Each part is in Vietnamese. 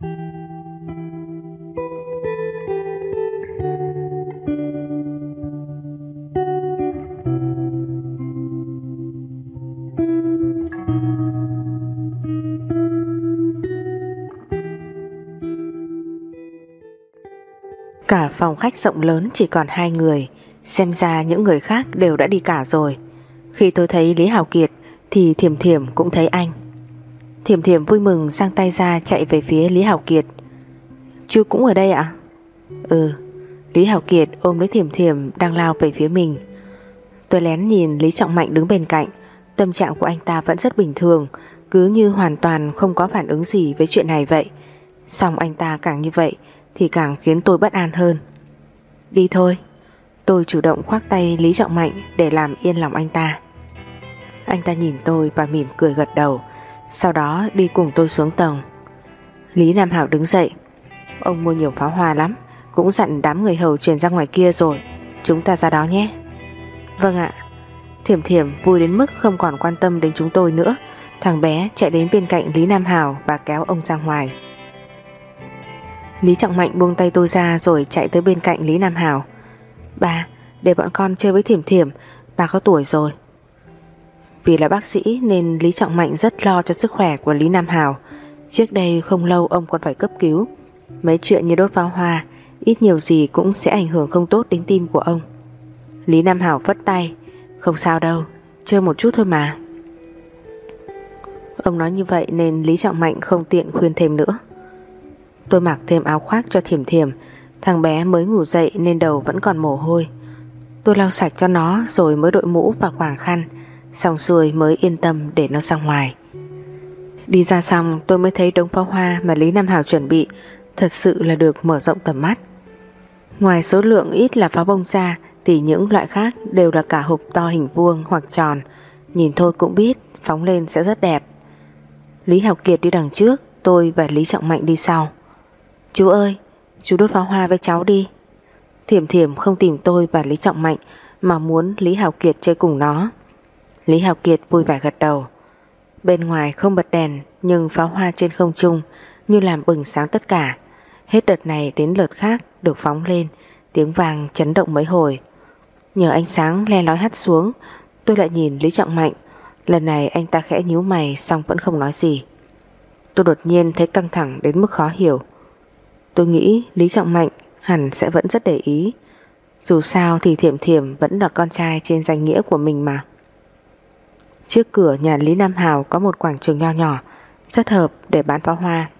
Cả phòng khách rộng lớn chỉ còn hai người. Xem ra những người khác đều đã đi cả rồi. Khi tôi thấy Lý Hào Kiệt Thì Thiểm Thiểm cũng thấy anh. Thiểm Thiểm vui mừng sang tay ra chạy về phía Lý Hảo Kiệt Chú cũng ở đây ạ? Ừ Lý Hảo Kiệt ôm lấy Thiểm Thiểm đang lao về phía mình Tôi lén nhìn Lý Trọng Mạnh đứng bên cạnh Tâm trạng của anh ta vẫn rất bình thường Cứ như hoàn toàn không có phản ứng gì với chuyện này vậy Xong anh ta càng như vậy thì càng khiến tôi bất an hơn. Đi thôi. Tôi chủ động khoác tay Lý Trọng Mạnh để làm yên lòng anh ta. Anh ta nhìn tôi và mỉm cười gật đầu, sau đó đi cùng tôi xuống tầng. Lý Nam Hảo đứng dậy. Ông mua nhiều pháo hoa lắm, cũng dặn đám người hầu chuyển ra ngoài kia rồi. Chúng ta ra đó nhé. Vâng ạ. Thiểm thiểm vui đến mức không còn quan tâm đến chúng tôi nữa. Thằng bé chạy đến bên cạnh Lý Nam Hảo và kéo ông ra ngoài. Lý Trọng Mạnh buông tay tôi ra rồi chạy tới bên cạnh Lý Nam Hảo. Bà, để bọn con chơi với Thiểm Thiểm, bà có tuổi rồi. Vì là bác sĩ nên Lý Trọng Mạnh rất lo cho sức khỏe của Lý Nam hào Trước đây không lâu ông còn phải cấp cứu. Mấy chuyện như đốt pháo hoa, ít nhiều gì cũng sẽ ảnh hưởng không tốt đến tim của ông. Lý Nam Hảo phất tay, không sao đâu, chơi một chút thôi mà. Ông nói như vậy nên Lý Trọng Mạnh không tiện khuyên thêm nữa. Tôi mặc thêm áo khoác cho thiểm thiểm Thằng bé mới ngủ dậy nên đầu vẫn còn mồ hôi Tôi lau sạch cho nó rồi mới đội mũ và quàng khăn Xong xuôi mới yên tâm để nó ra ngoài. Đi ra xong tôi mới thấy đống pháo hoa mà Lý Nam Hào chuẩn bị Thật sự là được mở rộng tầm mắt. Ngoài số lượng ít là pháo bông ra Thì những loại khác đều là cả hộp to hình vuông hoặc tròn. Nhìn thôi cũng biết phóng lên sẽ rất đẹp. Lý Học Kiệt đi đằng trước Tôi và Lý Trọng Mạnh đi sau. Chú ơi, chú đốt pháo hoa với cháu đi. Thiểm thiểm không tìm tôi và Lý Trọng Mạnh mà muốn Lý Hào Kiệt chơi cùng nó. Lý Hạo Kiệt vui vẻ gật đầu. Bên ngoài không bật đèn nhưng pháo hoa trên không trung như làm bừng sáng tất cả. Hết đợt này đến lượt khác được phóng lên, tiếng vàng chấn động mấy hồi. Nhờ ánh sáng le lói hắt xuống, tôi lại nhìn Lý Trọng Mạnh. Lần này anh ta khẽ nhíu mày xong vẫn không nói gì. Tôi đột nhiên thấy căng thẳng đến mức khó hiểu. Tôi nghĩ Lý Trọng Mạnh hẳn sẽ vẫn rất để ý. Dù sao thì Thiểm Thiểm vẫn là con trai trên danh nghĩa của mình mà. Trước cửa nhà Lý Nam Hào có một quảng trường nho nhỏ, rất hợp để bán pháo hoa.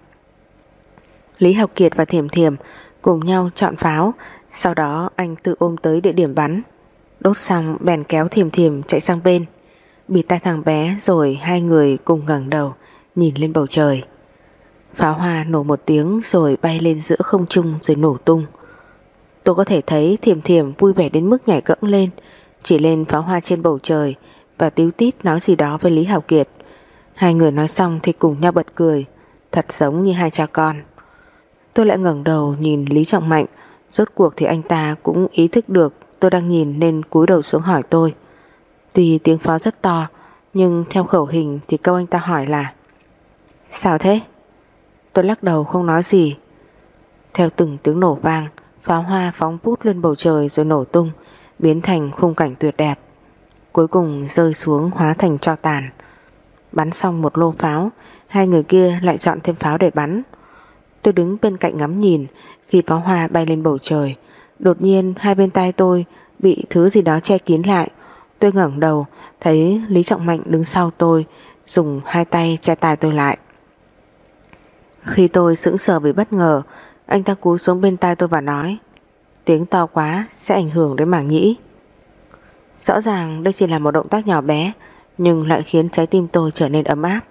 Lý Học Kiệt và Thiểm Thiểm cùng nhau chọn pháo, sau đó anh tự ôm tới địa điểm bắn. Đốt xong bèn kéo Thiểm Thiểm chạy sang bên, bịt tay thằng bé rồi hai người cùng ngẩng đầu nhìn lên bầu trời. Pháo hoa nổ một tiếng rồi bay lên giữa không trung rồi nổ tung. Tôi có thể thấy thiềm thiềm vui vẻ đến mức nhảy cẫng lên, chỉ lên pháo hoa trên bầu trời và tiếu tít nói gì đó với Lý Hảo Kiệt. Hai người nói xong thì cùng nhau bật cười, thật giống như hai cha con. Tôi lại ngẩng đầu nhìn Lý Trọng Mạnh, rốt cuộc thì anh ta cũng ý thức được tôi đang nhìn nên cúi đầu xuống hỏi tôi. Tuy tiếng pháo rất to, nhưng theo khẩu hình thì câu anh ta hỏi là Sao thế? Tôi lắc đầu không nói gì Theo từng tiếng nổ vang Pháo hoa phóng vút lên bầu trời rồi nổ tung Biến thành khung cảnh tuyệt đẹp Cuối cùng rơi xuống hóa thành cho tàn. Bắn xong một lô pháo Hai người kia lại chọn thêm pháo để bắn. Tôi đứng bên cạnh ngắm nhìn Khi pháo hoa bay lên bầu trời Đột nhiên hai bên tay tôi Bị thứ gì đó che kín lại. Tôi ngẩng đầu Thấy Lý Trọng Mạnh đứng sau tôi Dùng hai tay che tai tôi lại. Khi tôi sững sờ vì bất ngờ, anh ta cú xuống bên tai tôi và nói Tiếng to quá sẽ ảnh hưởng đến mảng nhĩ. Rõ ràng đây chỉ là một động tác nhỏ bé nhưng lại khiến trái tim tôi trở nên ấm áp.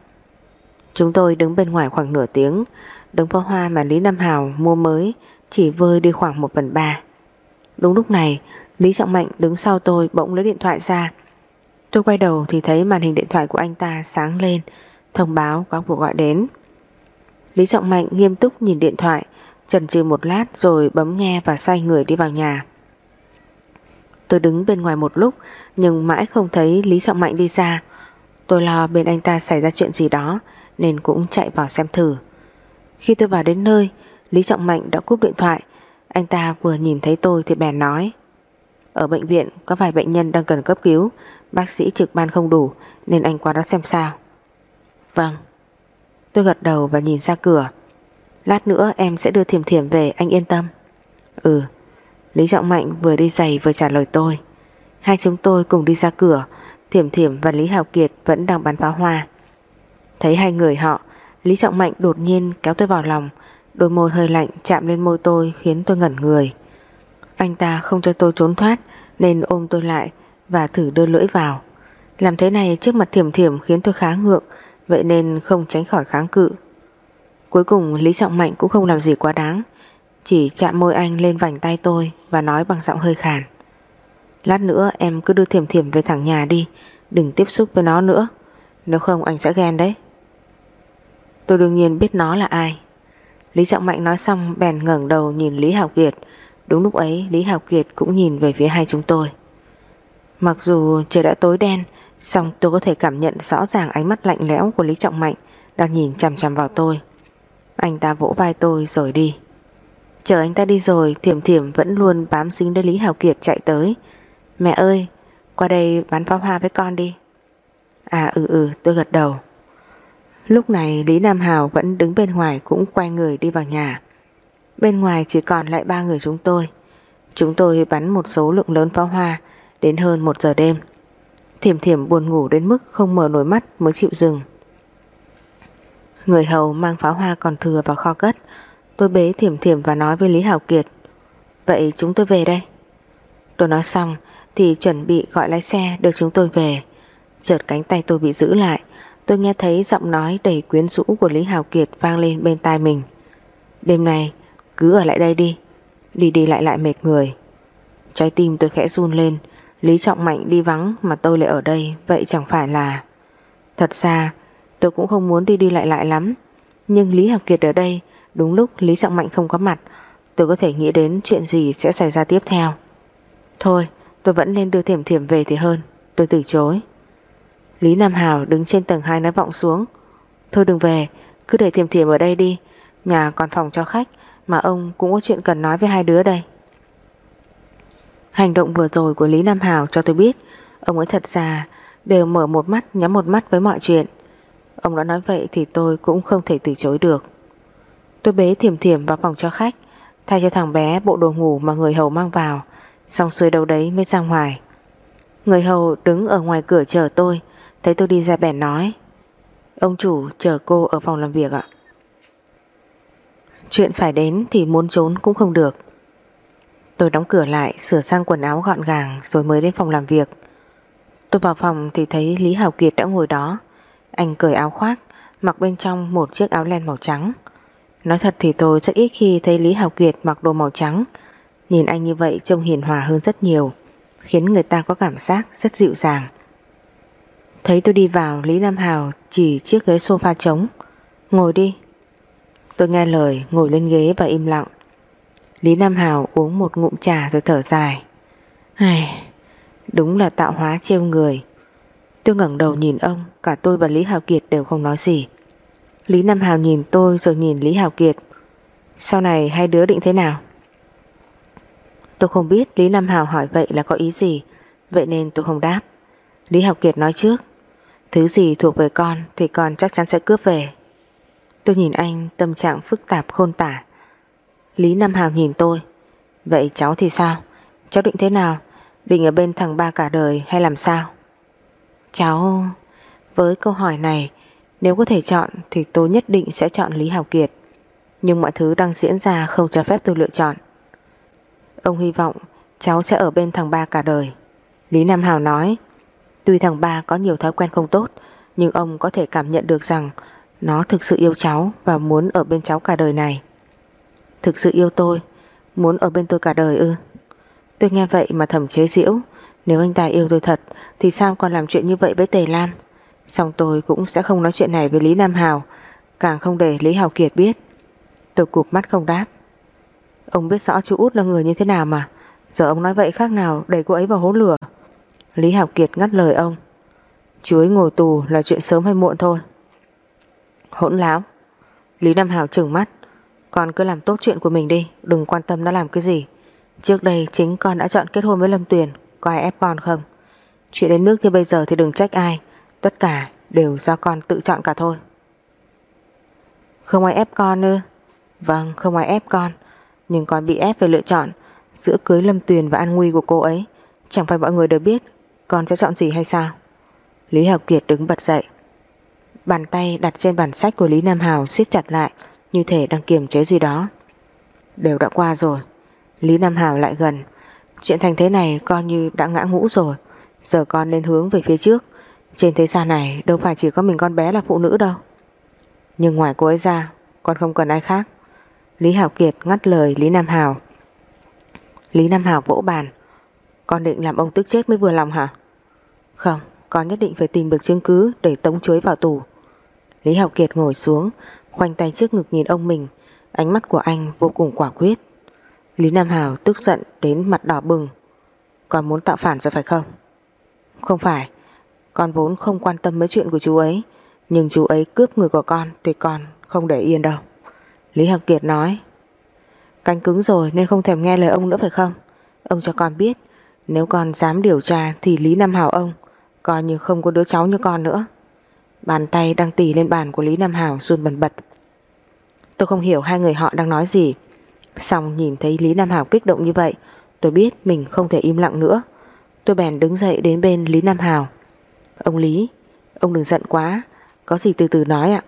Chúng tôi đứng bên ngoài khoảng nửa tiếng, đống pháo hoa mà Lý Nam Hào mua mới chỉ vơi đi khoảng một phần ba. Đúng lúc này, Lý Trọng Mạnh đứng sau tôi bỗng lấy điện thoại ra. Tôi quay đầu thì thấy màn hình điện thoại của anh ta sáng lên, thông báo có cuộc gọi đến. Lý Trọng Mạnh nghiêm túc nhìn điện thoại Chần chừ một lát rồi bấm nghe và xoay người đi vào nhà Tôi đứng bên ngoài một lúc, Nhưng mãi không thấy Lý Trọng Mạnh đi ra. Tôi lo bên anh ta xảy ra chuyện gì đó, Nên cũng chạy vào xem thử. Khi tôi vào đến nơi, Lý Trọng Mạnh đã cúp điện thoại. Anh ta vừa nhìn thấy tôi thì bèn nói, Ở bệnh viện có vài bệnh nhân đang cần cấp cứu. Bác sĩ trực ban không đủ, Nên anh qua đó xem sao. Vâng. Tôi gật đầu và nhìn ra cửa. Lát nữa em sẽ đưa Thiểm Thiểm về, anh yên tâm. Ừ. Lý Trọng Mạnh vừa đi giày vừa trả lời tôi. Hai chúng tôi cùng đi ra cửa. Thiểm Thiểm và Lý Hào Kiệt vẫn đang bắn pháo hoa. Thấy hai người họ, Lý Trọng Mạnh đột nhiên kéo tôi vào lòng. Đôi môi hơi lạnh chạm lên môi tôi Khiến tôi ngẩn người. Anh ta không cho tôi trốn thoát, Nên ôm tôi lại và thử đưa lưỡi vào. Làm thế này trước mặt Thiểm Thiểm khiến tôi khá ngượng, Vậy nên không tránh khỏi kháng cự. Cuối cùng Lý Trọng Mạnh cũng không làm gì quá đáng. Chỉ chạm môi anh lên vành tay tôi Và nói bằng giọng hơi khàn. Lát nữa em cứ đưa Thiểm Thiểm về thẳng nhà đi, Đừng tiếp xúc với nó nữa. Nếu không anh sẽ ghen đấy. Tôi đương nhiên biết nó là ai. Lý Trọng Mạnh nói xong bèn ngẩng đầu nhìn Lý Hào Kiệt. Đúng lúc ấy, Lý Hào Kiệt cũng nhìn về phía hai chúng tôi. Mặc dù trời đã tối đen, song tôi có thể cảm nhận rõ ràng ánh mắt lạnh lẽo của Lý Trọng Mạnh Đang nhìn chằm chằm vào tôi. Anh ta vỗ vai tôi rồi đi. Chờ anh ta đi rồi, Thiểm thiểm vẫn luôn bám dính đến Lý Hào Kiệt chạy tới Mẹ ơi, Qua đây bắn pháo hoa với con đi À ừ ừ tôi gật đầu Lúc này Lý Nam Hào vẫn đứng bên ngoài cũng quay người đi vào nhà. Bên ngoài chỉ còn lại ba người chúng tôi. Chúng tôi bắn một số lượng lớn pháo hoa đến hơn một giờ đêm. Thiểm thiểm buồn ngủ đến mức không mở nổi mắt mới chịu dừng. Người hầu mang pháo hoa còn thừa vào kho cất. Tôi bế thiểm thiểm và nói với Lý Hảo Kiệt. Vậy chúng tôi về đây. Tôi nói xong thì chuẩn bị gọi lái xe đưa chúng tôi về. Chợt cánh tay tôi bị giữ lại. Tôi nghe thấy giọng nói đầy quyến rũ của Lý hảo Kiệt vang lên bên tai mình. Đêm nay cứ ở lại đây đi. Đi đi lại lại mệt người. Trái tim tôi khẽ run lên. Lý Trọng Mạnh đi vắng mà tôi lại ở đây. Vậy chẳng phải là... Thật ra, tôi cũng không muốn đi đi lại lại lắm. Nhưng Lý hảo Kiệt ở đây đúng lúc Lý Trọng Mạnh không có mặt. Tôi có thể nghĩ đến chuyện gì sẽ xảy ra tiếp theo. Thôi, tôi vẫn nên đưa Thiểm Thiểm về thì hơn. Tôi từ chối. Lý Nam Hào đứng trên tầng 2 nói vọng xuống Thôi đừng về, Cứ để thiềm thiềm ở đây đi, Nhà còn phòng cho khách, Mà ông cũng có chuyện cần nói với hai đứa đây Hành động vừa rồi của Lý Nam Hào cho tôi biết, Ông ấy thật ra Đều mở một mắt, nhắm một mắt với mọi chuyện Ông đã nói vậy thì tôi cũng không thể từ chối được Tôi bế thiểm thiểm vào phòng cho khách, Thay cho thằng bé bộ đồ ngủ mà người hầu mang vào. Xong xuôi đâu đấy mới ra ngoài. Người hầu đứng ở ngoài cửa chờ tôi, Thấy tôi đi ra bèn nói, Ông chủ chờ cô ở phòng làm việc ạ. Chuyện phải đến thì muốn trốn cũng không được. Tôi đóng cửa lại, Sửa sang quần áo gọn gàng Rồi mới đến phòng làm việc. Tôi vào phòng thì thấy Lý Hảo Kiệt đã ngồi đó. Anh cởi áo khoác, Mặc bên trong một chiếc áo len màu trắng. Nói thật thì tôi rất ít khi thấy Lý Hào Kiệt mặc đồ màu trắng. Nhìn anh như vậy trông hiền hòa hơn rất nhiều Khiến người ta có cảm giác rất dịu dàng. Thấy tôi đi vào Lý Nam Hào chỉ chiếc ghế sofa trống. Ngồi đi. Tôi nghe lời ngồi lên ghế và im lặng. Lý Nam Hào uống một ngụm trà rồi thở dài. Ai, Đúng là tạo hóa trêu người. Tôi ngẩng đầu nhìn ông Cả tôi và Lý Hào Kiệt đều không nói gì. Lý Nam Hào nhìn tôi rồi nhìn Lý Hào Kiệt Sau này hai đứa định thế nào Tôi không biết Lý Nam Hào hỏi vậy là có ý gì Vậy nên tôi không đáp Lý Hào Kiệt nói trước Thứ gì thuộc về con thì con chắc chắn sẽ cướp về. Tôi nhìn anh tâm trạng phức tạp khôn tả. Lý Nam Hào nhìn tôi. Vậy cháu thì sao? Cháu định thế nào? Định ở bên thằng ba cả đời hay làm sao? Cháu... Với câu hỏi này, nếu có thể chọn thì tôi nhất định sẽ chọn Lý Hào Kiệt. Nhưng mọi thứ đang diễn ra không cho phép tôi lựa chọn. Ông hy vọng cháu sẽ ở bên thằng ba cả đời. Lý Nam Hào nói, Tuy thằng ba có nhiều thói quen không tốt, Nhưng ông có thể cảm nhận được rằng Nó thực sự yêu cháu Và muốn ở bên cháu cả đời này Thực sự yêu tôi, Muốn ở bên tôi cả đời ư Tôi nghe vậy mà thầm chế giễu, Nếu anh ta yêu tôi thật Thì sao còn làm chuyện như vậy với Tề Lam Xong tôi cũng sẽ không nói chuyện này với Lý Nam Hào, Càng không để Lý Hào Kiệt biết. Tôi cụp mắt không đáp. Ông biết rõ chú út là người như thế nào mà, Giờ ông nói vậy khác nào đẩy cô ấy vào hố lửa. Lý Hào Kiệt ngắt lời ông. Chú ấy ngồi tù là chuyện sớm hay muộn thôi. Hỗn láo. Lý Nam Hào trừng mắt. Con cứ làm tốt chuyện của mình đi, Đừng quan tâm nó làm cái gì. Trước đây chính con đã chọn kết hôn với Lâm Tuyền, Có ai ép con không? Chuyện đến nước như bây giờ thì đừng trách ai. Tất cả đều do con tự chọn cả thôi. Không ai ép con ư? Vâng không ai ép con. Nhưng con bị ép về lựa chọn Giữa cưới Lâm Tuyền và an nguy của cô ấy. Chẳng phải mọi người đều biết Con sẽ chọn gì hay sao? Lý Hào Kiệt đứng bật dậy. Bàn tay đặt trên bản sách của Lý Nam Hào siết chặt lại Như thể đang kiềm chế gì đó. Đều đã qua rồi. Lý Nam Hào lại gần. Chuyện thành thế này coi như đã ngã ngũ rồi. Giờ con nên hướng về phía trước. Trên thế gian này, đâu phải chỉ có mình con bé là phụ nữ đâu. Nhưng ngoài cô ấy ra, Con không cần ai khác. Lý Hảo Kiệt ngắt lời Lý Nam Hào Lý Nam Hào vỗ bàn. Con định làm ông tức chết mới vừa lòng hả? Không, Con nhất định phải tìm được chứng cứ Để tống chuối vào tù. Lý Hảo Kiệt ngồi xuống, Khoanh tay trước ngực nhìn ông mình. Ánh mắt của anh vô cùng quả quyết. Lý Nam Hào tức giận đến mặt đỏ bừng. Con muốn tạo phản rồi phải không? Không phải. Con vốn không quan tâm mấy chuyện của chú ấy, Nhưng chú ấy cướp người của con Thì con không để yên đâu. Lý Hằng Kiệt nói Cánh cứng rồi nên không thèm nghe lời ông nữa phải không? Ông cho con biết, Nếu con dám điều tra thì Lý Nam Hào ông Coi như không có đứa cháu như con nữa. Bàn tay đang tì lên bàn của Lý Nam Hào run bần bật. Tôi không hiểu hai người họ đang nói gì. Xong nhìn thấy Lý Nam Hảo kích động như vậy, Tôi biết mình không thể im lặng nữa. Tôi bèn đứng dậy đến bên Lý Nam Hảo. Ông Lý, Ông đừng giận quá, Có gì từ từ nói ạ.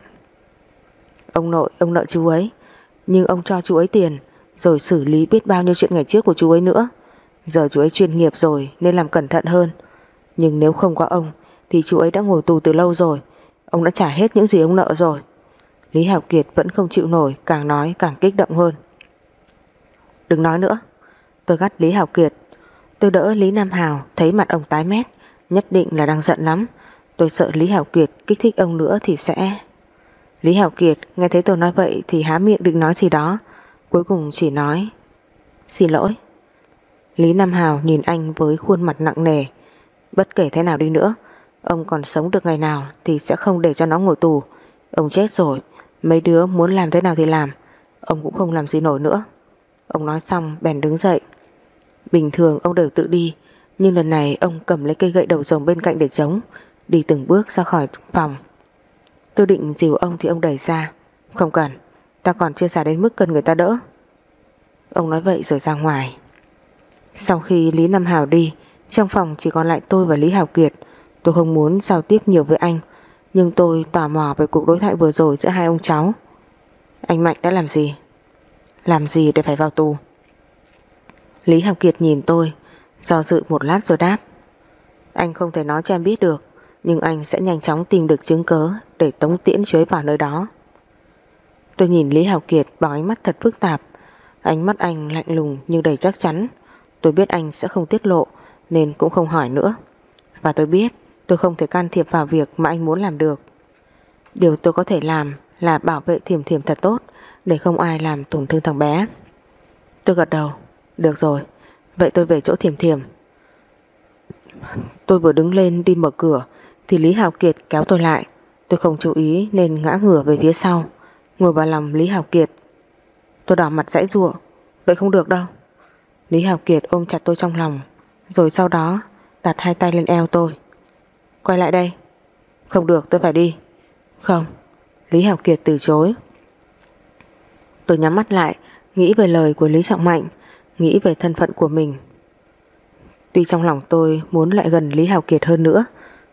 Ông nội, ông nợ chú ấy, Nhưng ông cho chú ấy tiền, Rồi xử lý biết bao nhiêu chuyện ngày trước của chú ấy nữa. Giờ chú ấy chuyên nghiệp rồi, Nên làm cẩn thận hơn. Nhưng nếu không có ông, Thì chú ấy đã ngồi tù từ lâu rồi, Ông đã trả hết những gì ông nợ rồi. Lý Hảo Kiệt vẫn không chịu nổi, Càng nói càng kích động hơn. Đừng nói nữa, Tôi gắt Lý Hảo Kiệt, Tôi đỡ Lý Nam Hào thấy mặt ông tái mét. Nhất định là đang giận lắm. Tôi sợ Lý Hảo Kiệt kích thích ông nữa thì sẽ. Lý Hảo Kiệt, nghe thấy tôi nói vậy thì há miệng định nói gì đó. Cuối cùng chỉ nói, Xin lỗi. Lý Nam Hào nhìn anh với khuôn mặt nặng nề. Bất kể thế nào đi nữa, Ông còn sống được ngày nào Thì sẽ không để cho nó ngồi tù. Ông chết rồi, Mấy đứa muốn làm thế nào thì làm, Ông cũng không làm gì nổi nữa. Ông nói xong, bèn đứng dậy. Bình thường ông đều tự đi nhưng lần này, ông cầm lấy cây gậy đầu rồng bên cạnh để chống, Đi từng bước ra khỏi phòng. Tôi định dìu ông thì ông đẩy ra. Không cần, Ta còn chưa già đến mức cần người ta đỡ. Ông nói vậy rồi ra ngoài. Sau khi Lý Nam Hào đi, Trong phòng chỉ còn lại tôi và Lý Hào Kiệt. Tôi không muốn giao tiếp nhiều với anh, Nhưng tôi tò mò về cuộc đối thoại vừa rồi giữa hai ông cháu. Anh Mạnh đã làm gì? Làm gì để phải vào tù? Lý Hào Kiệt nhìn tôi Do dự một lát rồi đáp. Anh không thể nói cho em biết được Nhưng anh sẽ nhanh chóng tìm được chứng cớ Để tống tiễn chuối vào nơi đó. Tôi nhìn Lý Hào Kiệt Bằng ánh mắt thật phức tạp. Ánh mắt anh lạnh lùng nhưng đầy chắc chắn. Tôi biết anh sẽ không tiết lộ Nên cũng không hỏi nữa. Và tôi biết tôi không thể can thiệp vào việc Mà anh muốn làm được. Điều tôi có thể làm là bảo vệ thiềm thiềm thật tốt để không ai làm tổn thương thằng bé. Tôi gật đầu, được rồi, vậy tôi về chỗ thiềm thiềm. Tôi vừa đứng lên đi mở cửa thì Lý Hào Kiệt kéo tôi lại. Tôi không chú ý nên ngã ngửa về phía sau, ngồi vào lòng Lý Hào Kiệt. Tôi đỏ mặt dãy ruộng vậy không được đâu. Lý Hào Kiệt ôm chặt tôi trong lòng, rồi sau đó đặt hai tay lên eo tôi. Quay lại đây. Không được, tôi phải đi. Không. Lý Hào Kiệt từ chối. Tôi nhắm mắt lại Nghĩ về lời của Lý Trọng Mạnh Nghĩ về thân phận của mình. Tuy trong lòng tôi muốn lại gần Lý Hào Kiệt hơn nữa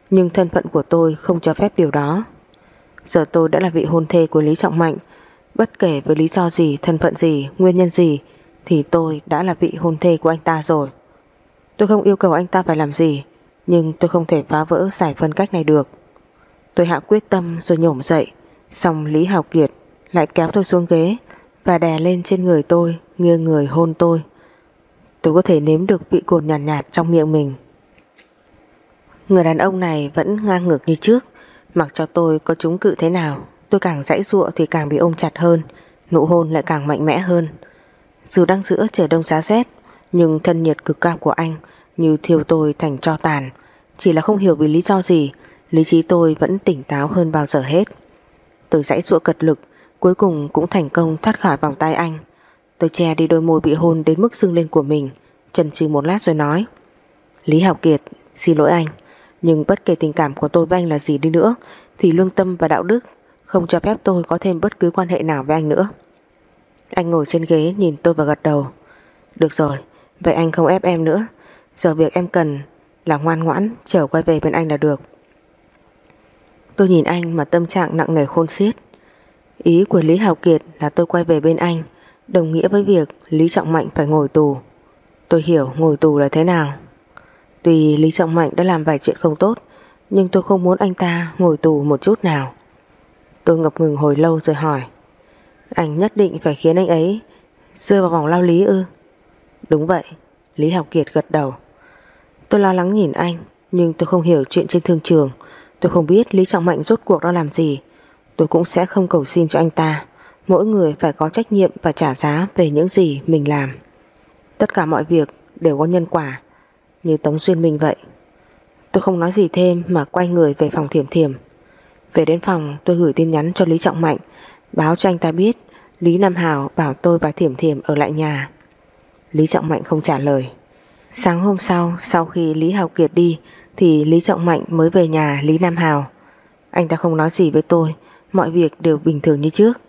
Nhưng thân phận của tôi không cho phép điều đó. Giờ tôi đã là vị hôn thê của Lý Trọng Mạnh Bất kể với lý do gì, thân phận gì, nguyên nhân gì Thì tôi đã là vị hôn thê của anh ta rồi. Tôi không yêu cầu anh ta phải làm gì Nhưng tôi không thể phá vỡ giải phân cách này được. Tôi hạ quyết tâm rồi nhổm dậy Xong Lý Hào Kiệt lại kéo tôi xuống ghế và đè lên trên người tôi, nghiêng người hôn tôi. Tôi có thể nếm được vị cồn nhàn nhạt, nhạt trong miệng mình. Người đàn ông này vẫn ngang ngược như trước, mặc cho tôi có chúng cự thế nào, tôi càng dãy dụa thì càng bị ôm chặt hơn, nụ hôn lại càng mạnh mẽ hơn. Dù đang giữa trời đông giá rét, nhưng thân nhiệt cực cao của anh như thiêu tôi thành cho tàn. Chỉ là không hiểu vì lý do gì, lý trí tôi vẫn tỉnh táo hơn bao giờ hết. Tôi dãy dụa cật lực, Cuối cùng cũng thành công thoát khỏi vòng tay anh Tôi che đi đôi môi bị hôn đến mức sưng lên của mình, Chần chừ một lát rồi nói. Lý Học Kiệt, Xin lỗi anh, Nhưng bất kể tình cảm của tôi với anh là gì đi nữa, Thì lương tâm và đạo đức Không cho phép tôi có thêm bất cứ quan hệ nào với anh nữa. Anh ngồi trên ghế nhìn tôi và gật đầu. Được rồi, Vậy anh không ép em nữa. Giờ việc em cần là ngoan ngoãn Trở quay về bên anh là được. Tôi nhìn anh mà tâm trạng nặng nề khôn xiết. Ý của Lý Hào Kiệt là tôi quay về bên anh Đồng nghĩa với việc Lý Trọng Mạnh phải ngồi tù. Tôi hiểu ngồi tù là thế nào. Tuy Lý Trọng Mạnh đã làm vài chuyện không tốt, Nhưng tôi không muốn anh ta ngồi tù một chút nào. Tôi ngập ngừng hồi lâu rồi hỏi, Anh nhất định phải khiến anh ấy Rơi vào vòng lao lý ư? Đúng vậy, Lý Học Kiệt gật đầu. Tôi lo lắng nhìn anh, Nhưng tôi không hiểu chuyện trên thương trường. Tôi không biết Lý Trọng Mạnh rốt cuộc đó làm gì. Tôi cũng sẽ không cầu xin cho anh ta. Mỗi người phải có trách nhiệm và trả giá về những gì mình làm. Tất cả mọi việc đều có nhân quả, Như Tống Duyên Minh vậy. Tôi không nói gì thêm mà quay người về phòng thiểm thiểm. Về đến phòng, tôi gửi tin nhắn cho Lý Trọng Mạnh, Báo cho anh ta biết Lý Nam Hào bảo tôi và thiểm thiểm ở lại nhà. Lý Trọng Mạnh không trả lời. Sáng hôm sau Sau khi Lý Hào Kiệt đi, Thì Lý Trọng Mạnh mới về nhà Lý Nam Hào Anh ta không nói gì với tôi, Mọi việc đều bình thường như trước.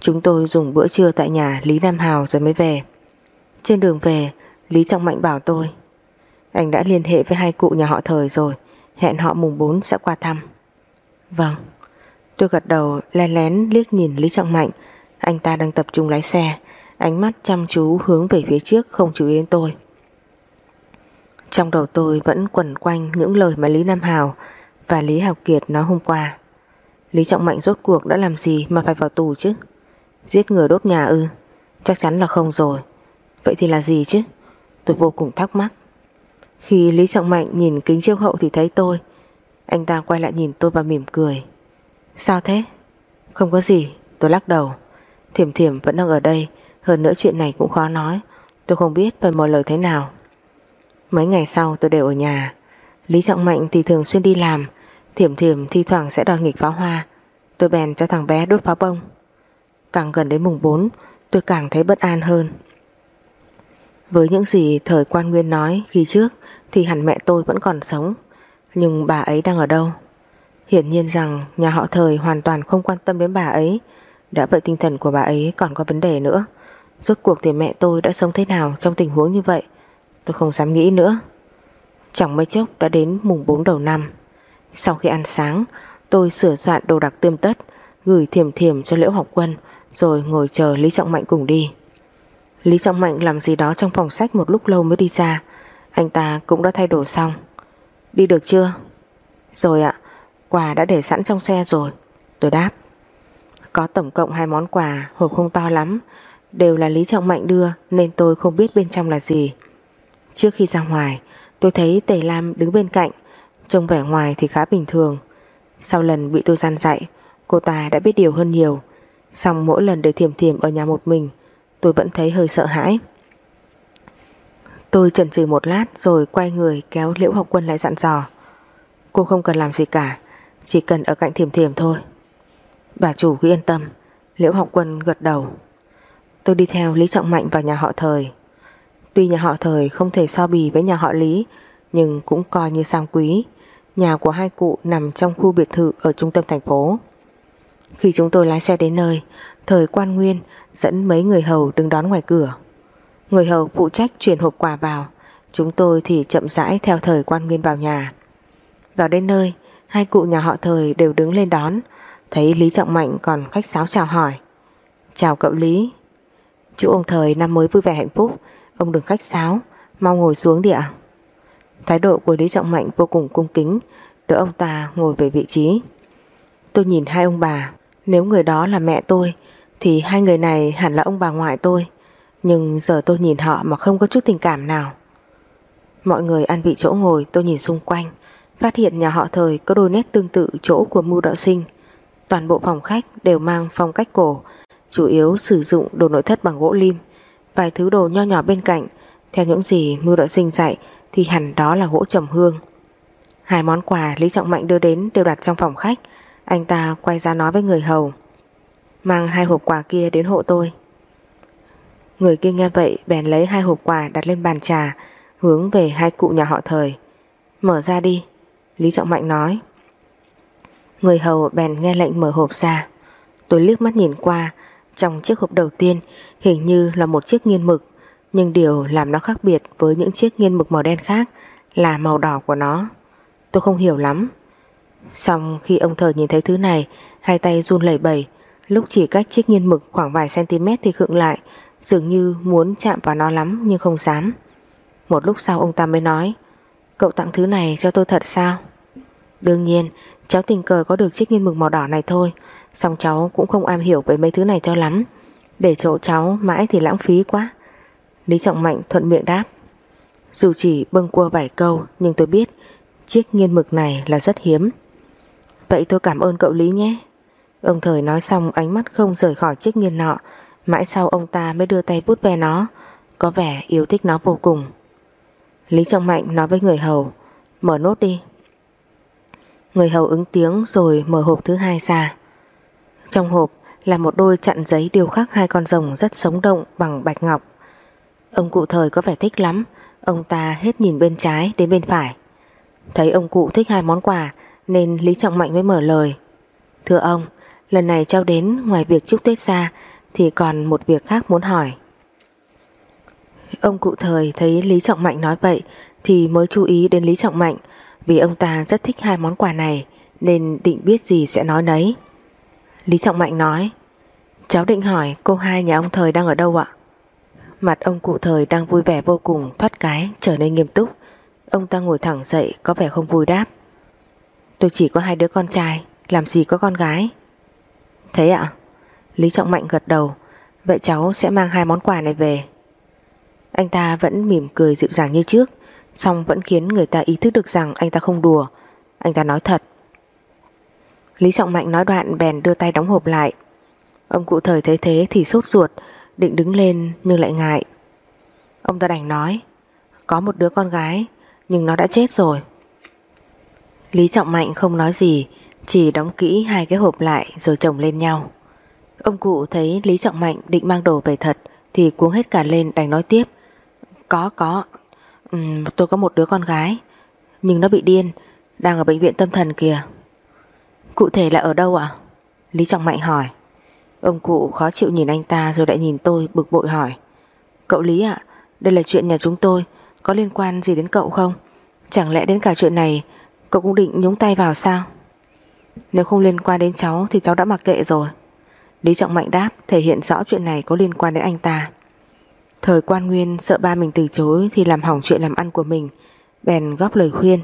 Chúng tôi dùng bữa trưa tại nhà Lý Nam Hào rồi mới về. Trên đường về, Lý Trọng Mạnh bảo tôi, Anh đã liên hệ với hai cụ nhà họ thời rồi, Hẹn họ mùng 4 sẽ qua thăm. Vâng. Tôi gật đầu len lén liếc nhìn Lý Trọng Mạnh. Anh ta đang tập trung lái xe, Ánh mắt chăm chú hướng về phía trước, Không chú ý đến tôi. Trong đầu tôi vẫn quẩn quanh Những lời mà Lý Nam Hào Và Lý Hào Kiệt nói hôm qua. Lý Trọng Mạnh rốt cuộc đã làm gì Mà phải vào tù chứ? Giết người đốt nhà ư? Chắc chắn là không rồi. Vậy thì là gì chứ? Tôi vô cùng thắc mắc. Khi Lý Trọng Mạnh nhìn kính chiếu hậu thì thấy tôi. Anh ta quay lại nhìn tôi và mỉm cười. Sao thế? Không có gì, tôi lắc đầu. Thiểm thiểm vẫn đang ở đây, Hơn nữa chuyện này cũng khó nói. Tôi không biết phải mở lời thế nào. Mấy ngày sau tôi đều ở nhà. Lý Trọng Mạnh thì thường xuyên đi làm. Thiểm thiểm thi thoảng sẽ đòi nghịch pháo hoa. Tôi bèn cho thằng bé đốt pháo bông. Càng gần đến mùng 4 Tôi càng thấy bất an hơn. Với những gì thời quan nguyên nói Khi trước, thì hẳn mẹ tôi vẫn còn sống. Nhưng bà ấy đang ở đâu? Hiển nhiên rằng nhà họ thời hoàn toàn không quan tâm đến bà ấy. Đã vậy tinh thần của bà ấy còn có vấn đề nữa. Rốt cuộc thì mẹ tôi đã sống thế nào trong tình huống như vậy? Tôi không dám nghĩ nữa. Chẳng mấy chốc đã đến mùng 4 đầu năm. Sau khi ăn sáng, Tôi sửa soạn đồ đặc tươm tất, Gửi thiềm thiềm cho Liễu Học Quân rồi ngồi chờ Lý Trọng Mạnh cùng đi. Lý Trọng Mạnh làm gì đó trong phòng sách một lúc lâu mới đi ra. Anh ta cũng đã thay đồ xong. Đi được chưa? Rồi ạ, quà đã để sẵn trong xe rồi. Tôi đáp. Có tổng cộng hai món quà, hộp không to lắm. Đều là Lý Trọng Mạnh đưa nên tôi không biết bên trong là gì. Trước khi ra ngoài, tôi thấy Tề Lam đứng bên cạnh. Trông vẻ ngoài thì khá bình thường. Sau lần bị tôi gian dạy, cô ta đã biết điều hơn nhiều. Xong mỗi lần để thiềm thiềm ở nhà một mình, Tôi vẫn thấy hơi sợ hãi. Tôi chần chừ một lát Rồi quay người kéo Liễu Học Quân lại dặn dò. Cô không cần làm gì cả, Chỉ cần ở cạnh thiềm thiềm thôi. Bà chủ cứ yên tâm, Liễu Học Quân gật đầu. Tôi đi theo Lý Trọng Mạnh vào nhà họ thời. Tuy nhà họ thời không thể so bì với nhà họ Lý, Nhưng cũng coi như sang quý. Nhà của hai cụ nằm trong khu biệt thự Ở trung tâm thành phố khi chúng tôi lái xe đến nơi, thời quan nguyên dẫn mấy người hầu đứng đón ngoài cửa. Người hầu phụ trách chuyển hộp quà vào, chúng tôi thì chậm rãi theo thời quan nguyên vào nhà. Vào đến nơi, hai cụ nhà họ thời đều đứng lên đón, thấy Lý Trọng Mạnh còn khách sáo chào hỏi. Chào cậu Lý. Chúc ông thời năm mới vui vẻ hạnh phúc, ông đừng khách sáo, mau ngồi xuống đi ạ. Thái độ của Lý Trọng Mạnh vô cùng cung kính, đỡ ông ta ngồi về vị trí. Tôi nhìn hai ông bà, nếu người đó là mẹ tôi, Thì hai người này hẳn là ông bà ngoại tôi. Nhưng giờ tôi nhìn họ mà không có chút tình cảm nào. Mọi người ăn vị chỗ ngồi, tôi nhìn xung quanh, Phát hiện nhà họ thời có đôi nét tương tự chỗ của mưu đạo sinh. Toàn bộ phòng khách đều mang phong cách cổ, Chủ yếu sử dụng đồ nội thất bằng gỗ lim, Vài thứ đồ nho nhỏ bên cạnh. Theo những gì mưu đạo sinh dạy, Thì hẳn đó là gỗ trầm hương. Hai món quà Lý Trọng Mạnh đưa đến đều đặt trong phòng khách anh ta quay ra nói với người hầu, Mang hai hộp quà kia đến hộ tôi. Người kia nghe vậy, bèn lấy hai hộp quà đặt lên bàn trà, Hướng về hai cụ nhà họ thời. Mở ra đi, Lý Trọng Mạnh nói. Người hầu bèn nghe lệnh mở hộp ra. Tôi liếc mắt nhìn qua, Trong chiếc hộp đầu tiên Hình như là một chiếc nghiên mực, Nhưng điều làm nó khác biệt với những chiếc nghiên mực màu đen khác Là màu đỏ của nó. Tôi không hiểu lắm. Xong khi ông thờ nhìn thấy thứ này, Hai tay run lẩy bẩy. Lúc chỉ cách chiếc nghiên mực khoảng vài cm thì khựng lại, Dường như muốn chạm vào nó lắm Nhưng không dám. Một lúc sau ông ta mới nói, Cậu tặng thứ này cho tôi thật sao? Đương nhiên, cháu tình cờ có được chiếc nghiên mực màu đỏ này thôi Xong cháu cũng không am hiểu về mấy thứ này cho lắm. Để chỗ cháu mãi thì lãng phí quá. Lý Trọng Mạnh thuận miệng đáp, Dù chỉ bâng cua vài câu, Nhưng tôi biết Chiếc nghiên mực này là rất hiếm. Vậy tôi cảm ơn cậu Lý nhé. Ông Thời nói xong, ánh mắt không rời khỏi chiếc nghiên nọ. Mãi sau, ông ta mới đưa tay bút ve nó. Có vẻ yêu thích nó vô cùng. Lý Trọng Mạnh nói với người hầu, Mở nốt đi. Người hầu ứng tiếng rồi mở hộp thứ hai ra. Trong hộp là một đôi chặn giấy điêu khắc hai con rồng rất sống động bằng bạch ngọc. Ông cụ thời có vẻ thích lắm. Ông ta hết nhìn bên trái đến bên phải. Thấy ông cụ thích hai món quà nên Lý Trọng Mạnh mới mở lời. Thưa ông, Lần này cháu đến ngoài việc chúc Tết ra Thì còn một việc khác muốn hỏi. Ông cụ thời thấy Lý Trọng Mạnh nói vậy, Thì mới chú ý đến Lý Trọng Mạnh, Vì ông ta rất thích hai món quà này, Nên định biết gì sẽ nói nấy. Lý Trọng Mạnh nói, Cháu định hỏi cô hai nhà ông thời đang ở đâu ạ? Mặt ông cụ thời đang vui vẻ vô cùng, Thoát cái, trở nên nghiêm túc. Ông ta ngồi thẳng dậy, có vẻ không vui đáp. Tôi chỉ có hai đứa con trai, Làm gì có con gái. Thế ạ. Lý Trọng Mạnh gật đầu, Vậy cháu sẽ mang hai món quà này về. Anh ta vẫn mỉm cười dịu dàng như trước Xong vẫn khiến người ta ý thức được rằng Anh ta không đùa. Anh ta nói thật. Lý Trọng Mạnh nói đoạn bèn đưa tay đóng hộp lại. Ông cụ thời thấy thế thì sốt ruột, Định đứng lên nhưng lại ngại. Ông ta đành nói, Có một đứa con gái, Nhưng nó đã chết rồi. Lý Trọng Mạnh không nói gì Chỉ đóng kỹ hai cái hộp lại Rồi chồng lên nhau. Ông cụ thấy Lý Trọng Mạnh định mang đồ về thật Thì cuống hết cả lên đành nói tiếp. Có có. Uhm, Tôi có một đứa con gái Nhưng nó bị điên Đang ở bệnh viện tâm thần kìa. Cụ thể là ở đâu ạ? Lý Trọng Mạnh hỏi. Ông cụ khó chịu nhìn anh ta rồi lại nhìn tôi bực bội hỏi. Cậu Lý ạ Đây là chuyện nhà chúng tôi Có liên quan gì đến cậu không? Chẳng lẽ đến cả chuyện này Cậu cũng định nhúng tay vào sao? Nếu không liên quan đến cháu Thì cháu đã mặc kệ rồi. Lý Trọng Mạnh đáp thể hiện rõ chuyện này có liên quan đến anh ta. Thời quan nguyên sợ ba mình từ chối Thì làm hỏng chuyện làm ăn của mình Bèn góp lời khuyên.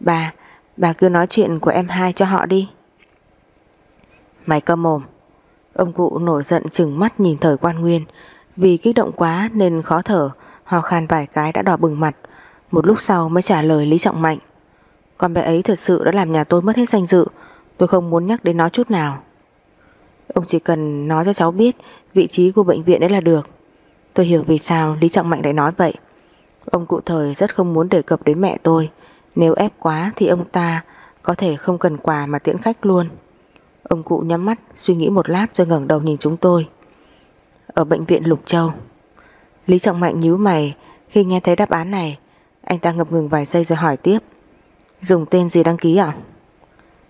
Ba, bà cứ nói chuyện của em hai cho họ đi. Mày câm mồm. Ông cụ nổi giận chừng mắt nhìn thời quan nguyên. Vì kích động quá nên khó thở Ho khan vài cái đã đỏ bừng mặt. Một lúc sau mới trả lời Lý Trọng Mạnh. Con bé ấy thật sự đã làm nhà tôi mất hết danh dự. Tôi không muốn nhắc đến nó chút nào. Ông chỉ cần nói cho cháu biết Vị trí của bệnh viện đấy là được. Tôi hiểu vì sao Lý Trọng Mạnh lại nói vậy. Ông cụ thời rất không muốn đề cập đến mẹ tôi. Nếu ép quá thì ông ta Có thể không cần quà mà tiễn khách luôn. Ông cụ nhắm mắt, suy nghĩ một lát rồi ngẩng đầu nhìn chúng tôi. Ở bệnh viện Lục Châu. Lý Trọng Mạnh nhíu mày. Khi nghe thấy đáp án này, Anh ta ngập ngừng vài giây rồi hỏi tiếp. Dùng tên gì đăng ký à?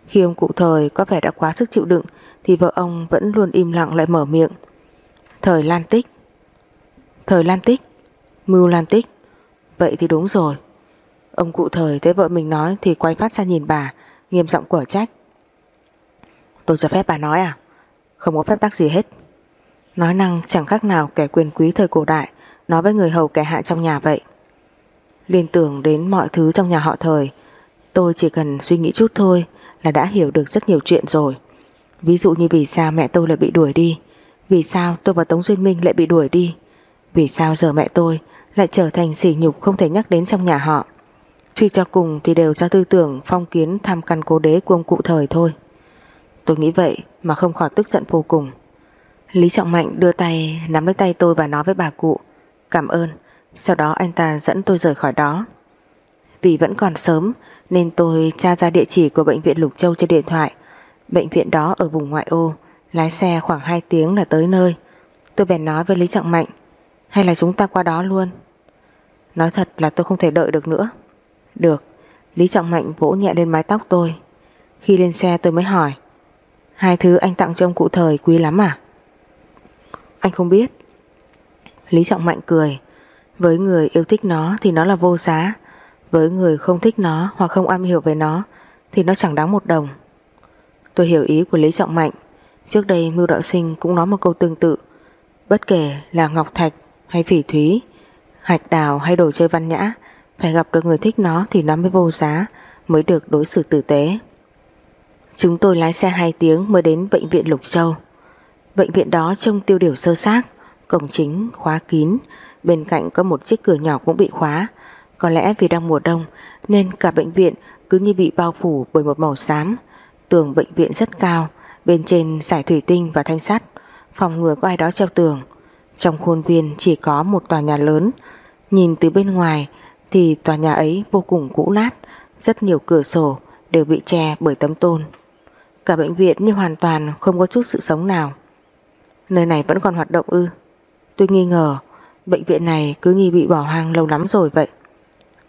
Khi ông cụ thời có vẻ đã quá sức chịu đựng, Thì vợ ông vẫn luôn im lặng lại mở miệng. Thời Lan Tích. Thời Lan Tích. Mưu Lan Tích. Vậy thì đúng rồi. Ông cụ thời thấy vợ mình nói Thì quay phát ra nhìn bà, Nghiêm giọng quở trách. Tôi cho phép bà nói à? Không có phép tắc gì hết. Nói năng chẳng khác nào kẻ quyền quý thời cổ đại, Nói với người hầu kẻ hạ trong nhà vậy. Liên tưởng đến mọi thứ trong nhà họ thời Tôi chỉ cần suy nghĩ chút thôi Là đã hiểu được rất nhiều chuyện rồi. Ví dụ như vì sao mẹ tôi lại bị đuổi đi, Vì sao tôi và Tống Duyên Minh lại bị đuổi đi, Vì sao giờ mẹ tôi Lại trở thành sỉ nhục không thể nhắc đến trong nhà họ. Truy cho cùng thì đều cho tư tưởng Phong kiến tham căn cố đế của ông cụ thời thôi. Tôi nghĩ vậy mà không khỏi tức giận vô cùng. Lý Trọng Mạnh đưa tay, nắm lấy tay tôi và nói với bà cụ, Cảm ơn, Sau đó anh ta dẫn tôi rời khỏi đó. Vì vẫn còn sớm nên tôi tra ra địa chỉ của bệnh viện Lục Châu trên điện thoại. Bệnh viện đó ở vùng ngoại ô, Lái xe khoảng 2 tiếng là tới nơi. Tôi bèn nói với Lý Trọng Mạnh, Hay là chúng ta qua đó luôn. Nói thật là tôi không thể đợi được nữa. Được. Lý Trọng Mạnh vỗ nhẹ lên mái tóc tôi. Khi lên xe tôi mới hỏi, Hai thứ anh tặng cho ông cụ thời quý lắm à? Anh không biết. Lý Trọng Mạnh cười, Với người yêu thích nó thì nó là vô giá. Với người không thích nó Hoặc không am hiểu về nó, Thì nó chẳng đáng một đồng. Tôi hiểu ý của Lý Trọng Mạnh. Trước đây Mưu Đạo Sinh cũng nói một câu tương tự. Bất kể là Ngọc Thạch hay Phỉ Thúy, Hạch đào hay đồ chơi văn nhã, Phải gặp được người thích nó thì nó mới vô giá, Mới được đối xử tử tế. Chúng tôi lái xe 2 tiếng mới đến bệnh viện Lục Châu. Bệnh viện đó trông tiêu điều sơ xác, Cổng chính khóa kín, Bên cạnh có một chiếc cửa nhỏ cũng bị khóa. Có lẽ vì đang mùa đông, Nên cả bệnh viện cứ như bị bao phủ bởi một màu xám. Tường bệnh viện rất cao, Bên trên giải thủy tinh và thanh sắt, Phòng ngừa có ai đó treo tường. Trong khuôn viên chỉ có một tòa nhà lớn. Nhìn từ bên ngoài Thì tòa nhà ấy vô cùng cũ nát, Rất nhiều cửa sổ đều bị che bởi tấm tôn. Cả bệnh viện như hoàn toàn không có chút sự sống nào. Nơi này vẫn còn hoạt động ư? Tôi nghi ngờ, Bệnh viện này cứ nghi bị bỏ hoang lâu lắm rồi vậy.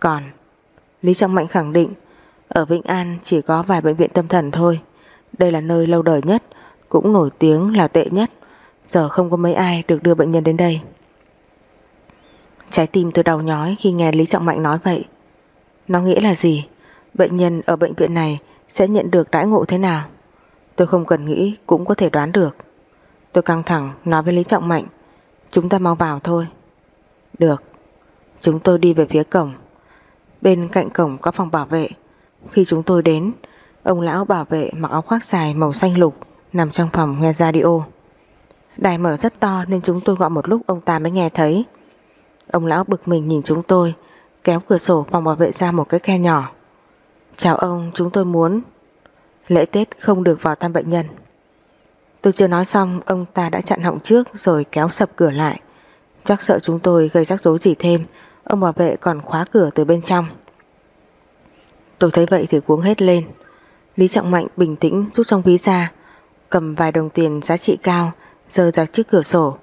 Còn. Lý Trọng Mạnh khẳng định, Ở Vĩnh An chỉ có vài bệnh viện tâm thần thôi. Đây là nơi lâu đời nhất, Cũng nổi tiếng là tệ nhất. Giờ không có mấy ai được đưa bệnh nhân đến đây. Trái tim tôi đau nhói khi nghe Lý Trọng Mạnh nói vậy. Nó nghĩa là gì? Bệnh nhân ở bệnh viện này Sẽ nhận được đãi ngộ thế nào? Tôi không cần nghĩ, cũng có thể đoán được. Tôi căng thẳng nói với Lý Trọng Mạnh, Chúng ta mau vào thôi. Được. Chúng tôi đi về phía cổng. Bên cạnh cổng có phòng bảo vệ. Khi chúng tôi đến, Ông lão bảo vệ mặc áo khoác dài màu xanh lục, Nằm trong phòng nghe radio. Đài mở rất to nên chúng tôi gọi một lúc ông ta mới nghe thấy. Ông lão bực mình nhìn chúng tôi, Kéo cửa sổ phòng bảo vệ ra một cái khe nhỏ. Chào ông, chúng tôi muốn Lễ Tết không được vào thăm bệnh nhân. Tôi chưa nói xong, Ông ta đã chặn họng trước Rồi kéo sập cửa lại. Chắc sợ chúng tôi gây rắc rối gì thêm Ông bảo vệ còn khóa cửa từ bên trong. Tôi thấy vậy thì cuống hết lên. Lý Trọng Mạnh bình tĩnh rút trong ví ra, Cầm vài đồng tiền giá trị cao Rơi ra trước cửa sổ.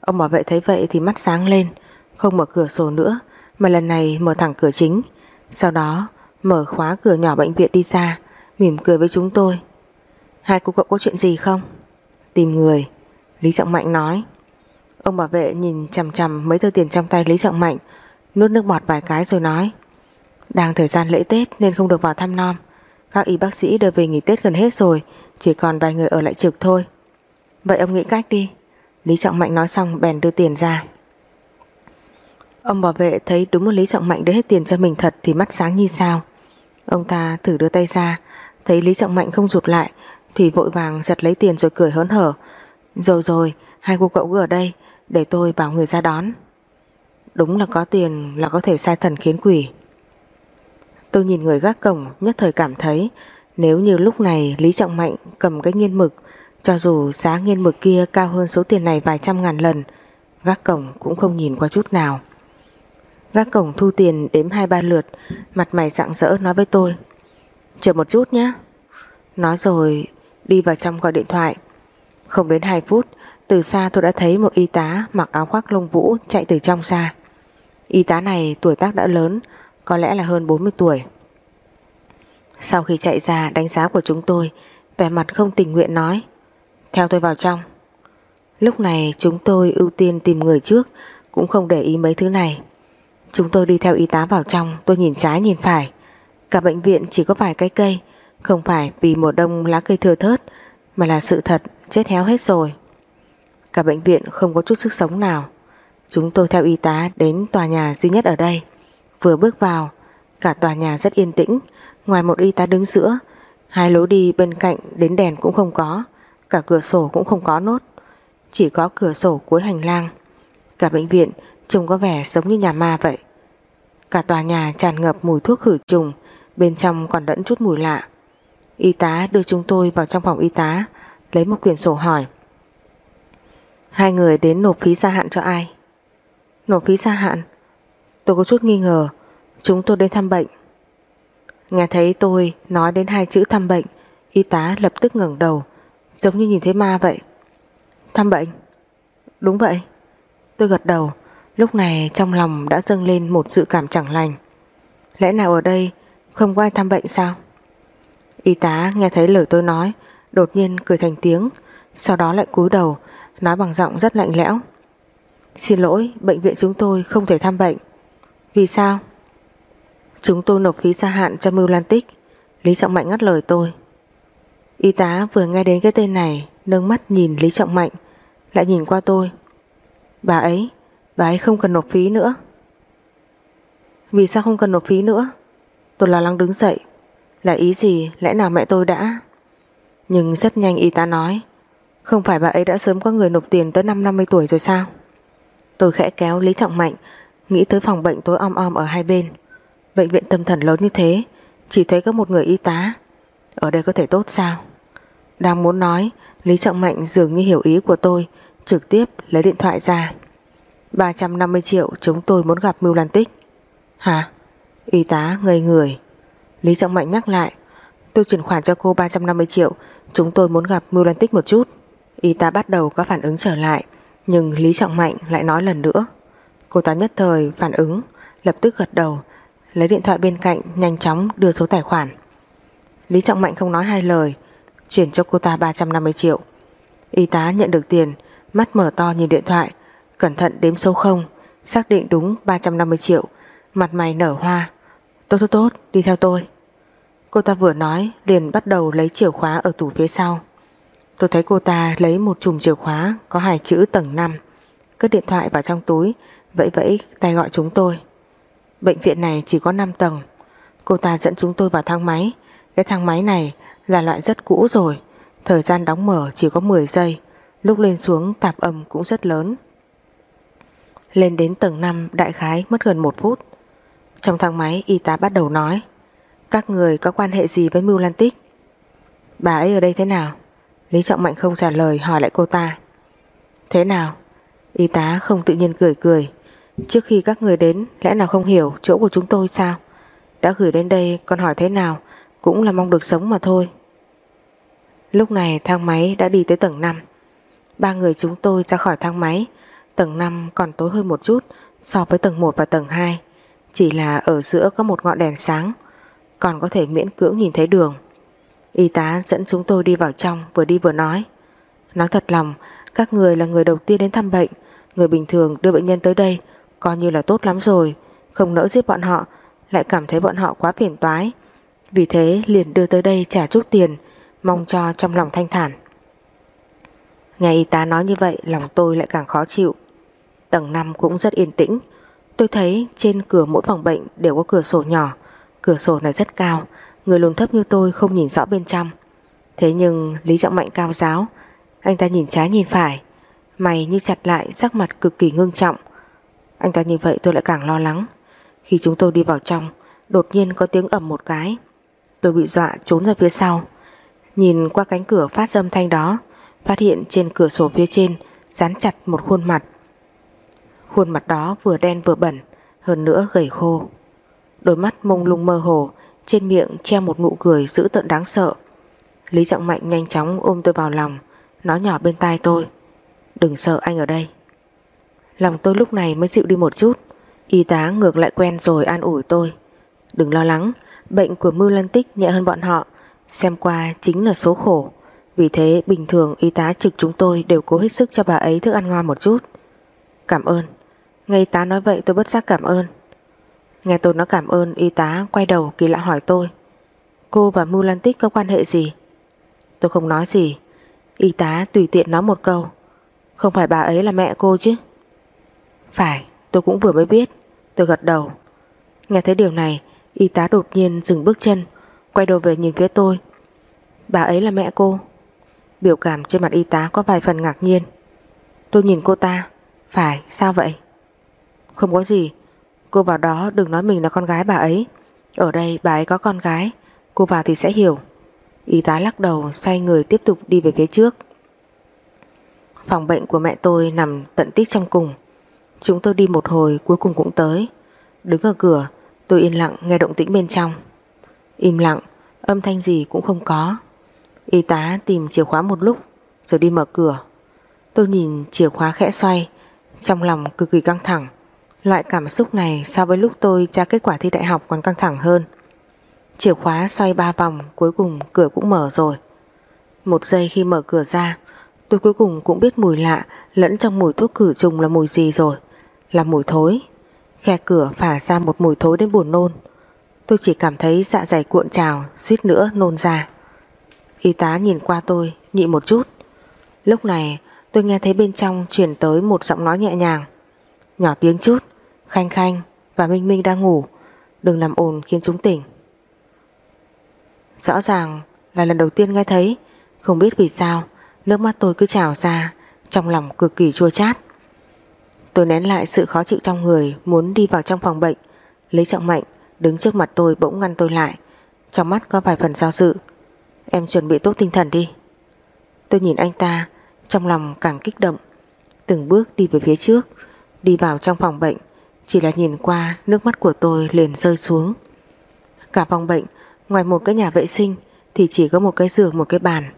Ông bảo vệ thấy vậy thì mắt sáng lên, Không mở cửa sổ nữa, Mà lần này mở thẳng cửa chính. Sau đó, mở khóa cửa nhỏ bệnh viện đi ra, Mỉm cười với chúng tôi. Hai cô cậu có chuyện gì không? Tìm người, Lý Trọng Mạnh nói. Ông bảo vệ nhìn chằm chằm mấy tờ tiền trong tay Lý Trọng Mạnh Nuốt nước bọt vài cái rồi nói. Đang thời gian lễ Tết nên không được vào thăm non. Các y bác sĩ đều về nghỉ Tết gần hết rồi, Chỉ còn vài người ở lại trực thôi. Vậy ông nghĩ cách đi. Lý Trọng Mạnh nói xong bèn đưa tiền ra. Ông bảo vệ thấy đúng là Lý Trọng Mạnh đưa hết tiền cho mình thật Thì mắt sáng như sao. Ông ta thử đưa tay ra, Thấy Lý Trọng Mạnh không rụt lại, Thì vội vàng giật lấy tiền rồi cười hớn hở. Rồi rồi, Hai cô cậu cứ ở đây, Để tôi bảo người ra đón. Đúng là có tiền là có thể sai thần khiến quỷ. Tôi nhìn người gác cổng, Nhất thời cảm thấy Nếu như lúc này Lý Trọng Mạnh cầm cái nghiên mực, Cho dù giá nghiên mực kia cao hơn số tiền này vài trăm ngàn lần, Gác cổng cũng không nhìn qua chút nào. Gác cổng thu tiền đếm hai ba lượt, Mặt mày rạng rỡ nói với tôi, Chờ một chút nhé Nói rồi đi vào trong gọi điện thoại. Không đến 2 phút, Từ xa tôi đã thấy một y tá Mặc áo khoác lông vũ chạy từ trong ra Y tá này tuổi tác đã lớn, Có lẽ là hơn 40 tuổi. Sau khi chạy ra đánh giá của chúng tôi, Vẻ mặt không tình nguyện nói, Theo tôi vào trong. Lúc này chúng tôi ưu tiên tìm người trước, Cũng không để ý mấy thứ này. Chúng tôi đi theo y tá vào trong, Tôi nhìn trái nhìn phải. Cả bệnh viện chỉ có vài cái cây, Không phải vì mùa đông lá cây thừa thớt, Mà là sự thật, chết héo hết rồi. Cả bệnh viện không có chút sức sống nào. Chúng tôi theo y tá đến tòa nhà duy nhất ở đây. Vừa bước vào, Cả tòa nhà rất yên tĩnh. Ngoài một y tá đứng giữa, Hai lối đi bên cạnh đến đèn cũng không có, Cả cửa sổ cũng không có nốt. Chỉ có cửa sổ cuối hành lang. Cả bệnh viện trông có vẻ giống như nhà ma vậy. Cả tòa nhà tràn ngập mùi thuốc khử trùng, Bên trong còn đẫn chút mùi lạ. Y tá đưa chúng tôi vào trong phòng y tá, Lấy một quyển sổ hỏi. Hai người đến nộp phí gia hạn cho ai? Nộp phí gia hạn. Tôi có chút nghi ngờ. Chúng tôi đến thăm bệnh. Nghe thấy tôi nói đến hai chữ thăm bệnh, Y tá lập tức ngẩng đầu, Giống như nhìn thấy ma vậy. Thăm bệnh? Đúng vậy. Tôi gật đầu. Lúc này trong lòng đã dâng lên một sự cảm chẳng lành. Lẽ nào ở đây Không có ai thăm bệnh sao? Y tá nghe thấy lời tôi nói, Đột nhiên cười thành tiếng, Sau đó lại cúi đầu, Nói bằng giọng rất lạnh lẽo. Xin lỗi bệnh viện chúng tôi không thể thăm bệnh. Vì sao? Chúng tôi nộp phí gia hạn cho Mưu Lan Tích Lý Trọng Mạnh ngắt lời tôi. Y tá vừa nghe đến cái tên này Nâng mắt nhìn Lý Trọng Mạnh Lại nhìn qua tôi. Bà ấy, bà ấy không cần nộp phí nữa. Vì sao không cần nộp phí nữa? Tôi lo lắng đứng dậy. Là ý gì? Lẽ nào mẹ tôi đã? Nhưng rất nhanh y tá nói Không phải bà ấy đã sớm có người nộp tiền tới năm 50 tuổi rồi sao? Tôi khẽ kéo Lý Trọng Mạnh, Nghĩ tới phòng bệnh tối om om ở hai bên. Bệnh viện tâm thần lớn như thế, Chỉ thấy có một người y tá. Ở đây có thể tốt sao? Đang muốn nói, Lý Trọng Mạnh dường như hiểu ý của tôi, Trực tiếp lấy điện thoại ra. 350 triệu chúng tôi muốn gặp Mưu Lan Tích Hả? Y tá ngây người. Lý Trọng Mạnh nhắc lại, Tôi chuyển khoản cho cô 350 triệu, Chúng tôi muốn gặp Mưu Lan Tích một chút. Y tá bắt đầu có phản ứng trở lại. Nhưng Lý Trọng Mạnh lại nói lần nữa. Cô ta nhất thời phản ứng, Lập tức gật đầu, Lấy điện thoại bên cạnh nhanh chóng đưa số tài khoản. Lý Trọng Mạnh không nói hai lời, Chuyển cho cô ta 350 triệu. Y tá nhận được tiền, Mắt mở to nhìn điện thoại, Cẩn thận đếm số không, Xác định đúng 350 triệu, Mặt mày nở hoa. Tốt tốt tốt, đi theo tôi. Cô ta vừa nói liền bắt đầu lấy chìa khóa ở tủ phía sau. Tôi thấy cô ta lấy một chùm chìa khóa, Có hai chữ tầng 5 Cất điện thoại vào trong túi, Vẫy vẫy tay gọi chúng tôi. Bệnh viện này chỉ có 5 tầng. Cô ta dẫn chúng tôi vào thang máy. Cái thang máy này là loại rất cũ rồi. Thời gian đóng mở chỉ có 10 giây. Lúc lên xuống, tạp âm cũng rất lớn. Lên đến tầng 5 đại khái mất gần một phút. Trong thang máy, y tá bắt đầu nói, Các người có quan hệ gì với Mưu Lan Tích Bà ấy ở đây thế nào? Lý Trọng Mạnh không trả lời hỏi lại cô ta. Thế nào? Y tá không tự nhiên cười cười. Trước khi các người đến, Lẽ nào không hiểu chỗ của chúng tôi sao? Đã gửi đến đây còn hỏi thế nào? Cũng là mong được sống mà thôi. Lúc này thang máy đã đi tới tầng 5 Ba người chúng tôi ra khỏi thang máy. Tầng 5 còn tối hơn một chút So với tầng 1 và tầng 2 Chỉ là ở giữa có một ngọn đèn sáng. Còn có thể miễn cưỡng nhìn thấy đường. Y tá dẫn chúng tôi đi vào trong, Vừa đi vừa nói. Nói thật lòng, Các người là người đầu tiên đến thăm bệnh. Người bình thường đưa bệnh nhân tới đây, Coi như là tốt lắm rồi. Không nỡ giết bọn họ, Lại cảm thấy bọn họ quá phiền toái. Vì thế liền đưa tới đây trả chút tiền, Mong cho trong lòng thanh thản. Nghe y tá nói như vậy, Lòng tôi lại càng khó chịu. Tầng 5 cũng rất yên tĩnh. Tôi thấy trên cửa mỗi phòng bệnh đều có cửa sổ nhỏ. Cửa sổ này rất cao Người lùn thấp như tôi không nhìn rõ bên trong. Thế nhưng Lý Trọng Mạnh cao giáo. Anh ta nhìn trái nhìn phải. Mày như chặt lại sắc mặt cực kỳ ngưng trọng. Anh ta như vậy tôi lại càng lo lắng. Khi chúng tôi đi vào trong, Đột nhiên có tiếng ầm một cái. Tôi bị dọa trốn ra phía sau. Nhìn qua cánh cửa phát dâm thanh đó, Phát hiện trên cửa sổ phía trên Dán chặt một khuôn mặt. Khuôn mặt đó vừa đen vừa bẩn, Hơn nữa gầy khô. Đôi mắt mông lung mơ hồ trên miệng treo một nụ cười dữ tợn đáng sợ. Lý Trọng Mạnh nhanh chóng ôm tôi vào lòng, Nói nhỏ bên tai tôi, Đừng sợ anh ở đây. Lòng tôi lúc này mới dịu đi một chút, Y tá ngược lại quen rồi an ủi tôi, Đừng lo lắng, Bệnh của Mưu Lan Tích nhẹ hơn bọn họ, Xem qua chính là số khổ. Vì thế bình thường y tá trực chúng tôi Đều cố hết sức cho bà ấy thức ăn ngon một chút. Cảm ơn. Ngay y tá nói vậy tôi bất giác cảm ơn. Nghe tôi nói cảm ơn, Y tá quay đầu kỳ lạ hỏi tôi. Cô và Mưu Lan Tích có quan hệ gì? Tôi không nói gì. Y tá tùy tiện nói một câu. Không phải bà ấy là mẹ cô chứ? Phải, tôi cũng vừa mới biết. Tôi gật đầu. Nghe thấy điều này, Y tá đột nhiên dừng bước chân, Quay đầu về nhìn phía tôi. Bà ấy là mẹ cô. Biểu cảm trên mặt y tá có vài phần ngạc nhiên. Tôi nhìn cô ta. Phải, sao vậy? Không có gì. Cô vào đó đừng nói mình là con gái bà ấy. Ở đây bà ấy có con gái Cô vào thì sẽ hiểu. Y tá lắc đầu xoay người tiếp tục đi về phía trước. Phòng bệnh của mẹ tôi nằm tận tít trong cùng. Chúng tôi đi một hồi cuối cùng cũng tới. Đứng ở cửa Tôi yên lặng nghe động tĩnh bên trong. Im lặng Âm thanh gì cũng không có. Y tá tìm chìa khóa một lúc rồi đi mở cửa. Tôi nhìn chìa khóa khẽ xoay, trong lòng cực kỳ căng thẳng. Loại cảm xúc này so với lúc tôi tra kết quả thi đại học còn căng thẳng hơn. Chìa khóa xoay ba vòng, cuối cùng cửa cũng mở rồi. Một giây khi mở cửa ra, tôi cuối cùng cũng biết mùi lạ lẫn trong mùi thuốc khử trùng là mùi gì rồi. Là mùi thối. Khe cửa phả ra một mùi thối đến buồn nôn. Tôi chỉ cảm thấy dạ dày cuộn trào, suýt nữa nôn ra. Y tá nhìn qua tôi, nhị một chút. Lúc này tôi nghe thấy bên trong truyền tới một giọng nói nhẹ nhàng. Nhỏ tiếng chút, Khanh Khanh và Minh Minh đang ngủ. Đừng làm ồn khiến chúng tỉnh. Rõ ràng là lần đầu tiên nghe thấy, không biết vì sao, nước mắt tôi cứ trào ra, trong lòng cực kỳ chua chát. Tôi nén lại sự khó chịu trong người, muốn đi vào trong phòng bệnh. Lý Trọng Mạnh đứng trước mặt tôi bỗng ngăn tôi lại, trong mắt có vài phần do dự. Em chuẩn bị tốt tinh thần đi. Tôi nhìn anh ta, trong lòng càng kích động, từng bước đi về phía trước, đi vào trong phòng bệnh, chỉ là nhìn qua nước mắt của tôi liền rơi xuống. Cả phòng bệnh, ngoài một cái nhà vệ sinh thì chỉ có một cái giường một cái bàn.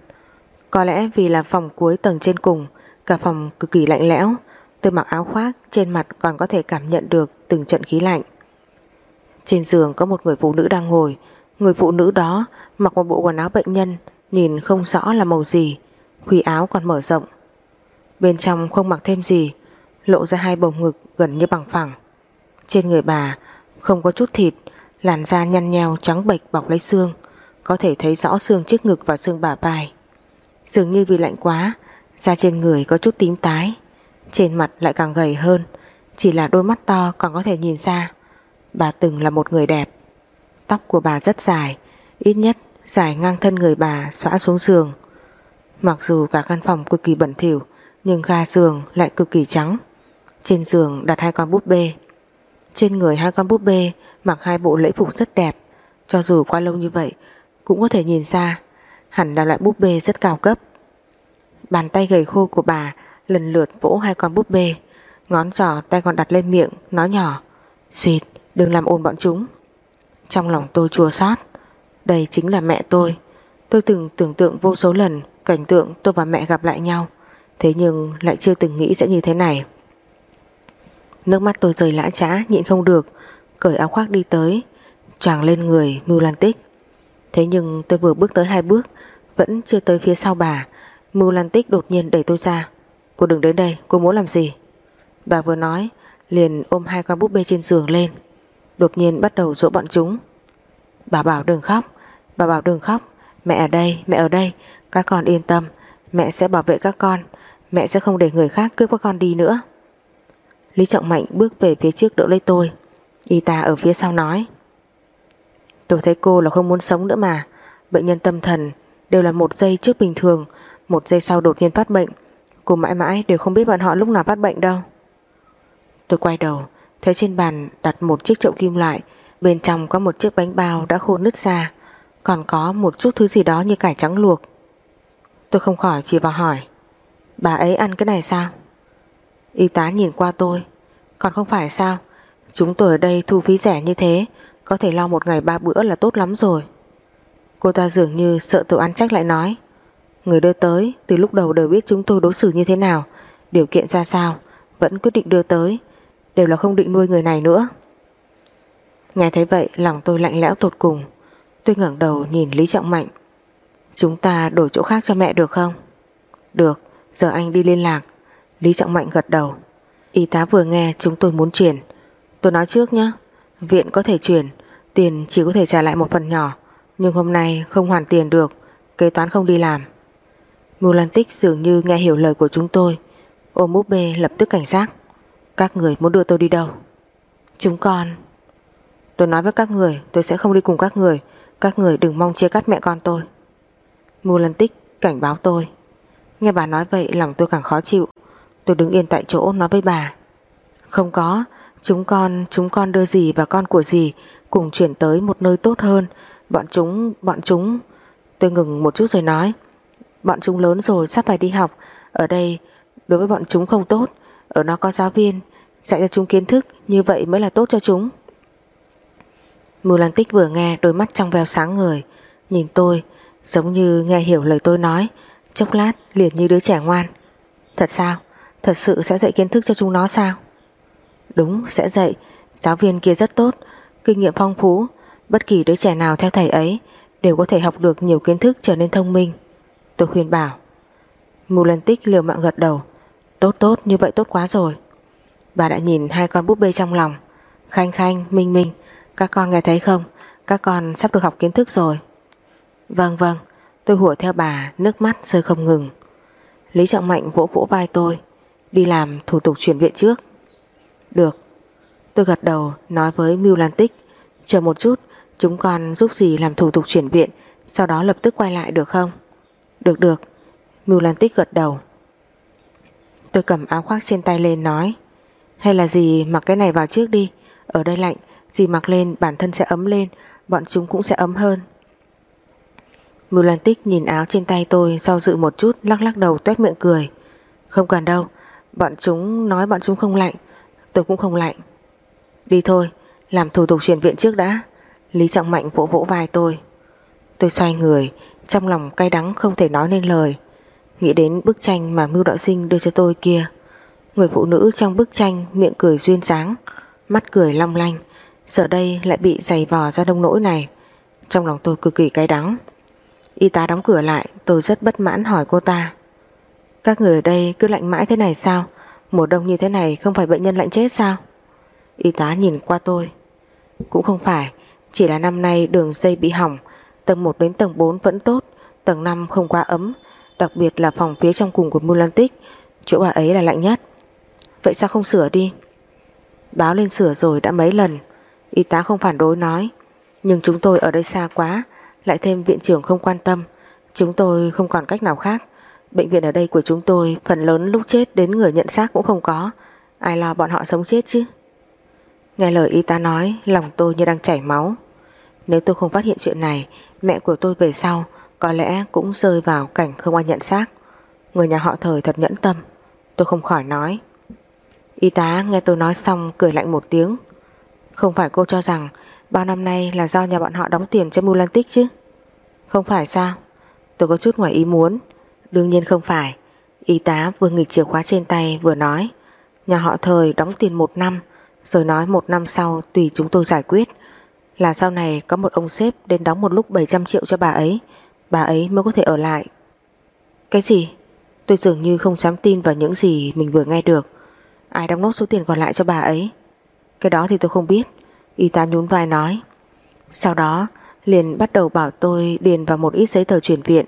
Có lẽ vì là phòng cuối tầng trên cùng, cả phòng cực kỳ lạnh lẽo, tôi mặc áo khoác, trên mặt còn có thể cảm nhận được từng trận khí lạnh. Trên giường có một người phụ nữ đang ngồi, người phụ nữ đó mặc một bộ quần áo bệnh nhân, nhìn không rõ là màu gì, khuy áo còn mở rộng. Bên trong không mặc thêm gì, lộ ra hai bồng ngực gần như bằng phẳng. Trên người bà không có chút thịt, làn da nhăn nheo trắng bệch bọc lấy xương, có thể thấy rõ xương trước ngực và xương bả vai. Dường như vì lạnh quá, da trên người có chút tím tái, trên mặt lại càng gầy hơn, chỉ là đôi mắt to còn có thể nhìn ra. Bà từng là một người đẹp. Tóc của bà rất dài, ít nhất dài ngang thân người bà xõa xuống giường. Mặc dù cả căn phòng cực kỳ bẩn thỉu, nhưng ga giường lại cực kỳ trắng. Trên giường đặt hai con búp bê. Trên người hai con búp bê mặc hai bộ lễ phục rất đẹp, cho dù qua lâu như vậy cũng có thể nhìn ra hẳn là loại búp bê rất cao cấp. Bàn tay gầy khô của bà lần lượt vỗ hai con búp bê, ngón trỏ tay còn đặt lên miệng, nói nhỏ, "Xịt, đừng làm ồn bọn chúng." Trong lòng tôi chua xót, đây chính là mẹ tôi. Tôi từng tưởng tượng vô số lần cảnh tượng tôi và mẹ gặp lại nhau, thế nhưng lại chưa từng nghĩ sẽ như thế này. Nước mắt tôi rơi lã trã nhịn không được, cởi áo khoác đi tới, choàng lên người Mưu Lan Tích. Thế nhưng tôi vừa bước tới hai bước, vẫn chưa tới phía sau bà, Mưu Lan Tích đột nhiên đẩy tôi ra. Cô đừng đến đây, cô muốn làm gì? Bà vừa nói, liền ôm hai con búp bê trên giường lên. Đột nhiên bắt đầu dỗ bọn chúng. Bà bảo đừng khóc, bà bảo đừng khóc, mẹ ở đây, mẹ ở đây, các con yên tâm, mẹ sẽ bảo vệ các con, mẹ sẽ không để người khác cướp các con đi nữa. Lý Trọng Mạnh bước về phía trước đỡ lấy tôi, y tá ở phía sau nói. Tôi thấy cô là không muốn sống nữa mà, bệnh nhân tâm thần đều là một giây trước bình thường, một giây sau đột nhiên phát bệnh, Cô mãi mãi đều không biết bọn họ lúc nào phát bệnh đâu. Tôi quay đầu Thấy trên bàn đặt một chiếc chậu kim loại. Bên trong có một chiếc bánh bao đã khô nứt ra. Còn có một chút thứ gì đó như cải trắng luộc. Tôi không khỏi chỉ vào hỏi. Bà ấy ăn cái này sao? Y tá nhìn qua tôi. Còn không phải sao? Chúng tôi ở đây thu phí rẻ như thế, Có thể lo một ngày ba bữa là tốt lắm rồi. Cô ta dường như sợ tôi ăn trách lại nói. Người đưa tới, từ lúc đầu đều biết chúng tôi đối xử như thế nào. Điều kiện ra sao, Vẫn quyết định đưa tới. Đều là không định nuôi người này nữa. Nghe thấy vậy, lòng tôi lạnh lẽo tột cùng. Tôi ngẩng đầu nhìn Lý Trọng Mạnh. Chúng ta đổi chỗ khác cho mẹ được không? Được, Giờ anh đi liên lạc. Lý Trọng Mạnh gật đầu. Y tá vừa nghe, chúng tôi muốn chuyển. Tôi nói trước nhé. Viện có thể chuyển, Tiền chỉ có thể trả lại một phần nhỏ, Nhưng hôm nay không hoàn tiền được, Kế toán không đi làm. Mưu Lan Tích dường như nghe hiểu lời của chúng tôi. Ôm búp bê lập tức cảnh giác. Các người muốn đưa tôi đi đâu? Chúng con. Tôi nói với các người, tôi sẽ không đi cùng các người. Các người đừng mong chia cắt mẹ con tôi. Mưu Lan Tích cảnh báo tôi. Nghe bà nói vậy, lòng tôi càng khó chịu. Tôi đứng yên tại chỗ nói với bà. Không có Chúng con, chúng con đưa gì và con của gì Cùng chuyển tới một nơi tốt hơn. Bọn chúng, bọn chúng Tôi ngừng một chút rồi nói. Bọn chúng lớn rồi sắp phải đi học. Ở đây đối với bọn chúng không tốt. Ở nó có giáo viên Dạy cho chúng kiến thức như vậy mới là tốt cho chúng. Mưu Lan Tích vừa nghe Đôi mắt trong veo sáng người Nhìn tôi giống như nghe hiểu lời tôi nói. Chốc lát liền như đứa trẻ ngoan. Thật sao? Thật sự sẽ dạy kiến thức cho chúng nó sao? Đúng, sẽ dạy. Giáo viên kia rất tốt, kinh nghiệm phong phú. Bất kỳ đứa trẻ nào theo thầy ấy đều có thể học được nhiều kiến thức trở nên thông minh. Tôi khuyên bảo. Mù lần tích liều mạng gật đầu. Tốt tốt, như vậy tốt quá rồi. Bà đã nhìn hai con búp bê trong lòng. Khanh Khanh, Minh Minh, các con nghe thấy không? Các con sắp được học kiến thức rồi. Vâng vâng, tôi hủa theo bà, nước mắt rơi không ngừng. Lý Trọng Mạnh vỗ vỗ vai tôi, đi làm thủ tục chuyển viện trước. Được. Tôi gật đầu nói với Mưu Lan Tích, chờ một chút, chúng con giúp gì làm thủ tục chuyển viện, sau đó lập tức quay lại được không? Được được. Mưu Lan Tích gật đầu. Tôi cầm áo khoác trên tay lên nói, hay là gì mặc cái này vào trước đi, ở đây lạnh, gì mặc lên bản thân sẽ ấm lên, bọn chúng cũng sẽ ấm hơn. Mưu Lan Tích nhìn áo trên tay tôi do dự một chút lắc lắc đầu tuét miệng cười. Không cần đâu, bọn chúng nói bọn chúng không lạnh, tôi cũng không lạnh. Đi thôi, làm thủ tục chuyển viện trước đã. Lý Trọng Mạnh vỗ vỗ vai tôi. Tôi xoay người, trong lòng cay đắng không thể nói nên lời. Nghĩ đến bức tranh mà Mưu Đạo Sinh đưa cho tôi kia. Người phụ nữ trong bức tranh miệng cười duyên dáng, mắt cười long lanh. Giờ đây lại bị giày vò ra đông nỗi này. Trong lòng tôi cực kỳ cay đắng. Y tá đóng cửa lại Tôi rất bất mãn hỏi cô ta các người ở đây cứ lạnh mãi thế này sao? Mùa đông như thế này không phải bệnh nhân lạnh chết sao? Y tá nhìn qua tôi. Cũng không phải, Chỉ là năm nay đường dây bị hỏng, Tầng 1 đến tầng 4 vẫn tốt, Tầng 5 không quá ấm, Đặc biệt là phòng phía trong cùng của Mulantic, Chỗ bà ấy là lạnh nhất. Vậy sao không sửa đi? Báo lên sửa rồi đã mấy lần, Y tá không phản đối nói. Nhưng chúng tôi ở đây xa quá, lại thêm viện trưởng không quan tâm, Chúng tôi không còn cách nào khác. Bệnh viện ở đây của chúng tôi, Phần lớn lúc chết đến người nhận xác cũng không có. Ai lo bọn họ sống chết chứ? Nghe lời y tá nói, Lòng tôi như đang chảy máu. Nếu tôi không phát hiện chuyện này, Mẹ của tôi về sau, Có lẽ cũng rơi vào cảnh không ai nhận xác. Người nhà họ thời thật nhẫn tâm. Tôi không khỏi nói. Y tá nghe tôi nói xong cười lạnh một tiếng. Không phải cô cho rằng Bao năm nay là do nhà bọn họ đóng tiền cho Mulantic chứ? Không phải sao? Tôi có chút ngoài ý muốn. Đương nhiên không phải. Y tá vừa nghịch chìa khóa trên tay vừa nói, Nhà họ thời đóng tiền một năm, Rồi nói một năm sau tùy chúng tôi giải quyết. Là sau này có một ông sếp Đến đóng một lúc 700 triệu cho bà ấy Bà ấy mới có thể ở lại. Cái gì? Tôi dường như không dám tin vào những gì mình vừa nghe được. Ai đóng nốt số tiền còn lại cho bà ấy? Cái đó thì tôi không biết. Y tá nhún vai nói. Sau đó, liền bắt đầu bảo tôi điền vào một ít giấy tờ chuyển viện.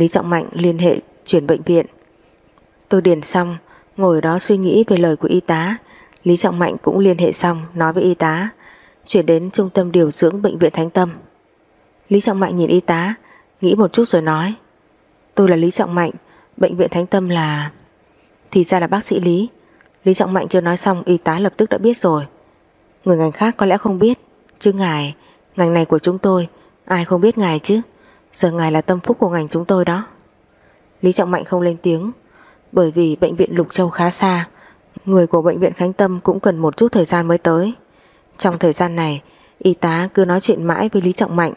Lý Trọng Mạnh liên hệ chuyển bệnh viện. Tôi điền xong Ngồi đó suy nghĩ về lời của y tá. Lý Trọng Mạnh cũng liên hệ xong Nói với y tá Chuyển đến trung tâm điều dưỡng bệnh viện Thánh Tâm. Lý Trọng Mạnh nhìn y tá Nghĩ một chút rồi nói Tôi là Lý Trọng Mạnh Bệnh viện Thánh Tâm là Thì ra là bác sĩ Lý. Lý Trọng Mạnh chưa nói xong y tá lập tức đã biết rồi. Người ngành khác có lẽ không biết Chứ ngài, ngành này của chúng tôi Ai không biết ngài chứ? Giờ ngài là tâm phúc của ngành chúng tôi đó. Lý Trọng Mạnh không lên tiếng, Bởi vì bệnh viện Lục Châu khá xa. Người của bệnh viện Khánh Tâm Cũng cần một chút thời gian mới tới. Trong thời gian này, Y tá cứ nói chuyện mãi với Lý Trọng Mạnh.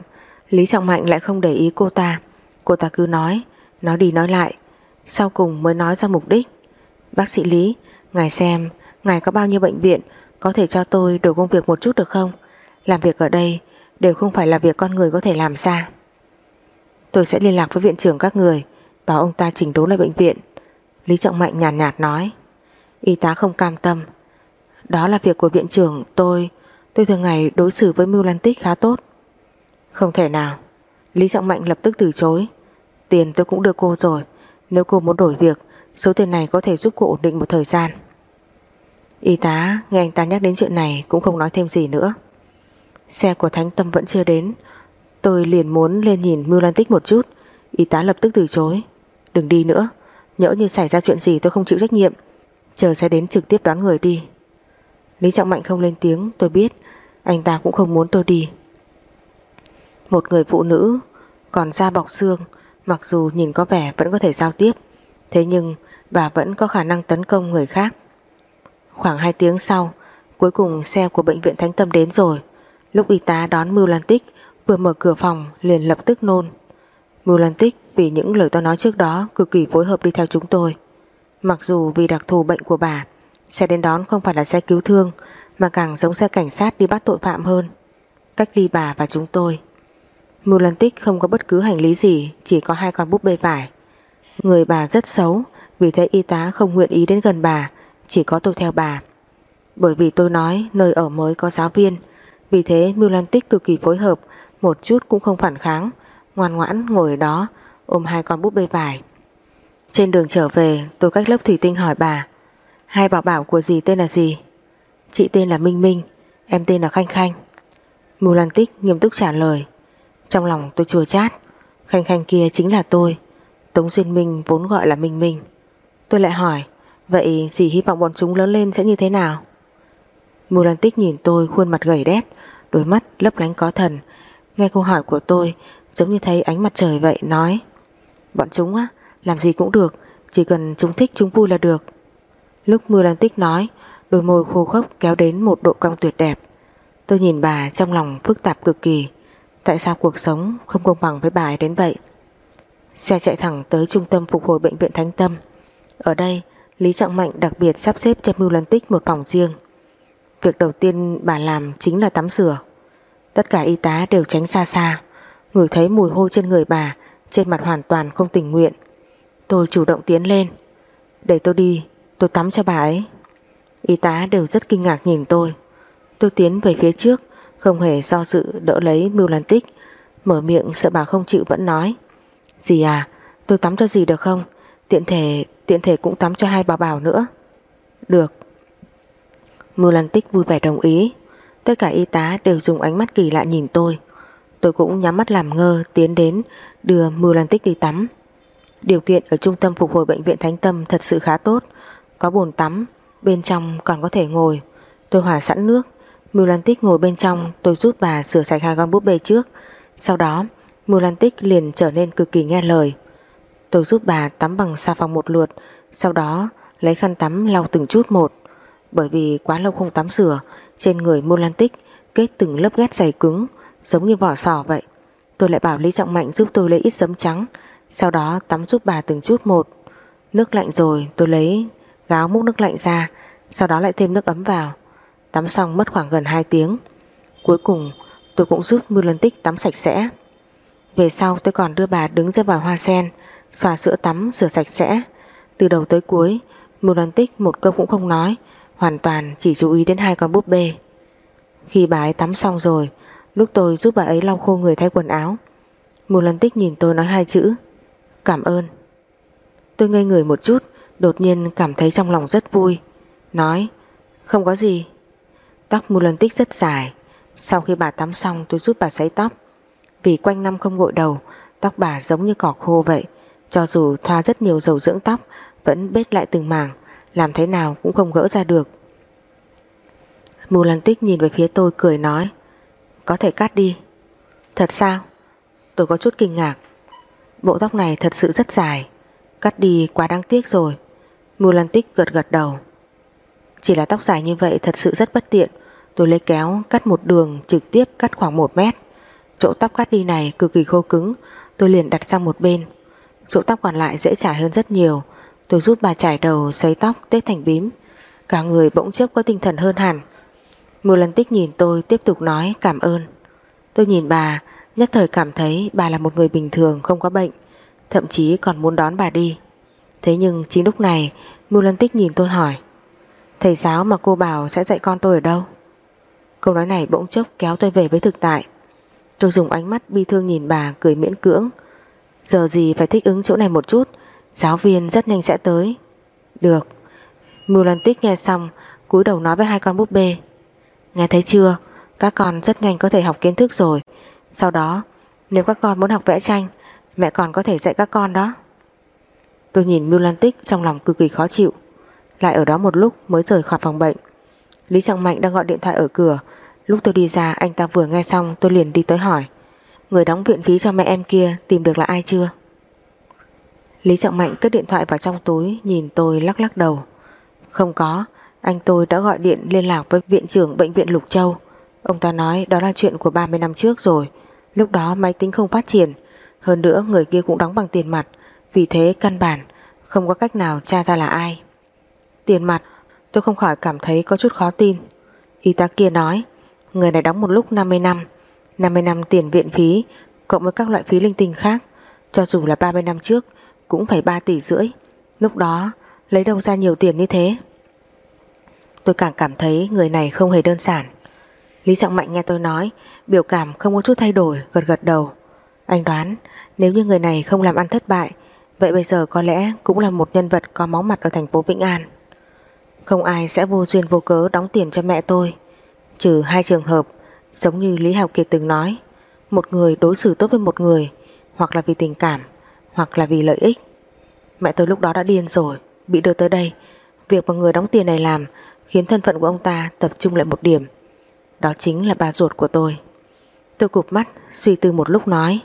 Lý Trọng Mạnh lại không để ý cô ta. Cô ta cứ nói Nói đi nói lại, Sau cùng mới nói ra mục đích. Bác sĩ Lý, Ngài xem, Ngài có bao nhiêu bệnh viện, có thể cho tôi đổi công việc một chút được không? Làm việc ở đây đều không phải là việc con người có thể làm ra. Tôi sẽ liên lạc với viện trưởng các người, bảo ông ta chỉnh đốn lại bệnh viện. Lý Trọng Mạnh nhàn nhạt, nhạt nói. Y tá không cam tâm. Đó là việc của viện trưởng, tôi... Tôi thường ngày đối xử với Mưu Lan Tích khá tốt. Không thể nào. Lý Trọng Mạnh lập tức từ chối. Tiền tôi cũng đưa cô rồi. Nếu cô muốn đổi việc, số tiền này có thể giúp cô ổn định một thời gian. Y tá nghe anh ta nhắc đến chuyện này cũng không nói thêm gì nữa. Xe của Thánh Tâm vẫn chưa đến. Tôi liền muốn lên nhìn Mưu Lan Tích một chút. Y tá lập tức từ chối. Đừng đi nữa. Nhỡ như xảy ra chuyện gì tôi không chịu trách nhiệm. Chờ xe đến trực tiếp đón người đi. Lý Trọng Mạnh không lên tiếng, tôi biết anh ta cũng không muốn tôi đi. Một người phụ nữ còn da bọc xương, mặc dù nhìn có vẻ vẫn có thể giao tiếp, thế nhưng bà vẫn có khả năng tấn công người khác. Khoảng 2 tiếng sau, Cuối cùng xe của bệnh viện Thánh Tâm đến rồi Lúc y tá đón Mưu Lan Tích Vừa mở cửa phòng liền lập tức nôn Mưu Lan Tích vì những lời tôi nói trước đó cực kỳ phối hợp đi theo chúng tôi. Mặc dù vì đặc thù bệnh của bà, xe đến đón không phải là xe cứu thương mà càng giống xe cảnh sát đi bắt tội phạm hơn. Cách ly bà và chúng tôi. Mưu Lan Tích không có bất cứ hành lý gì, chỉ có hai con búp bê vải. Người bà rất xấu, vì thế y tá không nguyện ý đến gần bà, chỉ có tôi theo bà. Bởi vì tôi nói nơi ở mới có giáo viên, vì thế Mưu Lan Tích cực kỳ phối hợp, một chút cũng không phản kháng, ngoan ngoãn ngồi ở đó, ôm hai con búp bê vải. Trên đường trở về, tôi cách lớp thủy tinh hỏi bà, hai bảo bảo của dì tên là gì? Chị tên là Minh Minh, em tên là Khanh Khanh. Mưu Lan Tích nghiêm túc trả lời. Trong lòng tôi chua chát, Khanh Khanh kia chính là tôi. Tống Duyên Minh vốn gọi là Minh Minh. Tôi lại hỏi, vậy dì hy vọng bọn chúng lớn lên sẽ như thế nào? Mưu Lan Tích nhìn tôi khuôn mặt gầy đét, đôi mắt lấp lánh có thần. Nghe câu hỏi của tôi giống như thấy ánh mặt trời vậy nói Bọn chúng á, làm gì cũng được, chỉ cần chúng thích chúng vui là được. Lúc mưa Lan Tích nói, đôi môi khô khốc kéo đến một độ cong tuyệt đẹp. Tôi nhìn bà trong lòng phức tạp cực kỳ. Tại sao cuộc sống không công bằng với bà ấy đến vậy? Xe chạy thẳng tới trung tâm phục hồi bệnh viện Thánh Tâm. Ở đây, Lý Trọng Mạnh đặc biệt sắp xếp cho Mưu Lan Tích một phòng riêng. Việc đầu tiên bà làm chính là tắm rửa. Tất cả y tá đều tránh xa xa, ngửi thấy mùi hôi trên người bà, trên mặt hoàn toàn không tình nguyện. Tôi chủ động tiến lên. Để tôi đi, tôi tắm cho bà ấy. Y tá đều rất kinh ngạc nhìn tôi. Tôi tiến về phía trước, không hề do dự đỡ lấy Mưu Lan Tích, mở miệng sợ bà không chịu vẫn nói. Dì à, tôi tắm cho dì được không? Tiện thể, tiện thể cũng tắm cho hai bà bảo nữa. Được. Mưu Lan Tích vui vẻ đồng ý. Tất cả y tá đều dùng ánh mắt kỳ lạ nhìn tôi. Tôi cũng nhắm mắt làm ngơ tiến đến đưa Mưu Lan Tích đi tắm. Điều kiện ở trung tâm phục hồi bệnh viện Thánh Tâm thật sự khá tốt. Có bồn tắm, bên trong còn có thể ngồi. Tôi hòa sẵn nước. Mưu Lan Tích ngồi bên trong, tôi giúp bà sửa sạch hai con búp bê trước. Sau đó, Mưu Lan Tích liền trở nên cực kỳ nghe lời. Tôi giúp bà tắm bằng xà phòng một lượt, sau đó lấy khăn tắm lau từng chút một. Bởi vì quá lâu không tắm rửa, trên người Mưu Lan Tích kết từng lớp ghét dày cứng, giống như vỏ sò vậy. Tôi lại bảo Lý Trọng Mạnh giúp tôi lấy ít giấm trắng, sau đó tắm giúp bà từng chút một. Nước lạnh rồi tôi lấy gáo múc nước lạnh ra, sau đó lại thêm nước ấm vào. Tắm xong mất khoảng gần 2 tiếng. Cuối cùng tôi cũng giúp Mưu Lân Tích tắm sạch sẽ. Về sau tôi còn đưa bà đứng dưới vòi hoa sen, xòa sữa tắm rửa sạch sẽ. Từ đầu tới cuối, Mưu Lân Tích một câu cũng không nói, hoàn toàn chỉ chú ý đến hai con búp bê. Khi bà ấy tắm xong rồi, lúc tôi giúp bà ấy lau khô người thay quần áo, một lần Tích nhìn tôi nói hai chữ, cảm ơn. Tôi ngây người một chút, đột nhiên cảm thấy trong lòng rất vui. Nói, không có gì. Tóc một lần Tích rất dài. Sau khi bà tắm xong tôi giúp bà sấy tóc. Vì quanh năm không gội đầu, tóc bà giống như cỏ khô vậy. Cho dù thoa rất nhiều dầu dưỡng tóc, vẫn bết lại từng mảng, làm thế nào cũng không gỡ ra được. Mưu Lan Tích nhìn về phía tôi cười nói, có thể cắt đi. Thật sao? Tôi có chút kinh ngạc. Bộ tóc này thật sự rất dài, cắt đi quá đáng tiếc rồi. Mưu Lan Tích gật gật đầu. Chỉ là tóc dài như vậy thật sự rất bất tiện. Tôi lấy kéo cắt một đường trực tiếp cắt khoảng 1 mét. Chỗ tóc cắt đi này cực kỳ khô cứng, tôi liền đặt sang một bên. Chỗ tóc còn lại dễ trải hơn rất nhiều. Tôi giúp bà trải đầu sấy tóc tết thành bím. Cả người bỗng chốc có tinh thần hơn hẳn. Mưu lần Tích nhìn tôi tiếp tục nói cảm ơn. Tôi nhìn bà, nhất thời cảm thấy bà là một người bình thường không có bệnh, thậm chí còn muốn đón bà đi. Thế nhưng chính lúc này Mưu Lân Tích nhìn tôi hỏi Thầy giáo mà cô bảo sẽ dạy con tôi ở đâu Câu nói này bỗng chốc kéo tôi về với thực tại Tôi dùng ánh mắt bi thương nhìn bà cười miễn cưỡng Giờ gì phải thích ứng chỗ này một chút Giáo viên rất nhanh sẽ tới. Được. Mưu Lan Tích nghe xong, cúi đầu nói với hai con búp bê. Nghe thấy chưa? Các con rất nhanh có thể học kiến thức rồi. Sau đó, nếu các con muốn học vẽ tranh, Mẹ còn có thể dạy các con đó. Tôi nhìn Mưu Lan Tích trong lòng cực kỳ khó chịu. Lại ở đó một lúc mới rời khỏi phòng bệnh. Lý Trọng Mạnh đang gọi điện thoại ở cửa. Lúc tôi đi ra, anh ta vừa nghe xong, tôi liền đi tới hỏi. Người đóng viện phí cho mẹ em kia tìm được là ai chưa? Lý Trọng Mạnh cất điện thoại vào trong túi, Nhìn tôi lắc lắc đầu. Không có, Anh tôi đã gọi điện liên lạc với viện trưởng bệnh viện Lục Châu. Ông ta nói đó là chuyện của 30 năm trước rồi, Lúc đó máy tính không phát triển. Hơn nữa người kia cũng đóng bằng tiền mặt, Vì thế căn bản Không có cách nào tra ra là ai. Tiền mặt, tôi không khỏi cảm thấy có chút khó tin. Y tá kia nói, Người này đóng một lúc 50 năm 50 năm tiền viện phí, Cộng với các loại phí linh tinh khác. Cho dù là 30 năm trước cũng phải 3 tỷ rưỡi. Lúc đó, lấy đâu ra nhiều tiền như thế? Tôi càng cảm thấy người này không hề đơn giản. Lý Trọng Mạnh nghe tôi nói, Biểu cảm không có chút thay đổi, Gật gật đầu. Anh đoán, nếu như người này không làm ăn thất bại, Vậy bây giờ có lẽ cũng là một nhân vật Có máu mặt ở thành phố Vĩnh An. Không ai sẽ vô duyên vô cớ Đóng tiền cho mẹ tôi. Trừ hai trường hợp, Giống như Lý Hào Kiệt từng nói, Một người đối xử tốt với một người, Hoặc là vì tình cảm hoặc là vì lợi ích. Mẹ tôi lúc đó đã điên rồi, Bị đưa tới đây. Việc mà người đóng tiền này làm Khiến thân phận của ông ta tập trung lại một điểm. Đó chính là ba ruột của tôi. Tôi cụp mắt, suy tư một lúc nói,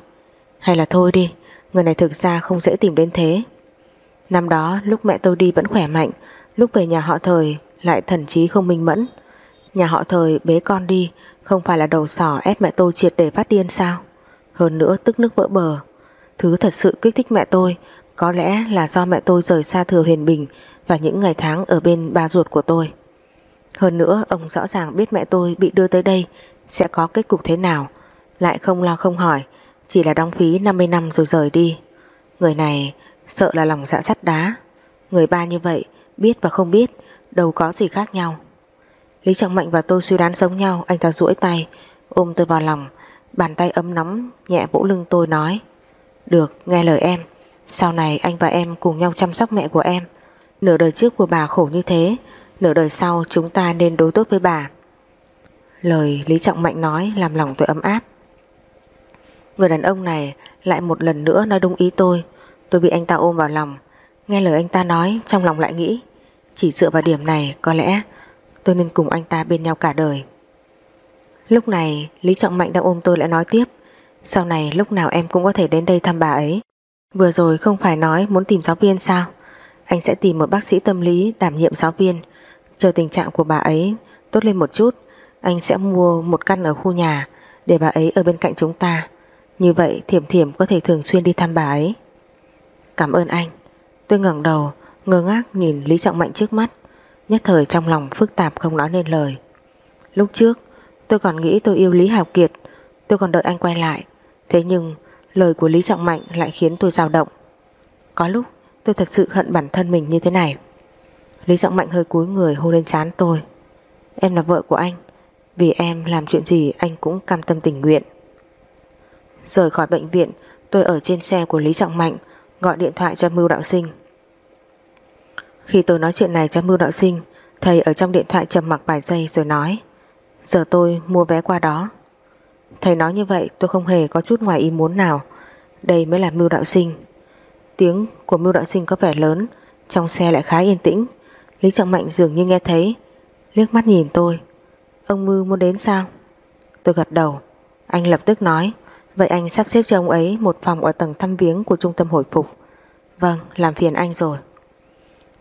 Hay là thôi đi, Người này thực ra không dễ tìm đến thế. Năm đó, lúc mẹ tôi đi vẫn khỏe mạnh, Lúc về nhà họ thời Lại thần trí không minh mẫn. Nhà họ thời bế con đi, Không phải là đầu sỏ ép mẹ tôi triệt để phát điên sao? Hơn nữa, tức nước vỡ bờ Thứ thật sự kích thích mẹ tôi, Có lẽ là do mẹ tôi rời xa thừa huyền bình Và những ngày tháng ở bên ba ruột của tôi. Hơn nữa, ông rõ ràng biết mẹ tôi bị đưa tới đây Sẽ có kết cục thế nào, Lại không lo không hỏi, Chỉ là đóng phí 50 năm rồi rời đi. Người này sợ là lòng dạ sắt đá. Người ba như vậy, Biết và không biết, Đâu có gì khác nhau. Lý Trọng Mạnh và tôi suy đoán giống nhau, Anh ta duỗi tay, ôm tôi vào lòng, Bàn tay ấm nóng nhẹ vỗ lưng tôi nói được, nghe lời em. Sau này anh và em cùng nhau chăm sóc mẹ của em. Nửa đời trước của bà khổ như thế, Nửa đời sau chúng ta nên đối tốt với bà. Lời Lý Trọng Mạnh nói Làm lòng tôi ấm áp. Người đàn ông này lại một lần nữa nói đúng ý tôi. Tôi bị anh ta ôm vào lòng. Nghe lời anh ta nói, Trong lòng lại nghĩ, Chỉ dựa vào điểm này có lẽ Tôi nên cùng anh ta bên nhau cả đời. Lúc này, Lý Trọng Mạnh đang ôm tôi lại nói tiếp. Sau này lúc nào em cũng có thể đến đây thăm bà ấy. Vừa rồi không phải nói muốn tìm giáo viên sao? Anh sẽ tìm một bác sĩ tâm lý đảm nhiệm giáo viên. Chờ tình trạng của bà ấy tốt lên một chút, Anh sẽ mua một căn ở khu nhà Để bà ấy ở bên cạnh chúng ta. Như vậy Thiểm Thiểm có thể thường xuyên đi thăm bà ấy. Cảm ơn anh. Tôi ngẩng đầu, ngơ ngác nhìn Lý Trọng Mạnh trước mắt. Nhất thời trong lòng phức tạp không nói nên lời. Lúc trước, tôi còn nghĩ tôi yêu Lý Hào Kiệt. Tôi còn đợi anh quay lại. Thế nhưng, lời của Lý Trọng Mạnh lại khiến tôi dao động. Có lúc, tôi thật sự hận bản thân mình như thế này. Lý Trọng Mạnh hơi cúi người hôn lên chán tôi. Em là vợ của anh, Vì em làm chuyện gì anh cũng cam tâm tình nguyện. Rời khỏi bệnh viện, Tôi ở trên xe của Lý Trọng Mạnh, Gọi điện thoại cho Mưu Đạo Sinh. Khi tôi nói chuyện này cho Mưu Đạo Sinh, Thầy ở trong điện thoại trầm mặc vài giây rồi nói, Giờ tôi mua vé qua đó. Thầy nói như vậy, tôi không hề có chút ngoài ý muốn nào. Đây mới là Mưu Đạo Sinh. Tiếng của Mưu Đạo Sinh có vẻ lớn, Trong xe lại khá yên tĩnh. Lý Trọng Mạnh dường như nghe thấy, Liếc mắt nhìn tôi. Ông Mưu muốn đến sao? Tôi gật đầu. Anh lập tức nói, Vậy anh sắp xếp cho ông ấy một phòng ở tầng thăm viếng của trung tâm hồi phục. Vâng làm phiền anh rồi.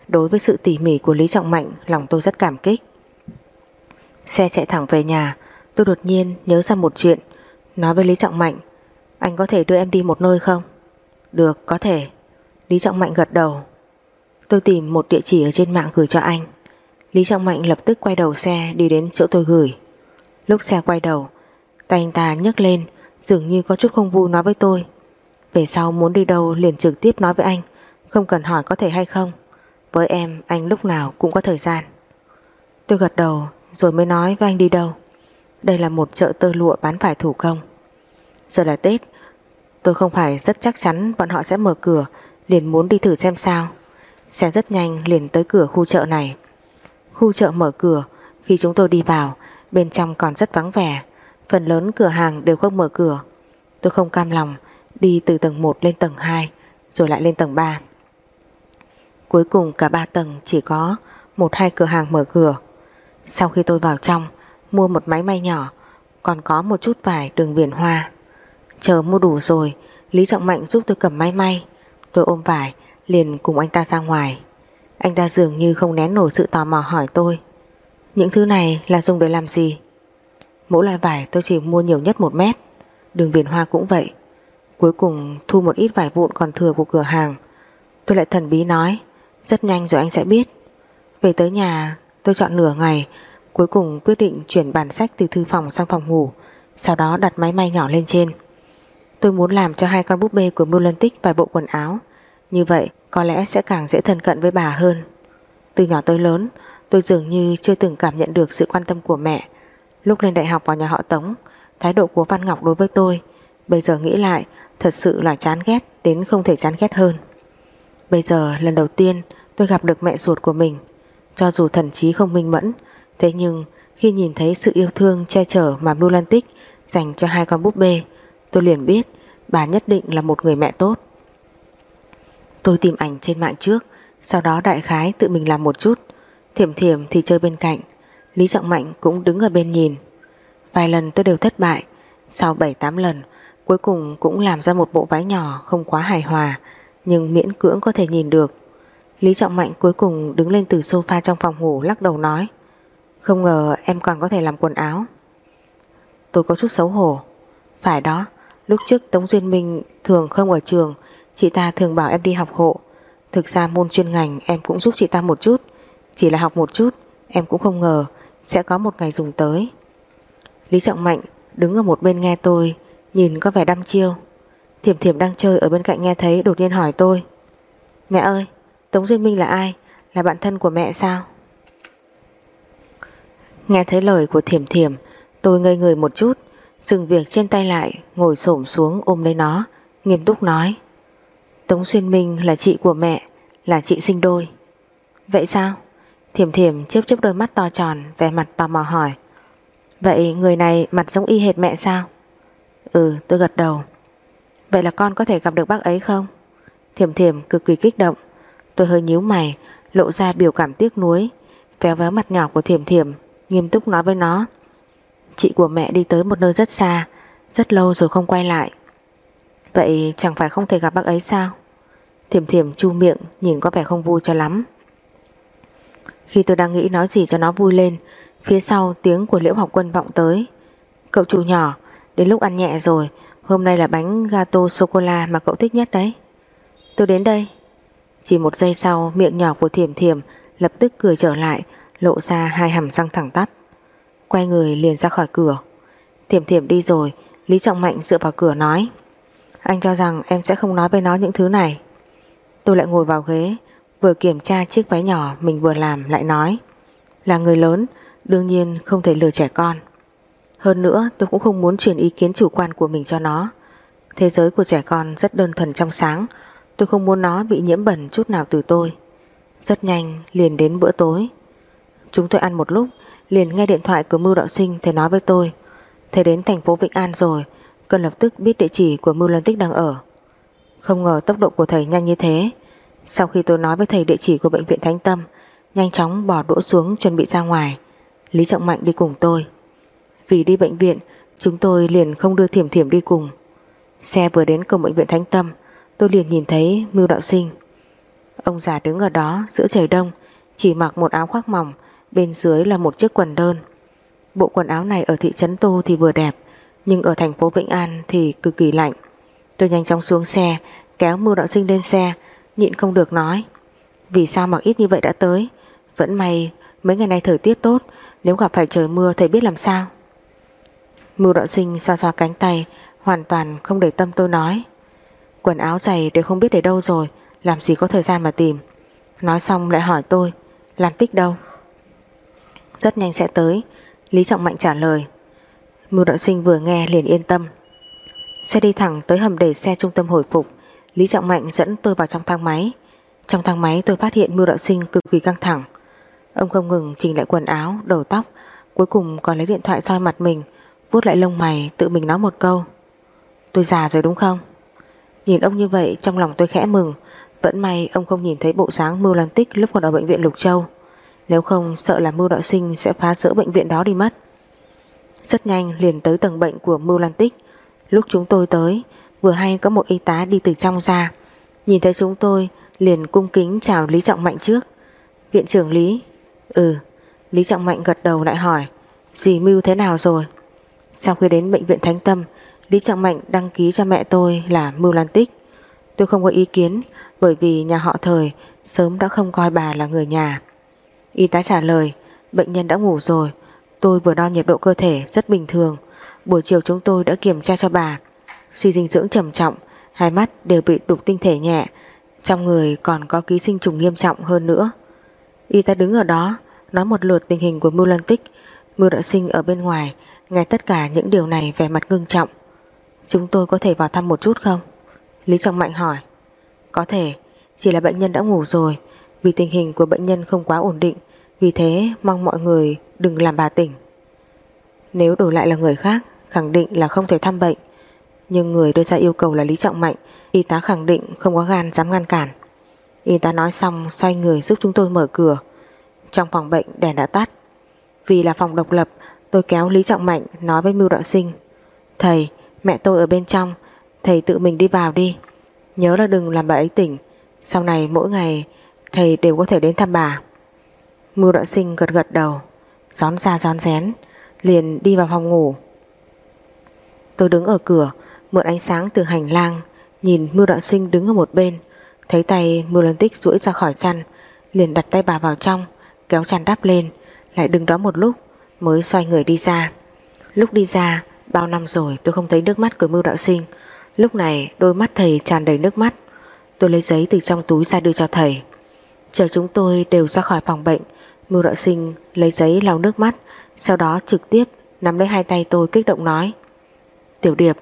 Đối với sự tỉ mỉ của Lý Trọng Mạnh, Lòng tôi rất cảm kích. Xe chạy thẳng về nhà Tôi đột nhiên nhớ ra một chuyện. Nói với Lý Trọng Mạnh, Anh có thể đưa em đi một nơi không? Được, có thể. Lý Trọng Mạnh gật đầu. Tôi tìm một địa chỉ ở trên mạng gửi cho anh. Lý Trọng Mạnh lập tức quay đầu xe Đi đến chỗ tôi gửi. Lúc xe quay đầu, Tay anh ta nhấc lên, Dường như có chút không vui nói với tôi. Về sau muốn đi đâu liền trực tiếp nói với anh, Không cần hỏi có thể hay không. Với em, anh lúc nào cũng có thời gian. Tôi gật đầu, rồi mới nói với anh đi đâu. Đây là một chợ tơ lụa bán vải thủ công. Giờ là Tết. Tôi không phải rất chắc chắn bọn họ sẽ mở cửa Liền muốn đi thử xem sao. Xe rất nhanh liền tới cửa khu chợ này. Khu chợ mở cửa Khi chúng tôi đi vào Bên trong còn rất vắng vẻ. Phần lớn cửa hàng đều không mở cửa. Tôi không cam lòng Đi từ tầng 1 lên tầng 2 Rồi lại lên tầng 3 Cuối cùng cả ba tầng chỉ có một hai cửa hàng mở cửa. Sau khi tôi vào trong, mua một máy may nhỏ, còn có một chút vải đường viền hoa. Chờ mua đủ rồi, Lý Trọng Mạnh giúp tôi cầm máy may. Tôi ôm vải, liền cùng anh ta ra ngoài. Anh ta dường như không nén nổi sự tò mò hỏi tôi. Những thứ này là dùng để làm gì? Mỗi loại vải tôi chỉ mua nhiều nhất một mét. Đường viền hoa cũng vậy. Cuối cùng thu một ít vải vụn còn thừa của cửa hàng Tôi lại thần bí nói Rất nhanh rồi anh sẽ biết Về tới nhà tôi chọn nửa ngày Cuối cùng quyết định chuyển bản sách từ thư phòng sang phòng ngủ, Sau đó đặt máy may nhỏ lên trên. Tôi muốn làm cho hai con búp bê của Mưu Lân Tích vài bộ quần áo, Như vậy có lẽ sẽ càng dễ thân cận với bà hơn. Từ nhỏ tới lớn, Tôi dường như chưa từng cảm nhận được sự quan tâm của mẹ. Lúc lên đại học vào nhà họ Tống, Thái độ của Văn Ngọc đối với tôi Bây giờ nghĩ lại Thật sự là chán ghét đến không thể chán ghét hơn. Bây giờ lần đầu tiên tôi gặp được mẹ ruột của mình, Cho dù thần trí không minh mẫn Thế nhưng, khi nhìn thấy sự yêu thương che chở mà Mulantic dành cho hai con búp bê, Tôi liền biết bà nhất định là một người mẹ tốt. Tôi tìm ảnh trên mạng trước, Sau đó đại khái tự mình làm một chút. Thiểm thiểm thì chơi bên cạnh, Lý Trọng Mạnh cũng đứng ở bên nhìn. Vài lần tôi đều thất bại, Sau 7-8 lần, Cuối cùng cũng làm ra một bộ váy nhỏ không quá hài hòa, Nhưng miễn cưỡng có thể nhìn được. Lý Trọng Mạnh cuối cùng đứng lên từ sofa trong phòng ngủ lắc đầu nói không ngờ em còn có thể làm quần áo. Tôi có chút xấu hổ. Phải đó, Lúc trước Tống Duyên Minh thường không ở trường, Chị ta thường bảo em đi học hộ. Thực ra môn chuyên ngành em cũng giúp chị ta một chút. Chỉ là học một chút, Em cũng không ngờ sẽ có một ngày dùng tới. Lý Trọng Mạnh đứng ở một bên nghe tôi, Nhìn có vẻ đăm chiêu. Thiểm thiểm đang chơi ở bên cạnh nghe thấy Đột nhiên hỏi tôi. Mẹ ơi, Tống Duyên Minh là ai? Là bạn thân của mẹ sao? Nghe thấy lời của thiểm thiểm, Tôi ngây người một chút, Dừng việc trên tay lại, Ngồi xổm xuống ôm lấy nó, Nghiêm túc nói. Tống Xuyên Minh là chị của mẹ, Là chị sinh đôi. Vậy sao? Thiểm thiểm chớp chớp đôi mắt to tròn, Vẻ mặt tò mò hỏi. Vậy người này mặt giống y hệt mẹ sao? Ừ tôi gật đầu. Vậy là con có thể gặp được bác ấy không? Thiểm thiểm cực kỳ kích động. Tôi hơi nhíu mày, Lộ ra biểu cảm tiếc nuối, Véo véo mặt nhỏ của thiểm thiểm Nghiêm túc nói với nó. Chị của mẹ đi tới một nơi rất xa, Rất lâu rồi không quay lại. Vậy chẳng phải không thể gặp bác ấy sao? Thiểm thiểm chu miệng, Nhìn có vẻ không vui cho lắm. Khi tôi đang nghĩ nói gì cho nó vui lên, Phía sau tiếng của Liễu Học Quân vọng tới. Cậu chủ nhỏ, Đến lúc ăn nhẹ rồi, Hôm nay là bánh gato sô-cô-la mà cậu thích nhất đấy. Tôi đến đây. Chỉ một giây sau, miệng nhỏ của thiểm thiểm Lập tức cười trở lại Lộ ra hai hàm răng thẳng tắp. Quay người liền ra khỏi cửa. Thiểm thiểm đi rồi, Lý Trọng Mạnh dựa vào cửa nói, Anh cho rằng em sẽ không nói với nó những thứ này. Tôi lại ngồi vào ghế, Vừa kiểm tra chiếc váy nhỏ Mình vừa làm lại nói, Là người lớn, Đương nhiên không thể lừa trẻ con. Hơn nữa, tôi cũng không muốn truyền ý kiến chủ quan của mình cho nó. Thế giới của trẻ con rất đơn thuần trong sáng, Tôi không muốn nó bị nhiễm bẩn chút nào từ tôi. Rất nhanh liền đến bữa tối. Chúng tôi ăn một lúc, Liền nghe điện thoại của Mưu Đạo Sinh Thầy nói với tôi. Thầy đến thành phố Vĩnh An rồi, Cần lập tức biết địa chỉ của Mưu Lân Tích đang ở. Không ngờ tốc độ của thầy nhanh như thế. Sau khi tôi nói với thầy địa chỉ của bệnh viện Thánh Tâm, Nhanh chóng bỏ đũa xuống chuẩn bị ra ngoài. Lý Trọng Mạnh đi cùng tôi. Vì đi bệnh viện, Chúng tôi liền không đưa Thiểm Thiểm đi cùng. Xe vừa đến cổng bệnh viện Thánh Tâm, Tôi liền nhìn thấy Mưu Đạo Sinh. Ông già đứng ở đó, giữa trời đông, Chỉ mặc một áo khoác mỏng Bên dưới là một chiếc quần đơn. Bộ quần áo này ở thị trấn Tô thì vừa đẹp, Nhưng ở thành phố Vĩnh An thì cực kỳ lạnh. Tôi nhanh chóng xuống xe, Kéo Mưu Đạo Sinh lên xe, Nhịn không được nói. Vì sao mặc ít như vậy đã tới? Vẫn may mấy ngày nay thời tiết tốt, nếu gặp phải trời mưa thầy biết làm sao? Mưu đạo sinh xoa xoa cánh tay, Hoàn toàn không để tâm tôi nói. Quần áo giày đều không biết để đâu rồi, Làm gì có thời gian mà tìm. Nói xong lại hỏi tôi, Làm tích đâu? Rất nhanh sẽ tới. Lý Trọng Mạnh trả lời. Mưu đạo sinh vừa nghe liền yên tâm. Xe đi thẳng tới hầm để xe trung tâm hồi phục. Lý Trọng Mạnh dẫn tôi vào trong thang máy. Trong thang máy tôi phát hiện Mưu đạo sinh cực kỳ căng thẳng. Ông không ngừng chỉnh lại quần áo, đầu tóc Cuối cùng còn lấy điện thoại soi mặt mình vuốt lại lông mày tự mình nói một câu. Tôi già rồi đúng không? Nhìn ông như vậy trong lòng tôi khẽ mừng. Vẫn may ông không nhìn thấy bộ dáng Mưu Lan Tích lúc còn ở bệnh viện Lục Châu. Nếu không, sợ là Mưu Đạo Sinh sẽ phá rỡ bệnh viện đó đi mất. Rất nhanh, liền tới tầng bệnh của Mưu Lan Tích. Lúc chúng tôi tới, Vừa hay có một y tá đi từ trong ra. Nhìn thấy chúng tôi, liền cung kính chào Lý Trọng Mạnh trước. Viện trưởng Lý Ừ. Lý Trọng Mạnh gật đầu lại hỏi, Dì Mưu thế nào rồi? Sau khi đến bệnh viện Thánh Tâm, Lý Trọng Mạnh đăng ký cho mẹ tôi là Mưu Lan Tích. Tôi không có ý kiến, bởi vì nhà họ thời sớm đã không coi bà là người nhà. Y tá trả lời, bệnh nhân đã ngủ rồi, tôi vừa đo nhiệt độ cơ thể rất bình thường. Buổi chiều chúng tôi đã kiểm tra cho bà, suy dinh dưỡng trầm trọng, hai mắt đều bị đục tinh thể nhẹ, trong người còn có ký sinh trùng nghiêm trọng hơn nữa. Y tá đứng ở đó, nói một lượt tình hình của Mưu Lan Tích, Mưu Đạo Sinh ở bên ngoài, nghe tất cả những điều này vẻ mặt ngưng trọng. Chúng tôi có thể vào thăm một chút không? Lý Trọng Mạnh hỏi. Có thể, chỉ là bệnh nhân đã ngủ rồi, vì tình hình của bệnh nhân không quá ổn định, vì thế mong mọi người đừng làm bà tỉnh. Nếu đổi lại là người khác, khẳng định là không thể thăm bệnh, nhưng người đưa ra yêu cầu là Lý Trọng Mạnh, y tá khẳng định không có gan dám ngăn cản. Y tá nói xong xoay người giúp chúng tôi mở cửa. Trong phòng bệnh đèn đã tắt. Vì là phòng độc lập, tôi kéo Lý Trọng Mạnh nói với Mưu Đạo Sinh. Thầy, mẹ tôi ở bên trong, thầy tự mình đi vào đi. Nhớ là đừng làm bà ấy tỉnh, sau này mỗi ngày thầy đều có thể đến thăm bà. Mưu Đạo Sinh gật gật đầu, gión ra gión rén, liền đi vào phòng ngủ. Tôi đứng ở cửa, mượn ánh sáng từ hành lang, nhìn Mưu Đạo Sinh đứng ở một bên, thấy tay Mưu Lan Tích duỗi ra khỏi chăn, liền đặt tay bà vào trong, kéo chăn đắp lên, lại đứng đó một lúc mới xoay người đi ra. Lúc đi ra, bao năm rồi tôi không thấy nước mắt của Mưu Đạo Sinh, lúc này đôi mắt thầy tràn đầy nước mắt. Tôi lấy giấy từ trong túi ra đưa cho thầy. Chờ chúng tôi đều ra khỏi phòng bệnh, Mưu Đạo Sinh lấy giấy lau nước mắt, sau đó trực tiếp nắm lấy hai tay tôi kích động nói: "Tiểu Điệp,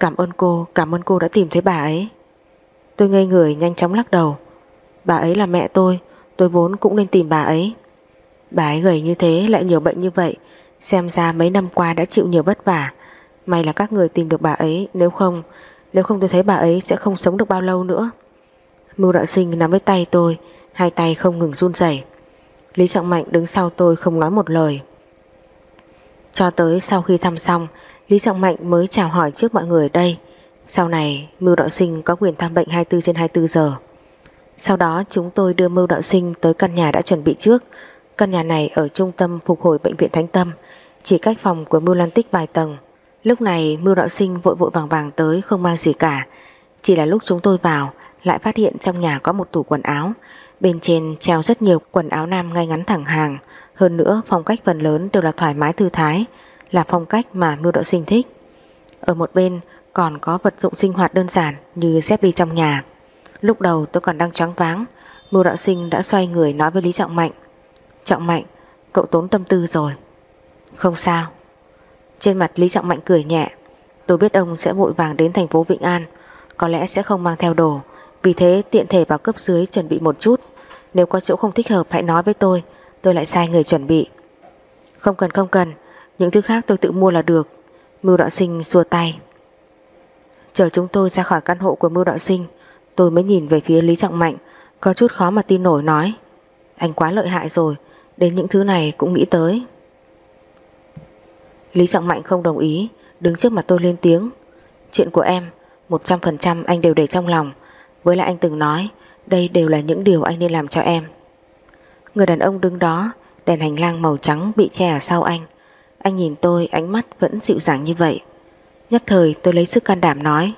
cảm ơn cô, cảm ơn cô đã tìm thấy bà ấy." Tôi ngây người nhanh chóng lắc đầu. Bà ấy là mẹ tôi, tôi vốn cũng nên tìm bà ấy. Bà ấy gầy như thế lại nhiều bệnh như vậy Xem ra mấy năm qua đã chịu nhiều vất vả May là các người tìm được bà ấy Nếu không Nếu không tôi thấy bà ấy sẽ không sống được bao lâu nữa Mưu đạo sinh nắm lấy tay tôi Hai tay không ngừng run rẩy. Lý Trọng Mạnh đứng sau tôi không nói một lời Cho tới sau khi thăm xong Lý Trọng Mạnh mới chào hỏi trước mọi người đây Sau này Mưu đạo sinh có quyền thăm bệnh 24 trên 24 giờ Sau đó chúng tôi đưa Mưu đạo sinh tới căn nhà đã chuẩn bị trước Căn nhà này ở trung tâm phục hồi bệnh viện Thánh Tâm, chỉ cách phòng của Mưu Lan Tích vài tầng. Lúc này Mưu Đạo Sinh vội vội vàng vàng tới không mang gì cả. Chỉ là lúc chúng tôi vào lại phát hiện trong nhà có một tủ quần áo. Bên trên treo rất nhiều quần áo nam ngay ngắn thẳng hàng. Hơn nữa phong cách phần lớn đều là thoải mái thư thái, là phong cách mà Mưu Đạo Sinh thích. Ở một bên còn có vật dụng sinh hoạt đơn giản như dép đi trong nhà. Lúc đầu tôi còn đang choáng váng, Mưu Đạo Sinh đã xoay người nói với Lý Trọng Mạnh. Trọng Mạnh Cậu tốn tâm tư rồi Không sao Trên mặt Lý Trọng Mạnh cười nhẹ Tôi biết ông sẽ vội vàng đến thành phố Vĩnh An Có lẽ sẽ không mang theo đồ vì thế, tiện thể vào cấp dưới chuẩn bị một chút. Nếu có chỗ không thích hợp, hãy nói với tôi. Tôi lại sai người chuẩn bị. Không cần không cần. Những thứ khác tôi tự mua là được. Mưu đạo sinh xua tay. Chờ chúng tôi ra khỏi căn hộ của Mưu đạo sinh, Tôi mới nhìn về phía Lý Trọng Mạnh, Có chút khó mà tin nổi nói, Anh quá lợi hại rồi, Đến những thứ này cũng nghĩ tới. Lý Trọng Mạnh không đồng ý, Đứng trước mặt tôi lên tiếng, Chuyện của em 100% anh đều để trong lòng với lại anh từng nói Đây đều là những điều anh nên làm cho em Người đàn ông đứng đó Đèn hành lang màu trắng bị che ở sau anh Anh nhìn tôi ánh mắt vẫn dịu dàng như vậy Nhất thời tôi lấy sức can đảm nói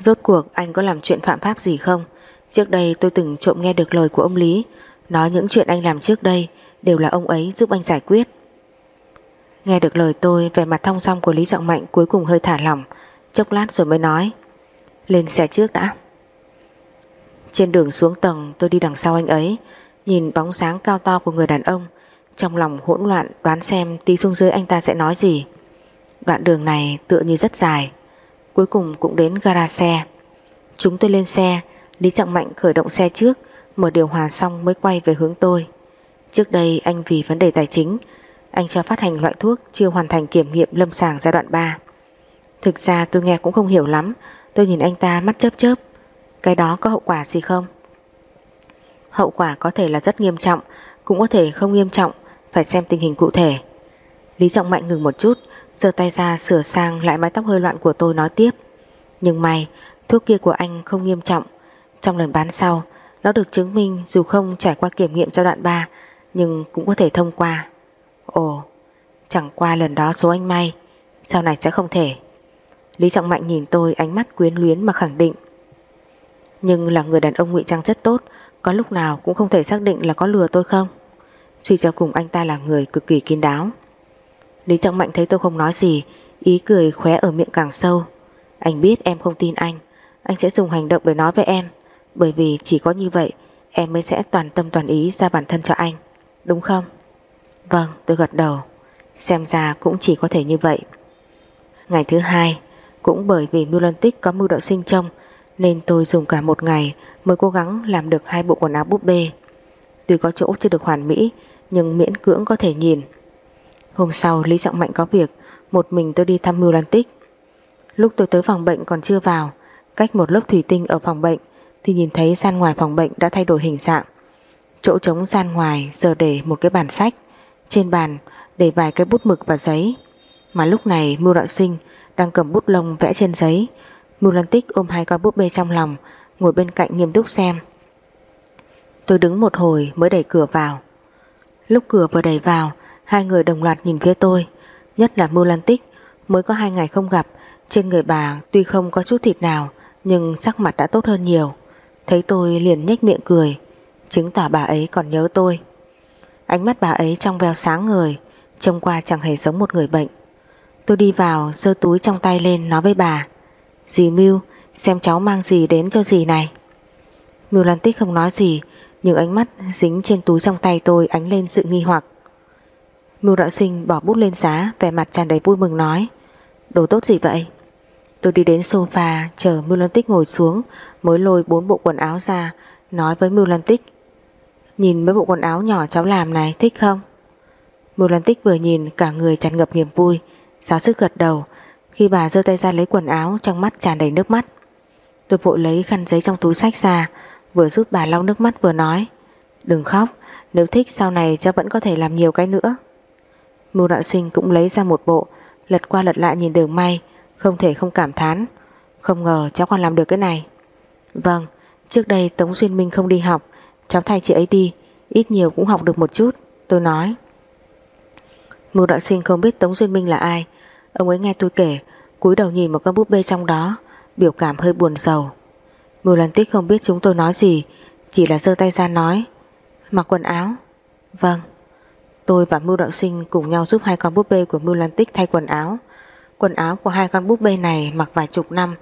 Rốt cuộc anh có làm chuyện phạm pháp gì không Trước đây tôi từng trộm nghe được lời của ông Lý Nói những chuyện anh làm trước đây đều là ông ấy giúp anh giải quyết. Nghe được lời tôi về mặt thông song của Lý Trọng Mạnh cuối cùng hơi thả lỏng, chốc lát rồi mới nói lên xe trước đã. Trên đường xuống tầng tôi đi đằng sau anh ấy, nhìn bóng sáng cao to của người đàn ông, trong lòng hỗn loạn đoán xem tí xuống dưới anh ta sẽ nói gì. Đoạn đường này tựa như rất dài, cuối cùng cũng đến gara xe. Chúng tôi lên xe, Lý Trọng Mạnh khởi động xe trước, mở điều hòa xong mới quay về hướng tôi. Trước đây anh vì vấn đề tài chính Anh cho phát hành loại thuốc chưa hoàn thành kiểm nghiệm lâm sàng giai đoạn 3 Thực ra tôi nghe cũng không hiểu lắm Tôi nhìn anh ta mắt chớp chớp cái đó có hậu quả gì không? Hậu quả có thể là rất nghiêm trọng Cũng có thể không nghiêm trọng Phải xem tình hình cụ thể Lý Trọng Mạnh ngừng một chút giơ tay ra sửa sang lại mái tóc hơi loạn của tôi nói tiếp Nhưng may Thuốc kia của anh không nghiêm trọng Trong lần bán sau Nó được chứng minh dù không trải qua kiểm nghiệm giai đoạn 3 nhưng cũng có thể thông qua. Ồ, chẳng qua lần đó số anh may, sau này sẽ không thể. Lý Trọng Mạnh nhìn tôi ánh mắt quyến luyến mà khẳng định nhưng là người đàn ông ngụy trang rất tốt, Có lúc nào cũng không thể xác định là có lừa tôi không? Suy cho cùng anh ta là người cực kỳ kín đáo. Lý Trọng Mạnh thấy tôi không nói gì, Ý cười khóe ở miệng càng sâu. Anh biết em không tin anh Anh sẽ dùng hành động để nói với em. Bởi vì chỉ có như vậy, Em mới sẽ toàn tâm toàn ý ra bản thân cho anh, Đúng không? Vâng tôi gật đầu. Xem ra cũng chỉ có thể như vậy. Ngày thứ hai, Cũng bởi vì Mưu Lân Tích có mưu đạo sinh trông nên tôi dùng cả một ngày Mới cố gắng làm được hai bộ quần áo búp bê. Tuy có chỗ chưa được hoàn mỹ, Nhưng miễn cưỡng có thể nhìn. Hôm sau, Lý Trọng Mạnh có việc, Một mình tôi đi thăm Mưu Lan Tích Lúc tôi tới phòng bệnh còn chưa vào, Cách một lớp thủy tinh ở phòng bệnh Thì nhìn thấy gian ngoài phòng bệnh đã thay đổi hình dạng. Chỗ trống gian ngoài Giờ để một cái bàn sách, Trên bàn để vài cái bút mực và giấy. Mà lúc này Mưu Đạo Sinh Đang cầm bút lông vẽ trên giấy Mưu Lan Tích ôm hai con búp bê trong lòng, Ngồi bên cạnh nghiêm túc xem. Tôi đứng một hồi mới đẩy cửa vào. Lúc cửa vừa đẩy vào, Hai người đồng loạt nhìn phía tôi. Nhất là Mưu Lan Tích Mới có hai ngày không gặp, Trên người bà tuy không có chút thịt nào, Nhưng sắc mặt đã tốt hơn nhiều. Thấy tôi liền nhếch miệng cười, Chứng tỏ bà ấy còn nhớ tôi. Ánh mắt bà ấy trong veo sáng người Trông qua chẳng hề giống một người bệnh. Tôi đi vào, giơ túi trong tay lên nói với bà. Dì Mưu Xem cháu mang gì đến cho dì này. Mưu Lan Tích không nói gì, Nhưng ánh mắt dính trên túi trong tay tôi Ánh lên sự nghi hoặc. Mưu đạo sinh bỏ bút lên giá, Vẻ mặt tràn đầy vui mừng nói, Đồ tốt gì vậy? Tôi đi đến sofa, chờ Mưu Lan Tích ngồi xuống, Mới lôi bốn bộ quần áo ra, Nói với Mưu Lan Tích, Nhìn mấy bộ quần áo nhỏ cháu làm này, thích không? Mưu Lan Tích vừa nhìn, Cả người tràn ngập niềm vui Giáo sức gật đầu khi bà giơ tay ra lấy quần áo, Trong mắt tràn đầy nước mắt. Tôi vội lấy khăn giấy trong túi sách ra, Vừa giúp bà lau nước mắt vừa nói, Đừng khóc, Nếu thích sau này cháu vẫn có thể làm nhiều cái nữa. Mưu đạo sinh cũng lấy ra một bộ, Lật qua lật lại nhìn đường may, Không thể không cảm thán, Không ngờ cháu còn làm được cái này. Vâng Trước đây Tống Duyên Minh không đi học, Cháu thay chị ấy đi, Ít nhiều cũng học được một chút, Tôi nói. Mưu đạo sinh không biết Tống Duyên Minh là ai Ông ấy nghe tôi kể, cúi đầu nhìn một con búp bê trong đó, Biểu cảm hơi buồn sầu. Mưu Lan Tích không biết chúng tôi nói gì, Chỉ là giơ tay ra nói, Mặc quần áo. Vâng. Tôi và Mưu Đạo Sinh cùng nhau giúp hai con búp bê của Mưu Lan Tích thay quần áo. Quần áo của hai con búp bê này mặc vài chục năm,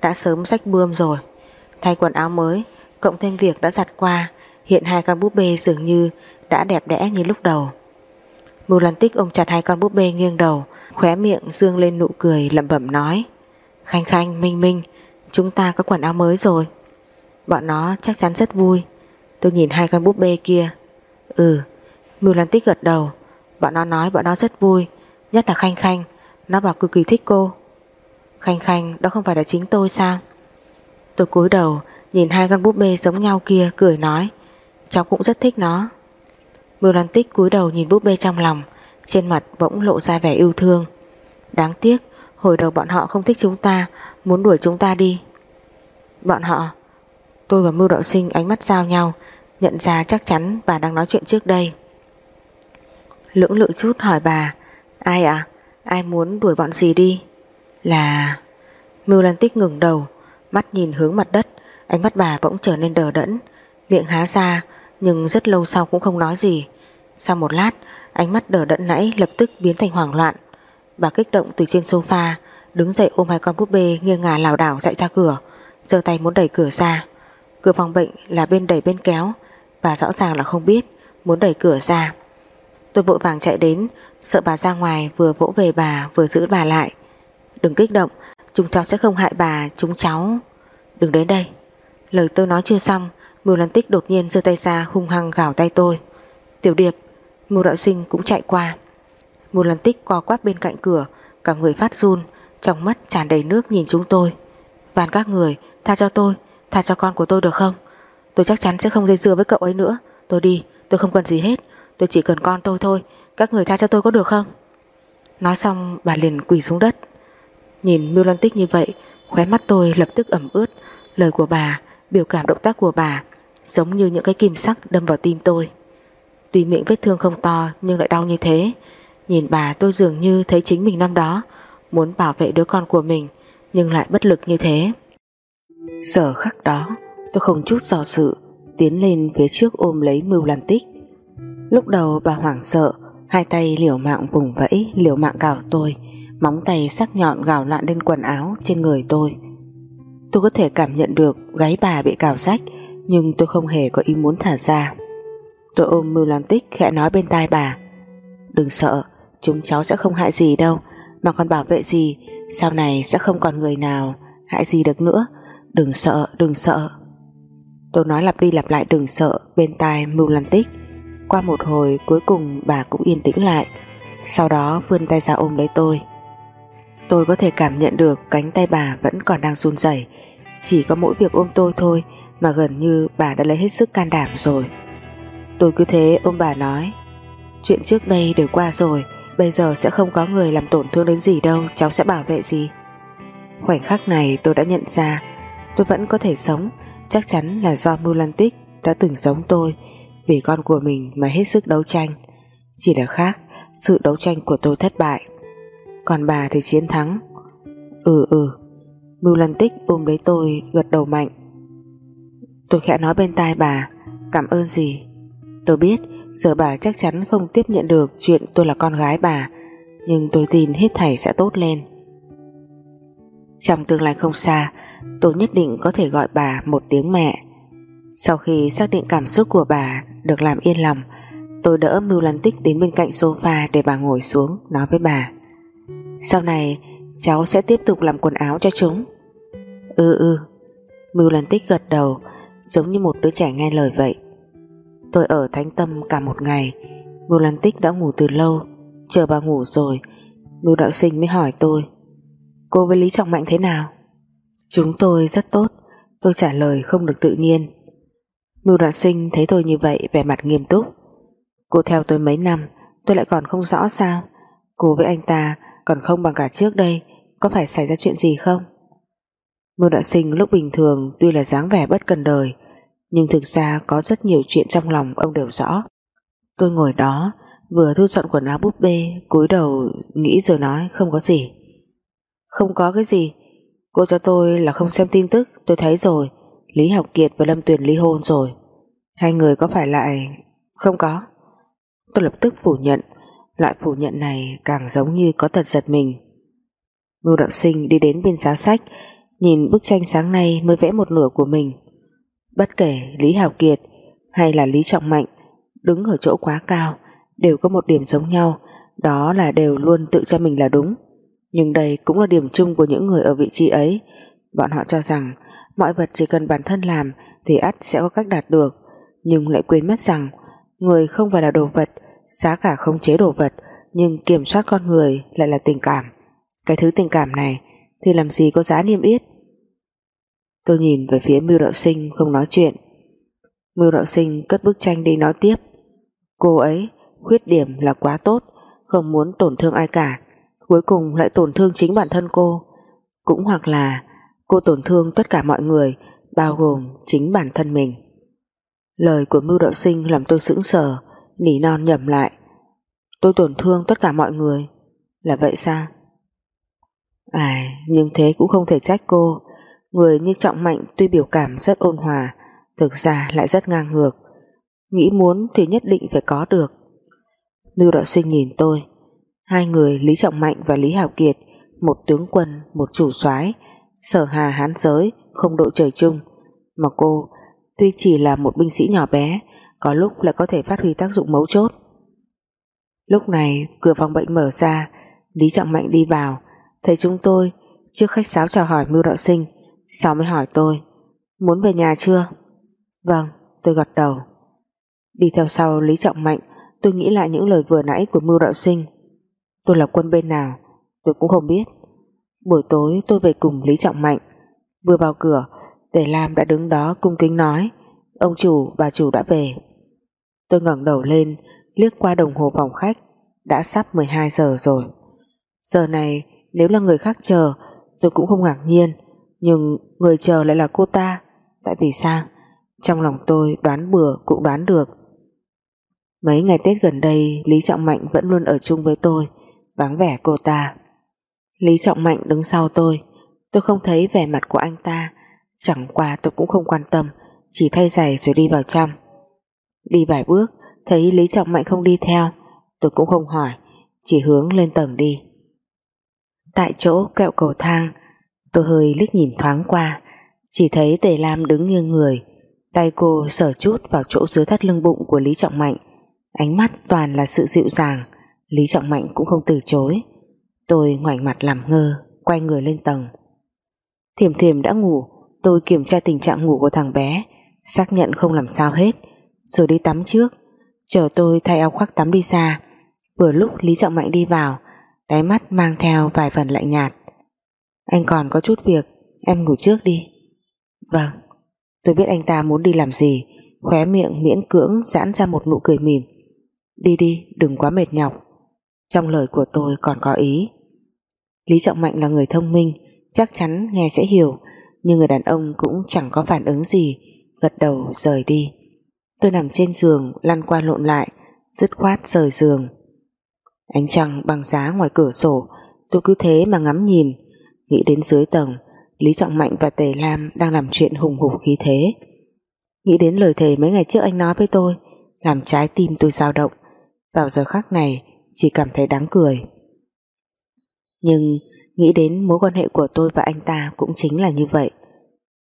Đã sớm rách bươm rồi. Thay quần áo mới, Cộng thêm việc đã giặt qua, Hiện hai con búp bê dường như đã đẹp đẽ như lúc đầu. Mưu Lan Tích ôm chặt hai con búp bê nghiêng đầu Khóe miệng dương lên nụ cười lẩm bẩm nói Khanh Khanh, Minh Minh Chúng ta có quần áo mới rồi. Bọn nó chắc chắn rất vui. Tôi nhìn hai con búp bê kia. Ừ Mưu Lan Tích gật đầu. Bọn nó nói bọn nó rất vui Nhất là Khanh Khanh. Nó bảo cực kỳ thích cô. Khanh Khanh đó không phải là chính tôi sao? Tôi cúi đầu Nhìn hai con búp bê giống nhau kia cười nói Cháu cũng rất thích nó. Mưu Lan Tích cúi đầu nhìn búp bê trong lòng, Trên mặt bỗng lộ ra vẻ yêu thương Đáng tiếc, Hồi đầu bọn họ không thích chúng ta, Muốn đuổi chúng ta đi Bọn họ, Tôi và Mưu Đạo Sinh ánh mắt giao nhau, Nhận ra chắc chắn bà đang nói chuyện trước đây Lưỡng lự chút hỏi bà, Ai ạ? À? Ai muốn đuổi bọn gì đi? Là... Mưu Lan Tích ngừng đầu, Mắt nhìn hướng mặt đất, Ánh mắt bà bỗng trở nên đờ đẫn, Miệng há ra, Nhưng rất lâu sau cũng không nói gì sau một lát, Ánh mắt đờ đẫn nãy lập tức biến thành hoảng loạn. Bà kích động từ trên sofa, Đứng dậy ôm hai con búp bê nghiêng ngả lảo đảo chạy ra cửa, giơ tay muốn đẩy cửa ra. Cửa phòng bệnh là bên đẩy bên kéo, Bà rõ ràng là không biết, Muốn đẩy cửa ra. Tôi vội vàng chạy đến, Sợ bà ra ngoài vừa vỗ về bà vừa giữ bà lại. Đừng kích động, Chúng cháu sẽ không hại bà, Chúng cháu. Đừng đến đây. Lời tôi nói chưa xong Mưu Lan Tích đột nhiên giơ tay ra hung hăng gào tay tôi. Tiểu Điệp Mưu Đạo Sinh cũng chạy qua. Mưu Lan Tích co quắp bên cạnh cửa Cả người phát run Trong mắt tràn đầy nước nhìn chúng tôi. Van các người tha cho tôi Tha cho con của tôi được không? Tôi chắc chắn sẽ không dây dưa với cậu ấy nữa. Tôi đi tôi không cần gì hết. Tôi chỉ cần con tôi thôi. Các người tha cho tôi có được không? Nói xong bà liền quỳ xuống đất. Nhìn Mưu Lan Tích như vậy Khóe mắt tôi lập tức ẩm ướt. Lời của bà, biểu cảm động tác của bà Giống như những cái kim sắc đâm vào tim tôi. Tuy miệng vết thương không to Nhưng lại đau như thế Nhìn bà tôi dường như thấy chính mình năm đó Muốn bảo vệ đứa con của mình nhưng lại bất lực như thế. Giờ khắc đó, tôi không chút do dự, tiến lên phía trước ôm lấy Mưu Lan Tích. Lúc đầu bà hoảng sợ, hai tay liều mạng vùng vẫy, liều mạng cào tôi, móng tay sắc nhọn gào loạn lên quần áo trên người tôi. Tôi có thể cảm nhận được gáy bà bị cào rách, nhưng tôi không hề có ý muốn thả ra. Tôi ôm Mưu Lan Tích khẽ nói bên tai bà, đừng sợ, chúng cháu sẽ không hại gì đâu, mà còn bảo vệ gì, sau này sẽ không còn người nào hại gì được nữa, đừng sợ, đừng sợ. Tôi nói lặp đi lặp lại đừng sợ bên tai Mưu Lan Tích. Qua một hồi cuối cùng bà cũng yên tĩnh lại, sau đó vươn tay ra ôm lấy tôi. Tôi có thể cảm nhận được cánh tay bà vẫn còn đang run rẩy, chỉ có mỗi việc ôm tôi thôi mà gần như bà đã lấy hết sức can đảm rồi. Tôi cứ thế ôm bà nói, chuyện trước đây đều qua rồi, bây giờ sẽ không có người làm tổn thương đến gì đâu, cháu sẽ bảo vệ gì. Khoảnh khắc này tôi đã nhận ra tôi vẫn có thể sống, chắc chắn là do Mưu Lan Tích đã từng giống tôi vì con của mình mà hết sức đấu tranh. Chỉ là khác, sự đấu tranh của tôi thất bại. Còn bà thì chiến thắng. Ừ ừ, Mưu Lan Tích ôm lấy tôi gật đầu mạnh. Tôi khẽ nói bên tai bà, cảm ơn gì. Tôi biết giờ bà chắc chắn không tiếp nhận được chuyện tôi là con gái bà, nhưng tôi tin hết thảy sẽ tốt lên. Trong tương lai không xa, tôi nhất định có thể gọi bà một tiếng mẹ. Sau khi xác định cảm xúc của bà được làm yên lòng, tôi đỡ Mưu Lan Tích đến bên cạnh sofa để bà ngồi xuống nói với bà. Sau này cháu sẽ tiếp tục làm quần áo cho chúng. Ừ ừ, Mưu Lan Tích gật đầu giống như một đứa trẻ nghe lời vậy. Tôi ở Thánh Tâm cả một ngày, Mưu Lan Tích đã ngủ từ lâu, chờ bà ngủ rồi, Mưu Đạo Sinh mới hỏi tôi Cô với Lý Trọng Mạnh thế nào? Chúng tôi rất tốt Tôi trả lời không được tự nhiên Mưu đạo sinh thấy tôi như vậy vẻ mặt nghiêm túc Cô theo tôi mấy năm Tôi lại còn không rõ sao Cô với anh ta còn không bằng cả trước đây Có phải xảy ra chuyện gì không? Mưu đạo sinh lúc bình thường Tuy là dáng vẻ bất cần đời nhưng thực ra có rất nhiều chuyện trong lòng Ông đều rõ. Tôi ngồi đó, vừa thu dọn quần áo búp bê, cúi đầu nghĩ rồi nói, không có gì. Không có cái gì? Cô cho tôi là không xem tin tức, Tôi thấy rồi. Lý Học Kiệt và Lâm Tuyền ly hôn rồi. Hai người có phải lại Không có. Tôi lập tức phủ nhận. Loại phủ nhận này càng giống như có tật giật mình. Ngô đạo sinh đi đến bên giá sách, Nhìn bức tranh sáng nay mới vẽ một nửa của mình. Bất kể Lý Hào Kiệt Hay là Lý Trọng Mạnh Đứng ở chỗ quá cao Đều có một điểm giống nhau Đó là đều luôn tự cho mình là đúng nhưng đây cũng là điểm chung của những người ở vị trí ấy. Bọn họ cho rằng mọi vật chỉ cần bản thân làm thì ắt sẽ có cách đạt được, nhưng lại quên mất rằng người không phải là đồ vật, giá cả không chế đồ vật, nhưng kiểm soát con người lại là tình cảm. Cái thứ tình cảm này thì làm gì có giá niêm yết. Tôi nhìn về phía Mưu Đạo Sinh không nói chuyện. Mưu Đạo Sinh cất bức tranh đi nói tiếp. Cô ấy khuyết điểm là quá tốt, không muốn tổn thương ai cả, cuối cùng lại tổn thương chính bản thân cô. Cũng hoặc là cô tổn thương tất cả mọi người bao gồm chính bản thân mình. Lời của mưu đạo sinh làm tôi sững sờ nỉ non nhầm lại. Tôi tổn thương tất cả mọi người. Là vậy sao? À nhưng thế cũng không thể trách cô người như trọng mạnh tuy biểu cảm rất ôn hòa thực ra lại rất ngang ngược nghĩ muốn thì nhất định phải có được lưu đạo sinh nhìn tôi Hai người Lý Trọng Mạnh và Lý hảo Kiệt, một tướng quân, một chủ soái, sở hà hán giới, không độ trời chung. Mà cô, tuy chỉ là một binh sĩ nhỏ bé, có lúc lại có thể phát huy tác dụng mấu chốt. Lúc này, cửa phòng bệnh mở ra, Lý Trọng Mạnh đi vào, thấy chúng tôi, trước khách sáo chào hỏi Mưu Đạo Sinh, sau mới hỏi tôi, muốn về nhà chưa? Vâng, tôi gật đầu. Đi theo sau Lý Trọng Mạnh, tôi nghĩ lại những lời vừa nãy của Mưu Đạo Sinh, Tôi là quân bên nào Tôi cũng không biết. Buổi tối tôi về cùng Lý Trọng Mạnh. Vừa vào cửa Tề Lam đã đứng đó cung kính nói Ông chủ bà chủ đã về. Tôi ngẩng đầu lên Liếc qua đồng hồ phòng khách Đã sắp 12 giờ rồi. Giờ này nếu là người khác chờ Tôi cũng không ngạc nhiên. Nhưng người chờ lại là cô ta. Tại vì sao? Trong lòng tôi đoán bừa cũng đoán được. Mấy ngày Tết gần đây Lý Trọng Mạnh vẫn luôn ở chung với tôi vắng vẻ cô ta. Lý Trọng Mạnh đứng sau tôi, Tôi không thấy vẻ mặt của anh ta. Chẳng qua tôi cũng không quan tâm Chỉ thay giày rồi đi vào trong. Đi vài bước Thấy Lý Trọng Mạnh không đi theo. Tôi cũng không hỏi Chỉ hướng lên tầng đi. Tại chỗ kẹo cầu thang Tôi hơi liếc nhìn thoáng qua, Chỉ thấy Tề Lam đứng nghiêng người, Tay cô sờ chút vào chỗ dưới thắt lưng bụng của Lý Trọng Mạnh. Ánh mắt toàn là sự dịu dàng, Lý Trọng Mạnh cũng không từ chối. Tôi ngoảnh mặt làm ngơ, Quay người lên tầng. Thiềm thiềm đã ngủ, Tôi kiểm tra tình trạng ngủ của thằng bé, Xác nhận không làm sao hết, Rồi đi tắm trước. Chờ tôi thay áo khoác tắm đi xa. Vừa lúc Lý Trọng Mạnh đi vào, Đáy mắt mang theo vài phần lạnh nhạt. Anh còn có chút việc, Em ngủ trước đi. Vâng Tôi biết anh ta muốn đi làm gì. Khóe miệng miễn cưỡng giãn ra một nụ cười mỉm. Đi đi, đừng quá mệt nhọc. Trong lời của tôi còn có ý. Lý Trọng Mạnh là người thông minh, Chắc chắn nghe sẽ hiểu, Nhưng người đàn ông cũng chẳng có phản ứng gì. Gật đầu, rời đi. Tôi nằm trên giường, lăn qua lộn lại, Dứt khoát rời giường. Ánh trăng bằng giá ngoài cửa sổ, Tôi cứ thế mà ngắm nhìn. Nghĩ đến dưới tầng, Lý Trọng Mạnh và Tề Lam đang làm chuyện hùng hục khí thế. Nghĩ đến lời thề mấy ngày trước anh nói với tôi, Làm trái tim tôi dao động. Vào giờ khắc này, Chỉ cảm thấy đáng cười. Nhưng nghĩ đến mối quan hệ của tôi và anh ta Cũng chính là như vậy.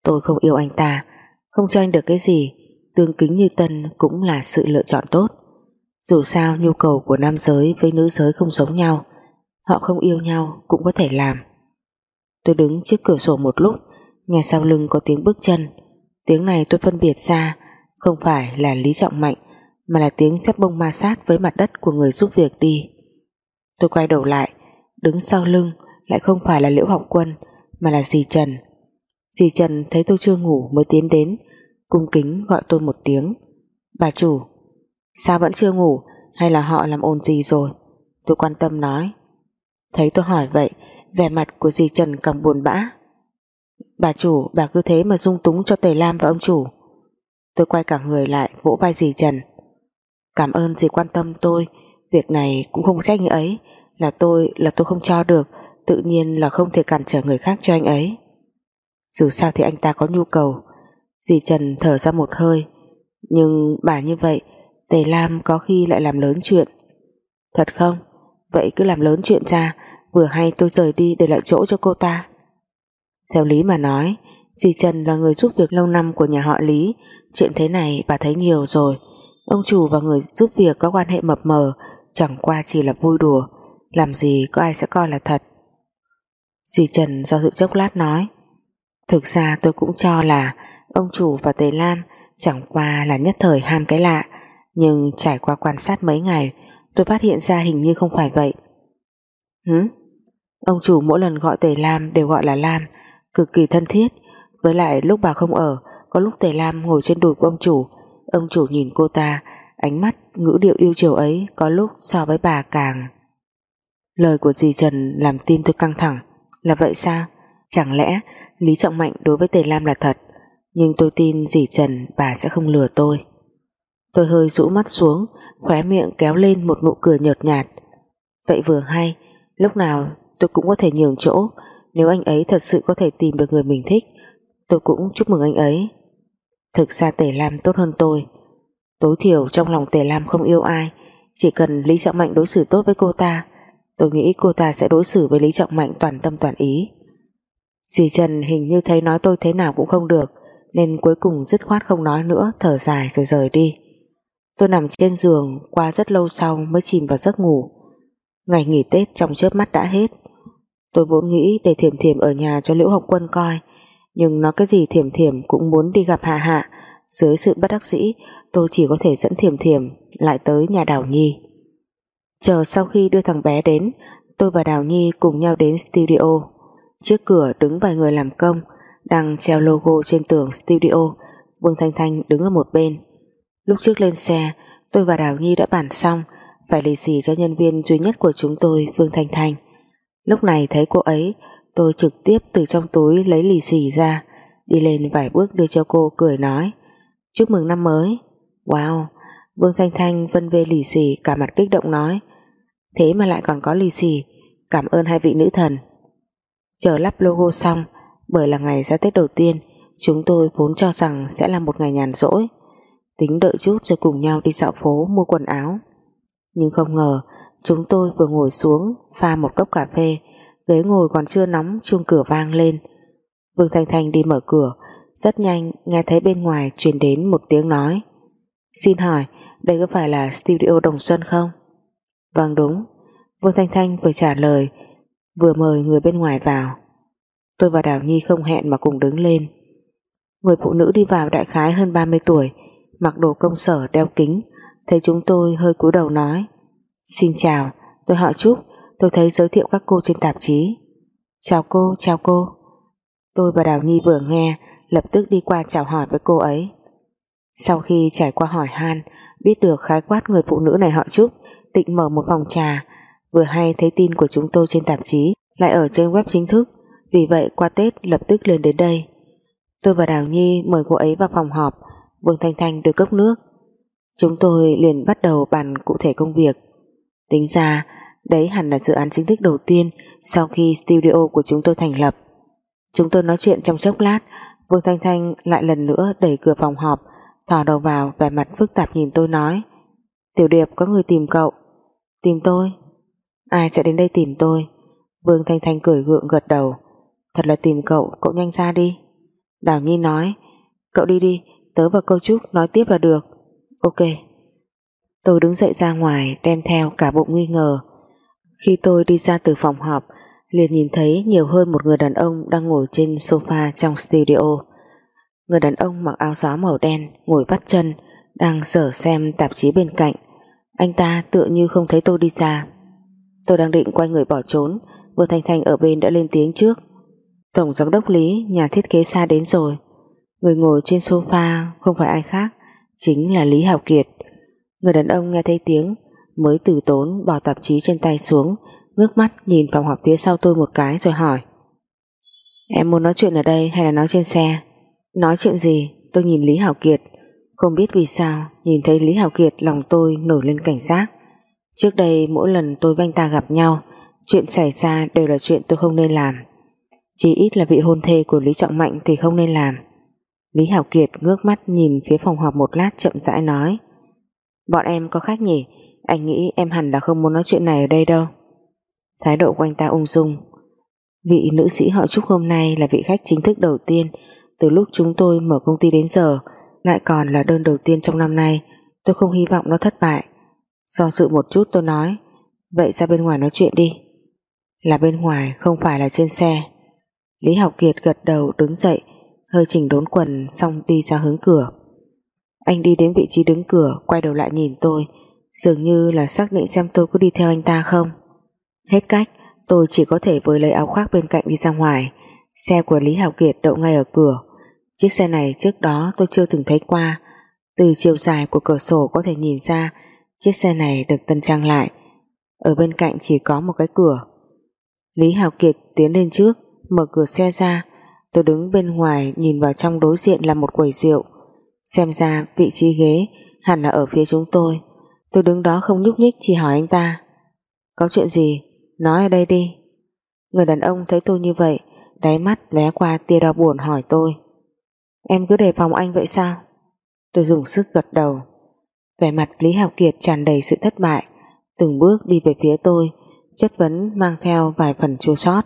Tôi không yêu anh ta, Không cho anh được cái gì, Tương kính như Tân cũng là sự lựa chọn tốt. Dù sao nhu cầu của nam giới Với nữ giới không giống nhau, Họ không yêu nhau cũng có thể làm. Tôi đứng trước cửa sổ một lúc, Nghe sau lưng có tiếng bước chân. Tiếng này tôi phân biệt ra, Không phải là Lý Trọng Mạnh, Mà là tiếng xếp bông ma sát với mặt đất Của người giúp việc đi. Tôi quay đầu lại, Đứng sau lưng lại không phải là Liễu Học Quân, Mà là dì Trần. Dì Trần thấy tôi chưa ngủ mới tiến đến, Cung kính gọi tôi một tiếng. Bà chủ, Sao vẫn chưa ngủ? Hay là họ làm ồn gì rồi? Tôi quan tâm nói. Thấy tôi hỏi vậy vẻ mặt của dì Trần càng buồn bã. Bà chủ, bà cứ thế mà dung túng cho Tề Lam và ông chủ. Tôi quay cả người lại vỗ vai dì Trần. Cảm ơn dì quan tâm tôi, việc này cũng không trách anh ấy. Là tôi là tôi không cho được, tự nhiên là không thể cản trở người khác cho anh ấy. Dù sao thì anh ta có nhu cầu. Dì Trần thở ra một hơi. Nhưng bà như vậy, Tề Lam có khi lại làm lớn chuyện. Thật không? Vậy cứ làm lớn chuyện ra Vừa hay tôi rời đi để lại chỗ cho cô ta. Theo lý mà nói Dì Trần là người giúp việc lâu năm của nhà họ Lý. Chuyện thế này bà thấy nhiều rồi. Ông chủ và người giúp việc có quan hệ mập mờ, Chẳng qua chỉ là vui đùa. Làm gì có ai sẽ coi là thật. Dì Trần do dự chốc lát nói, Thực ra tôi cũng cho là Ông chủ và Tề Lam Chẳng qua là nhất thời ham cái lạ, Nhưng trải qua quan sát mấy ngày, Tôi phát hiện ra hình như không phải vậy. Hứ Ông chủ mỗi lần gọi Tề Lam đều gọi là Lam, cực kỳ thân thiết. Với lại lúc bà không ở, có lúc Tề Lam ngồi trên đùi của ông chủ, ông chủ nhìn cô ta, ánh mắt, ngữ điệu yêu chiều ấy có lúc so với bà càng. Lời của dì Trần làm tim tôi căng thẳng. Là vậy sao? Chẳng lẽ Lý Trọng Mạnh đối với Tề Lam là thật, nhưng tôi tin dì Trần bà sẽ không lừa tôi. Tôi hơi rũ mắt xuống, khóe miệng kéo lên một nụ cười nhợt nhạt. Vậy vừa hay, lúc nào tôi cũng có thể nhường chỗ. Nếu anh ấy thật sự có thể tìm được người mình thích, tôi cũng chúc mừng anh ấy. Thực ra Tề Lam tốt hơn tôi. Tối thiểu trong lòng Tề Lam không yêu ai, chỉ cần Lý Trọng Mạnh đối xử tốt với cô ta, tôi nghĩ cô ta sẽ đối xử với Lý Trọng Mạnh toàn tâm toàn ý. Dì Trần hình như thấy nói tôi thế nào cũng không được, nên cuối cùng dứt khoát không nói nữa, thở dài rồi rời đi. Tôi nằm trên giường qua rất lâu sau mới chìm vào giấc ngủ. Ngày nghỉ Tết trong chớp mắt đã hết. Tôi vốn nghĩ để thiểm thiểm ở nhà cho Liễu Học Quân coi. Nhưng nó cái gì thiểm thiểm cũng muốn đi gặp Hạ Hạ. Dưới sự bất đắc dĩ, Tôi chỉ có thể dẫn thiểm thiểm Lại tới nhà Đào Nhi. Chờ sau khi đưa thằng bé đến, Tôi và Đào Nhi cùng nhau đến studio. Trước cửa đứng vài người làm công, Đang treo logo trên tường studio. Vương Thanh Thanh đứng ở một bên. Lúc trước lên xe, Tôi và Đào Nhi đã bàn xong, Phải lì xì cho nhân viên duy nhất của chúng tôi, Vương Thanh Thanh. Lúc này thấy cô ấy, Tôi trực tiếp từ trong túi lấy lì xì ra, Đi lên vài bước đưa cho cô, cười nói, Chúc mừng năm mới. Wow. Vương Thanh Thanh vân vê lì xì, cả mặt kích động nói, Thế mà lại còn có lì xì, Cảm ơn hai vị nữ thần. Chờ lắp logo xong, Bởi là ngày ra Tết đầu tiên, Chúng tôi vốn cho rằng sẽ là một ngày nhàn rỗi, Tính đợi chút rồi cùng nhau đi dạo phố mua quần áo. Nhưng không ngờ Chúng tôi vừa ngồi xuống, Pha một cốc cà phê, Ghế ngồi còn chưa nóng, chuông cửa vang lên. Vương Thanh Thanh đi mở cửa, Rất nhanh nghe thấy bên ngoài truyền đến một tiếng nói. Xin hỏi, Đây có phải là studio Đồng Xuân không? Vâng đúng. Vương Thanh Thanh vừa trả lời, Vừa mời người bên ngoài vào. Tôi và Đào Nhi không hẹn mà cùng đứng lên. Người phụ nữ đi vào đại khái hơn 30 tuổi, Mặc đồ công sở đeo kính, Thấy chúng tôi hơi cúi đầu nói. Xin chào Tôi họ Trúc. Tôi thấy giới thiệu các cô trên tạp chí. Chào cô, chào cô. Tôi và Đào Nhi vừa nghe Lập tức đi qua chào hỏi với cô ấy. Sau khi trải qua hỏi han Biết được khái quát người phụ nữ này họ Trúc Định mở một phòng trà Vừa hay thấy tin của chúng tôi trên tạp chí Lại ở trên web chính thức. Vì vậy qua Tết lập tức lên đến đây. Tôi và Đào Nhi mời cô ấy vào phòng họp Vương Thanh Thanh được cốc nước. Chúng tôi liền bắt đầu bàn cụ thể công việc. Tính ra Đấy hẳn là dự án chính thức đầu tiên Sau khi studio của chúng tôi thành lập. Chúng tôi nói chuyện trong chốc lát Vương Thanh Thanh lại lần nữa đẩy cửa phòng họp Thò đầu vào vẻ mặt phức tạp nhìn tôi nói Tiểu Điệp có người tìm cậu. Tìm tôi? Ai sẽ đến đây tìm tôi? Vương Thanh Thanh cười gượng gật đầu. Thật là tìm cậu, cậu nhanh ra đi. Đào Nhi nói Cậu đi đi, tớ và cô Trúc nói tiếp là được. Ok. Tôi đứng dậy ra ngoài, đem theo cả bụng nghi ngờ. Khi tôi đi ra từ phòng họp, liền nhìn thấy nhiều hơn một người đàn ông đang ngồi trên sofa trong studio. Người đàn ông mặc áo gió màu đen, ngồi vắt chân, đang dở xem tạp chí bên cạnh. Anh ta tựa như không thấy tôi đi ra. Tôi đang định quay người bỏ trốn, Vừa Thanh Thanh ở bên đã lên tiếng trước. Tổng giám đốc Lý, Nhà thiết kế xa đến rồi. Người ngồi trên sofa không phải ai khác, Chính là Lý Hào Kiệt. Người đàn ông nghe thấy tiếng, Mới từ tốn bỏ tạp chí trên tay xuống, Ngước mắt nhìn phòng họp phía sau tôi một cái Rồi hỏi. Em muốn nói chuyện ở đây hay là nói trên xe? Nói chuyện gì? Tôi nhìn Lý Hảo Kiệt. Không biết vì sao, Nhìn thấy Lý Hảo Kiệt, lòng tôi nổi lên cảnh giác. Trước đây mỗi lần tôi và anh ta gặp nhau, Chuyện xảy ra đều là chuyện tôi không nên làm. Chỉ ít là vị hôn thê của Lý Trọng Mạnh Thì không nên làm. Lý Hảo Kiệt ngước mắt nhìn phía phòng họp một lát chậm rãi nói. Bọn em có khác nhỉ? Anh nghĩ em hẳn là không muốn nói chuyện này ở đây đâu. Thái độ của anh ta ung dung. Vị nữ sĩ họ Trúc hôm nay là vị khách chính thức đầu tiên. Từ lúc chúng tôi mở công ty đến giờ, Lại còn là đơn đầu tiên trong năm nay. Tôi không hy vọng nó thất bại. Do dự một chút tôi nói, Vậy ra bên ngoài nói chuyện đi. Là bên ngoài, không phải là trên xe. Lý Học Kiệt gật đầu đứng dậy, Hơi chỉnh đốn quần Xong đi ra hướng cửa. Anh đi đến vị trí đứng cửa, Quay đầu lại nhìn tôi. Dường như là xác định xem tôi có đi theo anh ta không. Hết cách, Tôi chỉ có thể với lấy áo khoác bên cạnh đi ra ngoài. Xe của Lý Hảo Kiệt đậu ngay ở cửa. Chiếc xe này trước đó tôi chưa từng thấy qua. Từ chiều dài của cửa sổ có thể nhìn ra, Chiếc xe này được tân trang lại. Ở bên cạnh chỉ có một cái cửa. Lý Hảo Kiệt tiến lên trước, Mở cửa xe ra. Tôi đứng bên ngoài nhìn vào trong đối diện là một quầy rượu. Xem ra vị trí ghế Hẳn là ở phía chúng tôi. Tôi đứng đó không nhúc nhích chỉ hỏi anh ta. Có chuyện gì? Nói ở đây đi. Người đàn ông thấy tôi như vậy, Đáy mắt lóe qua tia đau buồn hỏi tôi. Em cứ đề phòng anh vậy sao? Tôi dùng sức gật đầu. Vẻ mặt Lý Hào Kiệt tràn đầy sự thất bại. Từng bước đi về phía tôi, Chất vấn mang theo vài phần chua sót.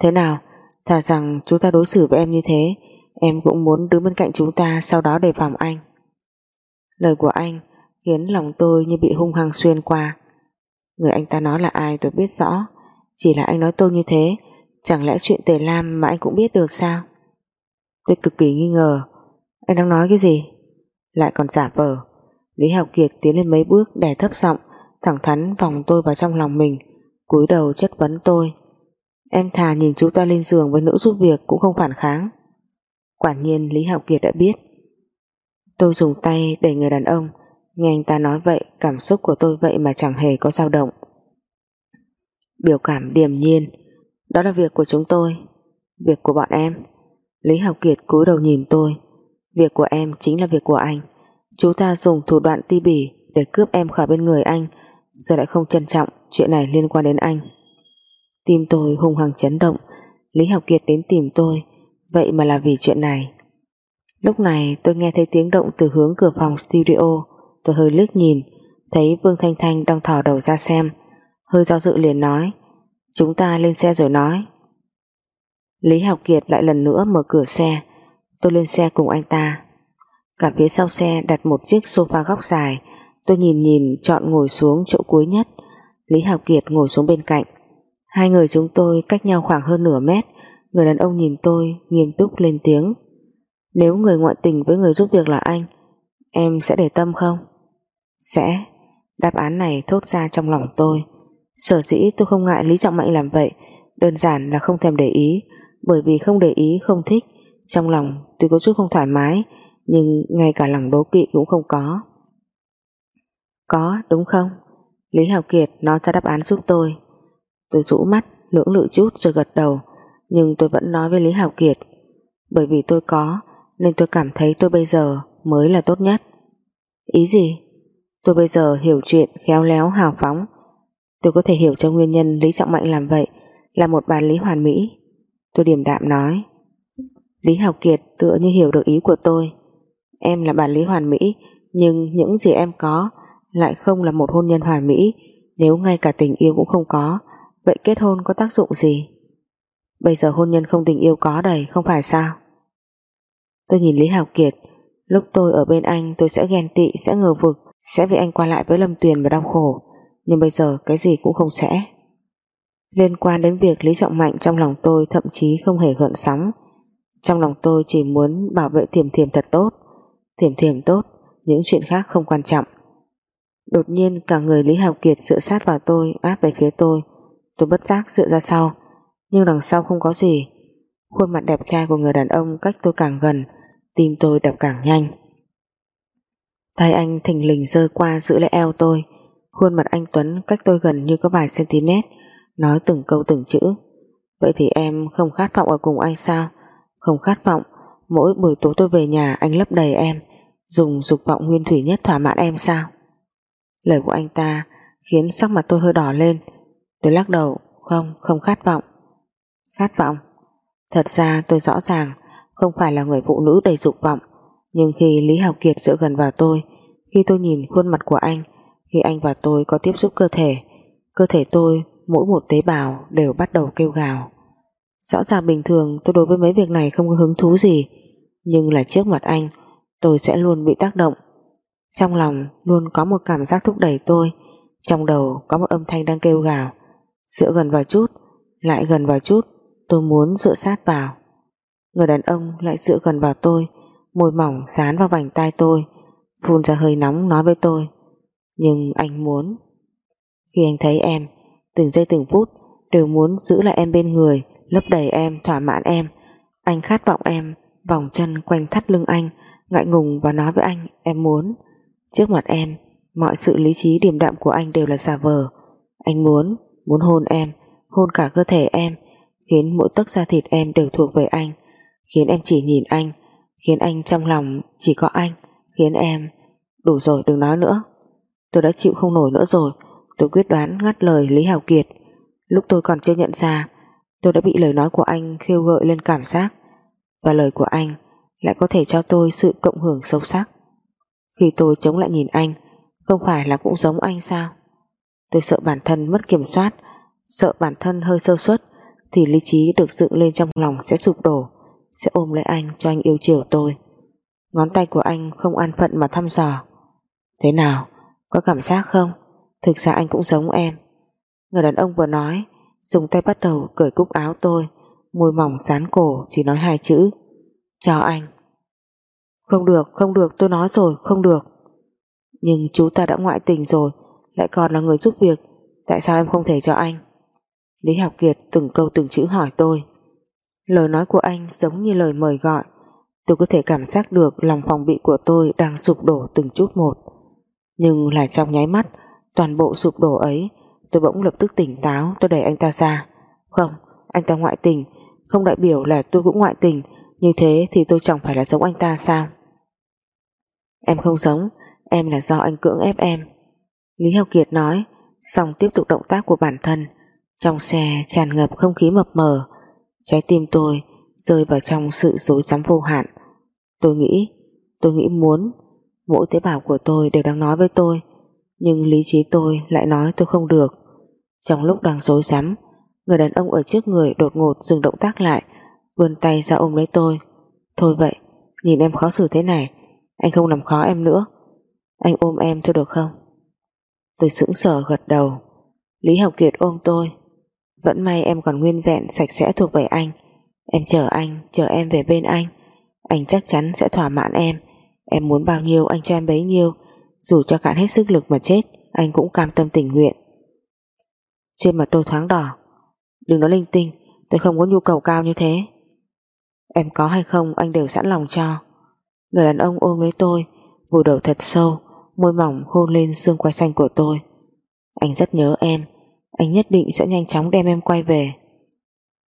Thế nào? Thà rằng chúng ta đối xử với em như thế Em cũng muốn đứng bên cạnh chúng ta, Sau đó đề phòng anh. Lời của anh khiến lòng tôi như bị hung hăng xuyên qua. Người anh ta nói là ai tôi biết rõ. Chỉ là anh nói tôi như thế, Chẳng lẽ chuyện Tề Lam mà anh cũng biết được sao? Tôi cực kỳ nghi ngờ. Anh đang nói cái gì? Lại còn giả vờ. Lý Học Kiệt tiến lên mấy bước, đè thấp giọng, Thẳng thắn vòng tôi vào trong lòng mình, cúi đầu chất vấn tôi. Em thà nhìn chú ta lên giường với nữ giúp việc Cũng không phản kháng. Quả nhiên Lý Hạo Kiệt đã biết. Tôi dùng tay đẩy người đàn ông. Nghe anh ta nói vậy, Cảm xúc của tôi vậy mà chẳng hề có dao động. Biểu cảm điềm nhiên. Đó là việc của chúng tôi. Việc của bọn em. Lý Hạo Kiệt cúi đầu nhìn tôi. Việc của em chính là việc của anh. Chú ta dùng thủ đoạn ti bỉ Để cướp em khỏi bên người anh. Giờ lại không trân trọng Chuyện này liên quan đến anh. Tim tôi hung hăng chấn động. Lý Học Kiệt đến tìm tôi. Vậy mà là vì chuyện này. Lúc này tôi nghe thấy tiếng động từ hướng cửa phòng studio. Tôi hơi liếc nhìn, Thấy Vương Thanh Thanh đang thò đầu ra xem. Hơi do dự liền nói, Chúng ta lên xe rồi nói. Lý Học Kiệt lại lần nữa mở cửa xe. Tôi lên xe cùng anh ta. Cả phía sau xe đặt một chiếc sofa góc dài. Tôi nhìn nhìn chọn ngồi xuống chỗ cuối nhất. Lý Học Kiệt ngồi xuống bên cạnh. Hai người chúng tôi cách nhau khoảng hơn nửa mét. Người đàn ông nhìn tôi, nghiêm túc lên tiếng. Nếu người ngoại tình với người giúp việc là anh, Em sẽ để tâm không? Sẽ. Đáp án này thốt ra trong lòng tôi. Sở dĩ tôi không ngại Lý Trọng Mạnh làm vậy, Đơn giản là không thèm để ý. Bởi vì không để ý, không thích. Trong lòng tôi có chút không thoải mái, Nhưng ngay cả lòng đố kỵ cũng không có. Có, đúng không? Lý Hào Kiệt nói ra đáp án giúp tôi. Tôi rũ mắt, lưỡng lự chút rồi gật đầu. Nhưng tôi vẫn nói với Lý Hảo Kiệt, Bởi vì tôi có, Nên tôi cảm thấy tôi bây giờ mới là tốt nhất. Ý gì? Tôi bây giờ hiểu chuyện khéo léo hào phóng. Tôi có thể hiểu cho nguyên nhân Lý Trọng Mạnh làm vậy Là một bản lý hoàn mỹ. Tôi điềm đạm nói, Lý Hảo Kiệt, tựa như hiểu được ý của tôi. Em là bản lý hoàn mỹ, Nhưng những gì em có Lại không là một hôn nhân hoàn mỹ. Nếu ngay cả tình yêu cũng không có, Vậy kết hôn có tác dụng gì? Bây giờ hôn nhân không tình yêu có đầy, Không phải sao? Tôi nhìn Lý Hào Kiệt. Lúc tôi ở bên anh, tôi sẽ ghen tị, Sẽ ngờ vực, Sẽ vì anh qua lại với Lâm Tuyền mà đau khổ. Nhưng bây giờ, cái gì cũng không sẽ. Liên quan đến việc Lý Trọng Mạnh Trong lòng tôi thậm chí không hề gợn sóng. Trong lòng tôi chỉ muốn Bảo vệ thiềm thiềm thật tốt. Thiềm thiềm tốt, Những chuyện khác không quan trọng. Đột nhiên cả người Lý Hào Kiệt dựa sát vào tôi, áp về phía tôi. Tôi bất giác dựa ra sau. Nhưng đằng sau không có gì. Khuôn mặt đẹp trai của người đàn ông cách tôi càng gần Tim tôi đập càng nhanh. Tay anh thình lình rơi qua giữ lấy eo tôi. Khuôn mặt anh Tuấn cách tôi gần như có vài cm Nói từng câu từng chữ. Vậy thì em không khát vọng ở cùng anh sao? Không khát vọng. Mỗi buổi tối tôi về nhà anh lấp đầy em. Dùng dục vọng nguyên thủy nhất thỏa mãn em sao? Lời của anh ta Khiến sắc mặt tôi hơi đỏ lên. Tôi lắc đầu Không, không khát vọng. Khát vọng. Thật ra tôi rõ ràng Không phải là người phụ nữ đầy dục vọng, Nhưng khi Lý Hào Kiệt dựa gần vào tôi, Khi tôi nhìn khuôn mặt của anh, Khi anh và tôi có tiếp xúc cơ thể Cơ thể tôi Mỗi một tế bào đều bắt đầu kêu gào. Rõ ràng bình thường tôi đối với mấy việc này không có hứng thú gì, Nhưng là trước mặt anh, Tôi sẽ luôn bị tác động. Trong lòng luôn có một cảm giác thúc đẩy tôi, Trong đầu có một âm thanh đang kêu gào. Dựa gần vào chút, Lại gần vào chút Tôi muốn dựa sát vào. Người đàn ông lại dựa gần vào tôi Môi mỏng dán vào vành tai tôi Phun ra hơi nóng nói với tôi Nhưng anh muốn. Khi anh thấy em Từng giây từng phút Đều muốn giữ lại em bên người Lấp đầy em, thỏa mãn em. Anh khát vọng em Vòng chân quanh thắt lưng anh Ngại ngùng và nói với anh Em muốn. Trước mặt em Mọi sự lý trí điềm đạm của anh đều là giả vờ. Anh muốn Muốn hôn em Hôn cả cơ thể em Khiến mỗi tấc da thịt em đều thuộc về anh, Khiến em chỉ nhìn anh, Khiến anh trong lòng chỉ có anh, Khiến em, Đủ rồi, đừng nói nữa. Tôi đã chịu không nổi nữa rồi, Tôi quyết đoán ngắt lời Lý Hào Kiệt. Lúc tôi còn chưa nhận ra, Tôi đã bị lời nói của anh khiêu gợi lên cảm giác, Và lời của anh Lại có thể cho tôi sự cộng hưởng sâu sắc. Khi tôi chống lại nhìn anh, Không phải là cũng giống anh sao? Tôi sợ bản thân mất kiểm soát, Sợ bản thân hơi sơ suất thì lý trí được dựng lên trong lòng sẽ sụp đổ, Sẽ ôm lấy anh cho anh yêu chiều tôi. Ngón tay của anh không an phận mà thăm dò. Thế nào, Có cảm giác không? Thực ra anh cũng giống em. Người đàn ông vừa nói, Dùng tay bắt đầu cởi cúc áo tôi, Môi mỏng sán cổ, chỉ nói hai chữ. Cho anh. Không được không được, tôi nói rồi, không được. Nhưng chú ta đã ngoại tình rồi, Lại còn là người giúp việc, Tại sao em không thể cho anh? Lý Học Kiệt từng câu từng chữ hỏi tôi. Lời nói của anh giống như lời mời gọi. Tôi có thể cảm giác được lòng phòng bị của tôi đang sụp đổ từng chút một. Nhưng là trong nháy mắt Toàn bộ sụp đổ ấy Tôi bỗng lập tức tỉnh táo Tôi đẩy anh ta ra. Không, anh ta ngoại tình. Không đại biểu là tôi cũng ngoại tình. Như thế thì tôi chẳng phải là giống anh ta sao? Em không giống. Em là do anh cưỡng ép em. Lý Hào Kiệt nói Xong tiếp tục động tác của bản thân. Trong xe tràn ngập không khí mập mờ Trái tim tôi rơi vào trong sự dối rắm vô hạn. Tôi nghĩ, tôi nghĩ muốn, mỗi tế bào của tôi đều đang nói với tôi, nhưng lý trí tôi lại nói tôi không được. Trong lúc đang dối rắm, người đàn ông ở trước người đột ngột dừng động tác lại, vươn tay ra ôm lấy tôi. Thôi vậy, nhìn em khó xử thế này, anh không làm khó em nữa. Anh ôm em thôi được không? Tôi sững sờ gật đầu. Lý Học Kiệt ôm tôi. Vẫn may em còn nguyên vẹn sạch sẽ thuộc về anh. Em chờ anh, chờ em về bên anh. Anh chắc chắn sẽ thỏa mãn em. Em muốn bao nhiêu anh cho em bấy nhiêu. Dù cho cạn hết sức lực mà chết, anh cũng cam tâm tình nguyện. Trên mặt tôi thoáng đỏ. Đừng nói linh tinh, tôi không có nhu cầu cao như thế. Em có hay không anh đều sẵn lòng cho. Người đàn ông ôm lấy tôi, vùi đầu thật sâu, môi mỏng hôn lên xương quai xanh của tôi. Anh rất nhớ em, anh nhất định sẽ nhanh chóng đem em quay về.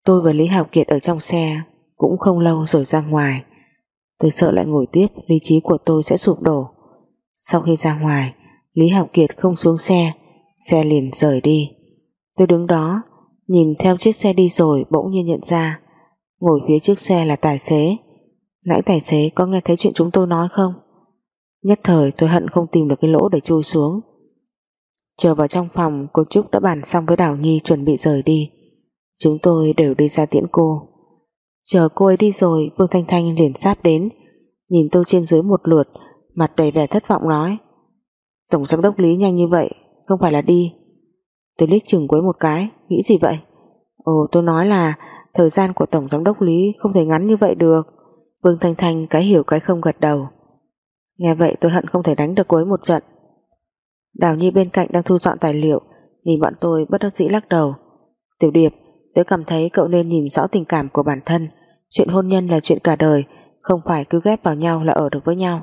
Tôi và Lý Hào Kiệt ở trong xe cũng không lâu rồi ra ngoài. Tôi sợ lại ngồi tiếp, lý trí của tôi sẽ sụp đổ. Sau khi ra ngoài, Lý Hào Kiệt không xuống xe, xe liền rời đi. Tôi đứng đó, nhìn theo chiếc xe đi rồi bỗng nhiên nhận ra, ngồi phía trước xe là tài xế. Nãy tài xế có nghe thấy chuyện chúng tôi nói không? Nhất thời tôi hận không tìm được cái lỗ để chui xuống. Chờ vào trong phòng, cô Trúc đã bàn xong với Đào Nhi chuẩn bị rời đi. Chúng tôi đều đi ra tiễn cô. Chờ cô ấy đi rồi, Vương Thanh Thanh liền sáp đến nhìn tôi trên dưới một lượt, mặt đầy vẻ thất vọng nói, Tổng giám đốc Lý nhanh như vậy, không phải là đi. Tôi liếc chừng quấy một cái, nghĩ gì vậy? Ồ, tôi nói là thời gian của Tổng giám đốc Lý không thể ngắn như vậy được. Vương Thanh Thanh cái hiểu cái không gật đầu. Nghe vậy tôi hận không thể đánh được cô ấy một trận. Đào Nhi bên cạnh đang thu dọn tài liệu nhìn bọn tôi bất đắc dĩ lắc đầu. Tiểu Điệp, tôi cảm thấy cậu nên nhìn rõ tình cảm của bản thân. Chuyện hôn nhân là chuyện cả đời, không phải cứ ghép vào nhau là ở được với nhau.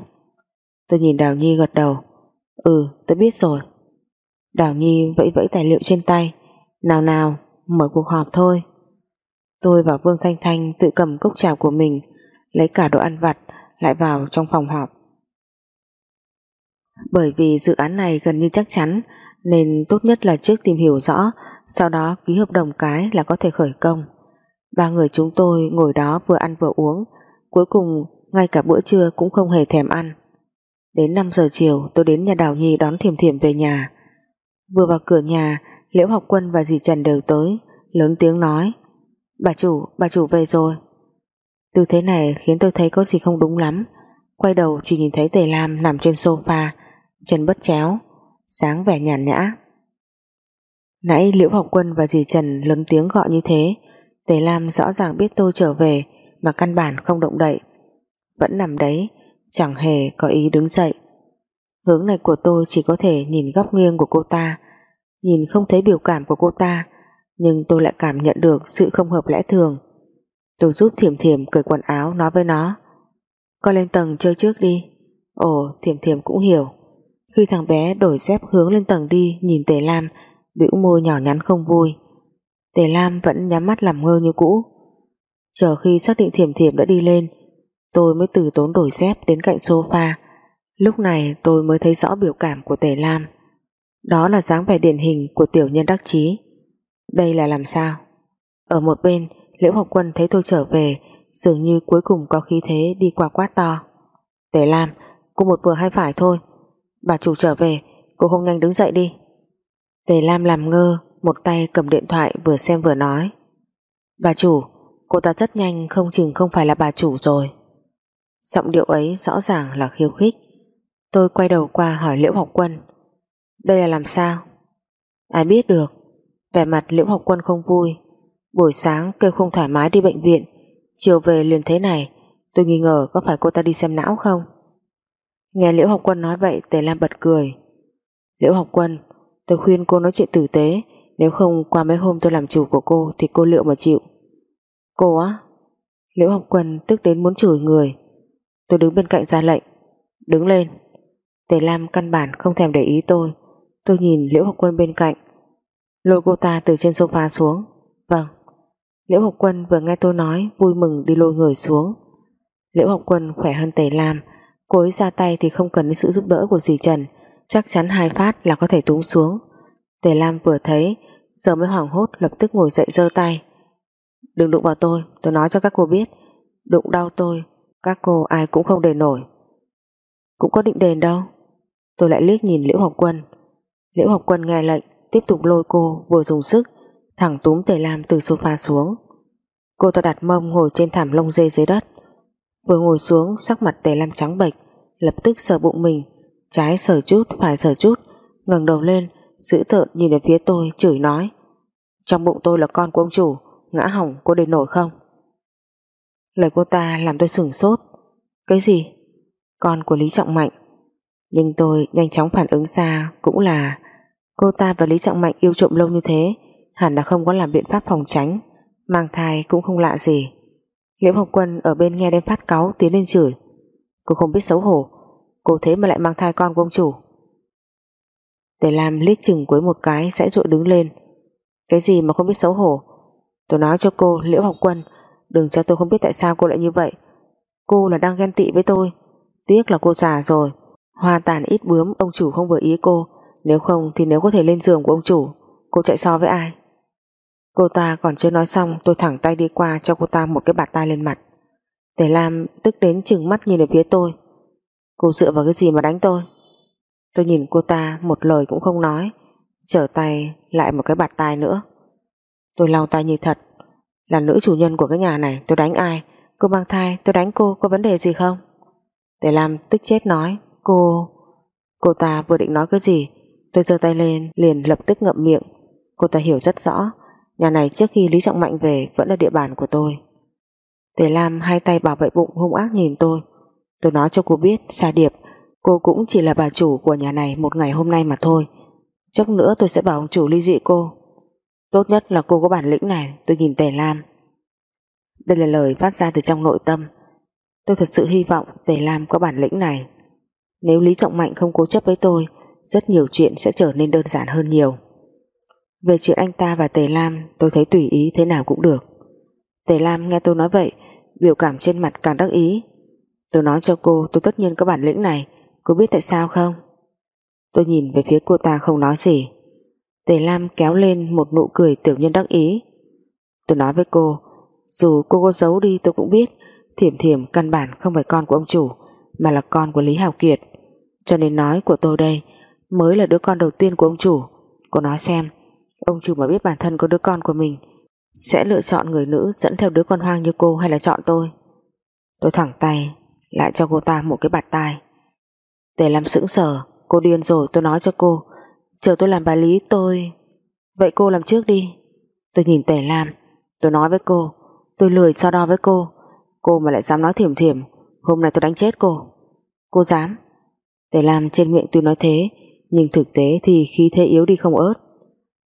Tôi nhìn Đào Nhi gật đầu. Ừ, tôi biết rồi. Đào Nhi vẫy vẫy tài liệu trên tay. Nào nào, mở cuộc họp thôi. Tôi và Vương Thanh Thanh tự cầm cốc trà của mình, lấy cả đồ ăn vặt, lại vào trong phòng họp. Bởi vì dự án này gần như chắc chắn nên tốt nhất là trước tìm hiểu rõ sau đó ký hợp đồng cái là có thể khởi công. Ba người chúng tôi ngồi đó vừa ăn vừa uống cuối cùng ngay cả bữa trưa cũng không hề thèm ăn. Đến 5 giờ chiều tôi đến nhà Đào Nhi đón Thiểm Thiểm về nhà. Vừa vào cửa nhà Liễu Học Quân và dì Trần đều tới lớn tiếng nói Bà chủ, bà chủ về rồi. Tư thế này khiến tôi thấy có gì không đúng lắm quay đầu chỉ nhìn thấy Tề Lam nằm trên sofa chân bất chéo, sáng vẻ nhàn nhã. Nãy Liễu Học Quân và dì Trần lớn tiếng gọi như thế, Tề Lam rõ ràng biết tôi trở về mà căn bản không động đậy. Vẫn nằm đấy, chẳng hề có ý đứng dậy. Hướng này của tôi chỉ có thể nhìn góc nghiêng của cô ta, nhìn không thấy biểu cảm của cô ta, nhưng tôi lại cảm nhận được sự không hợp lẽ thường. Tôi giúp Thiểm Thiểm cởi quần áo nói với nó, con lên tầng chơi trước đi. Ồ, Thiểm Thiểm cũng hiểu khi thằng bé đổi dép hướng lên tầng đi, nhìn Tề Lam, bĩu môi nhỏ nhắn không vui. Tề Lam vẫn nhắm mắt làm ngơ như cũ. Chờ khi xác định Thiểm Thiểm đã đi lên, tôi mới từ tốn đổi dép đến cạnh sofa. Lúc này tôi mới thấy rõ biểu cảm của Tề Lam. Đó là dáng vẻ điển hình của tiểu nhân đắc chí. Đây là làm sao? Ở một bên, Liễu Học Quân thấy tôi trở về, dường như cuối cùng có khí thế đi qua quát to. Tề Lam, cô một vừa hay phải thôi. Bà chủ trở về, Cô không nhanh đứng dậy đi. Tề Lam làm ngơ, Một tay cầm điện thoại vừa xem vừa nói. Bà chủ, Cô ta rất nhanh, không chừng không phải là bà chủ rồi. Giọng điệu ấy rõ ràng là khiêu khích. Tôi quay đầu qua hỏi Liễu Học Quân. Đây là làm sao? Ai biết được. Vẻ mặt Liễu Học Quân không vui. Buổi sáng kêu không thoải mái đi bệnh viện. Chiều về liền thế này. Tôi nghi ngờ có phải cô ta đi xem não không? Nghe Liễu Học Quân nói vậy, Tề Lam bật cười. Liễu Học Quân, Tôi khuyên cô nói chuyện tử tế. Nếu không, qua mấy hôm tôi làm chủ của cô Thì cô liệu mà chịu. Cô á? Liễu Học Quân tức đến muốn chửi người. Tôi đứng bên cạnh ra lệnh. Đứng lên. Tề Lam căn bản không thèm để ý tôi. Tôi nhìn Liễu Học Quân bên cạnh. Lôi cô ta từ trên sofa xuống. Vâng. Liễu Học Quân vừa nghe tôi nói, Vui mừng đi lôi người xuống. Liễu Học Quân khỏe hơn Tề Lam. Cô ấy ra tay thì không cần đến sự giúp đỡ của dì Trần. Chắc chắn hai phát là có thể túm xuống. Tề Lam vừa thấy, Giờ mới hoảng hốt, lập tức ngồi dậy giơ tay. Đừng đụng vào tôi Tôi nói cho các cô biết. Đụng đau tôi, Các cô ai cũng không đền nổi. Cũng có định đền đâu. Tôi lại liếc nhìn Liễu Học Quân. Liễu Học Quân nghe lệnh, Tiếp tục lôi cô, vừa dùng sức, Thẳng túm Tề Lam từ sofa xuống. Cô ta đặt mông ngồi trên thảm lông dê dưới đất. Vừa ngồi xuống, Sắc mặt Tề Lam trắng bệch, Lập tức sờ bụng mình, Trái sờ chút, phải sờ chút, ngẩng đầu lên giữ tợn nhìn về phía tôi, chửi nói, trong bụng tôi là con của ông chủ, ngã hỏng, cô đền nổi không? Lời cô ta làm tôi sửng sốt, cái gì? Con của Lý Trọng Mạnh. Nhưng tôi nhanh chóng phản ứng ra, cũng là, cô ta và Lý Trọng Mạnh yêu trộm lâu như thế, hẳn là không có làm biện pháp phòng tránh, mang thai cũng không lạ gì. Liễu Học Quân ở bên nghe đến phát cáu tiến lên chửi. Cô không biết xấu hổ, cô thế mà lại mang thai con của ông chủ. Tề Lam liếc chừng cuối một cái sẽ dội đứng lên. Cái gì mà không biết xấu hổ? Tôi nói cho cô, Liễu Học Quân, đừng cho tôi không biết tại sao cô lại như vậy. Cô là đang ghen tị với tôi. Tiếc là cô già rồi. Hoa tàn ít bướm, ông chủ không vừa ý cô. Nếu không thì nếu có thể lên giường của ông chủ, cô chạy so với ai? Cô ta còn chưa nói xong, tôi thẳng tay đi qua cho cô ta một cái bạt tay lên mặt. Tề Lam tức đến chừng mắt nhìn về phía tôi. Cô dựa vào cái gì mà đánh tôi? Tôi nhìn cô ta một lời cũng không nói, trở tay lại một cái bạt tai nữa. Tôi lau tay như thật. Là nữ chủ nhân của cái nhà này, tôi đánh ai? Cô mang thai, tôi đánh cô, có vấn đề gì không? Tề Lam tức chết nói, cô cô ta vừa định nói cái gì? Tôi giơ tay lên, liền lập tức ngậm miệng. Cô ta hiểu rất rõ nhà này trước khi Lý Trọng Mạnh về vẫn là địa bàn của tôi. Tề Lam hai tay bảo vệ bụng hung ác nhìn tôi. Tôi nói cho cô biết, Sa Điệp, cô cũng chỉ là bà chủ của nhà này một ngày hôm nay mà thôi. Chốc nữa tôi sẽ bảo ông chủ ly dị cô. Tốt nhất là cô có bản lĩnh này, tôi nhìn Tề Lam. Đây là lời phát ra từ trong nội tâm. Tôi thật sự hy vọng Tề Lam có bản lĩnh này. Nếu Lý Trọng Mạnh không cố chấp với tôi, rất nhiều chuyện sẽ trở nên đơn giản hơn nhiều về chuyện anh ta và Tề Lam, tôi thấy tùy ý thế nào cũng được. Tề Lam nghe tôi nói vậy, biểu cảm trên mặt càng đắc ý. Tôi nói cho cô, tôi tất nhiên có bản lĩnh này. Cô biết tại sao không? Tôi nhìn về phía cô ta không nói gì. Tề Lam kéo lên một nụ cười tiểu nhân đắc ý. Tôi nói với cô, dù cô có giấu đi tôi cũng biết, Thiểm Thiểm căn bản không phải con của ông chủ, mà là con của Lý Hào Kiệt. Cho nên nói của tôi đây mới là đứa con đầu tiên của ông chủ. Cô nói xem ông chủ mà biết bản thân có đứa con của mình, sẽ lựa chọn người nữ dẫn theo đứa con hoang như cô hay là chọn tôi? Tôi thẳng tay, lại cho cô ta một cái bạt tai. Tề Lam sững sờ, cô điên rồi, tôi nói cho cô, chờ tôi làm bà Lý, tôi vậy cô làm trước đi. Tôi nhìn Tề Lam, tôi nói với cô, tôi lười so đo với cô. Cô mà lại dám nói thiểm thiểm, hôm nay tôi đánh chết cô. Cô dám. Tề Lam trên miệng tôi nói thế, nhưng thực tế thì khí thế yếu đi không ớt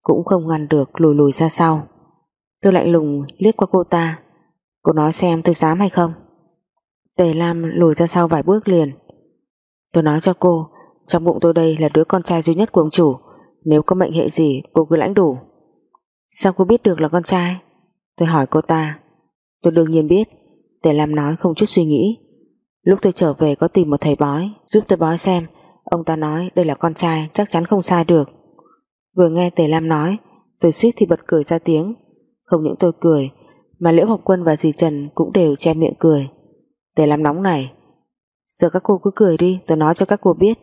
cũng không ngăn được lùi lùi ra sau. Tôi lạnh lùng liếc qua cô ta. Cô nói xem tôi dám hay không? Tề Lam lùi ra sau vài bước liền. Tôi nói cho cô, trong bụng tôi đây là đứa con trai duy nhất của ông chủ. Nếu có mệnh hệ gì, cô cứ lãnh đủ. Sao cô biết được là con trai? Tôi hỏi cô ta. Tôi đương nhiên biết. Tề Lam nói không chút suy nghĩ. Lúc tôi trở về có tìm một thầy bói, giúp tôi bói xem. Ông ta nói đây là con trai, chắc chắn không sai được vừa nghe Tề Lam nói, tôi suýt thì bật cười ra tiếng. Không những tôi cười, mà Liễu Học Quân và dì Trần cũng đều che miệng cười. Tề Lam nóng này giờ các cô cứ cười đi, tôi nói cho các cô biết.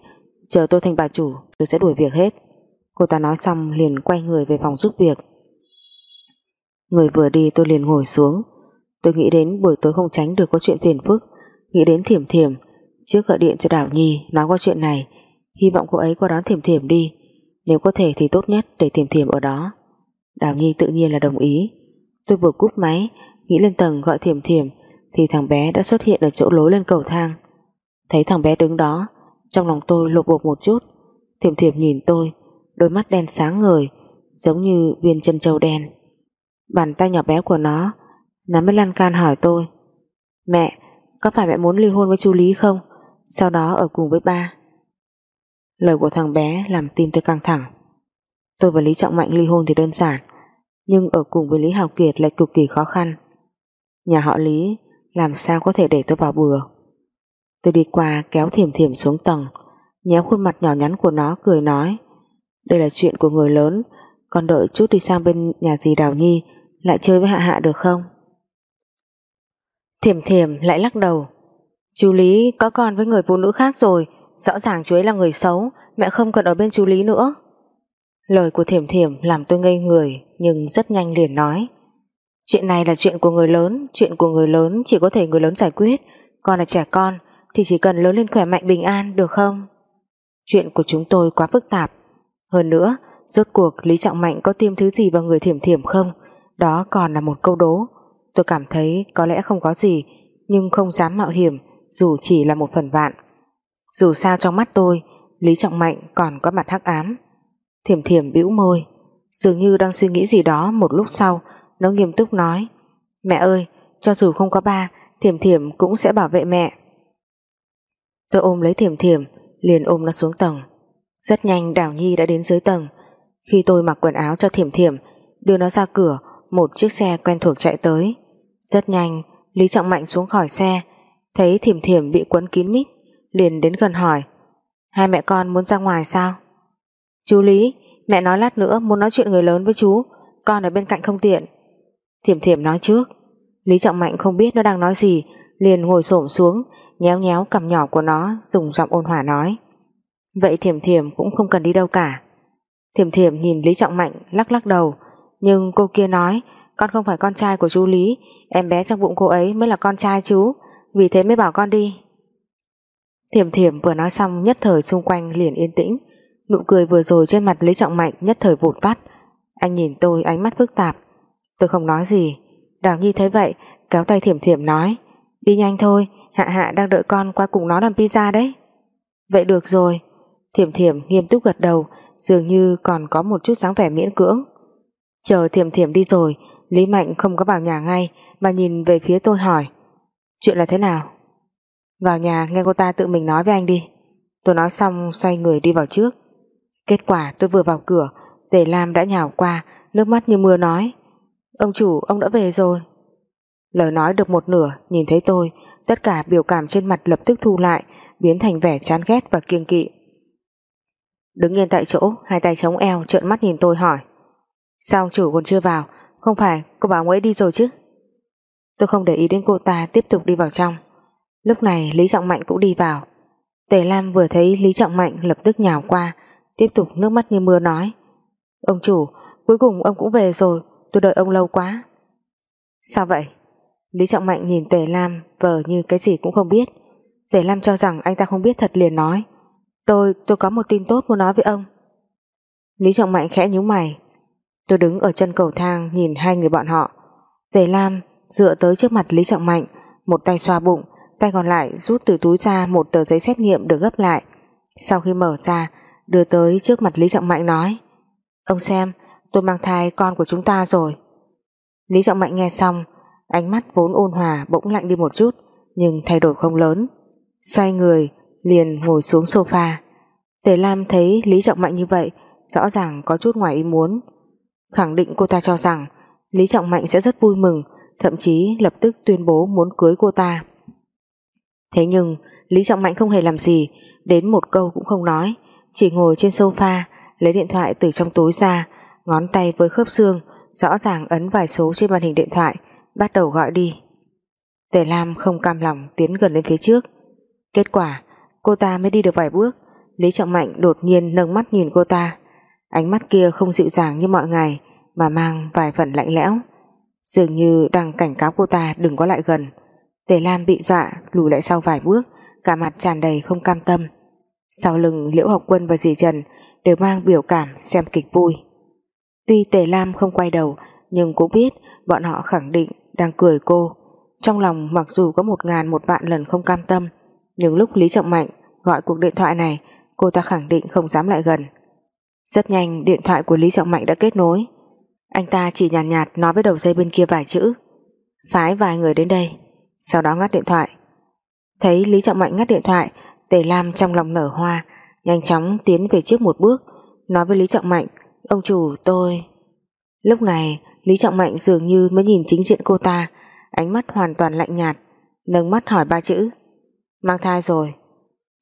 Chờ tôi thành bà chủ, tôi sẽ đuổi việc hết. Cô ta nói xong liền quay người về phòng giúp việc. Người vừa đi tôi liền ngồi xuống. Tôi nghĩ đến buổi tối không tránh được có chuyện phiền phức. Nghĩ đến thiểm thiểm, trước gọi điện cho Đảo Nhi nói qua chuyện này. Hy vọng cô ấy qua đón thiểm thiểm đi nếu có thể thì tốt nhất để tìm thiểm ở đó. Đào Nhi tự nhiên là đồng ý. Tôi vừa cúp máy nghĩ lên tầng gọi thiểm thiểm thì thằng bé đã xuất hiện ở chỗ lối lên cầu thang. Thấy thằng bé đứng đó trong lòng tôi lột bột một chút. Thiểm thiểm nhìn tôi Đôi mắt đen sáng ngời Giống như viên chân châu đen. Bàn tay nhỏ bé của nó Nắm lấy lan can hỏi tôi Mẹ, có phải mẹ muốn ly hôn với chú Lý không? Sau đó ở cùng với ba. Lời của thằng bé làm tim tôi căng thẳng. Tôi và Lý Trọng Mạnh ly hôn thì đơn giản, Nhưng ở cùng với Lý Hào Kiệt lại cực kỳ khó khăn. Nhà họ Lý Làm sao có thể để tôi vào bừa? Tôi đi qua kéo thiểm thiểm xuống tầng, Nhéo khuôn mặt nhỏ nhắn của nó cười nói, Đây là chuyện của người lớn còn đợi chút đi sang bên nhà dì Đào Nhi, Lại chơi với Hạ Hạ được không? Thiểm thiểm lại lắc đầu, Chú Lý có con với người phụ nữ khác rồi Rõ ràng chú ấy là người xấu, Mẹ không cần ở bên chú Lý nữa. Lời của thiểm thiểm làm tôi ngây người, Nhưng rất nhanh liền nói. Chuyện này là chuyện của người lớn, Chuyện của người lớn chỉ có thể người lớn giải quyết. Còn là trẻ con, Thì chỉ cần lớn lên khỏe mạnh, bình an, được không? Chuyện của chúng tôi quá phức tạp. Hơn nữa, Rốt cuộc Lý Trọng Mạnh có tiêm thứ gì vào người thiểm thiểm không? Đó còn là một câu đố. Tôi cảm thấy có lẽ không có gì, Nhưng không dám mạo hiểm, Dù chỉ là một phần vạn. Dù sao trong mắt tôi, Lý Trọng Mạnh còn có mặt hắc ám. Thiểm thiểm bĩu môi, Dường như đang suy nghĩ gì đó một lúc sau, Nó nghiêm túc nói, Mẹ ơi, cho dù không có ba, Thiểm thiểm cũng sẽ bảo vệ mẹ. Tôi ôm lấy thiểm thiểm, Liền ôm nó xuống tầng. Rất nhanh Đào Nhi đã đến dưới tầng. Khi tôi mặc quần áo cho thiểm thiểm, Đưa nó ra cửa, Một chiếc xe quen thuộc chạy tới. Rất nhanh, Lý Trọng Mạnh xuống khỏi xe, Thấy thiểm thiểm bị quấn kín mít. Liền đến gần hỏi, Hai mẹ con muốn ra ngoài sao? Chú Lý, Mẹ nói lát nữa muốn nói chuyện người lớn với chú, Con ở bên cạnh không tiện. Thiểm thiểm nói trước, Lý Trọng Mạnh không biết nó đang nói gì, Liền ngồi xổm xuống, Nhéo nhéo cằm nhỏ của nó, Dùng giọng ôn hòa nói. Vậy thiểm thiểm cũng không cần đi đâu cả. Thiểm thiểm nhìn Lý Trọng Mạnh lắc lắc đầu, Nhưng cô kia nói, Con không phải con trai của chú Lý, Em bé trong bụng cô ấy mới là con trai chú, Vì thế mới bảo con đi. Thiểm thiểm vừa nói xong, nhất thời xung quanh liền yên tĩnh. Nụ cười vừa rồi trên mặt Lý Trọng Mạnh nhất thời vụt tắt. Anh nhìn tôi, ánh mắt phức tạp. Tôi không nói gì. Đào Nhi thấy vậy, kéo tay thiểm thiểm nói, Đi nhanh thôi, Hạ hạ đang đợi con qua cùng nó làm pizza đấy. Vậy được rồi. Thiểm thiểm nghiêm túc gật đầu, Dường như còn có một chút dáng vẻ miễn cưỡng. Chờ thiểm thiểm đi rồi, Lý Mạnh không có vào nhà ngay, Mà nhìn về phía tôi hỏi, Chuyện là thế nào? Vào nhà, nghe cô ta tự mình nói với anh đi. Tôi nói xong, xoay người đi vào trước. Kết quả, tôi vừa vào cửa, Tề Lam đã nhào qua, Nước mắt như mưa nói. Ông chủ, ông đã về rồi. Lời nói được một nửa, nhìn thấy tôi, Tất cả biểu cảm trên mặt lập tức thu lại, Biến thành vẻ chán ghét và kiêng kỵ. Đứng yên tại chỗ, Hai tay chống eo, trợn mắt nhìn tôi hỏi. Sao ông chủ còn chưa vào? Không phải, cô bảo ông ấy đi rồi chứ. Tôi không để ý đến cô ta, tiếp tục đi vào trong. Lúc này Lý Trọng Mạnh cũng đi vào. Tề Lam vừa thấy Lý Trọng Mạnh lập tức nhào qua Tiếp tục nước mắt như mưa nói. Ông chủ cuối cùng ông cũng về rồi Tôi đợi ông lâu quá. Sao vậy? Lý Trọng Mạnh nhìn Tề Lam vờ như cái gì cũng không biết. Tề Lam cho rằng anh ta không biết thật liền nói Tôi, tôi có một tin tốt muốn nói với ông. Lý Trọng Mạnh khẽ nhíu mày. Tôi đứng ở chân cầu thang nhìn hai người bọn họ. Tề Lam dựa tới trước mặt Lý Trọng Mạnh Một tay xoa bụng Tay còn lại rút từ túi ra một tờ giấy xét nghiệm được gấp lại. Sau khi mở ra, Đưa tới trước mặt Lý Trọng Mạnh nói, Ông xem, tôi mang thai con của chúng ta rồi. Lý Trọng Mạnh nghe xong, Ánh mắt vốn ôn hòa bỗng lạnh đi một chút, Nhưng thay đổi không lớn. Xoay người, liền ngồi xuống sofa. Tề Lam thấy Lý Trọng Mạnh như vậy, Rõ ràng có chút ngoài ý muốn. Khẳng định cô ta cho rằng Lý Trọng Mạnh sẽ rất vui mừng, Thậm chí lập tức tuyên bố muốn cưới cô ta. Thế nhưng, Lý Trọng Mạnh không hề làm gì, Đến một câu cũng không nói. Chỉ ngồi trên sofa, Lấy điện thoại từ trong túi ra, Ngón tay với khớp xương, Rõ ràng ấn vài số trên màn hình điện thoại, Bắt đầu gọi đi. Tề Lam không cam lòng tiến gần lên phía trước. Kết quả, Cô ta mới đi được vài bước, Lý Trọng Mạnh đột nhiên nâng mắt nhìn cô ta. Ánh mắt kia không dịu dàng như mọi ngày, Mà mang vài phần lạnh lẽo. Dường như đang cảnh cáo cô ta đừng có lại gần. Tề Lam bị dọa lùi lại sau vài bước Cả mặt tràn đầy không cam tâm. Sau lưng Liễu Học Quân và dì Trần Đều mang biểu cảm xem kịch vui. Tuy Tề Lam không quay đầu Nhưng cũng biết bọn họ khẳng định Đang cười cô. Trong lòng mặc dù có một ngàn một vạn lần không cam tâm Nhưng lúc Lý Trọng Mạnh Gọi cuộc điện thoại này Cô ta khẳng định không dám lại gần. Rất nhanh điện thoại của Lý Trọng Mạnh đã kết nối. Anh ta chỉ nhàn nhạt, nhạt nói với đầu dây bên kia vài chữ. Phái vài người đến đây. Sau đó ngắt điện thoại. Thấy Lý Trọng Mạnh ngắt điện thoại, Tề Lam trong lòng nở hoa, Nhanh chóng tiến về trước một bước, Nói với Lý Trọng Mạnh, Ông chủ tôi Lúc này, Lý Trọng Mạnh dường như mới nhìn chính diện cô ta, Ánh mắt hoàn toàn lạnh nhạt, Nâng mắt hỏi ba chữ, Mang thai rồi.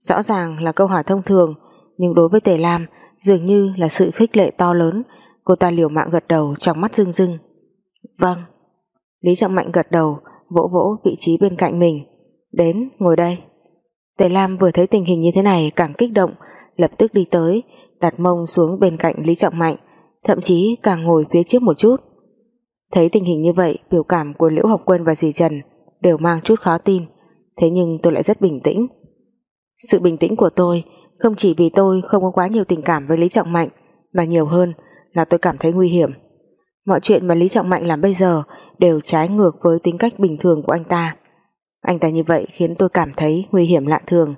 Rõ ràng là câu hỏi thông thường, Nhưng đối với Tề Lam, Dường như là sự khích lệ to lớn, Cô ta liều mạng gật đầu trong mắt rưng rưng. Vâng. Lý Trọng Mạnh gật đầu Vỗ vỗ vị trí bên cạnh mình. Đến, ngồi đây. Tề Lam vừa thấy tình hình như thế này càng kích động, Lập tức đi tới, Đặt mông xuống bên cạnh Lý Trọng Mạnh, Thậm chí càng ngồi phía trước một chút. Thấy tình hình như vậy, Biểu cảm của Liễu Học Quân và dì Trần Đều mang chút khó tin, Thế nhưng tôi lại rất bình tĩnh. Sự bình tĩnh của tôi Không chỉ vì tôi không có quá nhiều tình cảm với Lý Trọng Mạnh, Mà nhiều hơn là tôi cảm thấy nguy hiểm. Mọi chuyện mà Lý Trọng Mạnh làm bây giờ Đều trái ngược với tính cách bình thường của anh ta. Anh ta như vậy khiến tôi cảm thấy nguy hiểm lạ thường.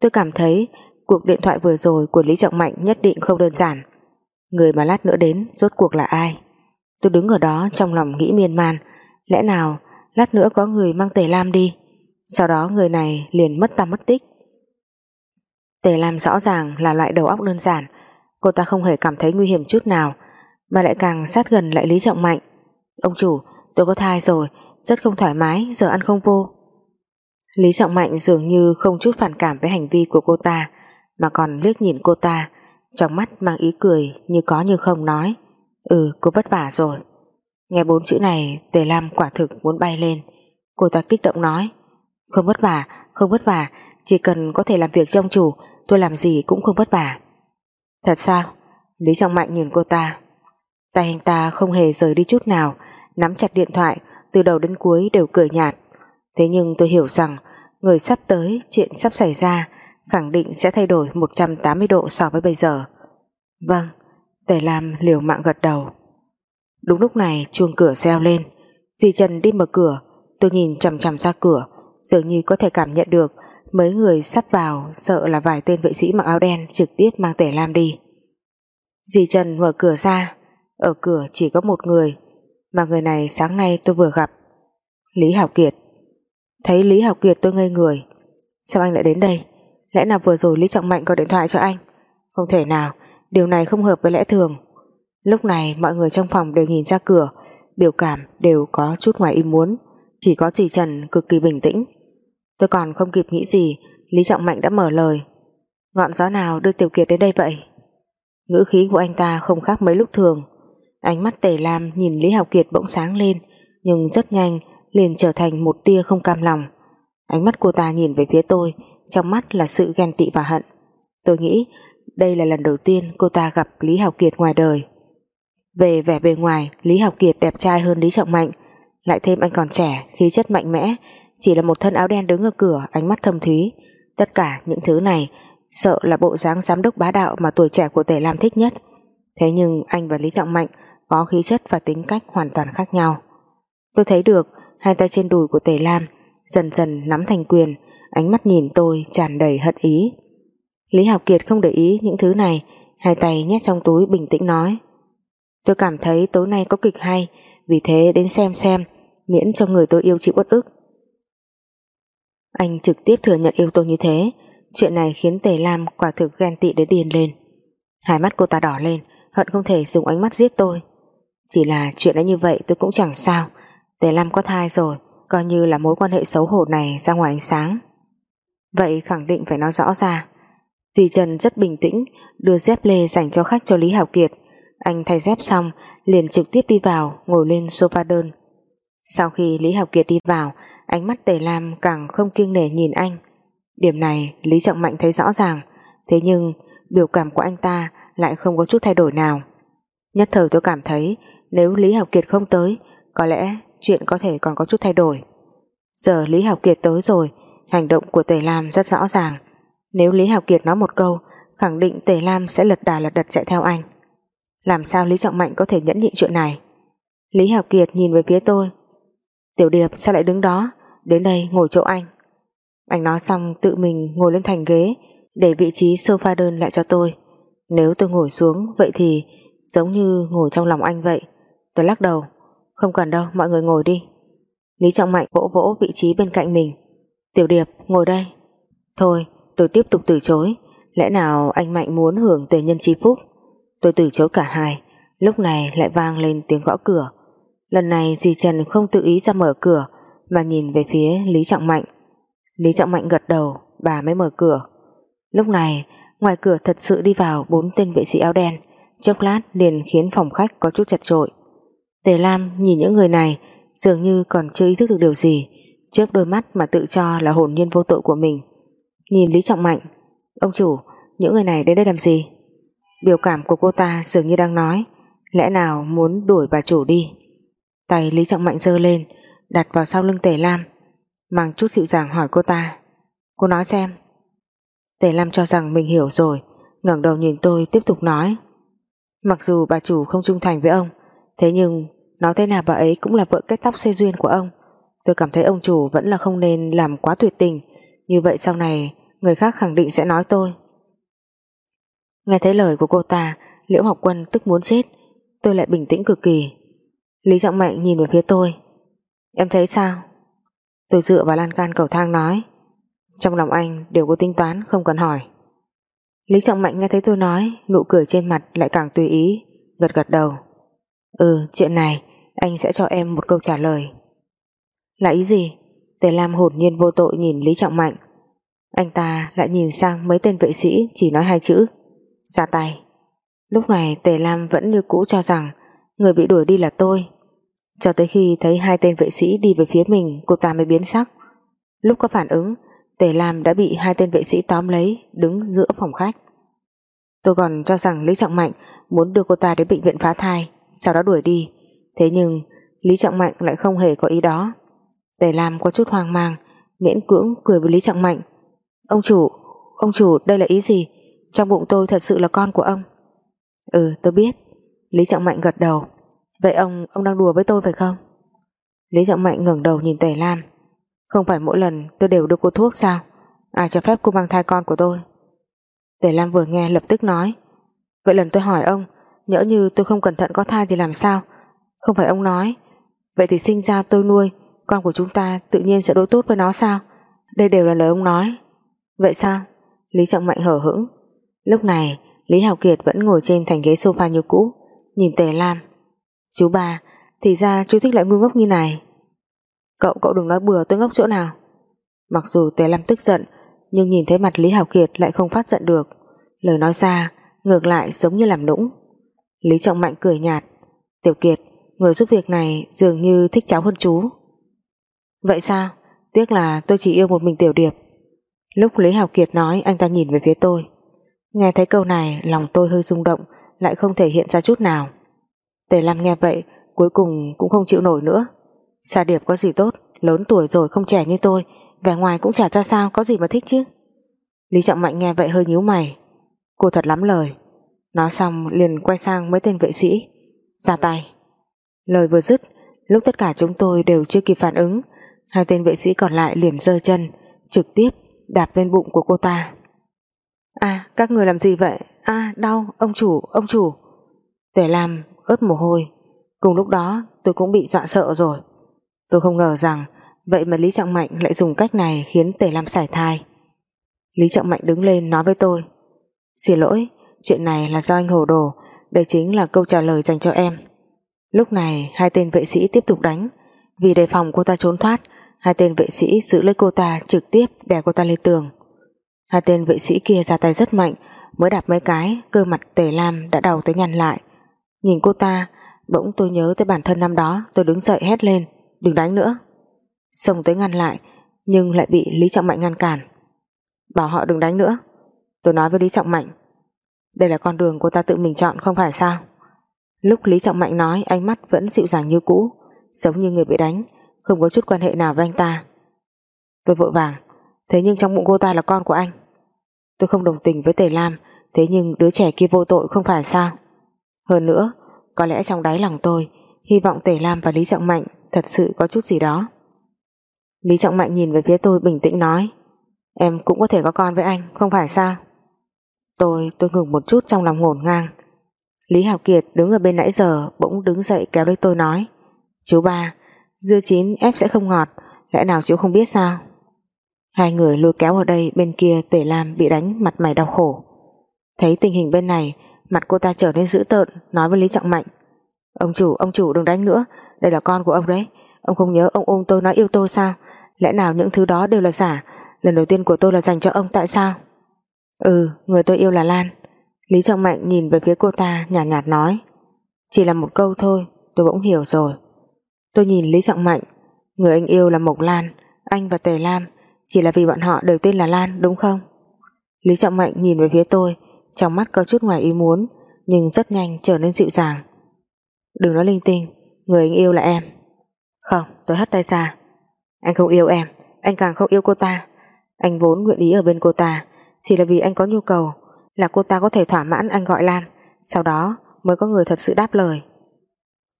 Tôi cảm thấy Cuộc điện thoại vừa rồi của Lý Trọng Mạnh Nhất định không đơn giản. Người mà lát nữa đến, rốt cuộc là ai? Tôi đứng ở đó trong lòng nghĩ miên man. Lẽ nào lát nữa có người mang Tề Lam đi? Sau đó người này liền mất tâm mất tích. Tề Lam rõ ràng là loại đầu óc đơn giản. Cô ta không hề cảm thấy nguy hiểm chút nào. Mà lại càng sát gần lại Lý Trọng Mạnh. Ông chủ tôi có thai rồi Rất không thoải mái giờ ăn không vô. Lý Trọng Mạnh dường như không chút phản cảm với hành vi của cô ta Mà còn liếc nhìn cô ta Trong mắt mang ý cười như có như không nói Ừ cô vất vả rồi. Nghe bốn chữ này Tề Lam quả thực muốn bay lên. Cô ta kích động nói Không vất vả, không vất vả Chỉ cần có thể làm việc trong chủ Tôi làm gì cũng không vất vả. Thật sao? Lý Trọng Mạnh nhìn cô ta. Tay anh ta không hề rời đi chút nào, Nắm chặt điện thoại, Từ đầu đến cuối đều cười nhạt. Thế nhưng tôi hiểu rằng, Người sắp tới, chuyện sắp xảy ra, Khẳng định sẽ thay đổi 180 độ so với bây giờ. Vâng Tề Lam liều mạng gật đầu. Đúng lúc này, chuông cửa reo lên. Dì Trần đi mở cửa, Tôi nhìn chằm chằm ra cửa, Dường như có thể cảm nhận được Mấy người sắp vào, sợ là vài tên vệ sĩ mặc áo đen Trực tiếp mang Tề Lam đi. Dì Trần mở cửa ra ở cửa chỉ có một người, Mà người này sáng nay tôi vừa gặp. Lý Hảo Kiệt. Thấy Lý Hảo Kiệt tôi ngây người. Sao anh lại đến đây? Lẽ nào vừa rồi Lý Trọng Mạnh gọi điện thoại cho anh? Không thể nào, Điều này không hợp với lẽ thường. Lúc này mọi người trong phòng đều nhìn ra cửa, Biểu cảm đều có chút ngoài ý muốn, Chỉ có dì Trần cực kỳ bình tĩnh. Tôi còn không kịp nghĩ gì, Lý Trọng Mạnh đã mở lời. Ngọn gió nào đưa Tiểu Kiệt đến đây vậy? Ngữ khí của anh ta không khác mấy lúc thường. Ánh mắt tề lam nhìn Lý Hạo Kiệt bỗng sáng lên, Nhưng rất nhanh liền trở thành một tia không cam lòng. Ánh mắt cô ta nhìn về phía tôi, Trong mắt là sự ghen tị và hận. Tôi nghĩ đây là lần đầu tiên cô ta gặp Lý Hạo Kiệt ngoài đời. Về vẻ bề ngoài, Lý Hạo Kiệt đẹp trai hơn Lý Trọng Mạnh, Lại thêm anh còn trẻ, Khí chất mạnh mẽ, Chỉ là một thân áo đen đứng ở cửa, Ánh mắt thâm thúy. Tất cả những thứ này, Sợ là bộ dáng giám đốc bá đạo Mà tuổi trẻ của Tề Lam thích nhất. Thế nhưng anh và Lý Trọng Mạnh có khí chất và tính cách hoàn toàn khác nhau. Tôi thấy được, Hai tay trên đùi của Tề Lam Dần dần nắm thành quyền, Ánh mắt nhìn tôi tràn đầy hận ý. Lý Học Kiệt không để ý những thứ này, Hai tay nhét trong túi bình tĩnh nói. Tôi cảm thấy tối nay có kịch hay, Vì thế đến xem xem, Miễn cho người tôi yêu chịu bất ức. Anh trực tiếp thừa nhận yêu tôi như thế, Chuyện này khiến Tề Lam quả thực ghen tị đến điên lên. Hai mắt cô ta đỏ lên, Hận không thể dùng ánh mắt giết tôi. Chỉ là chuyện đã như vậy tôi cũng chẳng sao Tề Lam có thai rồi, Coi như là mối quan hệ xấu hổ này ra ngoài ánh sáng Vậy khẳng định phải nói rõ ra Dì Trần rất bình tĩnh, đưa dép lê dành cho khách cho Lý Hảo Kiệt. Anh thay dép xong, liền trực tiếp đi vào, ngồi lên sofa đơn. Sau khi Lý Hảo Kiệt đi vào, ánh mắt Tề Lam càng không kiêng nể nhìn anh. Điểm này, Lý Trọng Mạnh thấy rõ ràng thế nhưng, biểu cảm của anh ta lại không có chút thay đổi nào. Nhất thời tôi cảm thấy nếu Lý Học Kiệt không tới, có lẽ chuyện có thể còn có chút thay đổi. Giờ Lý Học Kiệt tới rồi, hành động của Tề Lam rất rõ ràng nếu Lý Học Kiệt nói một câu, khẳng định Tề Lam sẽ lật đà lật đật chạy theo anh. Làm sao Lý Trọng Mạnh có thể nhẫn nhịn chuyện này? Lý Học Kiệt nhìn về phía tôi. Tiểu Điệp, sao lại đứng đó? Đến đây ngồi chỗ anh. Anh nói xong tự mình ngồi lên thành ghế, để vị trí sofa đơn lại cho tôi. Nếu tôi ngồi xuống, vậy thì giống như ngồi trong lòng anh vậy. Tôi lắc đầu. Không cần đâu, mọi người ngồi đi. Lý Trọng Mạnh vỗ vỗ vị trí bên cạnh mình. Tiểu Điệp, ngồi đây. Thôi, Tôi tiếp tục từ chối Lẽ nào anh Mạnh muốn hưởng tề nhân chi phúc Tôi từ chối cả hai Lúc này lại vang lên tiếng gõ cửa Lần này dì Trần không tự ý ra mở cửa Mà nhìn về phía Lý Trọng Mạnh Lý Trọng Mạnh gật đầu Bà mới mở cửa Lúc này ngoài cửa thật sự đi vào bốn tên vệ sĩ áo đen Chốc lát liền khiến phòng khách có chút chật trội Tề Lam nhìn những người này, Dường như còn chưa ý thức được điều gì, chớp đôi mắt mà tự cho là hồn nhiên vô tội của mình. Nhìn Lý Trọng Mạnh, Ông chủ, Những người này đến đây làm gì? Biểu cảm của cô ta dường như đang nói, Lẽ nào muốn đuổi bà chủ đi? Tay Lý Trọng Mạnh giơ lên, Đặt vào sau lưng Tề Lam, Mang chút dịu dàng hỏi cô ta, Cô nói xem. Tề Lam cho rằng mình hiểu rồi, ngẩng đầu nhìn tôi tiếp tục nói, Mặc dù bà chủ không trung thành với ông Thế nhưng, Nói thế nào bà ấy cũng là vợ kết tóc xê duyên của ông. Tôi cảm thấy ông chủ vẫn là không nên làm quá tuyệt tình. Như vậy sau này, Người khác khẳng định sẽ nói tôi. Nghe thấy lời của cô ta, Liễu học quân tức muốn chết. Tôi lại bình tĩnh cực kỳ. Lý Trọng Mạnh nhìn về phía tôi. Em thấy sao? Tôi dựa vào lan can cầu thang nói. Trong lòng anh đều có tính toán, không cần hỏi. Lý Trọng Mạnh nghe thấy tôi nói, Nụ cười trên mặt lại càng tùy ý, Gật gật đầu. Ừ chuyện này, anh sẽ cho em một câu trả lời. Là ý gì? Tề Lam hồn nhiên vô tội nhìn Lý Trọng Mạnh. Anh ta lại nhìn sang mấy tên vệ sĩ Chỉ nói hai chữ, Ra tay. Lúc này Tề Lam vẫn như cũ cho rằng, Người bị đuổi đi là tôi. Cho tới khi thấy hai tên vệ sĩ đi về phía mình, Cô ta mới biến sắc. Lúc có phản ứng, Tề Lam đã bị hai tên vệ sĩ tóm lấy, Đứng giữa phòng khách. Tôi còn cho rằng Lý Trọng Mạnh Muốn đưa cô ta đến bệnh viện phá thai. Sau đó đuổi đi. Thế nhưng Lý Trọng Mạnh lại không hề có ý đó. Tề Lam có chút hoang mang Miễn cưỡng cười với Lý Trọng Mạnh. Ông chủ, ông chủ đây là ý gì? Trong bụng tôi thật sự là con của ông. Ừ tôi biết. Lý Trọng Mạnh gật đầu. Vậy ông, ông đang đùa với tôi phải không? Lý Trọng Mạnh ngẩng đầu nhìn Tề Lam. Không phải mỗi lần tôi đều đưa cô thuốc sao? Ai cho phép cô mang thai con của tôi? Tề Lam vừa nghe lập tức nói. Vậy lần tôi hỏi ông Nhỡ như tôi không cẩn thận có thai thì làm sao? Không phải ông nói. Vậy thì sinh ra tôi nuôi, Con của chúng ta tự nhiên sẽ đối tốt với nó sao? Đây đều là lời ông nói. Vậy sao? Lý Trọng Mạnh hở hững. Lúc này, Lý Hào Kiệt vẫn ngồi trên thành ghế sofa như cũ, Nhìn Tề Lam. Chú ba, Thì ra chú thích lại ngu ngốc như này. Cậu cậu đừng nói bừa tôi ngốc chỗ nào. Mặc dù Tề Lam tức giận, Nhưng nhìn thấy mặt Lý Hào Kiệt lại không phát giận được. Lời nói ra, Ngược lại giống như làm nũng. Lý Trọng Mạnh cười nhạt. Tiểu Kiệt, Người giúp việc này dường như thích cháu hơn chú. Vậy sao? Tiếc là tôi chỉ yêu một mình Tiểu Điệp. Lúc Lý Hào Kiệt nói, Anh ta nhìn về phía tôi. Nghe thấy câu này, lòng tôi hơi rung động, Lại không thể hiện ra chút nào. Tề Lam nghe vậy, Cuối cùng cũng không chịu nổi nữa. Sa Điệp có gì tốt? Lớn tuổi rồi không trẻ như tôi, Vẻ ngoài cũng chả ra sao, có gì mà thích chứ? Lý Trọng Mạnh nghe vậy hơi nhíu mày. Cô thật lắm lời. Nói xong liền quay sang mấy tên vệ sĩ Ra tay Lời vừa dứt, lúc tất cả chúng tôi đều chưa kịp phản ứng, hai tên vệ sĩ còn lại liền giơ chân, trực tiếp đạp lên bụng của cô ta. À, các người làm gì vậy? À, đau, ông chủ, ông chủ. Tề Lam ớt mồ hôi. Cùng lúc đó tôi cũng bị dọa sợ rồi. Tôi không ngờ rằng vậy mà Lý Trọng Mạnh lại dùng cách này khiến Tề Lam sải thai. Lý Trọng Mạnh đứng lên nói với tôi Xin lỗi, chuyện này là do anh hồ đồ, Đây chính là câu trả lời dành cho em. Lúc này, hai tên vệ sĩ tiếp tục đánh. Vì đề phòng cô ta trốn thoát, Hai tên vệ sĩ giữ lấy cô ta trực tiếp đè cô ta lên tường. Hai tên vệ sĩ kia ra tay rất mạnh, Mới đạp mấy cái, Cơ mặt tề lam đã đầu tới nhăn lại. Nhìn cô ta, Bỗng tôi nhớ tới bản thân năm đó, Tôi đứng dậy hét lên, Đừng đánh nữa. Xông tới ngăn lại, Nhưng lại bị Lý Trọng Mạnh ngăn cản. Bảo họ đừng đánh nữa. Tôi nói với Lý Trọng Mạnh đây là con đường cô ta tự mình chọn, không phải sao? Lúc Lý Trọng Mạnh nói, ánh mắt vẫn dịu dàng như cũ, Giống như người bị đánh, Không có chút quan hệ nào với anh ta. Tôi vội vàng, Thế nhưng trong bụng cô ta là con của anh. Tôi không đồng tình với Tề Lam, Thế nhưng đứa trẻ kia vô tội không phải sao? Hơn nữa, Có lẽ trong đáy lòng tôi, Hy vọng Tề Lam và Lý Trọng Mạnh Thật sự có chút gì đó. Lý Trọng Mạnh nhìn về phía tôi bình tĩnh nói, Em cũng có thể có con với anh, Không phải sao? Tôi tôi ngừng một chút trong lòng ngổn ngang. Lý Hào Kiệt đứng ở bên nãy giờ bỗng đứng dậy kéo lấy tôi nói Chú ba, dưa chín ép sẽ không ngọt Lẽ nào chú không biết sao? Hai người lôi kéo ở đây Bên kia Tể Lam bị đánh mặt mày đau khổ. Thấy tình hình bên này Mặt cô ta trở nên dữ tợn Nói với Lý Trọng Mạnh Ông chủ, ông chủ đừng đánh nữa Đây là con của ông đấy. Ông không nhớ ông ôm tôi nói yêu tôi sao? Lẽ nào những thứ đó đều là giả? Lần đầu tiên của tôi là dành cho ông tại sao? Ừ, người tôi yêu là Lan. Lý Trọng Mạnh nhìn về phía cô ta nhạt nhạt nói. Chỉ là một câu thôi tôi bỗng hiểu rồi. Tôi nhìn Lý Trọng Mạnh. Người anh yêu là Mộc Lan Anh và Tề Lam. Chỉ là vì bọn họ đều tên là Lan đúng không? Lý Trọng Mạnh nhìn về phía tôi Trong mắt có chút ngoài ý muốn Nhưng rất nhanh trở nên dịu dàng. Đừng nói linh tinh Người anh yêu là em. Không tôi hất tay ra. Anh không yêu em Anh càng không yêu cô ta. Anh vốn nguyện ý ở bên cô ta. Chỉ là vì anh có nhu cầu, Là cô ta có thể thỏa mãn anh gọi Lan. Sau đó mới có người thật sự đáp lời.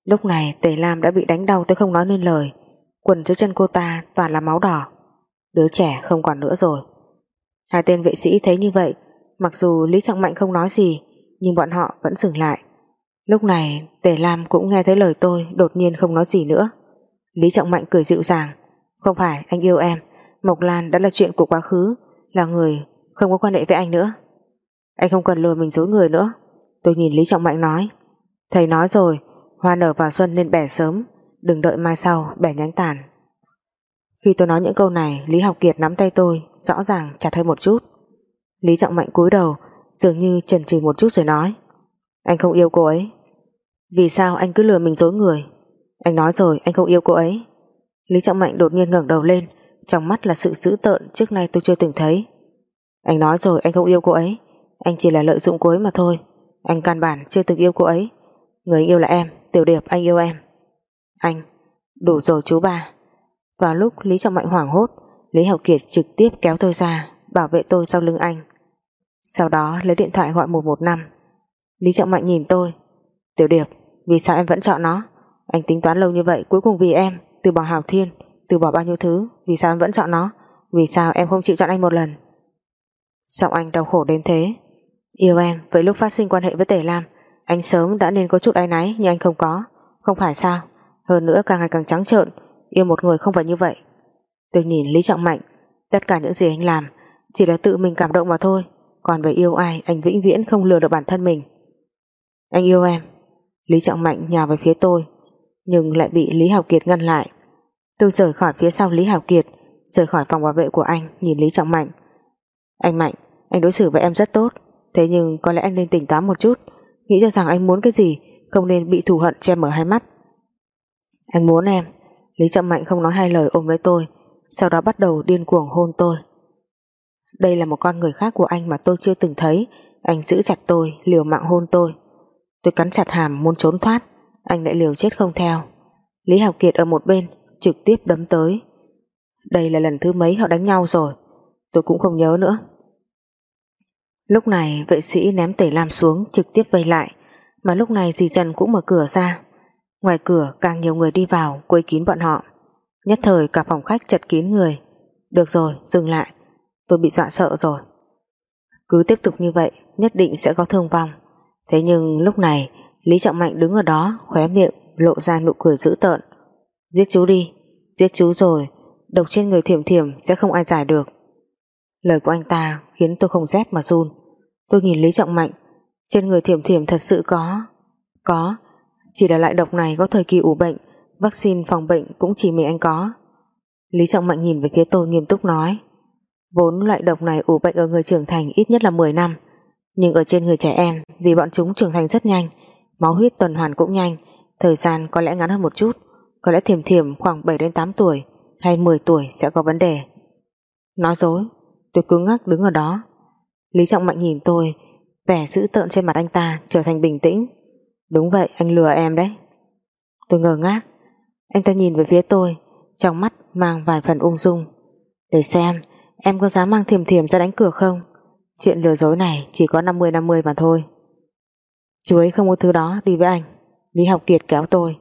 Lúc này Tề Lam đã bị đánh đau tới không nói nên lời. Quần dưới chân cô ta toàn là máu đỏ. Đứa trẻ không còn nữa rồi. Hai tên vệ sĩ thấy như vậy, Mặc dù Lý Trọng Mạnh không nói gì, Nhưng bọn họ vẫn dừng lại. Lúc này Tề Lam cũng nghe thấy lời tôi, Đột nhiên không nói gì nữa. Lý Trọng Mạnh cười dịu dàng. Không phải, anh yêu em. Mộc Lan đã là chuyện của quá khứ, Là người không có quan hệ với anh nữa. Anh không cần lừa mình dối người nữa. Tôi nhìn Lý Trọng Mạnh nói. Thầy nói rồi, Hoa nở vào xuân nên bẻ sớm. Đừng đợi mai sau, bẻ nhánh tàn. Khi tôi nói những câu này, Lý Học Kiệt nắm tay tôi, Rõ ràng chặt hơn một chút. Lý Trọng Mạnh cúi đầu, Dường như chần chừ một chút rồi nói. Anh không yêu cô ấy. Vì sao anh cứ lừa mình dối người? Anh nói rồi, anh không yêu cô ấy. Lý Trọng Mạnh đột nhiên ngẩng đầu lên, Trong mắt là sự dữ tợn trước nay tôi chưa từng thấy. Anh nói rồi, anh không yêu cô ấy. Anh chỉ là lợi dụng cô ấy mà thôi. Anh căn bản chưa từng yêu cô ấy. Người yêu là em, Tiểu Điệp, anh yêu em. Anh, Đủ rồi chú ba. Vào lúc Lý Trọng Mạnh hoảng hốt, Lý Hậu Kiệt trực tiếp kéo tôi ra, Bảo vệ tôi sau lưng anh. Sau đó lấy điện thoại gọi 115 Lý Trọng Mạnh nhìn tôi. Tiểu Điệp, vì sao em vẫn chọn nó? Anh tính toán lâu như vậy, cuối cùng vì em, Từ bỏ Hào Thiên, Từ bỏ bao nhiêu thứ, Vì sao em vẫn chọn nó? Vì sao em không chịu chọn anh một lần? Giọng anh đau khổ đến thế. Yêu em, với lúc phát sinh quan hệ với Tề Lam, Anh sớm đã nên có chút áy náy, Nhưng anh không có. Không phải sao? Hơn nữa càng ngày càng trắng trợn, Yêu một người không phải như vậy. Tôi nhìn Lý Trọng Mạnh, Tất cả những gì anh làm Chỉ là tự mình cảm động mà thôi. Còn về yêu ai, anh vĩnh viễn không lừa được bản thân mình. Anh yêu em. Lý Trọng Mạnh nhào về phía tôi, Nhưng lại bị Lý Hào Kiệt ngăn lại. Tôi rời khỏi phía sau Lý Hào Kiệt, Rời khỏi phòng bảo vệ của anh, Nhìn Lý Trọng Mạnh. Anh Mạnh, anh đối xử với em rất tốt. Thế nhưng có lẽ anh nên tỉnh táo một chút. Nghĩ cho rằng anh muốn cái gì Không nên bị thù hận che mở hai mắt. Anh muốn em. Lý Trọng Mạnh không nói hai lời ôm lấy tôi Sau đó bắt đầu điên cuồng hôn tôi. Đây là một con người khác của anh Mà tôi chưa từng thấy. Anh giữ chặt tôi, liều mạng hôn tôi. Tôi cắn chặt hàm muốn trốn thoát Anh lại liều chết không theo. Lý Học Kiệt ở một bên Trực tiếp đấm tới. Đây là lần thứ mấy họ đánh nhau rồi? Tôi cũng không nhớ nữa. Lúc này vệ sĩ ném tẩy lam xuống, Trực tiếp vây lại. Mà lúc này dì Trần cũng mở cửa ra. Ngoài cửa, càng nhiều người đi vào, Quây kín bọn họ. Nhất thời cả phòng khách chật kín người. Được rồi, dừng lại. Tôi bị dọa sợ rồi. Cứ tiếp tục như vậy, nhất định sẽ có thương vong. Thế nhưng lúc này, Lý Trọng Mạnh đứng ở đó, khóe miệng lộ ra nụ cười dữ tợn. Giết chú đi, Giết chú rồi. Độc trên người thiểm thiểm sẽ không ai giải được. Lời của anh ta khiến tôi không rét mà run. Tôi nhìn Lý Trọng Mạnh. Trên người thiểm thiểm thật sự có Có. Chỉ là loại độc này có thời kỳ ủ bệnh, Vaccine phòng bệnh cũng chỉ mình anh có. Lý Trọng Mạnh nhìn về phía tôi nghiêm túc nói, Vốn loại độc này ủ bệnh ở người trưởng thành ít nhất là 10 năm, Nhưng ở trên người trẻ em, Vì bọn chúng trưởng thành rất nhanh, Máu huyết tuần hoàn cũng nhanh, Thời gian có lẽ ngắn hơn một chút, Có lẽ thiểm thiểm khoảng 7 đến 8 tuổi Hay 10 tuổi sẽ có vấn đề. Nói dối, Tôi cứng ngắc đứng ở đó. Lý Trọng Mạnh nhìn tôi, Vẻ dữ tợn trên mặt anh ta trở thành bình tĩnh. Đúng vậy, anh lừa em đấy. Tôi ngờ ngác, Anh ta nhìn về phía tôi, Trong mắt mang vài phần ung dung. Để xem, em có dám mang thiềm thiềm ra đánh cửa không? Chuyện lừa dối này Chỉ có 50-50 mà thôi. Chú ấy không có thứ đó, đi với anh. Lý Học Kiệt kéo tôi.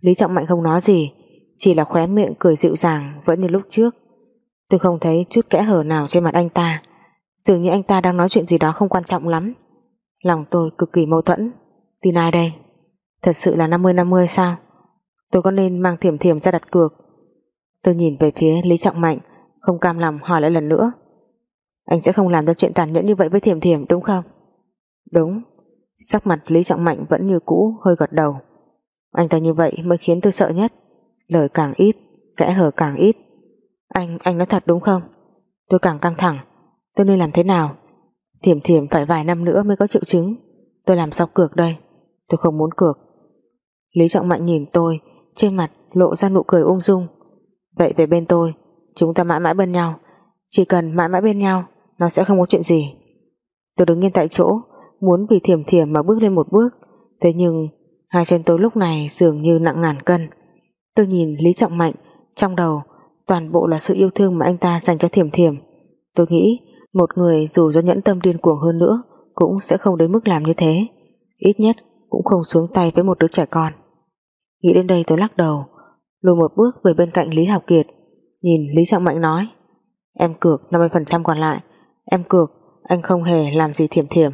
Lý Trọng Mạnh không nói gì, Chỉ là khóe miệng cười dịu dàng Vẫn như lúc trước. Tôi không thấy chút kẽ hở nào trên mặt anh ta. Dường như anh ta đang nói chuyện gì đó không quan trọng lắm. Lòng tôi cực kỳ mâu thuẫn. Tin ai đây? Thật sự là 50-50 sao? Tôi có nên mang thiểm thiểm ra đặt cược? Tôi nhìn về phía Lý Trọng Mạnh Không cam lòng hỏi lại lần nữa. Anh sẽ không làm ra chuyện tàn nhẫn như vậy với thiểm thiểm đúng không? Đúng. Sắc mặt Lý Trọng Mạnh vẫn như cũ Hơi gật đầu. Anh ta như vậy mới khiến tôi sợ nhất. Lời càng ít, kẽ hở càng ít. Anh, anh nói thật đúng không? Tôi càng căng thẳng. Tôi nên làm thế nào? Thiểm thiểm phải vài năm nữa mới có triệu chứng. Tôi làm sao cược đây? Tôi không muốn cược. Lý Trọng Mạnh nhìn tôi, Trên mặt lộ ra nụ cười ung dung. Vậy về bên tôi, Chúng ta mãi mãi bên nhau. Chỉ cần mãi mãi bên nhau, Nó sẽ không có chuyện gì. Tôi đứng yên tại chỗ, Muốn vì thiểm thiểm mà bước lên một bước. Thế nhưng, hai chân tôi lúc này dường như nặng ngàn cân. Tôi nhìn Lý Trọng Mạnh, Trong đầu toàn bộ là sự yêu thương mà anh ta dành cho thiểm thiểm. Tôi nghĩ một người dù do nhẫn tâm điên cuồng hơn nữa cũng sẽ không đến mức làm như thế. Ít nhất cũng không xuống tay với một đứa trẻ con. Nghĩ đến đây tôi lắc đầu, lùi một bước về bên cạnh Lý Học Kiệt, nhìn Lý Trọng Mạnh nói Em cược 50% còn lại, em cược anh không hề làm gì thiểm thiểm.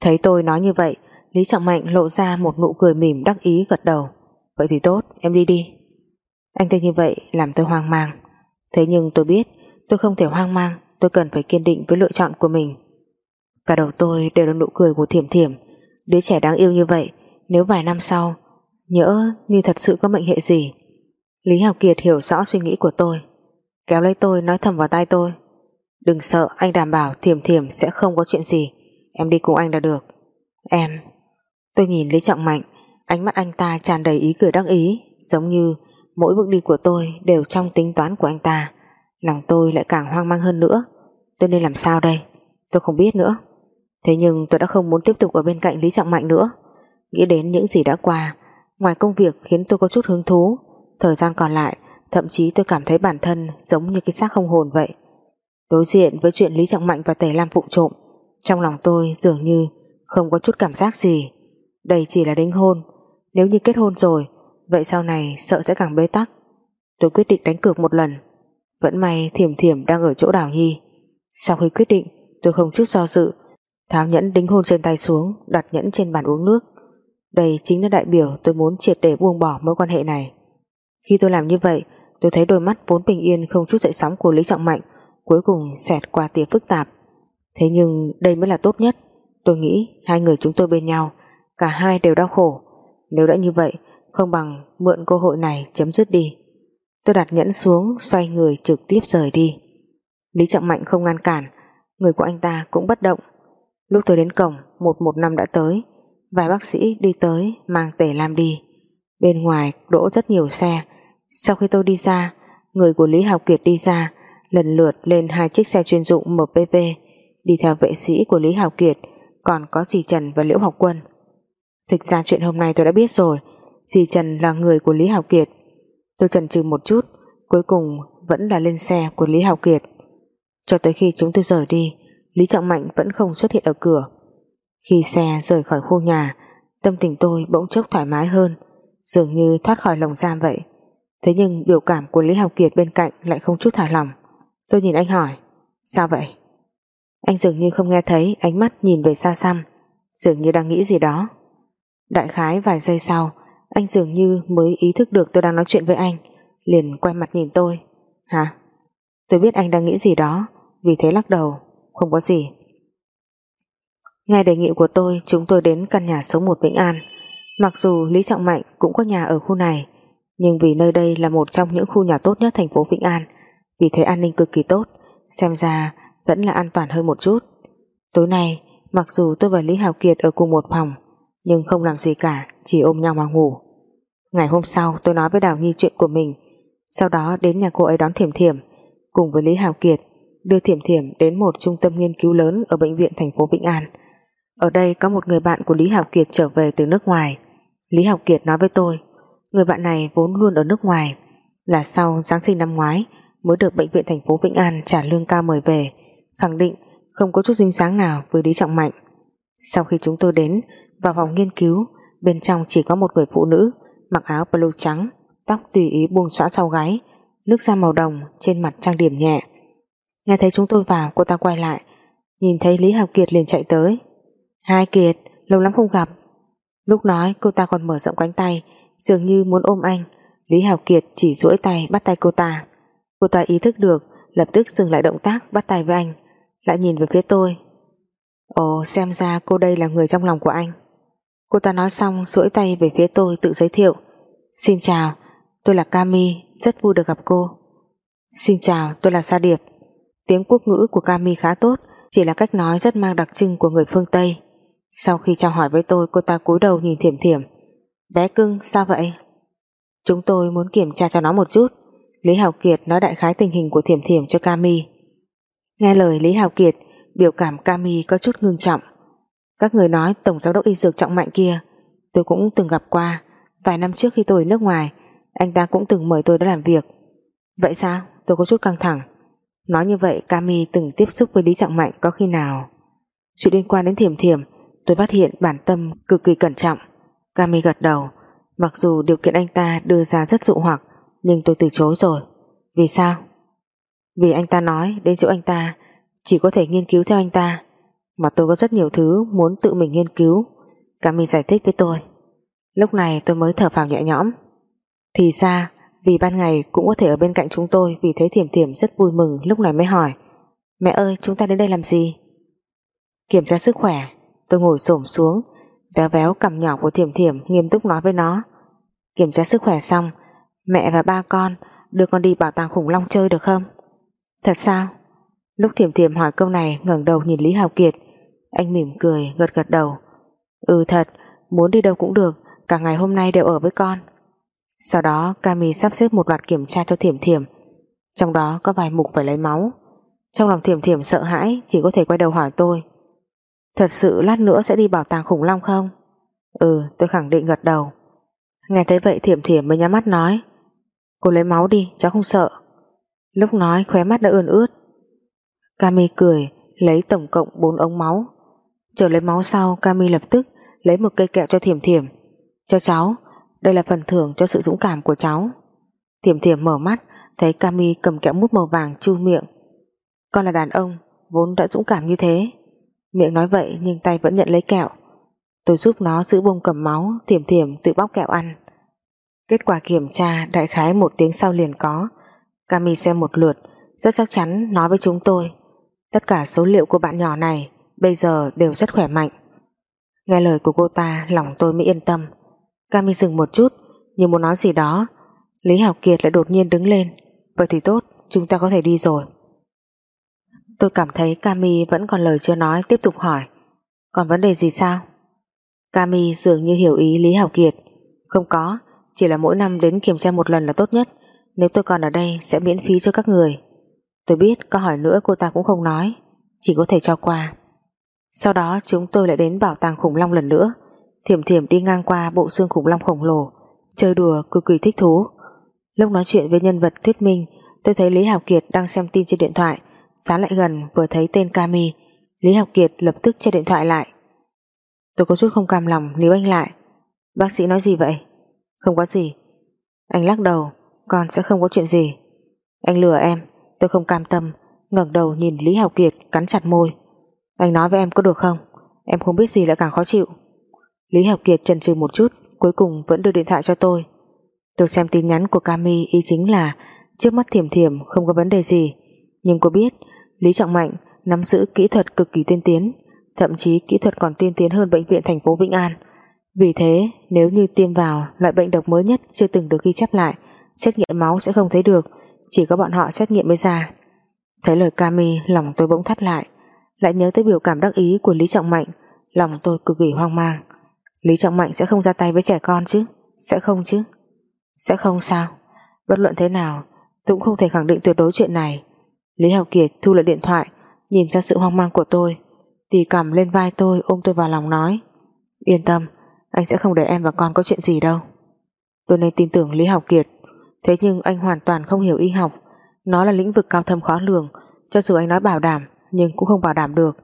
Thấy tôi nói như vậy, Lý Trọng Mạnh lộ ra một nụ cười mỉm đắc ý gật đầu. Vậy thì tốt, em đi đi. Anh ta như vậy làm tôi hoang mang. Thế nhưng tôi biết tôi không thể hoang mang, tôi cần phải kiên định với lựa chọn của mình. Cả đầu tôi đều là nụ cười của Thiểm Thiểm, đứa trẻ đáng yêu như vậy, nếu vài năm sau, nhỡ như thật sự có mệnh hệ gì. Lý Hào Kiệt hiểu rõ suy nghĩ của tôi, kéo lấy tôi nói thầm vào tai tôi. Đừng sợ, anh đảm bảo Thiểm Thiểm sẽ không có chuyện gì, em đi cùng anh là được. Em, tôi nhìn Lý Trọng Mạnh, ánh mắt anh ta tràn đầy ý cười đắc ý, giống như mỗi bước đi của tôi đều trong tính toán của anh ta. Lòng tôi lại càng hoang mang hơn nữa. Tôi nên làm sao đây? Tôi không biết nữa. Thế nhưng tôi đã không muốn tiếp tục ở bên cạnh Lý Trọng Mạnh nữa. Nghĩ đến những gì đã qua, Ngoài công việc khiến tôi có chút hứng thú. Thời gian còn lại, Thậm chí tôi cảm thấy bản thân giống như cái xác không hồn vậy. Đối diện với chuyện Lý Trọng Mạnh và Tề Lam vụ trộm, Trong lòng tôi dường như Không có chút cảm giác gì. Đây chỉ là đính hôn. Nếu như kết hôn rồi, Vậy sau này sợ sẽ càng bế tắc. Tôi quyết định đánh cược một lần vẫn may thiểm thiểm đang ở chỗ đảo nhi. Sau khi quyết định, tôi không chút do dự, Tháo nhẫn đính hôn trên tay xuống, Đặt nhẫn trên bàn uống nước. Đây chính là đại biểu tôi muốn triệt để buông bỏ mối quan hệ này. Khi tôi làm như vậy, Tôi thấy đôi mắt vốn bình yên Không chút dậy sóng của Lý Trọng Mạnh Cuối cùng xẹt qua tia phức tạp. Thế nhưng đây mới là tốt nhất. Tôi nghĩ hai người chúng tôi bên nhau, Cả hai đều đau khổ. Nếu đã như vậy, Không bằng mượn cơ hội này chấm dứt đi. Tôi đặt nhẫn xuống, xoay người trực tiếp rời đi. Lý Trọng Mạnh không ngăn cản, Người của anh ta cũng bất động. Lúc tôi đến cổng 115 đã tới. Vài bác sĩ đi tới, mang tể lam đi. Bên ngoài đỗ rất nhiều xe. Sau khi tôi đi ra, Người của Lý Hào Kiệt đi ra, Lần lượt lên hai chiếc xe chuyên dụng MPV Đi theo vệ sĩ của Lý Hào Kiệt, Còn có dì Trần và Liễu Học Quân. Thực ra chuyện hôm nay tôi đã biết rồi, Dì Trần là người của Lý Hào Kiệt. Tôi chần chừ một chút, Cuối cùng vẫn là lên xe của Lý Hào Kiệt. Cho tới khi chúng tôi rời đi, Lý Trọng Mạnh vẫn không xuất hiện ở cửa. Khi xe rời khỏi khu nhà, Tâm tình tôi bỗng chốc thoải mái hơn, Dường như thoát khỏi lồng giam vậy. Thế nhưng biểu cảm của Lý Hào Kiệt bên cạnh Lại không chút thả lòng Tôi nhìn anh hỏi, Sao vậy? Anh dường như không nghe thấy ánh mắt nhìn về xa xăm, Dường như đang nghĩ gì đó. Đại khái vài giây sau anh dường như mới ý thức được tôi đang nói chuyện với anh, Liền quay mặt nhìn tôi. Hả? Tôi biết anh đang nghĩ gì đó, Vì thế lắc đầu, Không có gì. Nghe đề nghị của tôi, Chúng tôi đến căn nhà số 1 Vĩnh An. Mặc dù Lý Trọng Mạnh cũng có nhà ở khu này, Nhưng vì nơi đây là một trong những khu nhà tốt nhất thành phố Vĩnh An, Vì thế an ninh cực kỳ tốt, Xem ra vẫn là an toàn hơn một chút. Tối nay, Mặc dù tôi và Lý Hào Kiệt ở cùng một phòng nhưng không làm gì cả, Chỉ ôm nhau mà ngủ. Ngày hôm sau, tôi nói với Đào Nhi chuyện của mình. Sau đó, đến nhà cô ấy đón Thiểm Thiểm. Cùng với Lý Hào Kiệt, Đưa Thiểm Thiểm đến một trung tâm nghiên cứu lớn Ở bệnh viện thành phố Vĩnh An. Ở đây có một người bạn của Lý Hào Kiệt trở về từ nước ngoài. Lý Hào Kiệt nói với tôi, Người bạn này vốn luôn ở nước ngoài. Là sau Giáng sinh năm ngoái, Mới được bệnh viện thành phố Vĩnh An trả lương cao mời về. Khẳng định không có chút dinh dáng nào với Lý Trọng Mạnh. Sau khi chúng tôi đến vào phòng nghiên cứu Bên trong chỉ có một người phụ nữ mặc áo blue trắng, tóc tùy ý buông xõa sau gáy, nước da màu đồng trên mặt trang điểm nhẹ. Nghe thấy chúng tôi vào, cô ta quay lại, nhìn thấy Lý Hào Kiệt liền chạy tới. Hai Kiệt, lâu lắm không gặp. Lúc nói cô ta còn mở rộng cánh tay, dường như muốn ôm anh. Lý Hào Kiệt chỉ duỗi tay bắt tay cô ta. Cô ta ý thức được, lập tức dừng lại động tác bắt tay với anh, lại nhìn về phía tôi. Ồ, xem ra cô đây là người trong lòng của anh. Cô ta nói xong duỗi tay về phía tôi tự giới thiệu Xin chào Tôi là Cami Rất vui được gặp cô Xin chào tôi là Sa Điệp Tiếng quốc ngữ của Cami khá tốt Chỉ là cách nói rất mang đặc trưng của người phương Tây Sau khi chào hỏi với tôi Cô ta cúi đầu nhìn thiểm thiểm Bé cưng sao vậy? Chúng tôi muốn kiểm tra cho nó một chút. Lý Hào Kiệt nói đại khái tình hình của Thiểm Thiểm cho Cami. Nghe lời Lý Hào Kiệt, biểu cảm Cami có chút ngưng trọng. Các người nói Tổng Giám đốc Y Dược Trọng Mạnh kia, tôi cũng từng gặp qua. Vài năm trước khi tôi ở nước ngoài, anh ta cũng từng mời tôi đến làm việc. Vậy sao? Tôi có chút căng thẳng. Nói như vậy Cami từng tiếp xúc với Lý Trọng Mạnh có khi nào? Chuyện liên quan đến Thiểm Thiểm, tôi phát hiện bản tâm cực kỳ cẩn trọng. Cami gật đầu, mặc dù điều kiện anh ta đưa ra rất dụ hoặc, nhưng tôi từ chối rồi. Vì sao? Vì anh ta nói đến chỗ anh ta chỉ có thể nghiên cứu theo anh ta, mà tôi có rất nhiều thứ muốn tự mình nghiên cứu. Cami giải thích với tôi. Lúc này tôi mới thở phào nhẹ nhõm. Thì ra, vì ban ngày cũng có thể ở bên cạnh chúng tôi vì thế Thiểm Thiểm rất vui mừng lúc này mới hỏi. Mẹ ơi, chúng ta đến đây làm gì? Kiểm tra sức khỏe, tôi ngồi xổm xuống, véo véo cằm nhỏ của Thiểm Thiểm nghiêm túc nói với nó. Kiểm tra sức khỏe xong, mẹ và ba con đưa con đi bảo tàng khủng long chơi được không? Thật sao? Lúc Thiểm Thiểm hỏi câu này ngẩng đầu nhìn Lý Hào Kiệt, anh mỉm cười gật gật đầu. Ừ thật, muốn đi đâu cũng được, cả ngày hôm nay đều ở với con. Sau đó Cami sắp xếp một loạt kiểm tra cho Thiểm Thiểm, trong đó có vài mục phải lấy máu. Trong lòng Thiểm Thiểm sợ hãi, chỉ có thể quay đầu hỏi tôi. Thật sự lát nữa sẽ đi bảo tàng khủng long không? Ừ, tôi khẳng định gật đầu. Nghe thấy vậy Thiểm Thiểm mới nhắm mắt nói. Cô lấy máu đi, cháu không sợ. Lúc nói khóe mắt đã ươn ướt. Cami cười, lấy tổng cộng 4 ống máu. Chờ lấy máu sau, Cami lập tức lấy một cây kẹo cho Thiểm Thiểm. Cho cháu, đây là phần thưởng cho sự dũng cảm của cháu. Thiểm Thiểm mở mắt, thấy Cami cầm kẹo mút màu vàng chu miệng. Con là đàn ông, vốn đã dũng cảm như thế. Miệng nói vậy nhưng tay vẫn nhận lấy kẹo. Tôi giúp nó giữ bông cầm máu, Thiểm Thiểm tự bóc kẹo ăn. Kết quả kiểm tra đại khái một tiếng sau liền có. Cami xem một lượt, rất chắc chắn nói với chúng tôi. Tất cả số liệu của bạn nhỏ này bây giờ đều rất khỏe mạnh. Nghe lời của cô ta, lòng tôi mới yên tâm. Cami dừng một chút, như muốn nói gì đó. Lý hảo Kiệt lại đột nhiên đứng lên. Vậy thì tốt, chúng ta có thể đi rồi. Tôi cảm thấy Cami vẫn còn lời chưa nói, tiếp tục hỏi. Còn vấn đề gì sao? Cami dường như hiểu ý Lý Hảo Kiệt. Không có, chỉ là mỗi năm đến kiểm tra một lần là tốt nhất. Nếu tôi còn ở đây sẽ miễn phí cho các người. Tôi biết câu hỏi nữa cô ta cũng không nói, chỉ có thể cho qua. Sau đó chúng tôi lại đến bảo tàng khủng long lần nữa. Thiểm thiểm đi ngang qua bộ xương khủng long khổng lồ, chơi đùa cực kỳ thích thú. Lúc nói chuyện với nhân vật thuyết minh, tôi thấy Lý học Kiệt đang xem tin trên điện thoại, Sáng lại gần vừa thấy tên Cami Lý Học Kiệt lập tức che điện thoại lại. Tôi có chút không cam lòng níu anh lại. Bác sĩ nói gì vậy? Không có gì. Anh lắc đầu Con sẽ không có chuyện gì. Anh lừa em Tôi không cam tâm ngẩng đầu nhìn Lý Học Kiệt cắn chặt môi. Anh nói với em có được không? Em không biết gì lại càng khó chịu. Lý Học Kiệt chần chừ một chút Cuối cùng vẫn đưa điện thoại cho tôi. Tôi xem tin nhắn của Cami ý chính là Trước mắt thiểm thiểm không có vấn đề gì. Nhưng cô biết Lý Trọng Mạnh nắm giữ kỹ thuật cực kỳ tiên tiến, thậm chí kỹ thuật còn tiên tiến hơn bệnh viện thành phố Vĩnh An. Vì thế, nếu như tiêm vào loại bệnh độc mới nhất chưa từng được ghi chép lại, xét nghiệm máu sẽ không thấy được, chỉ có bọn họ xét nghiệm mới ra. Thấy lời Cami, lòng tôi bỗng thắt lại, lại nhớ tới biểu cảm đắc ý của Lý Trọng Mạnh, lòng tôi cực kỳ hoang mang. Lý Trọng Mạnh sẽ không ra tay với trẻ con chứ? Sẽ không chứ? Sẽ không sao? Bất luận thế nào, tôi cũng không thể khẳng định tuyệt đối chuyện này. Lý Hào Kiệt thu lại điện thoại Nhìn ra sự hoang mang của tôi Tì cầm lên vai tôi ôm tôi vào lòng nói Yên tâm Anh sẽ không để em và con có chuyện gì đâu Tôi nên tin tưởng Lý Hào Kiệt Thế nhưng anh hoàn toàn không hiểu y học Nó là lĩnh vực cao thâm khó lường Cho dù anh nói bảo đảm nhưng cũng không bảo đảm được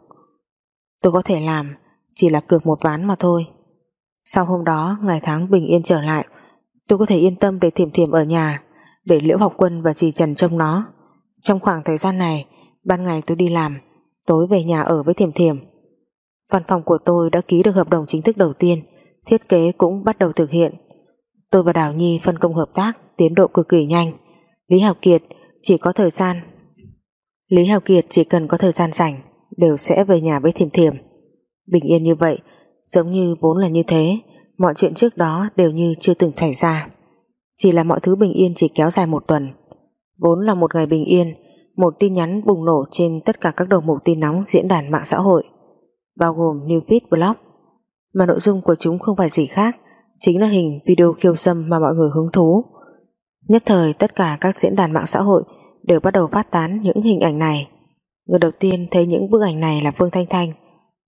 Tôi có thể làm Chỉ là cược một ván mà thôi Sau hôm đó ngày tháng bình yên trở lại Tôi có thể yên tâm để thiểm thiểm ở nhà Để Liễu Học Quân và dì Trần trông nó trong khoảng thời gian này, ban ngày tôi đi làm, tối về nhà ở với Thiểm Thiểm. Văn phòng của tôi đã ký được hợp đồng chính thức đầu tiên, thiết kế cũng bắt đầu thực hiện. Tôi và Đào Nhi phân công hợp tác, tiến độ cực kỳ nhanh. Lý Học Kiệt chỉ có thời gian Lý Hào Kiệt chỉ cần có thời gian rảnh đều sẽ về nhà với Thiểm Thiểm. Bình yên như vậy, giống như vốn là như thế, mọi chuyện trước đó đều như chưa từng xảy ra. Chỉ là mọi thứ bình yên chỉ kéo dài một tuần. Vốn là một ngày bình yên, một tin nhắn bùng nổ trên tất cả các đầu mục tin nóng diễn đàn mạng xã hội, bao gồm Newfeed Blog, mà nội dung của chúng không phải gì khác, chính là hình video khiêu dâm mà mọi người hứng thú. Nhất thời tất cả các diễn đàn mạng xã hội đều bắt đầu phát tán những hình ảnh này. Người đầu tiên thấy những bức ảnh này là Vương Thanh Thanh.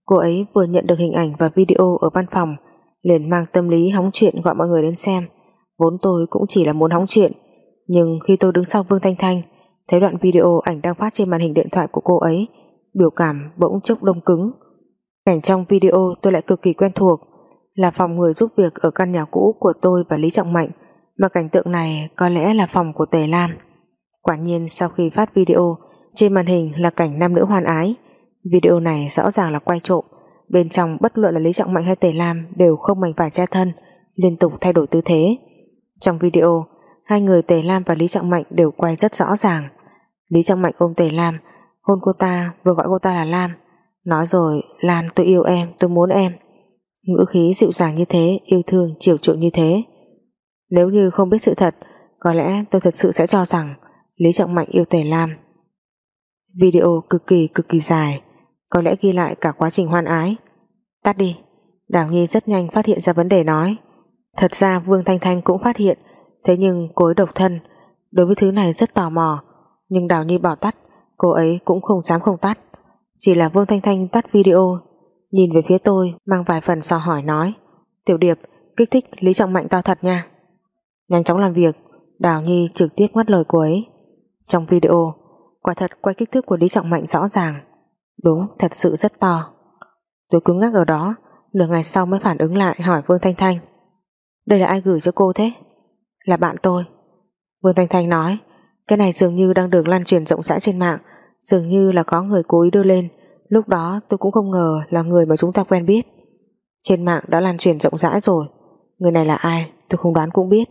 Cô ấy vừa nhận được hình ảnh và video ở văn phòng, liền mang tâm lý hóng chuyện gọi mọi người đến xem. Vốn tôi cũng chỉ là muốn hóng chuyện, nhưng khi tôi đứng sau Vương Thanh Thanh, thấy đoạn video ảnh đang phát trên màn hình điện thoại của cô ấy, biểu cảm bỗng chốc đông cứng. Cảnh trong video tôi lại cực kỳ quen thuộc, là phòng người giúp việc ở căn nhà cũ của tôi và Lý Trọng Mạnh, mà cảnh tượng này có lẽ là phòng của Tề Lam. Quả nhiên sau khi phát video trên màn hình là cảnh nam nữ hoan ái video này rõ ràng là quay trộm bên trong bất luận là Lý Trọng Mạnh hay Tề Lam đều không mảnh vải che thân liên tục thay đổi tư thế. Trong video hai người Tề Lam và Lý Trọng Mạnh đều quay rất rõ ràng. Lý Trọng Mạnh ôm Tề Lam, hôn cô ta, vừa gọi cô ta là Lam. Nói rồi, Lan tôi yêu em, tôi muốn em. Ngữ khí dịu dàng như thế, yêu thương, chiều chuộng như thế. Nếu như không biết sự thật, có lẽ tôi thật sự sẽ cho rằng Lý Trọng Mạnh yêu Tề Lam. Video cực kỳ cực kỳ dài, có lẽ ghi lại cả quá trình hoan ái. Tắt đi. Đào Nhi rất nhanh phát hiện ra vấn đề nói. Thật ra Vương Thanh Thanh cũng phát hiện Thế nhưng cô ấy độc thân Đối với thứ này rất tò mò Nhưng Đào Nhi bảo tắt Cô ấy cũng không dám không tắt Chỉ là Vương Thanh Thanh tắt video Nhìn về phía tôi mang vài phần so hỏi nói Tiểu Điệp kích thích Lý Trọng Mạnh tao thật nha Nhanh chóng làm việc Đào Nhi trực tiếp ngắt lời cô ấy trong video, Quả thật quay kích thước của Lý Trọng Mạnh rõ ràng. Đúng, thật sự rất to. Tôi cứng ngắc ở đó, Nửa ngày sau mới phản ứng lại, hỏi Vương Thanh Thanh. Đây là ai gửi cho cô thế? Là bạn tôi. Vương Thanh Thanh nói, Cái này dường như đang được lan truyền rộng rãi trên mạng, Dường như là có người cố ý đưa lên. Lúc đó, tôi cũng không ngờ là người mà chúng ta quen biết. Trên mạng đã lan truyền rộng rãi rồi, Người này là ai tôi không đoán cũng biết.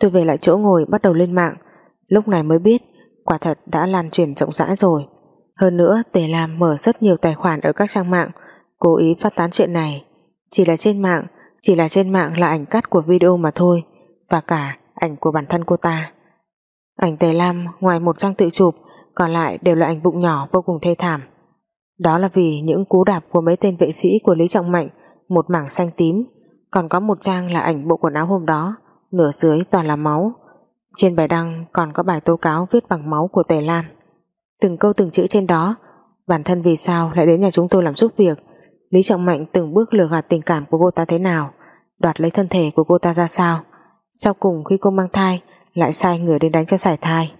Tôi về lại chỗ ngồi, bắt đầu lên mạng Lúc này mới biết, Quả thật đã lan truyền rộng rãi rồi Hơn nữa, Tề Lam mở rất nhiều tài khoản Ở các trang mạng, Cố ý phát tán chuyện này Chỉ là trên mạng, Chỉ là trên mạng là ảnh cắt của video mà thôi, và cả ảnh của bản thân cô ta. Ảnh Tề Lam ngoài một trang tự chụp, còn lại đều là ảnh bụng nhỏ vô cùng thê thảm. Đó là vì những cú đạp của mấy tên vệ sĩ của Lý Trọng Mạnh, một mảng xanh tím còn có một trang là ảnh bộ quần áo hôm đó, nửa dưới toàn là máu. Trên bài đăng còn có bài tố cáo viết bằng máu của Tề Lam. Từng câu từng chữ trên đó bản thân vì sao lại đến nhà chúng tôi làm giúp việc Lý Trọng Mạnh từng bước lừa gạt tình cảm của cô ta thế nào đoạt lấy thân thể của cô ta ra sao sau cùng khi cô mang thai lại sai người đến đánh cho giải thai.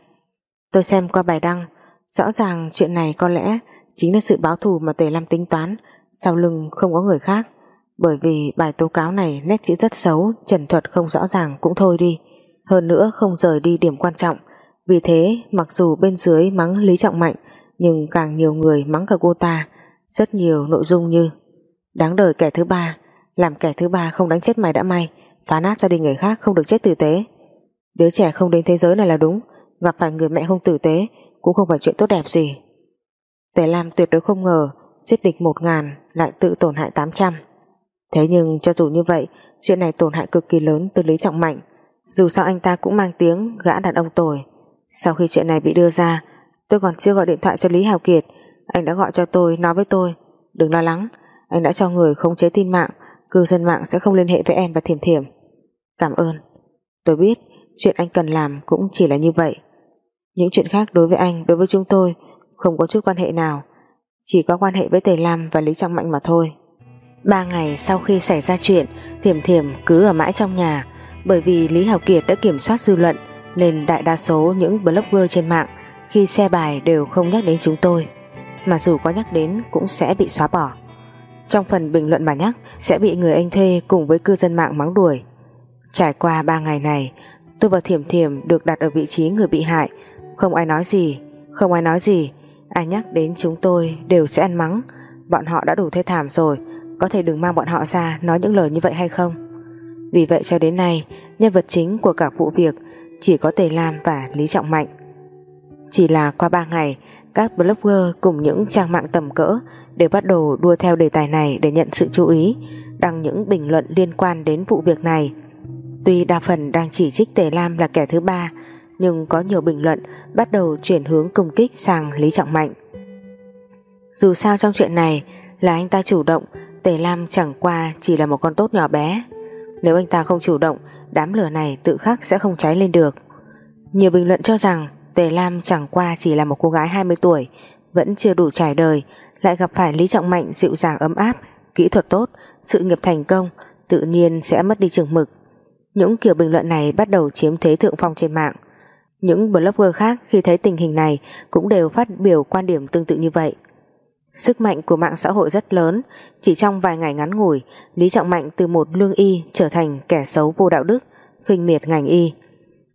Tôi xem qua bài đăng, rõ ràng chuyện này có lẽ chính là sự báo thù mà Tề Lam tính toán, sau lưng không có người khác. Bởi vì bài tố cáo này nét chữ rất xấu, trần thuật không rõ ràng cũng thôi đi. Hơn nữa không rời đi điểm quan trọng. Vì thế, mặc dù bên dưới mắng Lý Trọng Mạnh, nhưng càng nhiều người mắng cả cô ta, rất nhiều nội dung như Đáng đời kẻ thứ ba, làm kẻ thứ ba không đánh chết mày đã may, phá nát gia đình người khác không được chết tử tế. Đứa trẻ không đến thế giới này là đúng gặp phải người mẹ không tử tế cũng không phải chuyện tốt đẹp gì. Tề Lam tuyệt đối không ngờ giết địch một ngàn lại tự tổn hại tám trăm. Thế nhưng cho dù như vậy chuyện này tổn hại cực kỳ lớn từ Lý Trọng Mạnh dù sao anh ta cũng mang tiếng gã đàn ông tồi. Sau khi chuyện này bị đưa ra, tôi còn chưa gọi điện thoại cho Lý Hào Kiệt. Anh đã gọi cho tôi, nói với tôi, đừng lo lắng, anh đã cho người khống chế tin mạng, cư dân mạng sẽ không liên hệ với em và Thiểm Thiểm. Cảm ơn. Tôi biết, chuyện anh cần làm cũng chỉ là như vậy. Những chuyện khác đối với anh, Đối với chúng tôi, Không có chút quan hệ nào. Chỉ có quan hệ với Tề Lam và Lý Trọng Mạnh mà thôi. Ba ngày sau khi xảy ra chuyện, Thiểm Thiểm cứ ở mãi trong nhà. Bởi vì Lý Hào Kiệt đã kiểm soát dư luận, Nên đại đa số những blogger trên mạng Khi xe bài đều không nhắc đến chúng tôi, Mà dù có nhắc đến Cũng sẽ bị xóa bỏ. Trong phần bình luận mà nhắc, Sẽ bị người anh thuê cùng với cư dân mạng mắng đuổi. Trải qua 3 ngày này, Tôi và Thiểm Thiểm được đặt ở vị trí người bị hại. Không ai nói gì, Không ai nói gì. Ai nhắc đến chúng tôi đều sẽ ăn mắng. Bọn họ đã đủ thê thảm rồi, Có thể đừng mang bọn họ ra nói những lời như vậy hay không? Vì vậy cho đến nay, Nhân vật chính của cả vụ việc Chỉ có Tề Lam và Lý Trọng Mạnh. Chỉ là qua 3 ngày, Các blogger cùng những trang mạng tầm cỡ Đều bắt đầu đua theo đề tài này Để nhận sự chú ý, Đăng những bình luận liên quan đến vụ việc này. Tuy đa phần đang chỉ trích Tề Lam là kẻ thứ ba, nhưng có nhiều bình luận bắt đầu chuyển hướng công kích sang Lý Trọng Mạnh. Dù sao trong chuyện này là anh ta chủ động, Tề Lam chẳng qua chỉ là một con tốt nhỏ bé. Nếu anh ta không chủ động Đám lửa này tự khắc sẽ không cháy lên được. Nhiều bình luận cho rằng Tề Lam chẳng qua chỉ là một cô gái 20 tuổi Vẫn chưa đủ trải đời Lại gặp phải Lý Trọng Mạnh dịu dàng ấm áp Kỹ thuật tốt, sự nghiệp thành công Tự nhiên sẽ mất đi chừng mực. Những kiểu bình luận này bắt đầu chiếm thế thượng phong trên mạng. Những blogger khác khi thấy tình hình này Cũng đều phát biểu quan điểm tương tự như vậy. Sức mạnh của mạng xã hội rất lớn, chỉ trong vài ngày ngắn ngủi, Lý Trọng Mạnh từ một lương y trở thành kẻ xấu vô đạo đức, khinh miệt ngành y.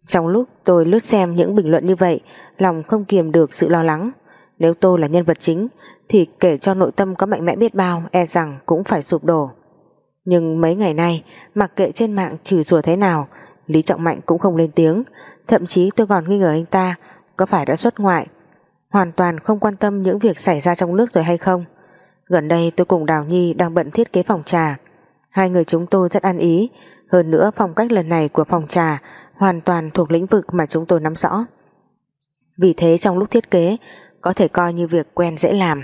Trong lúc tôi lướt xem những bình luận như vậy, lòng không kiềm được sự lo lắng. Nếu tôi là nhân vật chính, thì kể cho nội tâm có mạnh mẽ biết bao, e rằng cũng phải sụp đổ. Nhưng mấy ngày nay, mặc kệ trên mạng chửi rủa thế nào, Lý Trọng Mạnh cũng không lên tiếng, thậm chí tôi còn nghi ngờ anh ta có phải đã xuất ngoại hoàn toàn không quan tâm những việc xảy ra trong nước rồi hay không. Gần đây tôi cùng Đào Nhi đang bận thiết kế phòng trà. Hai người chúng tôi rất ăn ý, hơn nữa phong cách lần này của phòng trà hoàn toàn thuộc lĩnh vực mà chúng tôi nắm rõ. Vì thế trong lúc thiết kế có thể coi như việc quen dễ làm.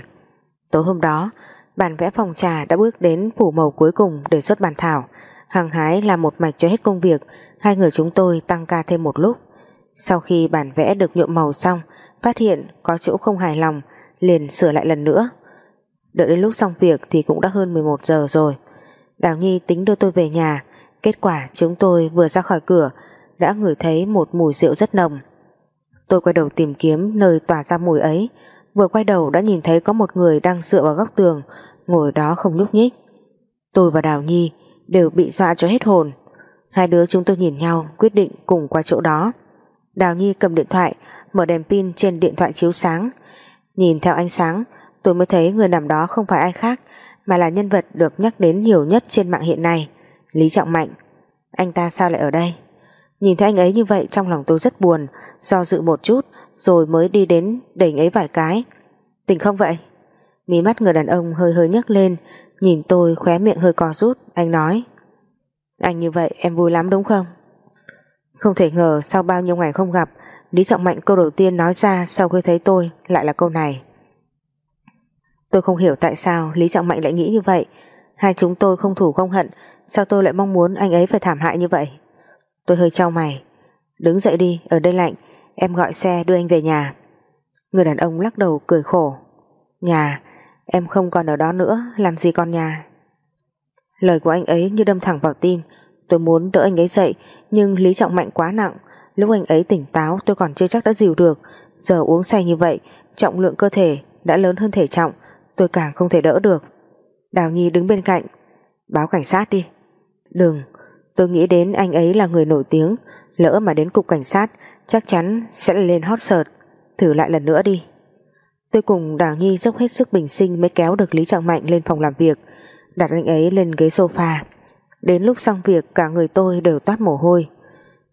Tối hôm đó, bản vẽ phòng trà đã bước đến phủ màu cuối cùng để xuất bản thảo. Hàng hái là một mạch cho hết công việc, hai người chúng tôi tăng ca thêm một lúc. Sau khi bản vẽ được nhuộm màu xong, phát hiện có chỗ không hài lòng, liền sửa lại lần nữa. Đợi đến lúc xong việc thì cũng đã hơn 11 giờ rồi. Đào Nhi tính đưa tôi về nhà. Kết quả chúng tôi vừa ra khỏi cửa, đã ngửi thấy một mùi rượu rất nồng. Tôi quay đầu tìm kiếm nơi tỏa ra mùi ấy. Vừa quay đầu đã nhìn thấy có một người đang dựa vào góc tường, ngồi đó không nhúc nhích. Tôi và Đào Nhi đều bị dọa cho hết hồn. Hai đứa chúng tôi nhìn nhau, quyết định cùng qua chỗ đó. Đào Nhi cầm điện thoại mở đèn pin trên điện thoại chiếu sáng. Nhìn theo ánh sáng, tôi mới thấy người nằm đó không phải ai khác, mà là nhân vật được nhắc đến nhiều nhất trên mạng hiện nay, Lý Trọng Mạnh. Anh ta sao lại ở đây? Nhìn thấy anh ấy như vậy trong lòng tôi rất buồn, do dự một chút, rồi mới đi đến đẩy anh ấy vài cái. Tỉnh không vậy? Mí mắt người đàn ông hơi hơi nhấc lên, nhìn tôi khóe miệng hơi co rút, anh nói. Anh như vậy em vui lắm đúng không? Không thể ngờ sau bao nhiêu ngày không gặp Lý Trọng Mạnh câu đầu tiên nói ra sau khi thấy tôi lại là câu này. Tôi không hiểu tại sao Lý Trọng Mạnh lại nghĩ như vậy. Hai chúng tôi không thủ không hận, sao tôi lại mong muốn anh ấy phải thảm hại như vậy? Tôi hơi trao mày. Đứng dậy đi, ở đây lạnh, em gọi xe đưa anh về nhà. Người đàn ông lắc đầu cười khổ. Nhà, em không còn ở đó nữa, làm gì con nhà? Lời của anh ấy như đâm thẳng vào tim, tôi muốn đỡ anh ấy dậy, nhưng Lý Trọng Mạnh quá nặng, Lúc anh ấy tỉnh táo, tôi còn chưa chắc đã dìu được. Giờ uống say như vậy, Trọng lượng cơ thể đã lớn hơn thể trọng, Tôi càng không thể đỡ được. Đào Nhi đứng bên cạnh, Báo cảnh sát đi. Đừng, Tôi nghĩ đến anh ấy là người nổi tiếng, Lỡ mà đến cục cảnh sát, Chắc chắn sẽ lên hot search. Thử lại lần nữa đi. Tôi cùng Đào Nhi dốc hết sức bình sinh Mới kéo được Lý Trọng Mạnh lên phòng làm việc, Đặt anh ấy lên ghế sofa. Đến lúc xong việc, cả người tôi đều toát mồ hôi.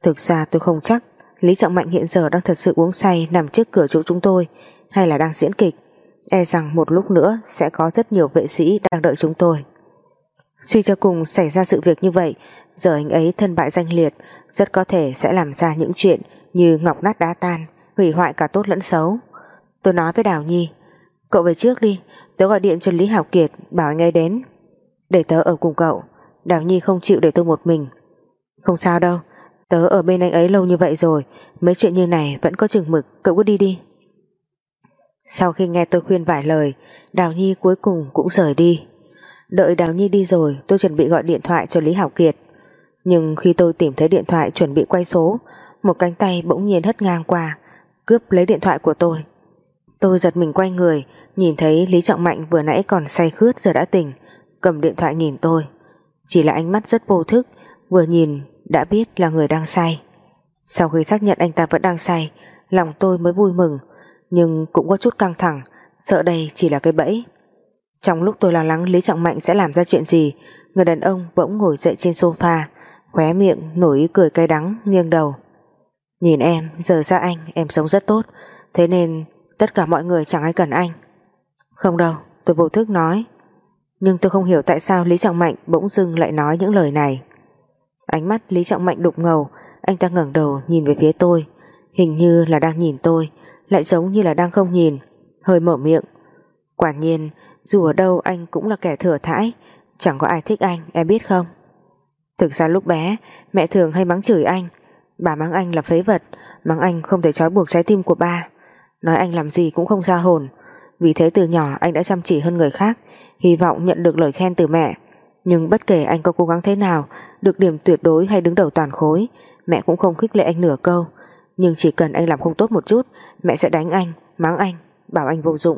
Thực ra tôi không chắc Lý Trọng Mạnh hiện giờ đang thật sự uống say nằm trước cửa chỗ chúng tôi hay là đang diễn kịch. E rằng một lúc nữa sẽ có rất nhiều vệ sĩ đang đợi chúng tôi. Suy cho cùng xảy ra sự việc như vậy, giờ anh ấy thân bại danh liệt, rất có thể sẽ làm ra những chuyện như ngọc nát đá tan, hủy hoại cả tốt lẫn xấu. Tôi nói với Đào Nhi, cậu về trước đi, tớ gọi điện cho Lý Hảo Kiệt bảo anh ấy đến. Để tớ ở cùng cậu, Đào Nhi không chịu để tôi một mình. Không sao đâu, Tớ ở bên anh ấy lâu như vậy rồi, Mấy chuyện như này vẫn có chừng mực, Cậu cứ đi đi. Sau khi nghe tôi khuyên vài lời, Đào Nhi cuối cùng cũng rời đi. Đợi Đào Nhi đi rồi, Tôi chuẩn bị gọi điện thoại cho Lý Hảo Kiệt. Nhưng khi tôi tìm thấy điện thoại chuẩn bị quay số, Một cánh tay bỗng nhiên hất ngang qua, Cướp lấy điện thoại của tôi. Tôi giật mình quay người, Nhìn thấy Lý Trọng Mạnh vừa nãy còn say khướt giờ đã tỉnh, Cầm điện thoại nhìn tôi. Chỉ là ánh mắt rất vô thức, Vừa nhìn đã biết là người đang say. Sau khi xác nhận anh ta vẫn đang say, lòng tôi mới vui mừng, nhưng cũng có chút căng thẳng, sợ đây chỉ là cái bẫy. Trong lúc tôi lo lắng Lý Trọng Mạnh sẽ làm ra chuyện gì, người đàn ông bỗng ngồi dậy trên sofa, khóe miệng nổi ý cười cay đắng, nghiêng đầu. Nhìn em, giờ ra anh, em sống rất tốt, thế nên tất cả mọi người chẳng ai cần anh. Không đâu, tôi vô thức nói. Nhưng tôi không hiểu tại sao Lý Trọng Mạnh bỗng dưng lại nói những lời này. Ánh mắt Lý Trọng Mạnh đục ngầu, Anh ta ngẩng đầu nhìn về phía tôi, Hình như là đang nhìn tôi, Lại giống như là đang không nhìn, Hơi mở miệng. Quả nhiên, dù ở đâu anh cũng là kẻ thừa thãi, Chẳng có ai thích anh, em biết không? Thực ra lúc bé, Mẹ thường hay mắng chửi anh. Bà mắng anh là phế vật, Mắng anh không thể trói buộc trái tim của ba. Nói anh làm gì cũng không ra hồn. Vì thế từ nhỏ anh đã chăm chỉ hơn người khác, Hy vọng nhận được lời khen từ mẹ. Nhưng bất kể anh có cố gắng thế nào được điểm tuyệt đối hay đứng đầu toàn khối. Mẹ cũng không khích lệ anh nửa câu. Nhưng chỉ cần anh làm không tốt một chút Mẹ sẽ đánh anh, mắng anh Bảo anh vô dụng.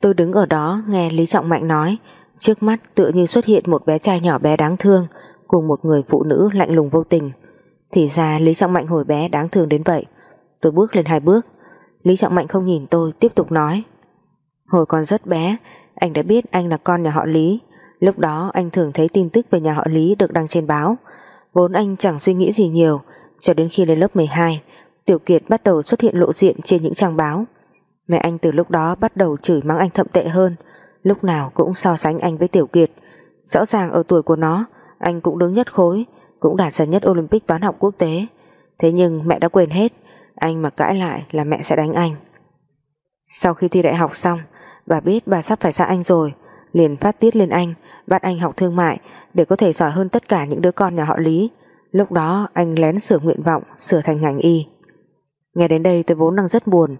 Tôi đứng ở đó nghe Lý Trọng Mạnh nói. Trước mắt tựa như xuất hiện một bé trai nhỏ bé đáng thương Cùng một người phụ nữ lạnh lùng vô tình. Thì ra Lý Trọng Mạnh hồi bé đáng thương đến vậy. Tôi bước lên hai bước. Lý Trọng Mạnh không nhìn tôi tiếp tục nói. Hồi còn rất bé Anh đã biết anh là con nhà họ Lý. Lúc đó, anh thường thấy tin tức về nhà họ Lý được đăng trên báo. Vốn anh chẳng suy nghĩ gì nhiều, Cho đến khi lên lớp 12 Tiểu Kiệt bắt đầu xuất hiện lộ diện trên những trang báo. Mẹ anh từ lúc đó bắt đầu chửi mắng anh thậm tệ hơn. Lúc nào cũng so sánh anh với Tiểu Kiệt. Rõ ràng ở tuổi của nó, Anh cũng đứng nhất khối, Cũng đạt giải nhất Olympic toán học quốc tế. Thế nhưng mẹ đã quên hết, Anh mà cãi lại là mẹ sẽ đánh anh. Sau khi thi đại học xong, Bà biết bà sắp phải xa anh rồi, Liền phát tiết lên anh. Bắt anh học thương mại Để có thể giỏi hơn tất cả những đứa con nhà họ Lý. Lúc đó anh lén sửa nguyện vọng Sửa thành ngành y. Nghe đến đây tôi vốn đang rất buồn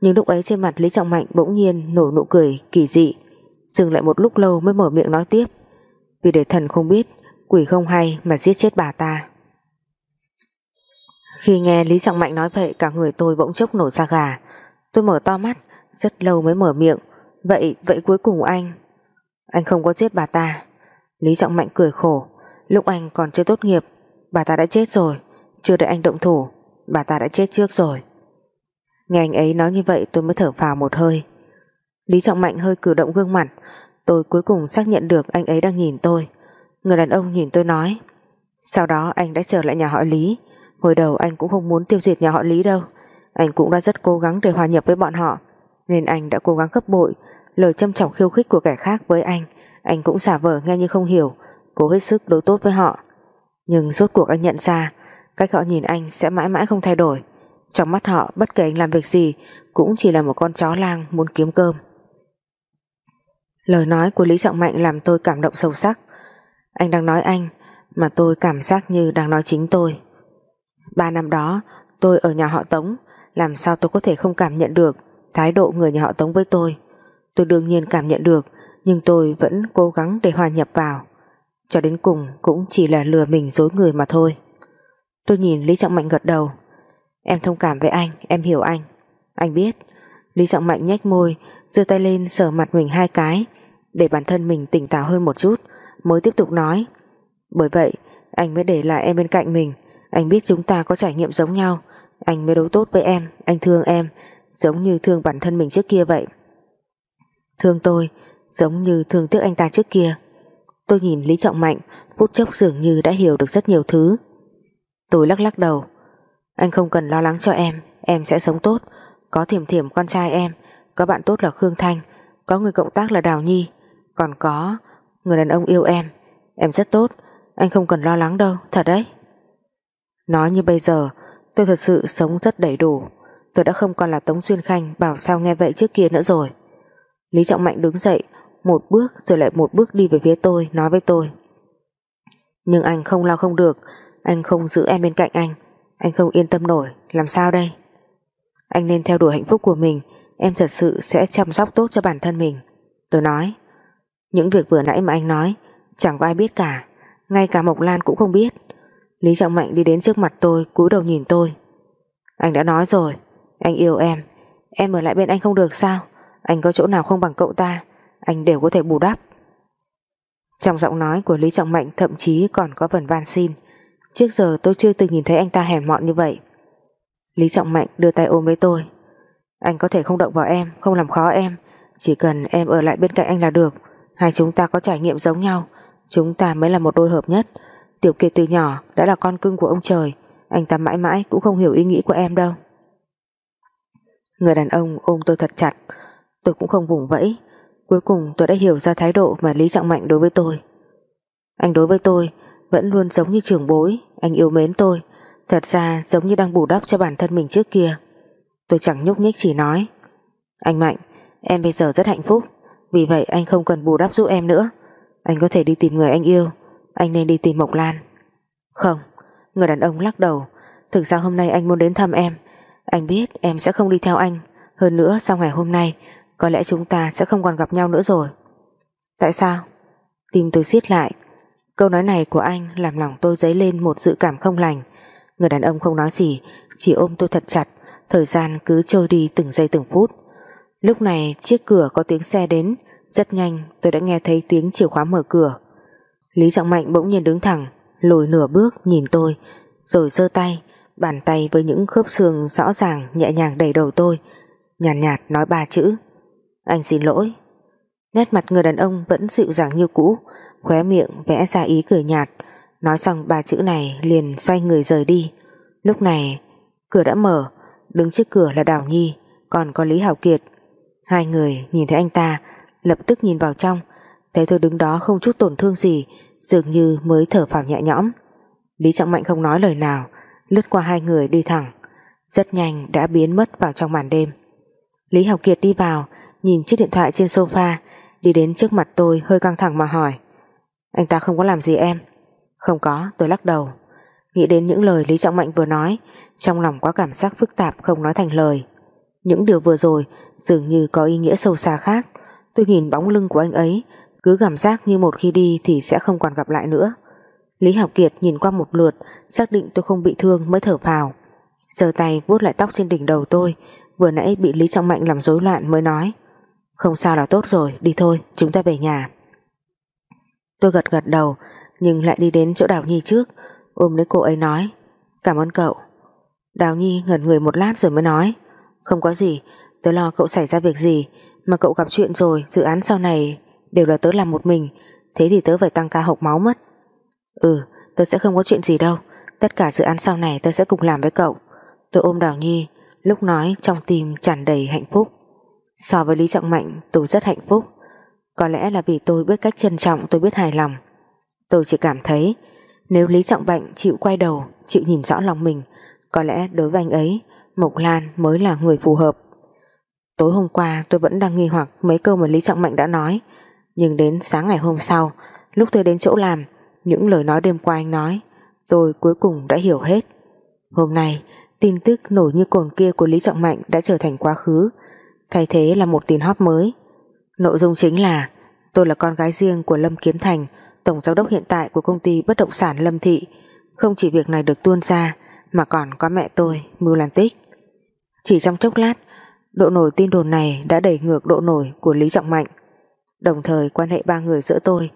Nhưng lúc ấy trên mặt Lý Trọng Mạnh bỗng nhiên nổi nụ cười kỳ dị. Dừng lại một lúc lâu mới mở miệng nói tiếp Vì để thần không biết Quỷ không hay mà giết chết bà ta. Khi nghe Lý Trọng Mạnh nói vậy Cả người tôi bỗng chốc nổ ra gà. Tôi mở to mắt Rất lâu mới mở miệng Vậy, vậy cuối cùng anh anh không có giết bà ta. Lý Trọng Mạnh cười khổ. Lúc anh còn chưa tốt nghiệp, Bà ta đã chết rồi. Chưa đợi anh động thủ, Bà ta đã chết trước rồi. Nghe anh ấy nói như vậy, tôi mới thở phào một hơi. Lý Trọng Mạnh hơi cử động gương mặt. Tôi cuối cùng xác nhận được anh ấy đang nhìn tôi. Người đàn ông nhìn tôi nói, Sau đó anh đã trở lại nhà họ Lý. Hồi đầu anh cũng không muốn tiêu diệt nhà họ Lý đâu. Anh cũng đã rất cố gắng để hòa nhập với bọn họ, Nên anh đã cố gắng gấp bội Lời châm trọng khiêu khích của kẻ khác với anh Anh cũng xả vờ nghe như không hiểu. Cố hết sức đối tốt với họ. Nhưng rốt cuộc anh nhận ra, Cách họ nhìn anh sẽ mãi mãi không thay đổi. Trong mắt họ, bất kể anh làm việc gì, Cũng chỉ là một con chó lang muốn kiếm cơm. Lời nói của Lý Trọng Mạnh làm tôi cảm động sâu sắc. Anh đang nói anh, Mà tôi cảm giác như đang nói chính tôi. Ba năm đó, Tôi ở nhà họ Tống, Làm sao tôi có thể không cảm nhận được Thái độ người nhà họ Tống với tôi? Tôi đương nhiên cảm nhận được, Nhưng tôi vẫn cố gắng để hòa nhập vào. Cho đến cùng cũng chỉ là lừa mình dối người mà thôi. Tôi nhìn Lý Trọng Mạnh gật đầu. Em thông cảm với anh, Em hiểu anh. Anh biết. Lý Trọng Mạnh nhếch môi, giơ tay lên sờ mặt mình hai cái, để bản thân mình tỉnh táo hơn một chút, mới tiếp tục nói. Bởi vậy, anh mới để lại em bên cạnh mình. Anh biết chúng ta có trải nghiệm giống nhau. Anh mới đối tốt với em, anh thương em, giống như thương bản thân mình trước kia vậy thương tôi, giống như thương tiếc anh ta trước kia. Tôi nhìn Lý Trọng Mạnh, phút chốc dường như đã hiểu được rất nhiều thứ. Tôi lắc lắc đầu. Anh không cần lo lắng cho em em sẽ sống tốt. Có thiểm thiểm con trai em, có bạn tốt là Khương Thanh, có người cộng tác là Đào Nhi. Còn có người đàn ông yêu em Em rất tốt. Anh không cần lo lắng đâu, Thật đấy. Nói như bây giờ, Tôi thật sự sống rất đầy đủ. Tôi đã không còn là Tống Xuyên Khanh Bảo sao nghe vậy trước kia nữa rồi. Lý Trọng Mạnh đứng dậy, Một bước rồi lại một bước đi về phía tôi, Nói với tôi. Nhưng anh không lo không được, Anh không giữ em bên cạnh anh Anh không yên tâm nổi, Làm sao đây? Anh nên theo đuổi hạnh phúc của mình, Em thật sự sẽ chăm sóc tốt cho bản thân mình. Tôi nói, những việc vừa nãy mà anh nói, Chẳng có ai biết cả, Ngay cả Mộc Lan cũng không biết. Lý Trọng Mạnh đi đến trước mặt tôi, cúi đầu nhìn tôi. Anh đã nói rồi, Anh yêu em Em ở lại bên anh không được sao? Anh có chỗ nào không bằng cậu ta, Anh đều có thể bù đắp. Trong giọng nói của Lý Trọng Mạnh, Thậm chí còn có phần van xin. Trước giờ tôi chưa từng nhìn thấy anh ta hèn mọn như vậy. Lý Trọng Mạnh đưa tay ôm lấy tôi. Anh có thể không động vào em, Không làm khó em. Chỉ cần em ở lại bên cạnh anh là được. Hai chúng ta có trải nghiệm giống nhau. Chúng ta mới là một đôi hợp nhất. Tiểu Kiệt từ nhỏ đã là con cưng của ông trời. Anh ta mãi mãi cũng không hiểu ý nghĩ của em đâu. Người đàn ông ôm tôi thật chặt. Tôi cũng không vùng vẫy. Cuối cùng tôi đã hiểu ra thái độ mà Lý Trọng Mạnh đối với tôi. Anh đối với tôi Vẫn luôn giống như trưởng bối. Anh yêu mến tôi. Thật ra giống như đang bù đắp cho bản thân mình trước kia. Tôi chẳng nhúc nhích chỉ nói, Anh Mạnh, Em bây giờ rất hạnh phúc. Vì vậy anh không cần bù đắp giúp em nữa. Anh có thể đi tìm người anh yêu. Anh nên đi tìm Mộc Lan. Không. Người đàn ông lắc đầu. Thực ra hôm nay anh muốn đến thăm em. Anh biết em sẽ không đi theo anh. Hơn nữa sau ngày hôm nay có lẽ chúng ta sẽ không còn gặp nhau nữa rồi. Tại sao? Tim tôi siết lại. Câu nói này của anh làm lòng tôi dấy lên một dự cảm không lành. Người đàn ông không nói gì Chỉ ôm tôi thật chặt. Thời gian cứ trôi đi từng giây từng phút. Lúc này chiếc cửa có tiếng xe đến. Rất nhanh tôi đã nghe thấy tiếng chìa khóa mở cửa. Lý Trọng Mạnh bỗng nhiên đứng thẳng Lùi nửa bước nhìn tôi Rồi giơ tay Bàn tay với những khớp xương rõ ràng Nhẹ nhàng đẩy đầu tôi Nhàn nhạt, nhạt nói ba chữ. Anh xin lỗi. Nét mặt người đàn ông vẫn dịu dàng như cũ, Khóe miệng vẽ ra ý cười nhạt. Nói xong ba chữ này liền xoay người rời đi. Lúc này, Cửa đã mở, Đứng trước cửa là Đào Nhi, Còn có Lý Hảo Kiệt. Hai người nhìn thấy anh ta, Lập tức nhìn vào trong. Thấy tôi đứng đó không chút tổn thương gì, Dường như mới thở phào nhẹ nhõm. Lý Trọng Mạnh không nói lời nào, Lướt qua hai người đi thẳng. Rất nhanh đã biến mất vào trong màn đêm. Lý Học Kiệt đi vào Nhìn chiếc điện thoại trên sofa, Đi đến trước mặt tôi hơi căng thẳng mà hỏi, Anh ta không có làm gì em? Không có, tôi lắc đầu. Nghĩ đến những lời Lý Trọng Mạnh vừa nói, Trong lòng có cảm giác phức tạp không nói thành lời. Những điều vừa rồi Dường như có ý nghĩa sâu xa khác. Tôi nhìn bóng lưng của anh ấy, Cứ cảm giác như một khi đi thì sẽ không còn gặp lại nữa. Lý Học Kiệt nhìn qua một lượt, Xác định tôi không bị thương mới thở phào. Giơ tay vuốt lại tóc trên đỉnh đầu tôi, Vừa nãy bị Lý Trọng Mạnh làm rối loạn mới nói không sao là tốt rồi, Đi thôi, chúng ta về nhà. Tôi gật gật đầu, Nhưng lại đi đến chỗ Đào Nhi trước, Ôm lấy cô ấy nói, Cảm ơn cậu. Đào Nhi ngẩn người một lát rồi mới nói, Không có gì, Tớ lo cậu xảy ra việc gì, Mà cậu gặp chuyện rồi, Dự án sau này đều là tớ làm một mình, Thế thì tớ phải tăng ca hộc máu mất. Ừ tớ sẽ không có chuyện gì đâu, Tất cả dự án sau này tớ sẽ cùng làm với cậu. Tôi ôm Đào Nhi, Lúc nói trong tim tràn đầy hạnh phúc. So với Lý Trọng Mạnh, tôi rất hạnh phúc. Có lẽ là vì tôi biết cách trân trọng, Tôi biết hài lòng. Tôi chỉ cảm thấy, Nếu Lý Trọng Mạnh chịu quay đầu, Chịu nhìn rõ lòng mình, Có lẽ đối với anh ấy, Mộc Lan mới là người phù hợp. Tối hôm qua, tôi vẫn đang nghi hoặc Mấy câu mà Lý Trọng Mạnh đã nói. Nhưng đến sáng ngày hôm sau, Lúc tôi đến chỗ làm, Những lời nói đêm qua anh nói, Tôi cuối cùng đã hiểu hết. Hôm nay, tin tức nổi như cồn kia của Lý Trọng Mạnh đã trở thành quá khứ thay thế là một tin hot mới. Nội dung chính là, tôi là con gái riêng của Lâm Kiếm Thành, tổng giám đốc hiện tại của công ty bất động sản Lâm Thị. Không chỉ việc này được tuôn ra, mà còn có mẹ tôi Mưu Lan Tích chỉ trong chốc lát, độ nổi tin đồn này đã đẩy ngược độ nổi của Lý Trọng Mạnh. Đồng thời, quan hệ ba người giữa tôi,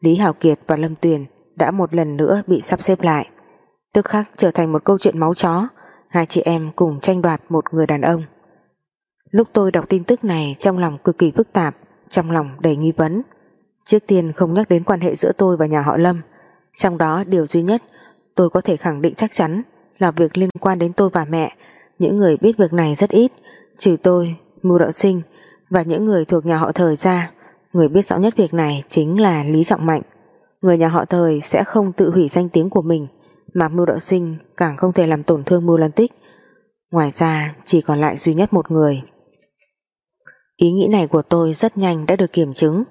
Lý Hảo Kiệt và Lâm Tuyền đã một lần nữa bị sắp xếp lại. Tức khắc trở thành một câu chuyện máu chó, hai chị em cùng tranh đoạt một người đàn ông lúc tôi đọc tin tức này trong lòng cực kỳ phức tạp trong lòng đầy nghi vấn. Trước tiên không nhắc đến quan hệ giữa tôi và nhà họ Lâm. Trong đó điều duy nhất tôi có thể khẳng định chắc chắn là việc liên quan đến tôi và mẹ. Những người biết việc này rất ít trừ tôi, Mưu Đạo Sinh và những người thuộc nhà họ thời ra. Người biết rõ nhất việc này chính là Lý Trọng Mạnh. Người nhà họ thời sẽ không tự hủy danh tiếng của mình mà Mưu Đạo Sinh càng không thể làm tổn thương Mưu Lan Tích. Ngoài ra chỉ còn lại duy nhất một người ý nghĩ này của tôi rất nhanh đã được kiểm chứng.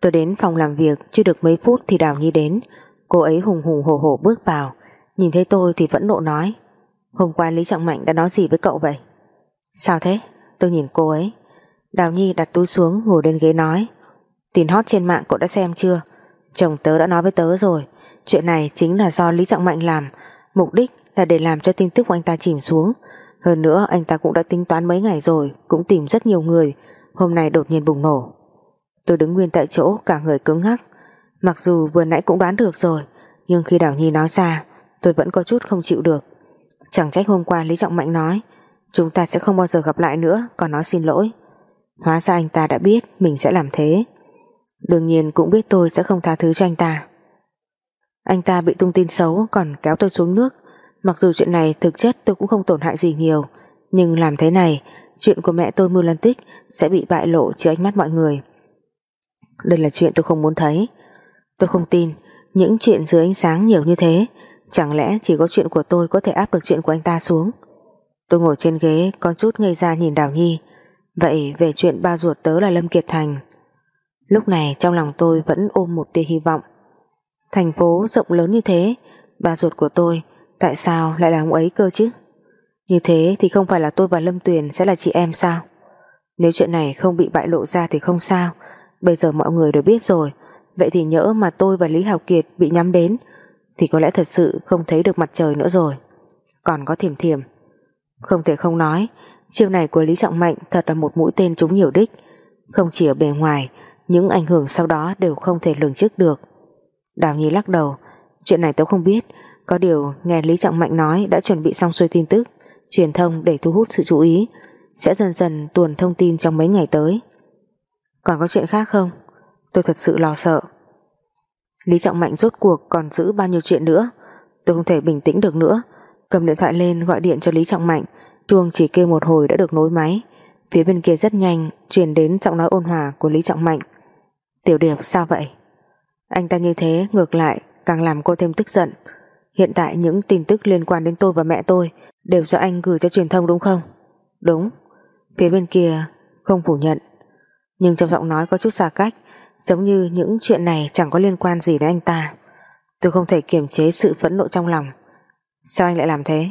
Tôi đến phòng làm việc, chưa được mấy phút thì Đào Nhi đến. Cô ấy hùng hùng hổ hổ bước vào. Nhìn thấy tôi thì vẫn nộ nói, hôm qua Lý Trọng Mạnh đã nói gì với cậu vậy? Sao thế? Tôi nhìn cô ấy. Đào Nhi đặt túi xuống, ngồi lên ghế nói, tin hot trên mạng cậu đã xem chưa? Chồng tớ đã nói với tớ rồi, Chuyện này chính là do Lý Trọng Mạnh làm. Mục đích là để làm cho tin tức của anh ta chìm xuống. Hơn nữa, anh ta cũng đã tính toán mấy ngày rồi, Cũng tìm rất nhiều người. Hôm nay đột nhiên bùng nổ. Tôi đứng nguyên tại chỗ, cả người cứng ngắc. Mặc dù vừa nãy cũng đoán được rồi, Nhưng khi Đào Nhi nói ra, Tôi vẫn có chút không chịu được. Chẳng trách hôm qua Lý Trọng Mạnh nói, Chúng ta sẽ không bao giờ gặp lại nữa, Còn nói xin lỗi. Hóa ra anh ta đã biết mình sẽ làm thế. Đương nhiên cũng biết tôi sẽ không tha thứ cho anh ta. Anh ta bị tung tin xấu, còn kéo tôi xuống nước. Mặc dù chuyện này thực chất tôi cũng không tổn hại gì nhiều, Nhưng làm thế này Chuyện của mẹ tôi Mưu Lan Tích Sẽ bị bại lộ trước ánh mắt mọi người. Đây là chuyện tôi không muốn thấy. Tôi không tin Những chuyện dưới ánh sáng nhiều như thế. Chẳng lẽ chỉ có chuyện của tôi Có thể áp được chuyện của anh ta xuống? Tôi ngồi trên ghế Con chút ngây ra nhìn Đào Nhi. Vậy về chuyện ba ruột tớ là Lâm Kiệt Thành. Lúc này trong lòng tôi vẫn ôm một tia hy vọng. Thành phố rộng lớn như thế, Ba ruột của tôi Tại sao lại là ông ấy cơ chứ? Như thế thì không phải là tôi và Lâm Tuyền Sẽ là chị em sao? Nếu chuyện này không bị bại lộ ra thì không sao. Bây giờ mọi người đều biết rồi. Vậy thì nhỡ mà tôi và Lý Hào Kiệt Bị nhắm đến, Thì có lẽ thật sự không thấy được mặt trời nữa rồi. Còn có thiểm thiểm. Không thể không nói, Chiêu này của Lý Trọng Mạnh thật là một mũi tên trúng nhiều đích. Không chỉ ở bề ngoài, Những ảnh hưởng sau đó đều không thể lường trước được. Đào Nhi lắc đầu. Chuyện này tôi không biết. Có điều nghe Lý Trọng Mạnh nói Đã chuẩn bị xong xuôi tin tức. Truyền thông để thu hút sự chú ý, Sẽ dần dần tuồn thông tin trong mấy ngày tới. Còn có chuyện khác không? Tôi thật sự lo sợ. Lý Trọng Mạnh rốt cuộc còn giữ bao nhiêu chuyện nữa? Tôi không thể bình tĩnh được nữa. Cầm điện thoại lên gọi điện cho Lý Trọng Mạnh. Chuông chỉ kêu một hồi đã được nối máy. Phía bên kia rất nhanh Truyền đến giọng nói ôn hòa của Lý Trọng Mạnh. Tiểu Điệp, sao vậy? Anh ta như thế ngược lại Càng làm cô thêm tức giận. Hiện tại những tin tức liên quan đến tôi và mẹ tôi Đều do anh gửi cho truyền thông đúng không? Đúng. Phía bên kia không phủ nhận. Nhưng trong giọng nói có chút xa cách, Giống như những chuyện này chẳng có liên quan gì đến anh ta. Tôi không thể kiềm chế sự phẫn nộ trong lòng. Sao anh lại làm thế?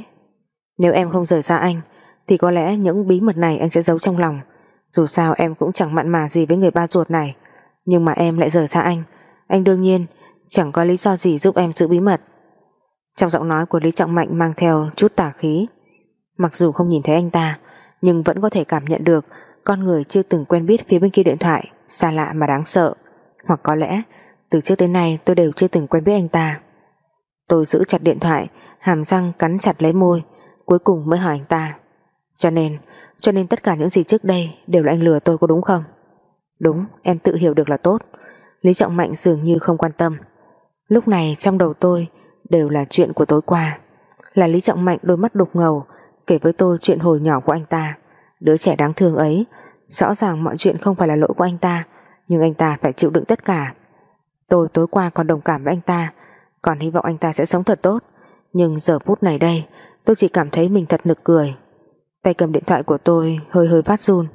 Nếu em không rời xa anh, Thì có lẽ những bí mật này anh sẽ giấu trong lòng. Dù sao em cũng chẳng mặn mà gì với người ba ruột này. Nhưng mà em lại rời xa anh. Anh đương nhiên Chẳng có lý do gì giúp em giữ bí mật. Trong giọng nói của Lý Trọng Mạnh Mang theo chút tà khí. Mặc dù không nhìn thấy anh ta Nhưng vẫn có thể cảm nhận được Con người chưa từng quen biết phía bên kia điện thoại Xa lạ mà đáng sợ. Hoặc có lẽ từ trước đến nay tôi đều chưa từng quen biết anh ta. Tôi giữ chặt điện thoại Hàm răng cắn chặt lấy môi Cuối cùng mới hỏi anh ta. Cho nên, cho nên tất cả những gì trước đây Đều là anh lừa tôi có đúng không? Đúng, em tự hiểu được là tốt. Lý Trọng Mạnh dường như không quan tâm. Lúc này trong đầu tôi Đều là chuyện của tối qua. Là Lý Trọng Mạnh đôi mắt đục ngầu, Kể với tôi chuyện hồi nhỏ của anh ta. Đứa trẻ đáng thương ấy, Rõ ràng mọi chuyện không phải là lỗi của anh ta, Nhưng anh ta phải chịu đựng tất cả. Tôi tối qua còn đồng cảm với anh ta, Còn hy vọng anh ta sẽ sống thật tốt. Nhưng giờ phút này đây, Tôi chỉ cảm thấy mình thật nực cười. Tay cầm điện thoại của tôi hơi hơi phát run.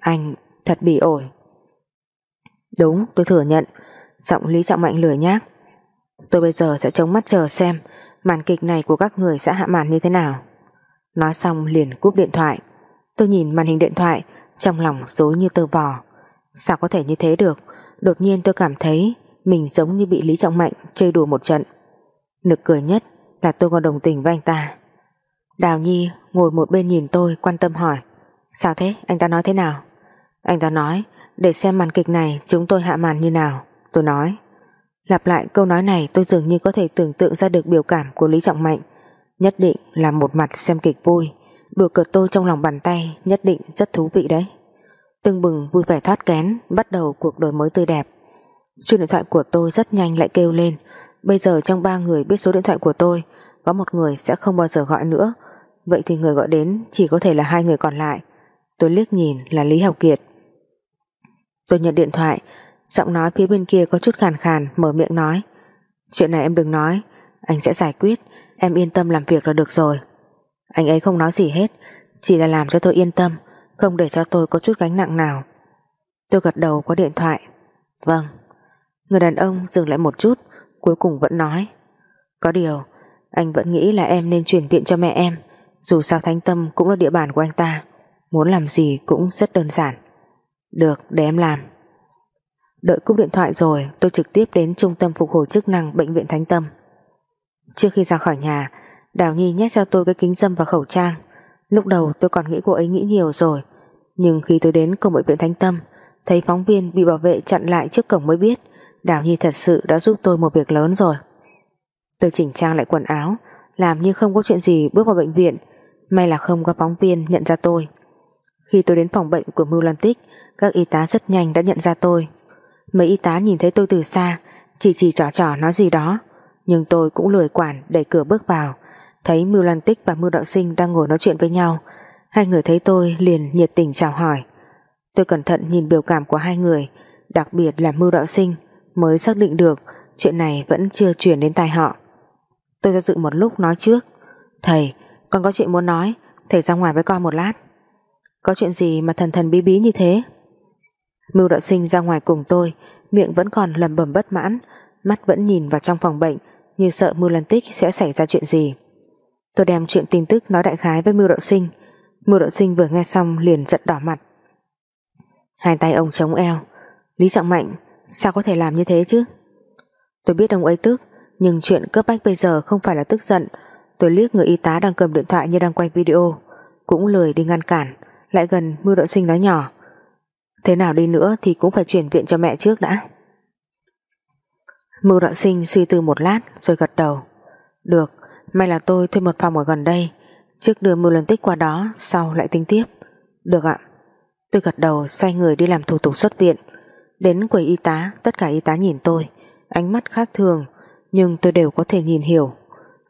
Anh thật bị ổi. Đúng, tôi thừa nhận. Giọng Lý Trọng Mạnh lười nhác. Tôi bây giờ sẽ chống mắt chờ xem Màn kịch này của các người sẽ hạ màn như thế nào. Nói xong liền cúp điện thoại. Tôi nhìn màn hình điện thoại, Trong lòng dối như tơ vò. Sao có thể như thế được? Đột nhiên tôi cảm thấy Mình giống như bị Lý Trọng Mạnh chơi đùa một trận. Nực cười nhất là tôi còn đồng tình với anh ta. Đào Nhi ngồi một bên nhìn tôi, quan tâm hỏi, Sao thế? Anh ta nói thế nào? Anh ta nói, để xem màn kịch này chúng tôi hạ màn như nào. Tôi nói Lặp lại câu nói này, tôi dường như có thể tưởng tượng ra được biểu cảm của Lý Trọng Mạnh. Nhất định là một mặt xem kịch vui, Đùa cợt tôi trong lòng bàn tay, Nhất định rất thú vị đấy. Tưng bừng, vui vẻ thoát kén, Bắt đầu cuộc đời mới tươi đẹp. Chuông điện thoại của tôi rất nhanh lại kêu lên. Bây giờ trong ba người biết số điện thoại của tôi, Có một người sẽ không bao giờ gọi nữa. Vậy thì người gọi đến chỉ có thể là hai người còn lại. Tôi liếc nhìn là Lý Học Kiệt. Tôi nhận điện thoại Giọng nói phía bên kia có chút khàn khàn, Mở miệng nói. Chuyện này em đừng nói, Anh sẽ giải quyết, Em yên tâm làm việc là được rồi. Anh ấy không nói gì hết, Chỉ là làm cho tôi yên tâm, Không để cho tôi có chút gánh nặng nào. Tôi gật đầu qua điện thoại. Vâng. Người đàn ông dừng lại một chút, Cuối cùng vẫn nói. Có điều, Anh vẫn nghĩ là em nên chuyển viện cho mẹ em, dù sao Thánh Tâm cũng là địa bàn của anh ta, Muốn làm gì cũng rất đơn giản. Được, để em làm. Đợi cúp điện thoại rồi, Tôi trực tiếp đến trung tâm phục hồi chức năng Bệnh viện Thánh Tâm. Trước khi ra khỏi nhà, Đào Nhi nhét cho tôi cái kính dâm và khẩu trang. Lúc đầu tôi còn nghĩ cô ấy nghĩ nhiều rồi, Nhưng khi tôi đến cổng bệnh viện Thánh Tâm, Thấy phóng viên bị bảo vệ chặn lại trước cổng mới biết, Đào Nhi thật sự đã giúp tôi một việc lớn rồi. Tôi chỉnh trang lại quần áo, Làm như không có chuyện gì bước vào bệnh viện, May là không có phóng viên nhận ra tôi. Khi tôi đến phòng bệnh của Mưu Lan Tích, Các y tá rất nhanh đã nhận ra tôi. Mấy y tá nhìn thấy tôi từ xa, Chỉ chỉ trò trò nói gì đó. Nhưng tôi cũng lười quản đẩy cửa bước vào. Thấy Mưu Lan Tích và Mưu Đạo Sinh Đang ngồi nói chuyện với nhau, Hai người thấy tôi liền nhiệt tình chào hỏi. Tôi cẩn thận nhìn biểu cảm của hai người, Đặc biệt là Mưu Đạo Sinh, Mới xác định được Chuyện này vẫn chưa chuyển đến tai họ. Tôi do dự một lúc nói trước, Thầy, con có chuyện muốn nói, Thầy ra ngoài với con một lát. Có chuyện gì mà thần thần bí bí như thế? Mưu đạo sinh ra ngoài cùng tôi Miệng vẫn còn lầm bầm bất mãn mắt vẫn nhìn vào trong phòng bệnh như sợ Mưu Lan Tích sẽ xảy ra chuyện gì. Tôi đem chuyện tin tức nói đại khái với Mưu Đạo Sinh. Mưu Đạo Sinh vừa nghe xong liền giận đỏ mặt. Hai tay ông chống eo. Lý Trọng Mạnh, sao có thể làm như thế chứ? Tôi biết ông ấy tức, nhưng chuyện cấp bách bây giờ không phải là tức giận. Tôi liếc người y tá đang cầm điện thoại như đang quay video, cũng lười đi ngăn cản, lại gần Mưu Đạo Sinh nói nhỏ. Thế nào đi nữa thì cũng phải chuyển viện cho mẹ trước đã. Mưu đạo sinh suy tư một lát rồi gật đầu. Được, may là tôi thuê một phòng ở gần đây. Trước đưa Mưu lần tích qua đó, sau lại tính tiếp. Được ạ. Tôi gật đầu xoay người đi làm thủ tục xuất viện. Đến quầy y tá, tất cả y tá nhìn tôi. Ánh mắt khác thường, nhưng tôi đều có thể nhìn hiểu.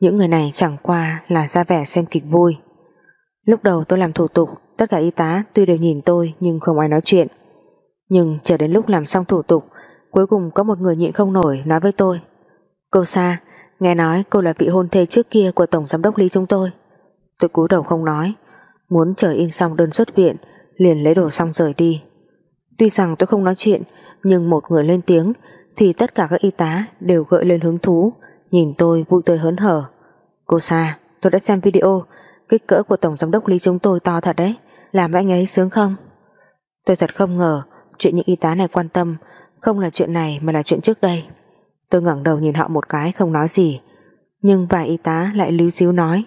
Những người này chẳng qua là ra vẻ xem kịch vui. Lúc đầu tôi làm thủ tục, tất cả y tá tuy đều nhìn tôi nhưng không ai nói chuyện. Nhưng chờ đến lúc làm xong thủ tục, Cuối cùng có một người nhịn không nổi nói với tôi. Cô Sa Nghe nói cô là vị hôn thê trước kia của Tổng Giám đốc Lý chúng tôi. Tôi cúi đầu không nói Muốn chờ in xong đơn xuất viện Liền lấy đồ xong rời đi. Tuy rằng tôi không nói chuyện Nhưng một người lên tiếng Thì tất cả các y tá đều gợi lên hứng thú Nhìn tôi vui tươi hớn hở. Cô Sa tôi đã xem video Kích cỡ của Tổng Giám đốc Lý chúng tôi to thật đấy Làm anh ấy sướng không? Tôi thật không ngờ Chuyện những y tá này quan tâm. Không là chuyện này mà là chuyện trước đây. Tôi ngẩng đầu nhìn họ một cái, không nói gì. Nhưng vài y tá lại líu xíu nói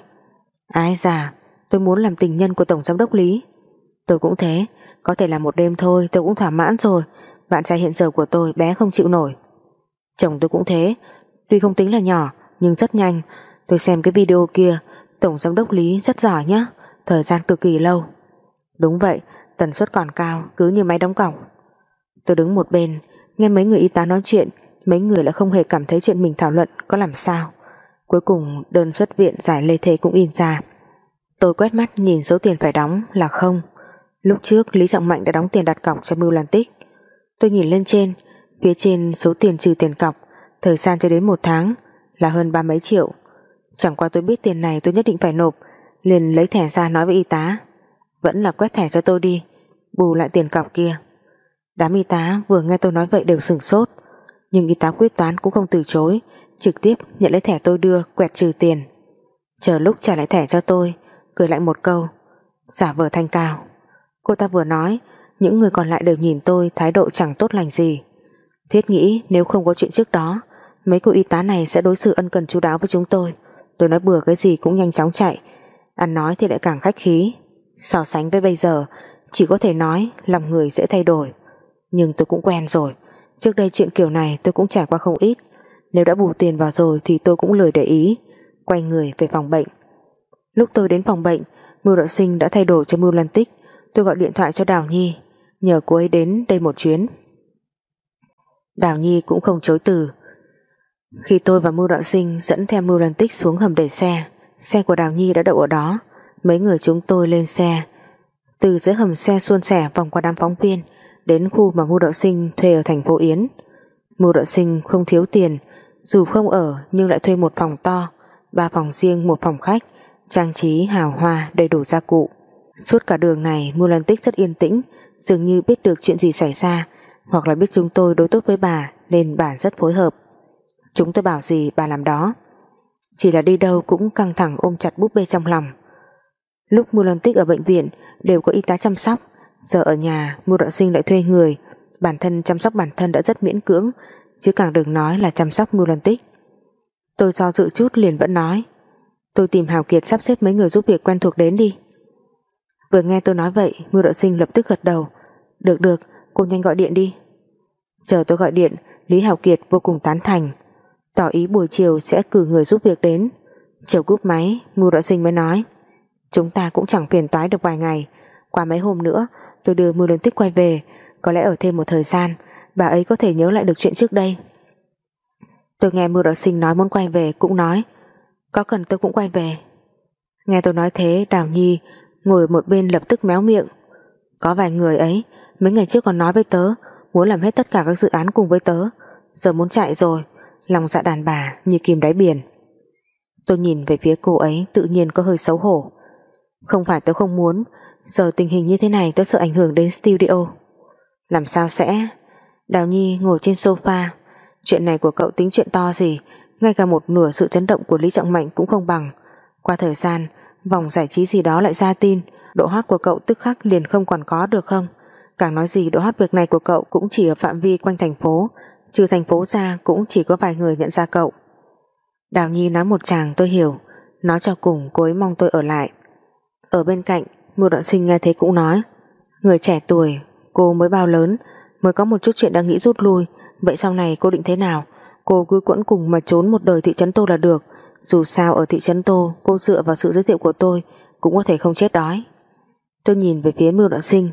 Ái già, Tôi muốn làm tình nhân của Tổng Giám đốc Lý. Tôi cũng thế, Có thể là một đêm thôi, tôi cũng thỏa mãn rồi. Bạn trai hiện giờ của tôi bé không chịu nổi. Chồng tôi cũng thế, Tuy không tính là nhỏ, nhưng rất nhanh. Tôi xem cái video kia, Tổng Giám đốc Lý rất giỏi nhá, Thời gian cực kỳ lâu. Đúng vậy, tần suất còn cao, cứ như máy đóng cọc. Tôi đứng một bên, Nghe mấy người y tá nói chuyện, Mấy người lại không hề cảm thấy chuyện mình thảo luận Có làm sao. Cuối cùng, đơn xuất viện giải lê thế cũng in ra. Tôi quét mắt nhìn số tiền phải đóng là không. Lúc trước, Lý Trọng Mạnh đã đóng tiền đặt cọc cho Mưu Lan Tích. Tôi nhìn lên trên, Phía trên số tiền trừ tiền cọc, Thời gian cho đến một tháng Là hơn ba mấy triệu. Chẳng qua tôi biết tiền này tôi nhất định phải nộp, Liền lấy thẻ ra nói với y tá. Vẫn là quét thẻ cho tôi đi, Bù lại tiền cọc kia. Đám y tá vừa nghe tôi nói vậy đều sừng sốt. Nhưng y tá quyết toán cũng không từ chối, Trực tiếp nhận lấy thẻ tôi đưa, Quẹt trừ tiền. Chờ lúc trả lại thẻ cho tôi, Cười lại một câu, Giả vờ thanh cao. Cô ta vừa nói, Những người còn lại đều nhìn tôi thái độ chẳng tốt lành gì. Thiết nghĩ nếu không có chuyện trước đó, Mấy cô y tá này sẽ đối xử ân cần chú đáo với chúng tôi. Tôi nói bừa cái gì cũng nhanh chóng chạy, Ăn nói thì lại càng khách khí. So sánh với bây giờ, Chỉ có thể nói lòng người dễ thay đổi nhưng tôi cũng quen rồi. Trước đây chuyện kiểu này tôi cũng trải qua không ít. Nếu đã bù tiền vào rồi Thì tôi cũng lười để ý. Quay người về phòng bệnh. Lúc tôi đến phòng bệnh, Mưu đạo sinh đã thay đổi cho Mưu Lan Tích. Tôi gọi điện thoại cho Đào Nhi. Nhờ cô ấy đến đây một chuyến. Đào Nhi cũng không chối từ. Khi tôi và Mưu đạo sinh Dẫn theo Mưu Lan Tích xuống hầm để xe Xe của Đào Nhi đã đậu ở đó. Mấy người chúng tôi lên xe. Từ dưới hầm xe xuôn sẻ vòng qua đám phóng viên đến khu mà Ngô Đạo Sinh thuê ở thành phố Yến. Ngô Đạo Sinh không thiếu tiền, dù không ở nhưng lại thuê một phòng to, ba phòng riêng một phòng khách, trang trí hào hoa đầy đủ gia cụ. Suốt cả đường này Ngô Lan Tích rất yên tĩnh, dường như biết được chuyện gì xảy ra, hoặc là biết chúng tôi đối tốt với bà nên bà rất phối hợp. Chúng tôi bảo gì bà làm đó. Chỉ là đi đâu cũng căng thẳng ôm chặt búp bê trong lòng. Lúc Mưu Lan Tích ở bệnh viện đều có y tá chăm sóc, Giờ ở nhà, Ngô Đạo Sinh lại thuê người. Bản thân chăm sóc bản thân đã rất miễn cưỡng, Chứ càng đừng nói là chăm sóc Ngô Lan Tích. Tôi do dự chút liền vẫn nói, Tôi tìm Hào Kiệt sắp xếp mấy người giúp việc quen thuộc đến đi. Vừa nghe tôi nói vậy, Ngô Đạo Sinh lập tức gật đầu. Được được, cô nhanh gọi điện đi. Chờ tôi gọi điện, Lý Hào Kiệt vô cùng tán thành. Tỏ ý buổi chiều sẽ cử người giúp việc đến. Chờ cúp máy, Ngô Đạo Sinh mới nói, Chúng ta cũng chẳng phiền toái được vài ngày. Qua mấy hôm nữa Tôi đưa Mưu lớn Tích quay về, Có lẽ ở thêm một thời gian, Bà ấy có thể nhớ lại được chuyện trước đây. Tôi nghe Mưu Đạo Sinh nói muốn quay về Cũng nói, Có cần tôi cũng quay về. Nghe tôi nói thế, Đào Nhi ngồi một bên lập tức méo miệng, Có vài người ấy, Mấy ngày trước còn nói với tớ, Muốn làm hết tất cả các dự án cùng với tớ, Giờ muốn chạy rồi, Lòng dạ đàn bà như kìm đáy biển. Tôi nhìn về phía cô ấy, Tự nhiên có hơi xấu hổ. Không phải tớ không muốn Giờ tình hình như thế này tôi sợ ảnh hưởng đến studio. Làm sao sẽ? Đào Nhi ngồi trên sofa. Chuyện này của cậu tính chuyện to gì? Ngay cả một nửa sự chấn động của Lý Trọng Mạnh cũng không bằng. Qua thời gian, Vòng giải trí gì đó lại ra tin, Độ hot của cậu tức khắc liền không còn có được không? Càng nói gì, độ hot việc này của cậu Cũng chỉ ở phạm vi quanh thành phố, Trừ thành phố ra cũng chỉ có vài người nhận ra cậu. Đào Nhi nói một chàng, tôi hiểu. Nói cho cùng, cô ấy mong tôi ở lại. Ở bên cạnh Mưu đoạn sinh nghe thế cũng nói, Người trẻ tuổi, Cô mới bao lớn, Mới có một chút chuyện đang nghĩ rút lui. Vậy sau này cô định thế nào? Cô cứ quẫn cùng mà trốn một đời thị trấn Tô là được. Dù sao ở thị trấn Tô, Cô dựa vào sự giới thiệu của tôi Cũng có thể không chết đói. Tôi nhìn về phía mưu đoạn sinh,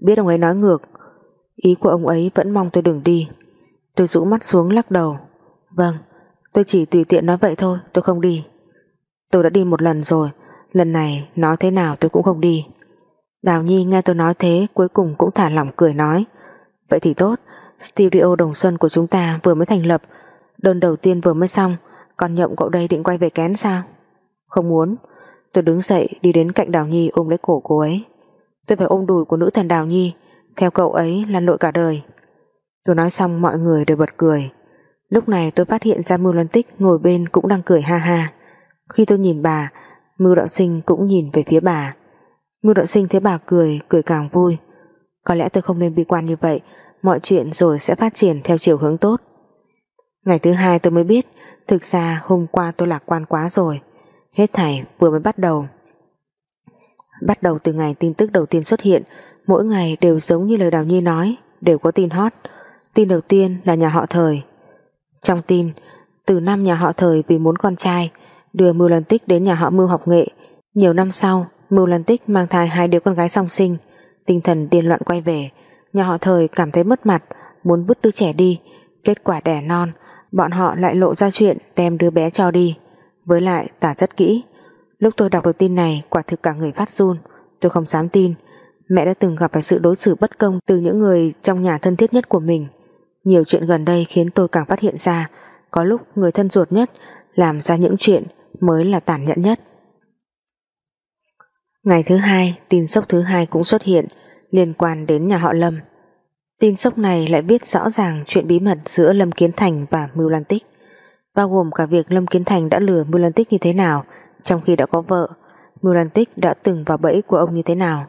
Biết ông ấy nói ngược. Ý của ông ấy vẫn mong tôi đừng đi. Tôi rũ mắt xuống lắc đầu. Vâng tôi chỉ tùy tiện nói vậy thôi, Tôi không đi. Tôi đã đi một lần rồi Lần này, nói thế nào tôi cũng không đi. Đào Nhi nghe tôi nói thế, Cuối cùng cũng thả lỏng cười nói. Vậy thì tốt, Studio Đồng Xuân của chúng ta vừa mới thành lập, Đơn đầu tiên vừa mới xong, Còn nhộng cậu đây định quay về kén sao? Không muốn. Tôi đứng dậy, đi đến cạnh Đào Nhi ôm lấy cổ cô ấy. Tôi phải ôm đùi của nữ thần Đào Nhi, Theo cậu ấy là nội cả đời. Tôi nói xong mọi người đều bật cười. Lúc này tôi phát hiện ra Mưu Luân Tích ngồi bên cũng đang cười ha ha. Khi tôi nhìn bà Mưu Đạo Sinh cũng nhìn về phía bà. Mưu Đạo Sinh thấy bà cười Cười càng vui. Có lẽ tôi không nên bi quan như vậy, Mọi chuyện rồi sẽ phát triển theo chiều hướng tốt. Ngày thứ hai tôi mới biết, Thực ra hôm qua tôi lạc quan quá rồi. Hết thảy vừa mới bắt đầu. Bắt đầu từ ngày tin tức đầu tiên xuất hiện, Mỗi ngày đều giống như lời Đào Nhi nói, Đều có tin hot. Tin đầu tiên là nhà họ thời. Trong tin, Từ năm nhà họ thời vì muốn con trai Đưa Mưu Lan Tích đến nhà họ Mưu học nghệ. Nhiều năm sau Mưu Lan Tích mang thai hai đứa con gái song sinh. Tinh thần điên loạn quay về. Nhà họ thời cảm thấy mất mặt, Muốn vứt đứa trẻ đi. Kết quả đẻ non, Bọn họ lại lộ ra chuyện đem đứa bé cho đi. Với lại, tả rất kỹ. Lúc tôi đọc được tin này, quả thực cả người phát run. Tôi không dám tin. Mẹ đã từng gặp phải sự đối xử bất công Từ những người trong nhà thân thiết nhất của mình. Nhiều chuyện gần đây khiến tôi càng phát hiện ra, Có lúc người thân ruột nhất Làm ra những chuyện mới là tàn nhẫn nhất. Ngày thứ hai, Tin sốc thứ hai cũng xuất hiện, Liên quan đến nhà họ Lâm. Tin sốc này lại viết rõ ràng Chuyện bí mật giữa Lâm Kiến Thành và Mưu Lan Tích, Bao gồm cả việc Lâm Kiến Thành đã lừa Mưu Lan Tích như thế nào Trong khi đã có vợ, Mưu Lan Tích đã từng vào bẫy của ông như thế nào.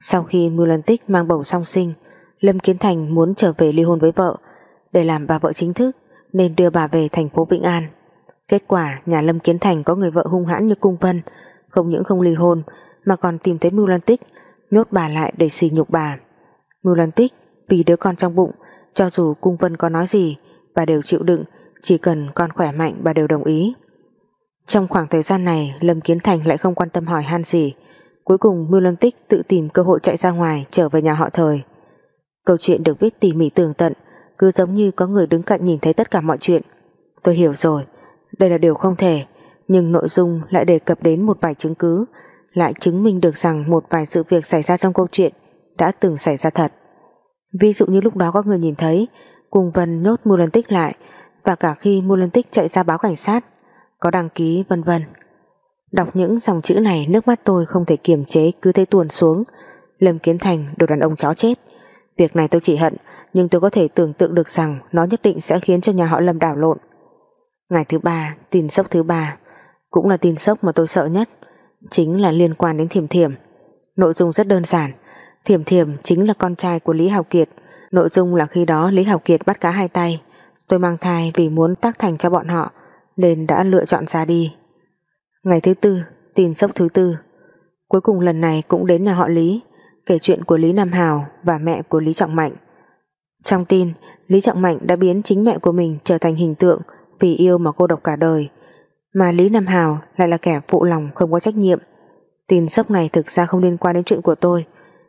Sau khi Mưu Lan Tích mang bầu song sinh, Lâm Kiến Thành muốn trở về ly hôn với vợ Để làm bà vợ chính thức, Nên đưa bà về thành phố Vĩnh An. Kết quả, nhà Lâm Kiến Thành có người vợ hung hãn như Cung Vân, Không những không ly hôn, Mà còn tìm thấy Mưu Lan Tích Nhốt bà lại để xì nhục bà. Mưu Lan Tích vì đứa con trong bụng, Cho dù Cung Vân có nói gì, Bà đều chịu đựng, Chỉ cần con khỏe mạnh bà đều đồng ý. Trong khoảng thời gian này, Lâm Kiến Thành lại không quan tâm hỏi han gì. Cuối cùng Mưu Lan Tích tự tìm cơ hội chạy ra ngoài, Trở về nhà họ thời. Câu chuyện được viết tỉ mỉ tường tận, Cứ giống như có người đứng cạnh nhìn thấy tất cả mọi chuyện. Tôi hiểu rồi đây là điều không thể, nhưng nội dung lại đề cập đến một vài chứng cứ, lại chứng minh được rằng một vài sự việc xảy ra trong câu chuyện đã từng xảy ra thật. Ví dụ như lúc đó có người nhìn thấy, cùng Vân nhốt Mulantic lại, và cả khi Mulantic chạy ra báo cảnh sát, có đăng ký vân vân. Đọc những dòng chữ này, nước mắt tôi không thể kiềm chế, cứ thế tuồn xuống. Lâm Kiến Thành, đồ đàn ông chó chết. Việc này tôi chỉ hận, nhưng tôi có thể tưởng tượng được rằng nó nhất định sẽ khiến cho nhà họ Lâm đảo lộn. Ngày thứ ba, tin sốc thứ ba cũng là tin sốc mà tôi sợ nhất chính là liên quan đến Thiểm Thiểm. Nội dung rất đơn giản. Thiểm Thiểm chính là con trai của Lý Hào Kiệt. Nội dung là khi đó Lý Hào Kiệt bắt cá hai tay. Tôi mang thai vì muốn tác thành cho bọn họ nên đã lựa chọn ra đi. Ngày thứ tư, tin sốc thứ tư. Cuối cùng lần này cũng đến nhà họ Lý kể chuyện của Lý Nam Hào và mẹ của Lý Trọng Mạnh. Trong tin, Lý Trọng Mạnh đã biến chính mẹ của mình trở thành hình tượng vì yêu mà cô độc cả đời. Mà Lý Nam Hào lại là kẻ phụ lòng không có trách nhiệm. Tin sốc này thực ra không liên quan đến chuyện của tôi.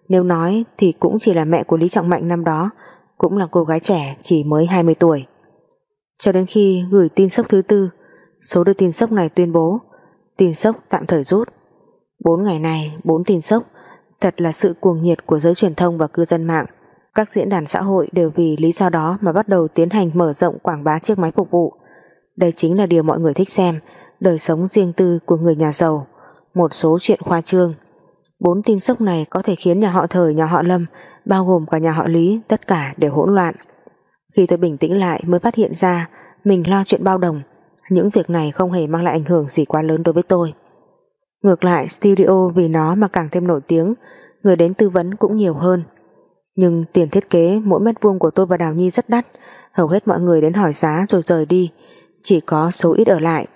Nếu nói thì cũng chỉ là mẹ của Lý Trọng Mạnh năm đó, cũng là cô gái trẻ chỉ mới 20 tuổi. Cho đến khi gửi tin sốc thứ tư, số đưa tin sốc này tuyên bố, tin sốc tạm thời rút. 4 ngày này 4 tin sốc, thật là sự cuồng nhiệt của giới truyền thông và cư dân mạng. Các diễn đàn xã hội đều vì lý do đó mà bắt đầu tiến hành mở rộng quảng bá chiếc máy phục vụ đây chính là điều mọi người thích xem Đời sống riêng tư của người nhà giàu. Một số chuyện khoa trương. Bốn tin sốc này có thể khiến nhà họ thời nhà họ Lâm Bao gồm cả nhà họ Lý Tất cả đều hỗn loạn. Khi tôi bình tĩnh lại mới phát hiện ra mình lo chuyện bao đồng, những việc này không hề mang lại ảnh hưởng gì quá lớn đối với tôi. Ngược lại studio vì nó mà càng thêm nổi tiếng, người đến tư vấn cũng nhiều hơn. Nhưng tiền thiết kế mỗi mét vuông của tôi và Đào Nhi rất đắt, hầu hết mọi người đến hỏi giá rồi rời đi, chỉ có số ít ở lại.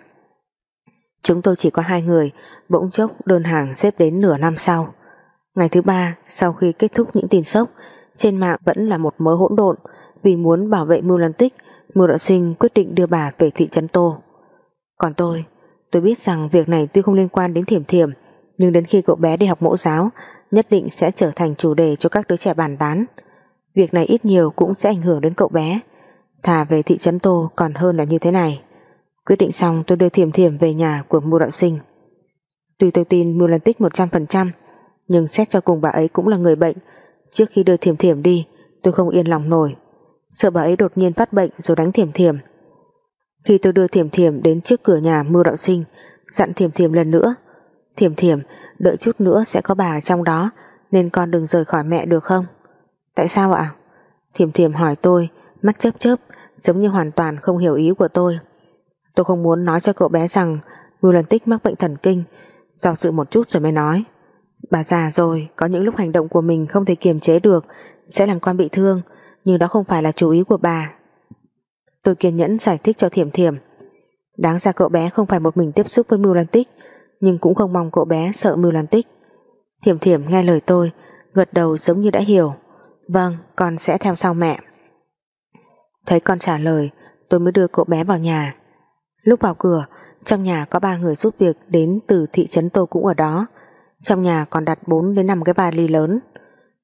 Chúng tôi chỉ có hai người, bỗng chốc đơn hàng xếp đến nửa năm sau. Ngày thứ ba, sau khi kết thúc những tin sốc, trên mạng vẫn là một mớ hỗn độn, vì muốn bảo vệ Mưu Lan Tích, Mưu Đạo Sinh quyết định đưa bà về thị trấn Tô. Còn tôi, tôi biết rằng việc này tuy không liên quan đến thiểm thiểm, nhưng đến khi cậu bé đi học mẫu giáo, nhất định sẽ trở thành chủ đề cho các đứa trẻ bàn tán. Việc này ít nhiều cũng sẽ ảnh hưởng đến cậu bé. Thả về thị trấn Tô còn hơn là như thế này. Quyết định xong tôi đưa thiểm thiểm về nhà của Mưu Đạo Sinh. Tuy tôi tin Mưu Lan Tích 100%, nhưng xét cho cùng bà ấy cũng là người bệnh. Trước khi đưa thiểm thiểm đi, tôi không yên lòng nổi. Sợ bà ấy đột nhiên phát bệnh rồi đánh thiểm thiểm. Khi tôi đưa thiểm thiểm đến trước cửa nhà Mưu Đạo Sinh, dặn thiểm thiểm lần nữa. Thiểm thiểm, đợi chút nữa sẽ có bà trong đó, nên con đừng rời khỏi mẹ được không? Tại sao ạ? Thiểm thiểm hỏi tôi, mắt chớp chớp, giống như hoàn toàn không hiểu ý của tôi. Tôi không muốn nói cho cậu bé rằng Ngưu Lần Tích mắc bệnh thần kinh, do sự một chút rồi mới nói. Bà già rồi, có những lúc hành động của mình không thể kiềm chế được, sẽ làm con bị thương, nhưng đó không phải là chú ý của bà. Tôi kiên nhẫn giải thích cho Thiểm Thiểm. Đáng ra cậu bé không phải một mình tiếp xúc với Mưu Lan Tích, nhưng cũng không mong cậu bé sợ Mưu Lan Tích. Thiểm Thiểm nghe lời tôi, gật đầu giống như đã hiểu. Vâng, con sẽ theo sau mẹ. Thấy con trả lời, tôi mới đưa cậu bé vào nhà. Lúc vào cửa, trong nhà có ba người giúp việc đến từ thị trấn tôi cũng ở đó. Trong nhà còn đặt 4 đến 5 cái vali lớn.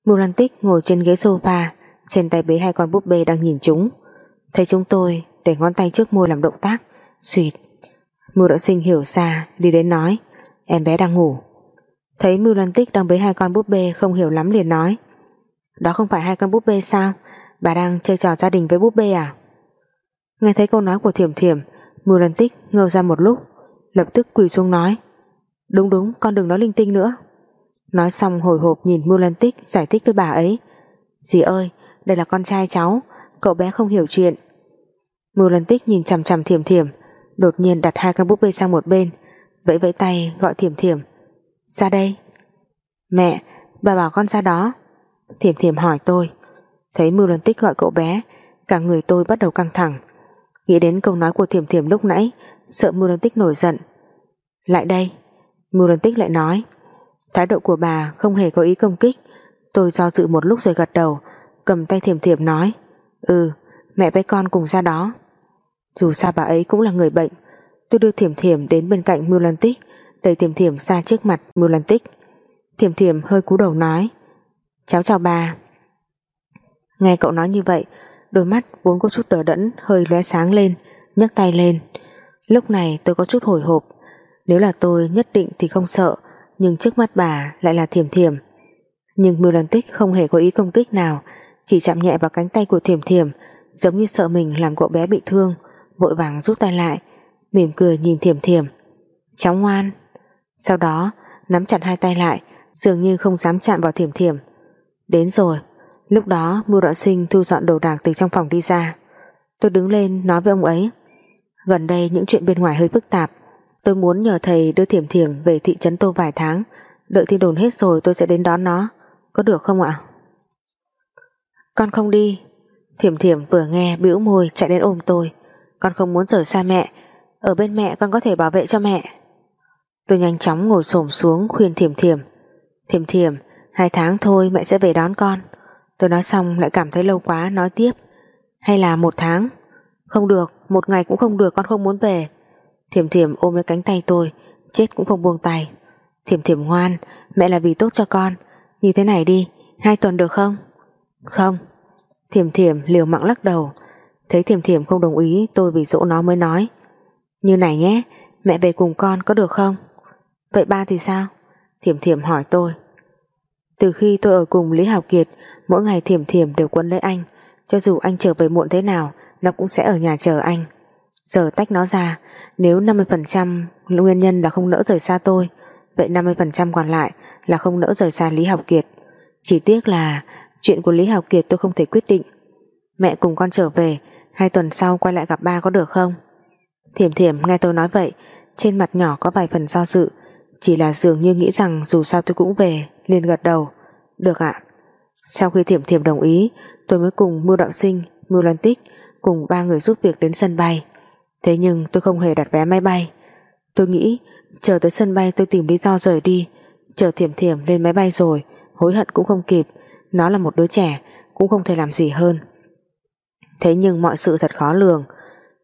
Mưu Lan Tích ngồi trên ghế sofa, trên tay bế hai con búp bê đang nhìn chúng. Thấy chúng tôi, để ngón tay trước môi làm động tác, suyệt. Mưu Đạo Sinh hiểu ra, đi đến nói, em bé đang ngủ. Thấy Mưu Lan Tích đang bế hai con búp bê không hiểu lắm liền nói, đó không phải hai con búp bê sao? Bà đang chơi trò gia đình với búp bê à? Nghe thấy câu nói của Thiểm Thiểm, Mưu Lan Tích ngơ ra một lúc, lập tức quỳ xuống nói, đúng đúng, con đừng nói linh tinh nữa. Nói xong hồi hộp nhìn Mưu Lan Tích giải thích với bà ấy, dì ơi, đây là con trai cháu, cậu bé không hiểu chuyện. Mưu Lan Tích nhìn chằm chằm Thiểm Thiểm, đột nhiên đặt hai con búp bê sang một bên, vẫy vẫy tay gọi Thiểm Thiểm, ra đây. Mẹ, bà bảo con ra đó. Thiểm Thiểm hỏi tôi, thấy Mưu Luân Tích gọi cậu bé, cả người tôi bắt đầu căng thẳng. Nghĩ đến câu nói của Thiểm Thiểm lúc nãy, sợ Mưu Luân Tích nổi giận. Lại đây, Mưu Luân Tích lại nói, thái độ của bà không hề có ý công kích. Tôi do dự một lúc rồi gật đầu, cầm tay Thiểm Thiểm nói, ừ, mẹ với con cùng ra đó. Dù sao bà ấy cũng là người bệnh, tôi đưa Thiểm Thiểm đến bên cạnh Mưu Luân Tích, đẩy Thiểm Thiểm ra trước mặt Mưu Luân Tích. Thiểm Thiểm hơi cú đầu nói, cháu chào bà. Nghe cậu nói như vậy, Đôi mắt vốn có chút đờ đẫn hơi lóe sáng lên, nhấc tay lên. Lúc này tôi có chút hồi hộp. Nếu là tôi nhất định thì không sợ, nhưng trước mắt bà lại là thiểm thiểm. Nhưng Mưu Lan Tích không hề có ý công kích nào, chỉ chạm nhẹ vào cánh tay của thiểm thiểm, giống như sợ mình làm cậu bé bị thương, vội vàng rút tay lại, mỉm cười nhìn thiểm thiểm. Cháu ngoan. Sau đó, nắm chặt hai tay lại, dường như không dám chạm vào thiểm thiểm. Đến rồi, Lúc đó Mưu Đạo Sinh thu dọn đồ đạc từ trong phòng đi ra. Tôi đứng lên nói với ông ấy, Gần đây những chuyện bên ngoài hơi phức tạp. Tôi muốn nhờ thầy đưa Thiểm Thiểm về thị trấn Tô vài tháng. Đợi tin đồn hết rồi tôi sẽ đến đón nó. Có được không ạ? Con không đi. Thiểm Thiểm vừa nghe bĩu môi chạy đến ôm tôi. Con không muốn rời xa mẹ. Ở bên mẹ con có thể bảo vệ cho mẹ. Tôi nhanh chóng ngồi xổm xuống khuyên Thiểm Thiểm. Thiểm Thiểm, Hai tháng thôi mẹ sẽ về đón con. Tôi nói xong lại cảm thấy lâu quá nói tiếp. Hay là một tháng? Không được, một ngày cũng không được con không muốn về. Thiểm thiểm ôm lấy cánh tay tôi Chết cũng không buông tay. Thiểm thiểm ngoan, mẹ là vì tốt cho con. Như thế này đi, hai tuần được không? Không. Thiểm thiểm liều mạng lắc đầu. Thấy thiểm thiểm không đồng ý Tôi vì dỗ nó mới nói. Như này nhé, mẹ về cùng con có được không? Vậy ba thì sao? Thiểm thiểm hỏi tôi. Từ khi tôi ở cùng Lý Hảo Kiệt Mỗi ngày thiểm thiểm đều quấn lấy anh. Cho dù anh trở về muộn thế nào, Nó cũng sẽ ở nhà chờ anh. Giờ tách nó ra. Nếu 50% nguyên nhân là không nỡ rời xa tôi, Vậy 50% còn lại Là không nỡ rời xa Lý Học Kiệt. Chỉ tiếc là Chuyện của Lý Học Kiệt tôi không thể quyết định. Mẹ cùng con trở về, Hai tuần sau quay lại gặp ba có được không? Thiểm thiểm, nghe tôi nói vậy, Trên mặt nhỏ có vài phần do dự. Chỉ là dường như nghĩ rằng dù sao tôi cũng về, liền gật đầu. Được ạ. Sau khi thiểm thiểm đồng ý Tôi mới cùng Mưu Đạo Sinh, Mưu Loan Tích Cùng ba người giúp việc đến sân bay. Thế nhưng tôi không hề đặt vé máy bay. Tôi nghĩ chờ tới sân bay tôi tìm lý do rời đi. Chờ thiểm thiểm lên máy bay rồi Hối hận cũng không kịp. Nó là một đứa trẻ Cũng không thể làm gì hơn. Thế nhưng mọi sự thật khó lường.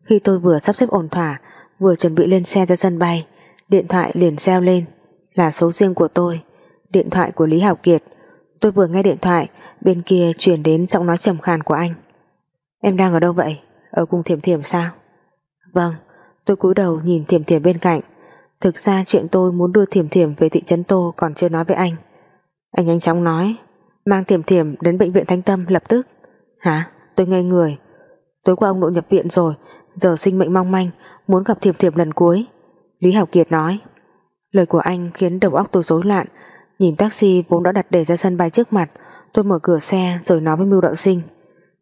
Khi tôi vừa sắp xếp ổn thỏa Vừa chuẩn bị lên xe ra sân bay Điện thoại liền reo lên Là số riêng của tôi Điện thoại của Lý Hảo Kiệt. Tôi vừa nghe điện thoại, Bên kia truyền đến giọng nói trầm khàn của anh. Em đang ở đâu vậy? Ở cùng Thiểm Thiểm sao? Vâng tôi cúi đầu nhìn Thiểm Thiểm bên cạnh. Thực ra chuyện tôi muốn đưa Thiểm Thiểm về thị trấn Tô còn chưa nói với anh. Anh nhanh chóng nói, Mang Thiểm Thiểm đến bệnh viện Thanh Tâm lập tức. Hả? Tôi ngây người. Tối qua ông nội nhập viện rồi, Giờ sinh mệnh mong manh, Muốn gặp Thiểm Thiểm lần cuối. Lý Hảo Kiệt nói. Lời của anh khiến đầu óc tôi rối loạn Nhìn taxi vốn đã đặt để ra sân bay trước mặt, Tôi mở cửa xe rồi nói với Mưu Đạo Sinh.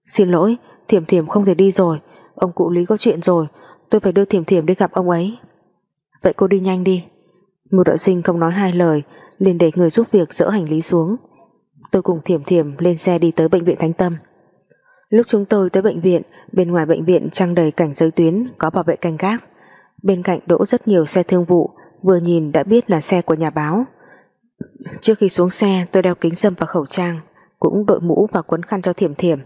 Xin lỗi, Thiểm Thiểm không thể đi rồi. Ông cụ Lý có chuyện rồi, Tôi phải đưa Thiểm Thiểm đi gặp ông ấy. Vậy cô đi nhanh đi. Mưu Đạo Sinh không nói hai lời, liền để người giúp việc dỡ hành lý xuống. Tôi cùng Thiểm Thiểm lên xe đi tới bệnh viện Thánh Tâm. Lúc chúng tôi tới bệnh viện, Bên ngoài bệnh viện trăng đầy cảnh giới tuyến, Có bảo vệ canh gác. Bên cạnh đỗ rất nhiều xe thương vụ, Vừa nhìn đã biết là xe của nhà báo. Trước khi xuống xe, tôi đeo kính dâm và khẩu trang, Cũng đội mũ và quấn khăn cho thiểm thiểm.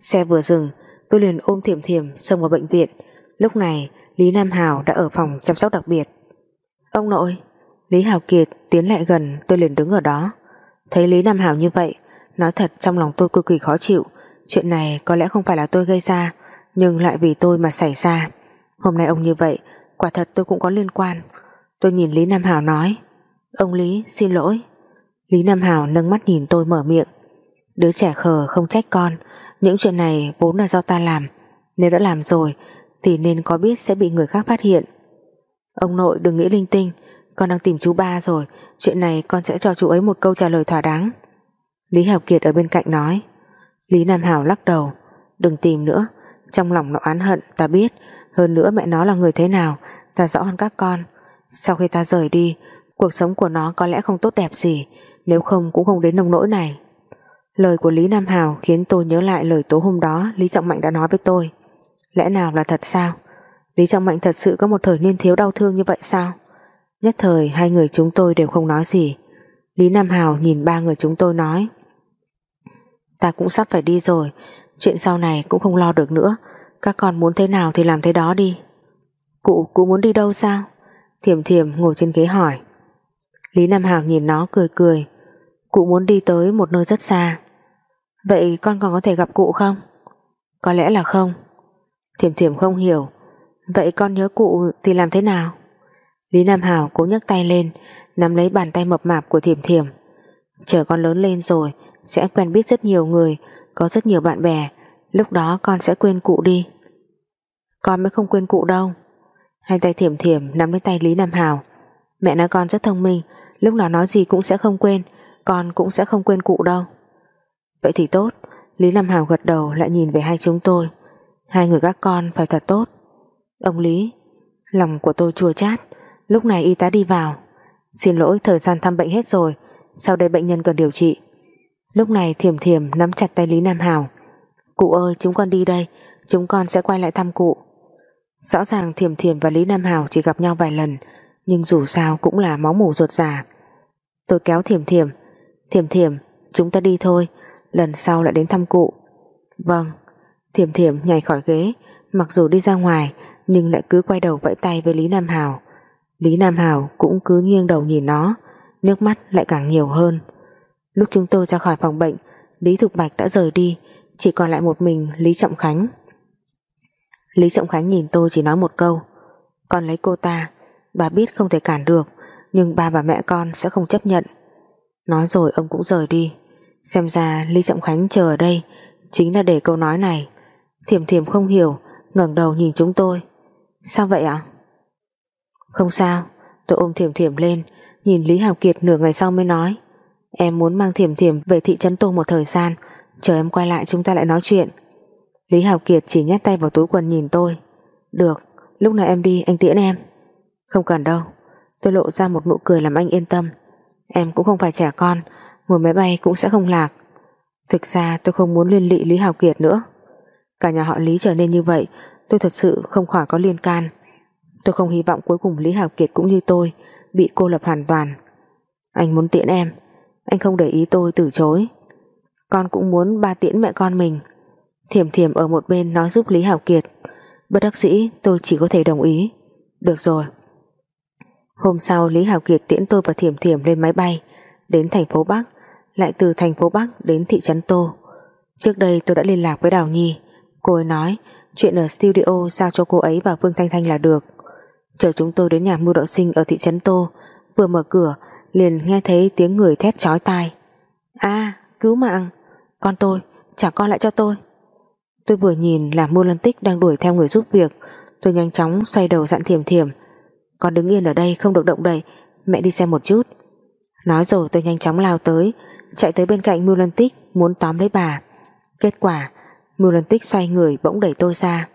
Xe vừa dừng, Tôi liền ôm thiểm thiểm xông vào bệnh viện. Lúc này, Lý Nam Hào đã ở phòng chăm sóc đặc biệt. Ông nội. Lý Hào Kiệt tiến lại gần, tôi liền đứng ở đó. Thấy Lý Nam Hào như vậy, Nói thật trong lòng tôi cực kỳ khó chịu. Chuyện này có lẽ không phải là tôi gây ra, Nhưng lại vì tôi mà xảy ra. Hôm nay ông như vậy, Quả thật tôi cũng có liên quan. Tôi nhìn Lý Nam Hào nói Ông Lý, xin lỗi. Lý Nam Hào nâng mắt nhìn tôi mở miệng. Đứa trẻ khờ không trách con. Những chuyện này vốn là do ta làm. Nếu đã làm rồi, Thì nên có biết sẽ bị người khác phát hiện. Ông nội đừng nghĩ linh tinh. Con đang tìm chú ba rồi. Chuyện này con sẽ cho chú ấy một câu trả lời thỏa đáng. Lý Hào Kiệt ở bên cạnh nói. Lý Nam Hào lắc đầu. Đừng tìm nữa. Trong lòng nó oán hận, ta biết. Hơn nữa mẹ nó là người thế nào? Ta rõ hơn các con. Sau khi ta rời đi Cuộc sống của nó có lẽ không tốt đẹp gì Nếu không cũng không đến nông nỗi này. Lời của Lý Nam Hào khiến tôi nhớ lại lời tối hôm đó Lý Trọng Mạnh đã nói với tôi. Lẽ nào là thật sao? Lý Trọng Mạnh thật sự có một thời niên thiếu đau thương như vậy sao? Nhất thời hai người chúng tôi đều không nói gì. Lý Nam Hào nhìn ba người chúng tôi nói Ta cũng sắp phải đi rồi Chuyện sau này cũng không lo được nữa. Các con muốn thế nào thì làm thế đó đi. Cụ, cụ muốn đi đâu sao? Thiểm thiểm ngồi trên ghế hỏi. Lý Nam Hào nhìn nó cười cười. Cụ muốn đi tới một nơi rất xa. Vậy con còn có thể gặp cụ không? Có lẽ là không. Thiểm thiểm không hiểu. Vậy con nhớ cụ thì làm thế nào? Lý Nam Hào cố nhấc tay lên, Nắm lấy bàn tay mập mạp của thiểm thiểm. Chờ con lớn lên rồi, Sẽ quen biết rất nhiều người, Có rất nhiều bạn bè. Lúc đó con sẽ quên cụ đi. Con mới không quên cụ đâu. Hai tay thiểm thiểm nắm lấy tay Lý Nam Hào Mẹ nói con rất thông minh Lúc nào nói gì cũng sẽ không quên, Con cũng sẽ không quên cụ đâu. Vậy thì tốt, Lý Nam Hào gật đầu lại nhìn về hai chúng tôi. Hai người các con phải thật tốt. Ông Lý, Lòng của tôi chua chát, Lúc này y tá đi vào. Xin lỗi, thời gian thăm bệnh hết rồi, Sau đây bệnh nhân cần điều trị. Lúc này thiểm thiểm nắm chặt tay Lý Nam Hào. Cụ ơi, chúng con đi đây, Chúng con sẽ quay lại thăm cụ. Rõ ràng thiểm thiểm và Lý Nam Hào chỉ gặp nhau vài lần, Nhưng dù sao cũng là máu mủ ruột già. Tôi kéo thiểm thiểm. Thiểm thiểm, chúng ta đi thôi. Lần sau lại đến thăm cụ. Vâng. Thiểm thiểm nhảy khỏi ghế. Mặc dù đi ra ngoài, Nhưng lại cứ quay đầu vẫy tay với Lý Nam Hào Lý Nam Hào cũng cứ nghiêng đầu nhìn nó. Nước mắt lại càng nhiều hơn. Lúc chúng tôi ra khỏi phòng bệnh, Lý Thục Bạch đã rời đi. Chỉ còn lại một mình Lý Trọng Khánh. Lý Trọng Khánh nhìn tôi chỉ nói một câu. Con lấy cô ta. Bà biết không thể cản được. Nhưng ba và mẹ con sẽ không chấp nhận. Nói rồi ông cũng rời đi. Xem ra Lý Trọng Khánh chờ ở đây Chính là để câu nói này. Thiểm thiểm không hiểu ngẩng đầu nhìn chúng tôi. Sao vậy ạ? Không sao Tôi ôm thiểm thiểm lên Nhìn Lý Hào Kiệt nửa ngày sau mới nói. Em muốn mang thiểm thiểm về thị trấn Tô một thời gian Chờ em quay lại chúng ta lại nói chuyện. Lý Hào Kiệt chỉ nhét tay vào túi quần nhìn tôi. Được, lúc nào em đi anh tiễn em. Không cần đâu. Tôi lộ ra một nụ cười làm anh yên tâm. Em cũng không phải trẻ con, Ngồi máy bay cũng sẽ không lạc. Thực ra tôi không muốn liên lụy Lý Hào Kiệt nữa. Cả nhà họ Lý trở nên như vậy, Tôi thật sự không khỏi có liên can. Tôi không hy vọng cuối cùng Lý Hào Kiệt cũng như tôi Bị cô lập hoàn toàn. Anh muốn tiễn em, Anh không để ý tôi từ chối. Con cũng muốn ba tiễn mẹ con mình. Thiểm thiểm ở một bên nói giúp Lý Hào Kiệt. Bất đắc sĩ tôi chỉ có thể đồng ý. Được rồi. Hôm sau Lý Hào Kiệt tiễn tôi và Thiểm Thiểm lên máy bay Đến thành phố Bắc Lại từ thành phố Bắc đến thị trấn Tô. Trước đây tôi đã liên lạc với Đào Nhi. Cô ấy nói Chuyện ở studio giao cho cô ấy và Vương Thanh Thanh là được. Chờ chúng tôi đến nhà mưu đạo sinh Ở thị trấn Tô Vừa mở cửa liền nghe thấy tiếng người thét chói tai. A cứu mạng! Con tôi, trả con lại cho tôi. Tôi vừa nhìn là Mưu Lân Tích đang đuổi theo người giúp việc. Tôi nhanh chóng xoay đầu dặn thiềm thiềm con đứng yên ở đây, không được động đậy. Mẹ đi xem một chút. Nói rồi tôi nhanh chóng lao tới, Chạy tới bên cạnh Mưu Lân Tích muốn tóm lấy bà. Kết quả Mưu Lân Tích xoay người bỗng đẩy tôi ra.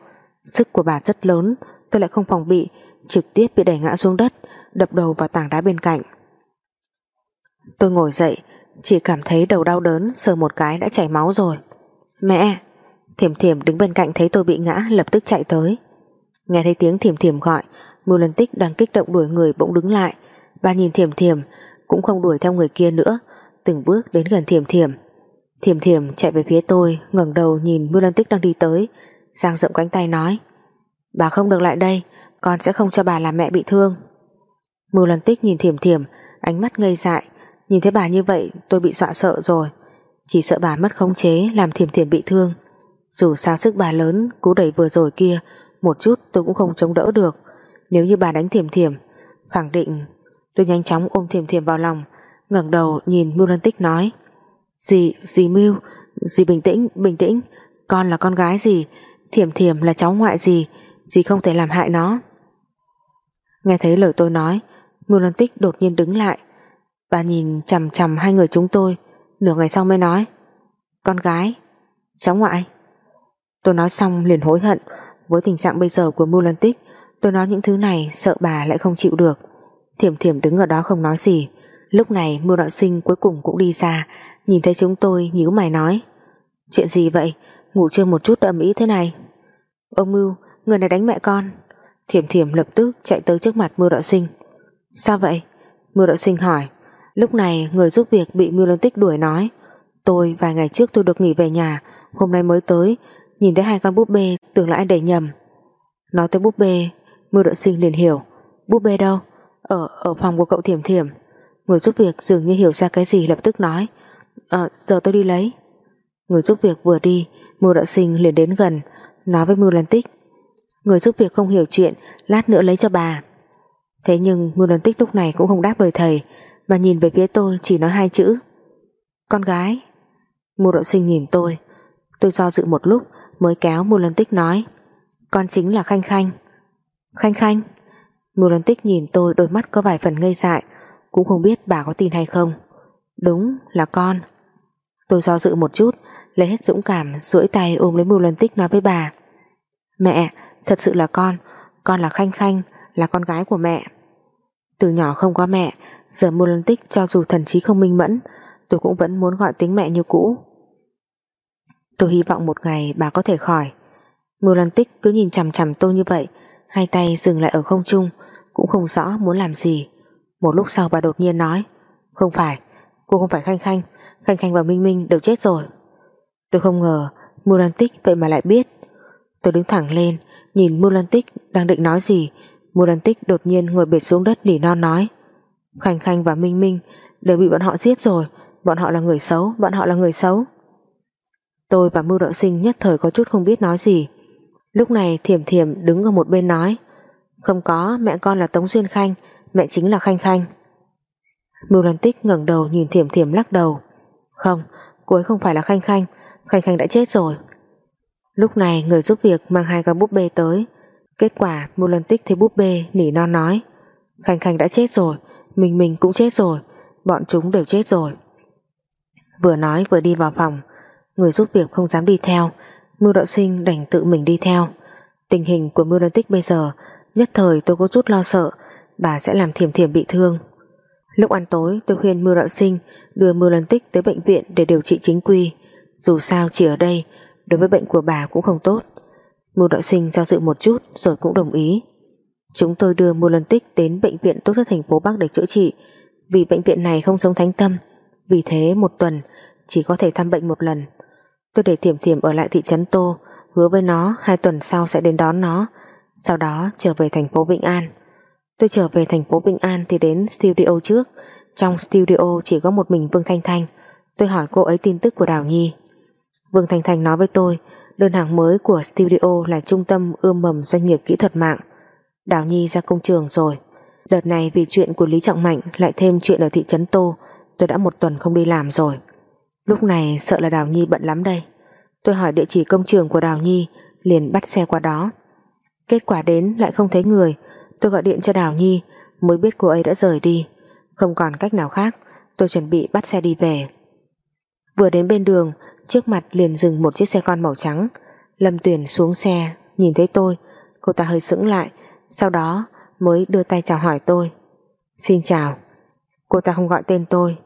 Sức của bà rất lớn, Tôi lại không phòng bị, Trực tiếp bị đẩy ngã xuống đất, Đập đầu vào tảng đá bên cạnh. Tôi ngồi dậy, Chỉ cảm thấy đầu đau đớn, Sờ một cái đã chảy máu rồi. Mẹ, Thiểm thiểm đứng bên cạnh thấy tôi bị ngã, Lập tức chạy tới. Nghe thấy tiếng thiểm thiểm gọi Mưu Lân Tích đang kích động đuổi người bỗng đứng lại. Bà nhìn thiểm thiểm, Cũng không đuổi theo người kia nữa, Từng bước đến gần thiểm thiểm. Thiểm thiểm chạy về phía tôi, ngẩng đầu nhìn Mưu Lân Tích đang đi tới, Giang rộng cánh tay nói, Bà không được lại đây, Con sẽ không cho bà làm mẹ bị thương. Mưu Lân Tích nhìn thiểm thiểm, Ánh mắt ngây dại, Nhìn thấy bà như vậy, tôi bị dọa sợ rồi. Chỉ sợ bà mất khống chế, làm thiểm thiểm bị thương. Dù sao sức bà lớn, Cú đẩy vừa rồi kia, Một chút tôi cũng không chống đỡ được. Nếu như bà đánh thiểm thiểm Khẳng định tôi nhanh chóng ôm thiểm thiểm vào lòng ngẩng đầu nhìn Mưu Lân Tích nói Dì, dì Mưu Dì bình tĩnh, bình tĩnh Con là con gái gì Thiểm thiểm là cháu ngoại gì Dì không thể làm hại nó. Nghe thấy lời tôi nói Mưu Lân Tích đột nhiên đứng lại. Bà nhìn chằm chằm hai người chúng tôi Nửa ngày sau mới nói Con gái, cháu ngoại. Tôi nói xong liền hối hận Với tình trạng bây giờ của Mưu Lân Tích Tôi nói những thứ này, sợ bà lại không chịu được. Thiểm thiểm đứng ở đó không nói gì. Lúc này, Mưu Đạo Sinh cuối cùng cũng đi ra, Nhìn thấy chúng tôi, nhíu mày nói. Chuyện gì vậy? Ngủ chưa một chút ầm ý thế này. Ông Mưu, người này đánh mẹ con. Thiểm thiểm lập tức chạy tới trước mặt Mưu Đạo Sinh. Sao vậy? Mưu Đạo Sinh hỏi. Lúc này, người giúp việc bị Mưu Lân Tích đuổi nói. Tôi vài ngày trước tôi được nghỉ về nhà, Hôm nay mới tới. Nhìn thấy hai con búp bê, tưởng là anh đẩy nhầm. Nói tới búp bê Mưu Đạo Sinh liền hiểu. Búp bê đâu? Ở ở phòng của cậu Thiểm Thiểm. Người giúp việc dường như hiểu ra cái gì lập tức nói. Ờ giờ tôi đi lấy. Người giúp việc vừa đi Mưu đạo sinh liền đến gần, Nói với Mưu Lan Tích. Người giúp việc không hiểu chuyện, Lát nữa lấy cho bà. Thế nhưng Mưu Lan Tích lúc này cũng không đáp lời thầy, Mà nhìn về phía tôi chỉ nói hai chữ. Con gái. Mưu đạo sinh nhìn tôi. Tôi do dự một lúc mới kéo Mưu Lan Tích nói. Con chính là Khanh Khanh. Khanh Khanh Mưu Lan Tích nhìn tôi đôi mắt có vài phần ngây dại, Cũng không biết bà có tin hay không. Đúng là con. Tôi do dự một chút, Lấy hết dũng cảm, duỗi tay ôm lấy Mưu Lân Tích nói với bà. Mẹ, Thật sự là con. Con là Khanh Khanh, Là con gái của mẹ. Từ nhỏ không có mẹ, Giờ Mưu Lân Tích cho dù thần trí không minh mẫn, Tôi cũng vẫn muốn gọi tiếng mẹ như cũ. Tôi hy vọng một ngày bà có thể khỏi. Mưu Lân Tích cứ nhìn chằm chằm tôi như vậy Hai tay dừng lại ở không trung, Cũng không rõ muốn làm gì. Một lúc sau bà đột nhiên nói, Không phải, Cô không phải Khanh Khanh Khanh Khanh và Minh Minh đều chết rồi. Tôi không ngờ Mưu Lan Tích vậy mà lại biết. Tôi đứng thẳng lên, Nhìn Mưu Lan Tích đang định nói gì Mưu Lan Tích đột nhiên ngồi bệt xuống đất nỉ non nói, Khanh Khanh và Minh Minh Đều bị bọn họ giết rồi, Bọn họ là người xấu, Bọn họ là người xấu. Tôi và Mưu Đạo Sinh nhất thời có chút không biết nói gì. Lúc này Thiểm Thiểm đứng ở một bên nói Không có mẹ con là Tống Duyên Khanh Mẹ chính là Khanh Khanh. Mưu Lan Tích ngẩng đầu nhìn Thiểm Thiểm lắc đầu Không, cô ấy không phải là Khanh Khanh Khanh Khanh đã chết rồi. Lúc này người giúp việc mang hai con búp bê tới Kết quả Mưu Lan Tích thấy búp bê nỉ non nói Khanh Khanh đã chết rồi Mình mình cũng chết rồi Bọn chúng đều chết rồi. Vừa nói vừa đi vào phòng Người giúp việc không dám đi theo. Mưu đạo sinh đành tự mình đi theo. Tình hình của Mưu đoàn Tích bây giờ, Nhất thời tôi có chút lo sợ, Bà sẽ làm thiềm thiềm bị thương. Lúc ăn tối, tôi khuyên Mưu đạo sinh Đưa Mưu đoàn Tích tới bệnh viện để điều trị chính quy. Dù sao chỉ ở đây, Đối với bệnh của bà cũng không tốt. Mưu đạo sinh do dự một chút Rồi cũng đồng ý. Chúng tôi đưa Mưu đoàn Tích đến bệnh viện tốt nhất thành phố Bắc để chữa trị. Vì bệnh viện này không giống thánh tâm, Vì thế một tuần Chỉ có thể thăm bệnh một lần. Tôi để Thiểm Thiểm ở lại thị trấn Tô, Hứa với nó hai tuần sau sẽ đến đón nó. Sau đó trở về thành phố Vĩnh An. Tôi trở về thành phố Vĩnh An Thì đến studio trước. Trong studio chỉ có một mình Vương Thanh Thanh. Tôi hỏi cô ấy tin tức của Đào Nhi. Vương Thanh Thanh nói với tôi, Đơn hàng mới của studio là trung tâm ươm mầm doanh nghiệp kỹ thuật mạng. Đào Nhi ra công trường rồi. Đợt này vì chuyện của Lý Trọng Mạnh Lại thêm chuyện ở thị trấn Tô, Tôi đã một tuần không đi làm rồi. Lúc này sợ là Đào Nhi bận lắm đây. Tôi hỏi địa chỉ công trường của Đào Nhi, Liền bắt xe qua đó. Kết quả đến lại không thấy người. Tôi gọi điện cho Đào Nhi, Mới biết cô ấy đã rời đi. Không còn cách nào khác, Tôi chuẩn bị bắt xe đi về. Vừa đến bên đường, Trước mặt liền dừng một chiếc xe con màu trắng. Lâm Tuyển xuống xe, Nhìn thấy tôi. Cô ta hơi sững lại, Sau đó mới đưa tay chào hỏi tôi. Xin chào, Cô ta không gọi tên tôi.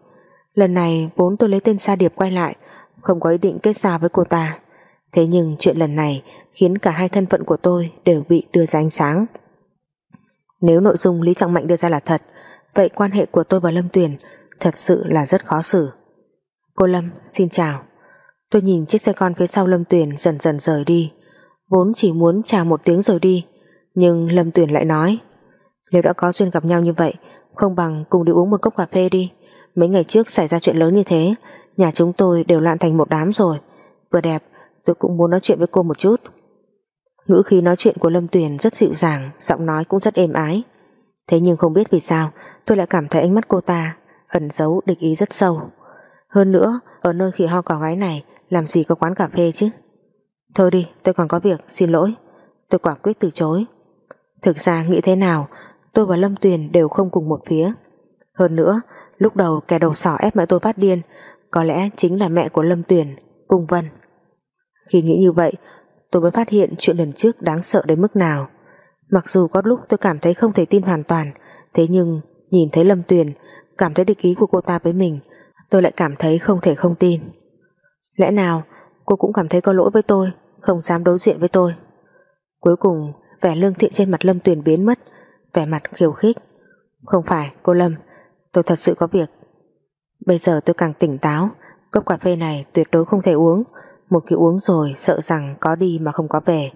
Lần này vốn tôi lấy tên Sa Điệp quay lại, Không có ý định kết giao với cô ta. Thế nhưng chuyện lần này Khiến cả hai thân phận của tôi đều bị đưa ra ánh sáng. Nếu nội dung Lý Trọng Mạnh đưa ra là thật, Vậy quan hệ của tôi và Lâm Tuyền Thật sự là rất khó xử. Cô Lâm, xin chào. Tôi nhìn chiếc xe con phía sau Lâm Tuyền dần dần rời đi. Vốn chỉ muốn chào một tiếng rồi đi, Nhưng Lâm Tuyền lại nói, Nếu đã có duyên gặp nhau như vậy, Không bằng cùng đi uống một cốc cà phê đi. Mấy ngày trước xảy ra chuyện lớn như thế, Nhà chúng tôi đều loạn thành một đám rồi. Vừa đẹp, tôi cũng muốn nói chuyện với cô một chút. Ngữ khí nói chuyện của Lâm Tuyền rất dịu dàng, Giọng nói cũng rất êm ái. Thế nhưng không biết vì sao, Tôi lại cảm thấy ánh mắt cô ta Ẩn giấu địch ý rất sâu. Hơn nữa, ở nơi khỉ ho cỏ gái này, làm gì có quán cà phê chứ? Thôi đi, tôi còn có việc, xin lỗi. Tôi quả quyết từ chối. Thực ra nghĩ thế nào, Tôi và Lâm Tuyền đều không cùng một phía. Hơn nữa lúc đầu kẻ đầu sỏ ép mẹ tôi phát điên, Có lẽ chính là mẹ của Lâm Tuyền, Cung Vân. Khi nghĩ như vậy, tôi mới phát hiện chuyện lần trước đáng sợ đến mức nào. Mặc dù có lúc tôi cảm thấy không thể tin hoàn toàn, Thế nhưng nhìn thấy Lâm Tuyền, Cảm thấy địch ý của cô ta với mình, Tôi lại cảm thấy không thể không tin. Lẽ nào cô cũng cảm thấy có lỗi với tôi, Không dám đối diện với tôi? Cuối cùng, vẻ lương thiện trên mặt Lâm Tuyền biến mất, Vẻ mặt khiêu khích. Không phải, cô Lâm Tôi thật sự có việc. Bây giờ tôi càng tỉnh táo. Cốc cà phê này tuyệt đối không thể uống. Một khi uống rồi, sợ rằng có đi mà không có về.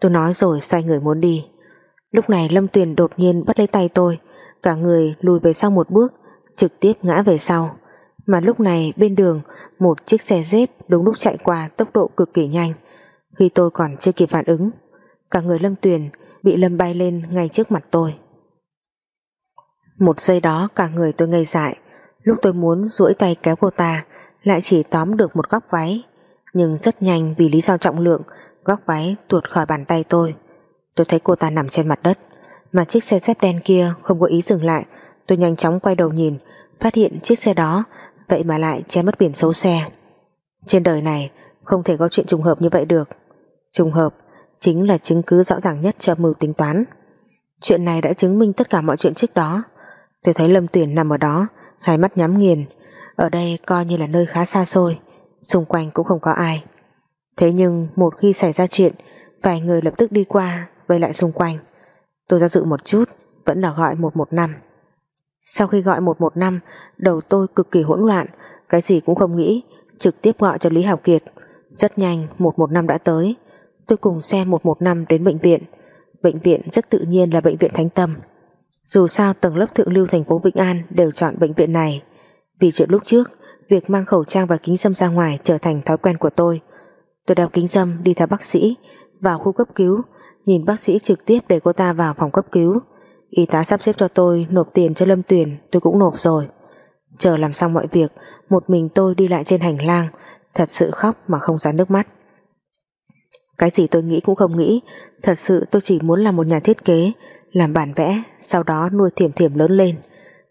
Tôi nói rồi xoay người muốn đi. Lúc này Lâm Tuyền đột nhiên bắt lấy tay tôi. Cả người lùi về sau một bước, Trực tiếp ngã về sau. Mà lúc này bên đường, một chiếc xe dép đúng lúc chạy qua tốc độ cực kỳ nhanh. Khi tôi còn chưa kịp phản ứng, cả người Lâm Tuyền bị Lâm bay lên ngay trước mặt tôi một giây đó cả người tôi ngây dại. Lúc tôi muốn duỗi tay kéo cô ta, lại chỉ tóm được một góc váy. Nhưng rất nhanh vì lý do trọng lượng, góc váy tuột khỏi bàn tay tôi. Tôi thấy cô ta nằm trên mặt đất, mà chiếc xe dép đen kia không có ý dừng lại. Tôi nhanh chóng quay đầu nhìn, phát hiện chiếc xe đó Vậy mà lại che mất biển số xe. Trên đời này không thể có chuyện trùng hợp như vậy được. Trùng hợp chính là chứng cứ rõ ràng nhất cho mưu tính toán. Chuyện này đã chứng minh tất cả mọi chuyện trước đó. Tôi thấy Lâm Tuyển nằm ở đó, Hai mắt nhắm nghiền. Ở đây coi như là nơi khá xa xôi, Xung quanh cũng không có ai. Thế nhưng một khi xảy ra chuyện, Vài người lập tức đi qua, Vây lại xung quanh. Tôi do dự một chút, Vẫn là gọi 115 sau khi gọi 115 Đầu tôi cực kỳ hỗn loạn, Cái gì cũng không nghĩ, Trực tiếp gọi cho Lý Hào Kiệt. Rất nhanh 115 đã tới. Tôi cùng xe 115 đến bệnh viện. Bệnh viện rất tự nhiên là bệnh viện Thánh Tâm. Dù sao tầng lớp thượng lưu thành phố Vĩnh An Đều chọn bệnh viện này. Vì chuyện lúc trước, Việc mang khẩu trang và kính dâm ra ngoài trở thành thói quen của tôi. Tôi đeo kính dâm đi theo bác sĩ, Vào khu cấp cứu, Nhìn bác sĩ trực tiếp để cô ta vào phòng cấp cứu. Y tá sắp xếp cho tôi nộp tiền cho Lâm Tuyền, Tôi cũng nộp rồi. Chờ làm xong mọi việc, Một mình tôi đi lại trên hành lang, Thật sự khóc mà không ra nước mắt. Cái gì tôi nghĩ cũng không nghĩ, Thật sự tôi chỉ muốn làm một nhà thiết kế làm bản vẽ, Sau đó nuôi thiểm thiểm lớn lên.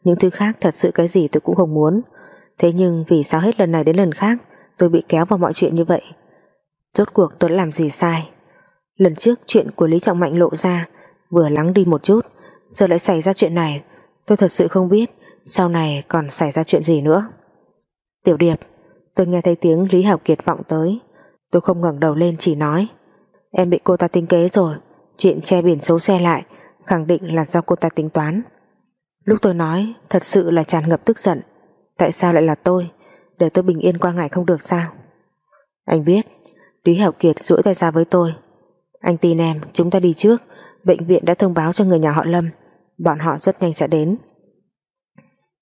Những thứ khác thật sự cái gì tôi cũng không muốn. Thế nhưng vì sao hết lần này đến lần khác, Tôi bị kéo vào mọi chuyện như vậy. Rốt cuộc tôi đã làm gì sai? Lần trước chuyện của Lý Trọng Mạnh lộ ra, Vừa lắng đi một chút, Giờ lại xảy ra chuyện này. Tôi thật sự không biết Sau này còn xảy ra chuyện gì nữa. Tiểu Điệp, Tôi nghe thấy tiếng Lý Hảo Kiệt vọng tới. Tôi không ngẩng đầu lên chỉ nói, Em bị cô ta tính kế rồi, Chuyện che biển số xe lại Khẳng định là do cô ta tính toán. Lúc tôi nói, thật sự là tràn ngập tức giận. Tại sao lại là tôi? Để tôi bình yên qua ngày không được sao? Anh biết, Lý Hảo Kiệt duỗi tay ra với tôi. Anh tin em, chúng ta đi trước. Bệnh viện đã thông báo cho người nhà họ Lâm. Bọn họ rất nhanh sẽ đến.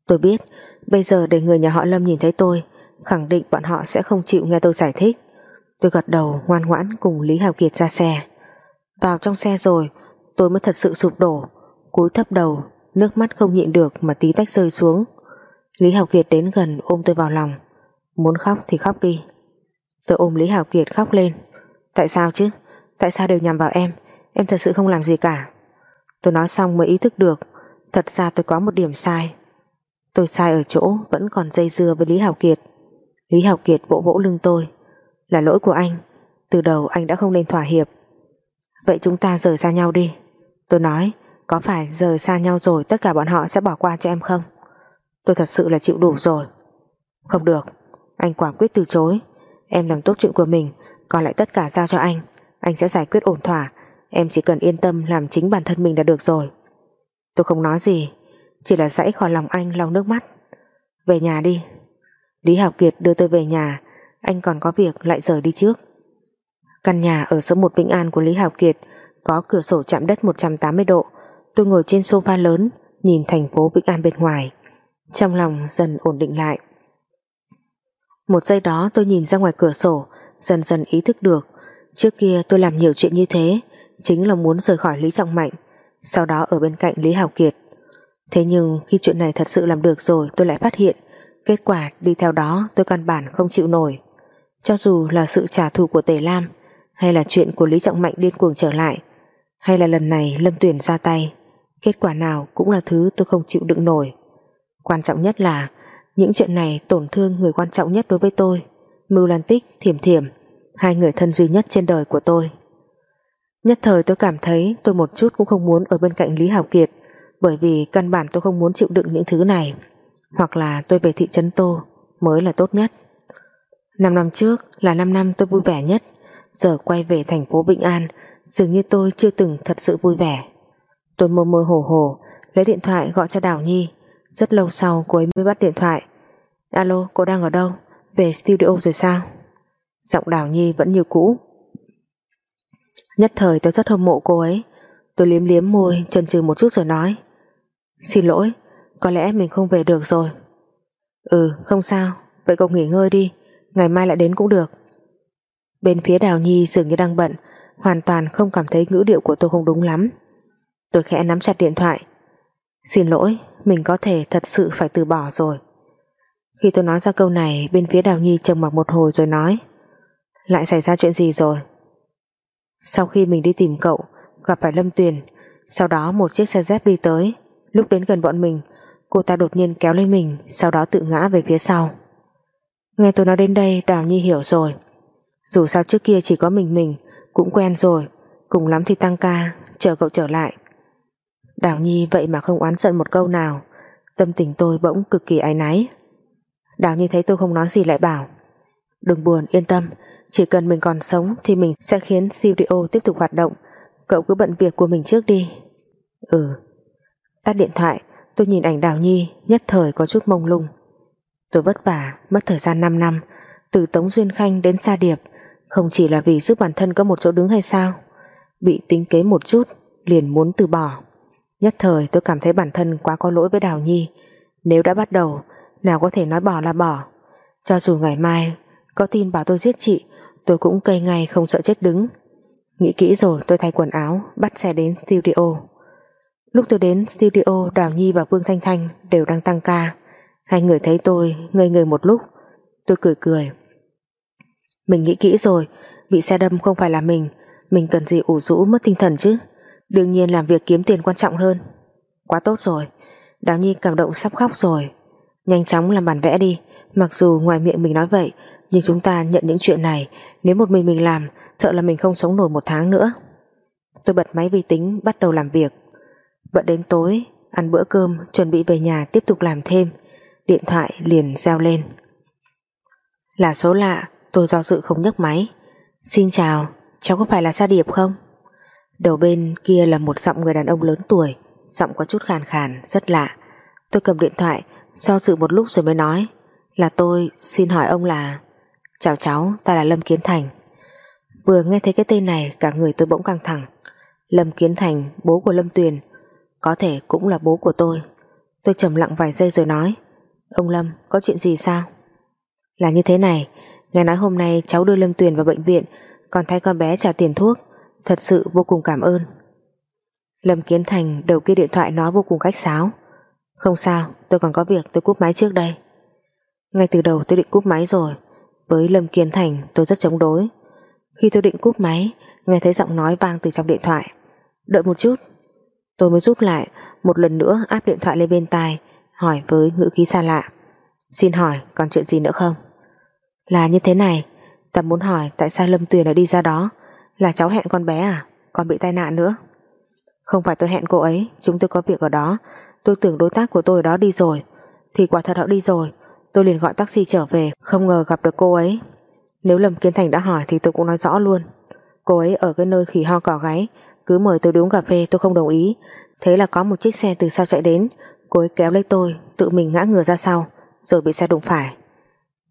Tôi biết, Bây giờ để người nhà họ Lâm nhìn thấy tôi, Khẳng định bọn họ sẽ không chịu nghe tôi giải thích. Tôi gật đầu ngoan ngoãn cùng Lý Hảo Kiệt ra xe. Vào trong xe rồi Tôi mới thật sự sụp đổ. Cúi thấp đầu, Nước mắt không nhịn được mà tí tách rơi xuống. Lý hảo Kiệt đến gần ôm tôi vào lòng. Muốn khóc thì khóc đi. Tôi ôm Lý hảo Kiệt khóc lên. Tại sao chứ? Tại sao đều nhằm vào em? Em thật sự không làm gì cả. Tôi nói xong mới ý thức được. Thật ra tôi có một điểm sai. Tôi sai ở chỗ vẫn còn dây dưa với Lý hảo Kiệt. Lý hảo Kiệt vỗ vỗ lưng tôi. Là lỗi của anh. Từ đầu anh đã không nên thỏa hiệp. Vậy chúng ta rời xa nhau đi. Tôi nói, có phải rời xa nhau rồi Tất cả bọn họ sẽ bỏ qua cho em không? Tôi thật sự là chịu đủ rồi. Không được, Anh quả quyết từ chối. Em làm tốt chuyện của mình, Còn lại tất cả giao cho anh. Anh sẽ giải quyết ổn thỏa. Em chỉ cần yên tâm làm chính bản thân mình là được rồi. Tôi không nói gì, Chỉ là dãy khỏi lòng anh lau nước mắt. Về nhà đi. Lý Hảo Kiệt đưa tôi về nhà. Anh còn có việc lại rời đi trước. Căn nhà ở số 1 Vĩnh An của Lý Hảo Kiệt có cửa sổ chạm đất 180 độ. Tôi ngồi trên sofa lớn, Nhìn thành phố Vĩnh An bên ngoài. Trong lòng dần ổn định lại. Một giây đó tôi nhìn ra ngoài cửa sổ, Dần dần ý thức được. Trước kia tôi làm nhiều chuyện như thế, chính là muốn rời khỏi Lý Trọng Mạnh, sau đó ở bên cạnh Lý Hào Kiệt. Thế nhưng khi chuyện này thật sự làm được rồi, tôi lại phát hiện, kết quả đi theo đó tôi căn bản không chịu nổi. Cho dù là sự trả thù của Tề Lam, hay là chuyện của Lý Trọng Mạnh điên cuồng trở lại hay là lần này Lâm Tuyển ra tay kết quả nào cũng là thứ tôi không chịu đựng nổi quan trọng nhất là những chuyện này tổn thương người quan trọng nhất đối với tôi Mưu Lan Tích, Thiểm Thiểm hai người thân duy nhất trên đời của tôi Nhất thời tôi cảm thấy tôi một chút cũng không muốn ở bên cạnh Lý Hảo Kiệt bởi vì căn bản tôi không muốn chịu đựng những thứ này hoặc là tôi về thị trấn Tô mới là tốt nhất. 5 năm trước là 5 năm tôi vui vẻ nhất giờ quay về thành phố Vĩnh An dường như tôi chưa từng thật sự vui vẻ. Tôi mơ mơ hồ hồ, lấy điện thoại gọi cho Đào Nhi. Rất lâu sau cô ấy mới bắt điện thoại. Alo, cô đang ở đâu? Về studio rồi sao? Giọng Đào Nhi vẫn như cũ. Nhất thời tôi rất hâm mộ cô ấy. Tôi liếm liếm môi, chần chừ một chút rồi nói. Xin lỗi, Có lẽ mình không về được rồi. Ừ không sao. Vậy cậu nghỉ ngơi đi. Ngày mai lại đến cũng được. Bên phía Đào Nhi dường như đang bận. Hoàn toàn không cảm thấy ngữ điệu của tôi không đúng lắm. Tôi khẽ nắm chặt điện thoại. Xin lỗi, Mình có thể thật sự phải từ bỏ rồi. Khi tôi nói ra câu này, Bên phía Đào Nhi trầm mặc một hồi rồi nói, Lại xảy ra chuyện gì rồi? Sau khi mình đi tìm cậu, Gặp phải Lâm Tuyền, Sau đó một chiếc xe dép đi tới. Lúc đến gần bọn mình, Cô ta đột nhiên kéo lấy mình, Sau đó tự ngã về phía sau. Nghe tôi nói đến đây, Đào Nhi hiểu rồi. Dù sao trước kia chỉ có mình mình cũng quen rồi, Cùng lắm thì tăng ca, Chờ cậu trở lại. Đào Nhi vậy mà không oán giận một câu nào, Tâm tình tôi bỗng cực kỳ áy náy. Đào Nhi thấy tôi không nói gì lại bảo, Đừng buồn, yên tâm, chỉ cần mình còn sống thì mình sẽ khiến studio tiếp tục hoạt động, Cậu cứ bận việc của mình trước đi. Ừ. Tắt điện thoại, tôi nhìn ảnh Đào Nhi, Nhất thời có chút mông lung. Tôi vất vả, mất thời gian 5 năm, Từ Tống Duyên Khanh đến Sa Điệp không chỉ là vì giúp bản thân có một chỗ đứng hay sao? Bị tính kế một chút, Liền muốn từ bỏ. Nhất thời tôi cảm thấy bản thân quá có lỗi với Đào Nhi. Nếu đã bắt đầu, Nào có thể nói bỏ là bỏ. Cho dù ngày mai có tin bảo tôi giết chị, Tôi cũng cây ngay không sợ chết đứng. Nghĩ kỹ rồi tôi thay quần áo, Bắt xe đến studio. Lúc tôi đến studio, Đào Nhi và Vương Thanh Thanh Đều đang tăng ca. Hai người thấy tôi ngây người một lúc. Tôi cười cười. Mình nghĩ kỹ rồi. Bị xe đâm không phải là mình. Mình cần gì ủ rũ mất tinh thần chứ? Đương nhiên làm việc kiếm tiền quan trọng hơn. Quá tốt rồi. Đào Nhi cảm động sắp khóc rồi. Nhanh chóng làm bản vẽ đi. Mặc dù ngoài miệng mình nói vậy, Nhưng chúng ta nhận những chuyện này. Nếu một mình mình làm, Sợ là mình không sống nổi một tháng nữa. Tôi bật máy vi tính, bắt đầu làm việc. Vẫn đến tối, Ăn bữa cơm, chuẩn bị về nhà tiếp tục làm thêm. Điện thoại liền reo lên. Là số lạ Tôi do dự không nhấc máy. Xin chào, Cháu có phải là Sa Điệp không? Đầu bên kia là một giọng người đàn ông lớn tuổi, Giọng có chút khàn khàn, Rất lạ. Tôi cầm điện thoại, Do dự một lúc rồi mới nói, Là tôi, xin hỏi ông là, Chào cháu, ta là Lâm Kiến Thành. Vừa nghe thấy cái tên này, Cả người tôi bỗng căng thẳng. Lâm Kiến Thành, bố của Lâm Tuyền, Có thể cũng là bố của tôi. Tôi trầm lặng vài giây rồi nói, Ông Lâm, có chuyện gì sao? Là như thế này Nghe nói hôm nay cháu đưa Lâm Tuyền vào bệnh viện, Còn thay con bé trả tiền thuốc. Thật sự vô cùng cảm ơn. Lâm Kiến Thành đầu kia điện thoại nói vô cùng khách sáo. Không sao, tôi còn có việc, tôi cúp máy trước đây. Ngay từ đầu tôi định cúp máy rồi. Với Lâm Kiến Thành, tôi rất chống đối. Khi tôi định cúp máy, Nghe thấy giọng nói vang từ trong điện thoại. Đợi một chút. Tôi mới rút lại, Một lần nữa áp điện thoại lên bên tai, Hỏi với ngữ khí xa lạ. Xin hỏi, còn chuyện gì nữa không? Là như thế này Ta muốn hỏi tại sao Lâm Tuyền lại đi ra đó? Là cháu hẹn con bé à? Còn bị tai nạn nữa? Không phải tôi hẹn cô ấy, Chúng tôi có việc ở đó. Tôi tưởng đối tác của tôi ở đó đi rồi. Thì quả thật họ đi rồi. Tôi liền gọi taxi trở về, Không ngờ gặp được cô ấy. Nếu Lâm Kiến Thành đã hỏi thì tôi cũng nói rõ luôn. Cô ấy ở cái nơi khỉ ho cỏ gáy. Cứ mời tôi đi uống cà phê, tôi không đồng ý. Thế là có một chiếc xe từ sau chạy đến. Cô ấy kéo lấy tôi, Tự mình ngã ngửa ra sau, Rồi bị xe đụng phải.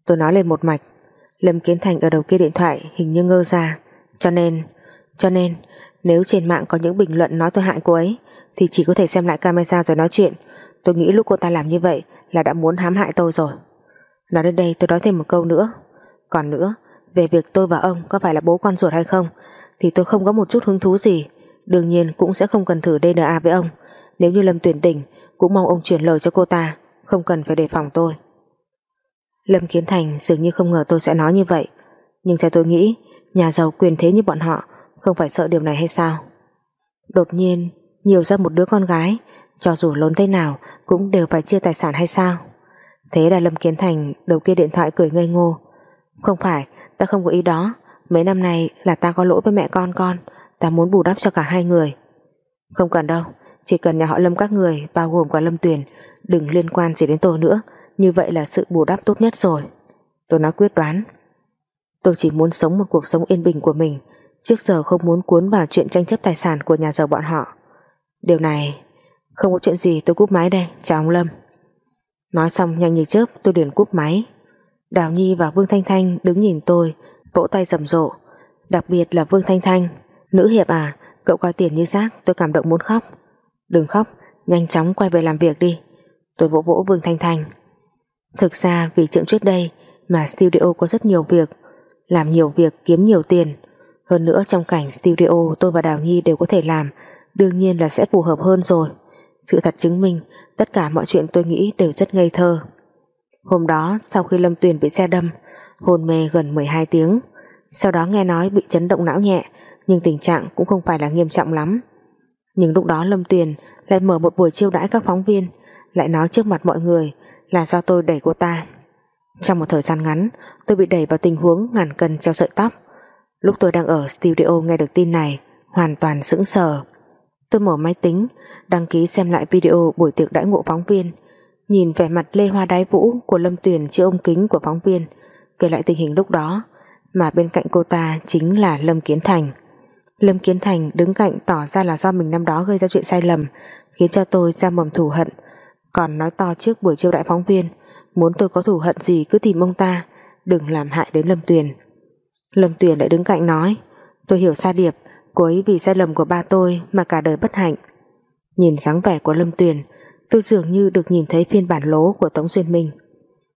Tôi nói lên một mạch. Lâm Kiến Thành ở đầu kia điện thoại hình như ngơ ra. Cho nên Cho nên, nếu trên mạng có những bình luận nói tôi hại cô ấy, Thì chỉ có thể xem lại camera rồi nói chuyện. Tôi nghĩ lúc cô ta làm như vậy Là đã muốn hãm hại tôi rồi. Nói đến đây tôi nói thêm một câu nữa. Còn nữa, Về việc tôi và ông có phải là bố con ruột hay không, Thì tôi không có một chút hứng thú gì. Đương nhiên cũng sẽ không cần thử DNA với ông. Nếu như Lâm tuyển tình, Cũng mong ông chuyển lời cho cô ta, Không cần phải đề phòng tôi. Lâm Kiến Thành dường như không ngờ tôi sẽ nói như vậy. Nhưng theo tôi nghĩ, Nhà giàu quyền thế như bọn họ, Không phải sợ điều này hay sao? Đột nhiên, nhiều ra một đứa con gái, Cho dù lớn thế nào, Cũng đều phải chia tài sản hay sao? Thế là Lâm Kiến Thành đầu kia điện thoại cười ngây ngô. Không phải, Ta không có ý đó. Mấy năm nay là ta có lỗi với mẹ con con, Ta muốn bù đắp cho cả hai người. Không cần đâu, Chỉ cần nhà họ Lâm các người, Bao gồm cả Lâm Tuyền, Đừng liên quan gì đến tôi nữa. Như vậy là sự bù đắp tốt nhất rồi. Tôi nói quyết đoán. Tôi chỉ muốn sống một cuộc sống yên bình của mình, Trước giờ không muốn cuốn vào chuyện tranh chấp tài sản Của nhà giàu bọn họ. Điều này, Không có chuyện gì tôi cúp máy đây. Chào ông Lâm. Nói xong, nhanh như chớp, tôi liền cúp máy. Đào Nhi và Vương Thanh Thanh đứng nhìn tôi, Vỗ tay rầm rộ. Đặc biệt là Vương Thanh Thanh. Nữ hiệp à Cậu coi tiền như rác, tôi cảm động muốn khóc. Đừng khóc, Nhanh chóng quay về làm việc đi. Tôi vỗ vỗ Vương Thanh Thanh. Thực ra vì chuyện trước đây Mà studio có rất nhiều việc, Làm nhiều việc, kiếm nhiều tiền. Hơn nữa trong cảnh studio tôi và Đào Nhi đều có thể làm, Đương nhiên là sẽ phù hợp hơn rồi. Sự thật chứng minh Tất cả mọi chuyện tôi nghĩ đều rất ngây thơ. Hôm đó, sau khi Lâm Tuyền bị xe đâm, Hôn mê gần 12 tiếng. Sau đó nghe nói bị chấn động não nhẹ, Nhưng tình trạng cũng không phải là nghiêm trọng lắm. Nhưng lúc đó Lâm Tuyền Lại mở một buổi chiêu đãi các phóng viên, Lại nói trước mặt mọi người là do tôi đẩy cô ta. Trong một thời gian ngắn, tôi bị đẩy vào tình huống ngàn cân treo sợi tóc. Lúc tôi đang ở studio nghe được tin này, Hoàn toàn sững sờ. Tôi mở máy tính, Đăng ký xem lại video buổi tiệc đãi ngộ phóng viên, Nhìn vẻ mặt lê hoa đái vũ Của Lâm Tuyền trước ông kính của phóng viên, Kể lại tình hình lúc đó, Mà bên cạnh cô ta chính là Lâm Kiến Thành. Lâm Kiến Thành đứng cạnh tỏ ra là do mình năm đó gây ra chuyện sai lầm, Khiến cho tôi ra mầm thù hận. Còn nói to trước buổi chiêu đại phóng viên, Muốn tôi có thù hận gì cứ tìm ông ta, Đừng làm hại đến Lâm Tuyền. Lâm Tuyền lại đứng cạnh nói, Tôi hiểu Sa Điệp, Cô ấy vì sai lầm của ba tôi mà cả đời bất hạnh. Nhìn dáng vẻ của Lâm Tuyền, Tôi dường như được nhìn thấy phiên bản lố của Tống Duyên Minh.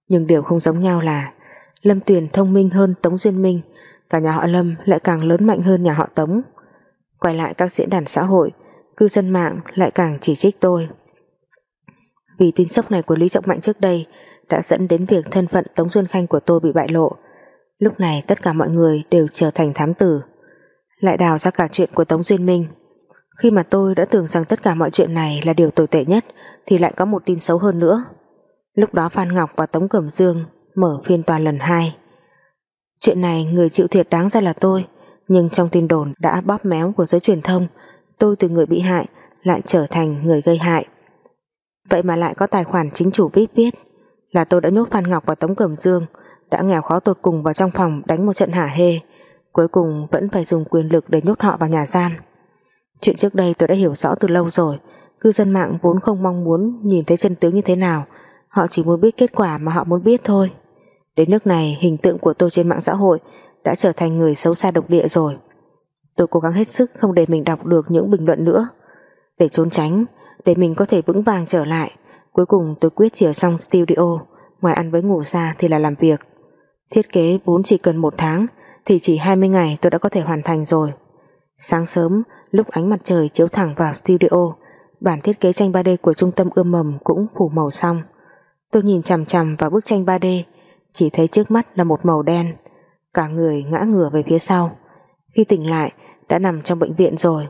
Nhưng điều không giống nhau là, Lâm Tuyền thông minh hơn Tống Duyên Minh, Cả nhà họ Lâm lại càng lớn mạnh hơn nhà họ Tống. Quay lại các diễn đàn xã hội, Cư dân mạng lại càng chỉ trích tôi. Vì tin sốc này của Lý Trọng Mạnh trước đây Đã dẫn đến việc thân phận Tống Xuân Khanh của tôi bị bại lộ. Lúc này tất cả mọi người đều trở thành thám tử. Lại đào ra cả chuyện của Tống Duyên Minh. Khi mà tôi đã tưởng rằng tất cả mọi chuyện này là điều tồi tệ nhất, Thì lại có một tin xấu hơn nữa. Lúc đó Phan Ngọc và Tống Cẩm Dương mở phiên tòa lần hai. Chuyện này người chịu thiệt đáng ra là tôi, Nhưng trong tin đồn đã bóp méo của giới truyền thông, Tôi từ người bị hại Lại trở thành người gây hại. Vậy mà lại có tài khoản chính chủ VIP viết. Là tôi đã nhốt Phan Ngọc và Tống Cẩm Dương, Đã nghèo khó tột cùng vào trong phòng Đánh một trận hả hê, Cuối cùng vẫn phải dùng quyền lực để nhốt họ vào nhà giam. Chuyện trước đây tôi đã hiểu rõ từ lâu rồi, Cư dân mạng vốn không mong muốn Nhìn thấy chân tướng như thế nào, Họ chỉ muốn biết kết quả mà họ muốn biết thôi. Đến nước này, hình tượng của tôi trên mạng xã hội Đã trở thành người xấu xa độc địa rồi. Tôi cố gắng hết sức Không để mình đọc được những bình luận nữa. Để trốn tránh để mình có thể vững vàng trở lại. Cuối cùng tôi quyết chìa xong studio, Ngoài ăn với ngủ ra thì là làm việc. Thiết kế vốn chỉ cần một tháng, Thì chỉ 20 ngày tôi đã có thể hoàn thành rồi. Sáng sớm, Lúc ánh mặt trời chiếu thẳng vào studio, Bản thiết kế tranh 3D của trung tâm ươm mầm Cũng phủ màu xong. Tôi nhìn chằm chằm vào bức tranh 3D Chỉ thấy trước mắt là một màu đen. Cả người ngã ngửa về phía sau. Khi tỉnh lại, đã nằm trong bệnh viện rồi.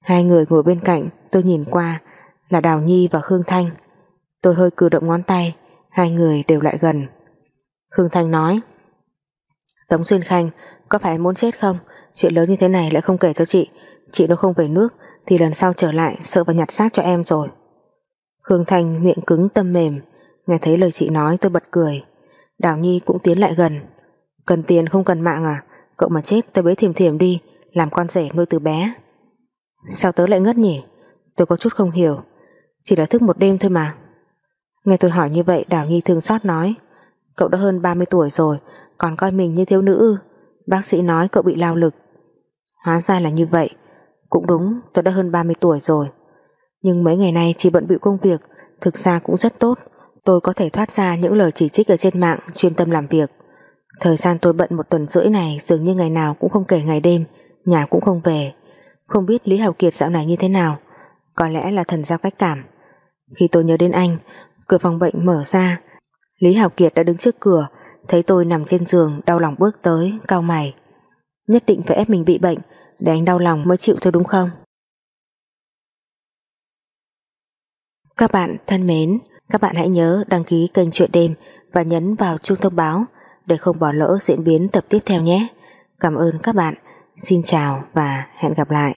Hai người ngồi bên cạnh, Tôi nhìn qua là Đào Nhi và Khương Thanh. Tôi hơi cử động ngón tay, Hai người đều lại gần. Khương Thanh nói, Tống Xuyên Khanh, Có phải muốn chết không? Chuyện lớn như thế này lại không kể cho chị. Chị nó không về nước Thì lần sau trở lại sợ và nhặt xác cho em rồi. Khương Thanh miệng cứng tâm mềm, Nghe thấy lời chị nói tôi bật cười. Đào Nhi cũng tiến lại gần. Cần tiền không cần mạng à? Cậu mà chết tôi bế thiềm thiềm đi, Làm con rể nuôi từ bé. Sao tớ lại ngất nhỉ? Tôi có chút không hiểu. Chỉ là thức một đêm thôi mà. Nghe tôi hỏi như vậy, Đào Nhi thương xót nói, Cậu đã hơn 30 tuổi rồi, Còn coi mình như thiếu nữ. Bác sĩ nói cậu bị lao lực. Hóa ra là như vậy. Cũng đúng, tôi đã hơn 30 tuổi rồi. Nhưng mấy ngày nay chỉ bận bịu công việc, Thực ra cũng rất tốt. Tôi có thể thoát ra những lời chỉ trích ở trên mạng, Chuyên tâm làm việc. Thời gian tôi bận một tuần rưỡi này, Dường như ngày nào cũng không kể ngày đêm, Nhà cũng không về. Không biết Lý Hào Kiệt dạo này như thế nào. Có lẽ là thần giao cách cảm. Khi tôi nhớ đến anh, Cửa phòng bệnh mở ra. Lý Hào Kiệt đã đứng trước cửa, Thấy tôi nằm trên giường, đau lòng bước tới Cao mày. Nhất định phải ép mình bị bệnh, Để anh đau lòng mới chịu thôi đúng không? Các bạn thân mến, Các bạn hãy nhớ đăng ký kênh Chuyện Đêm Và nhấn vào chuông thông báo Để không bỏ lỡ diễn biến tập tiếp theo nhé. Cảm ơn các bạn. Xin chào và hẹn gặp lại.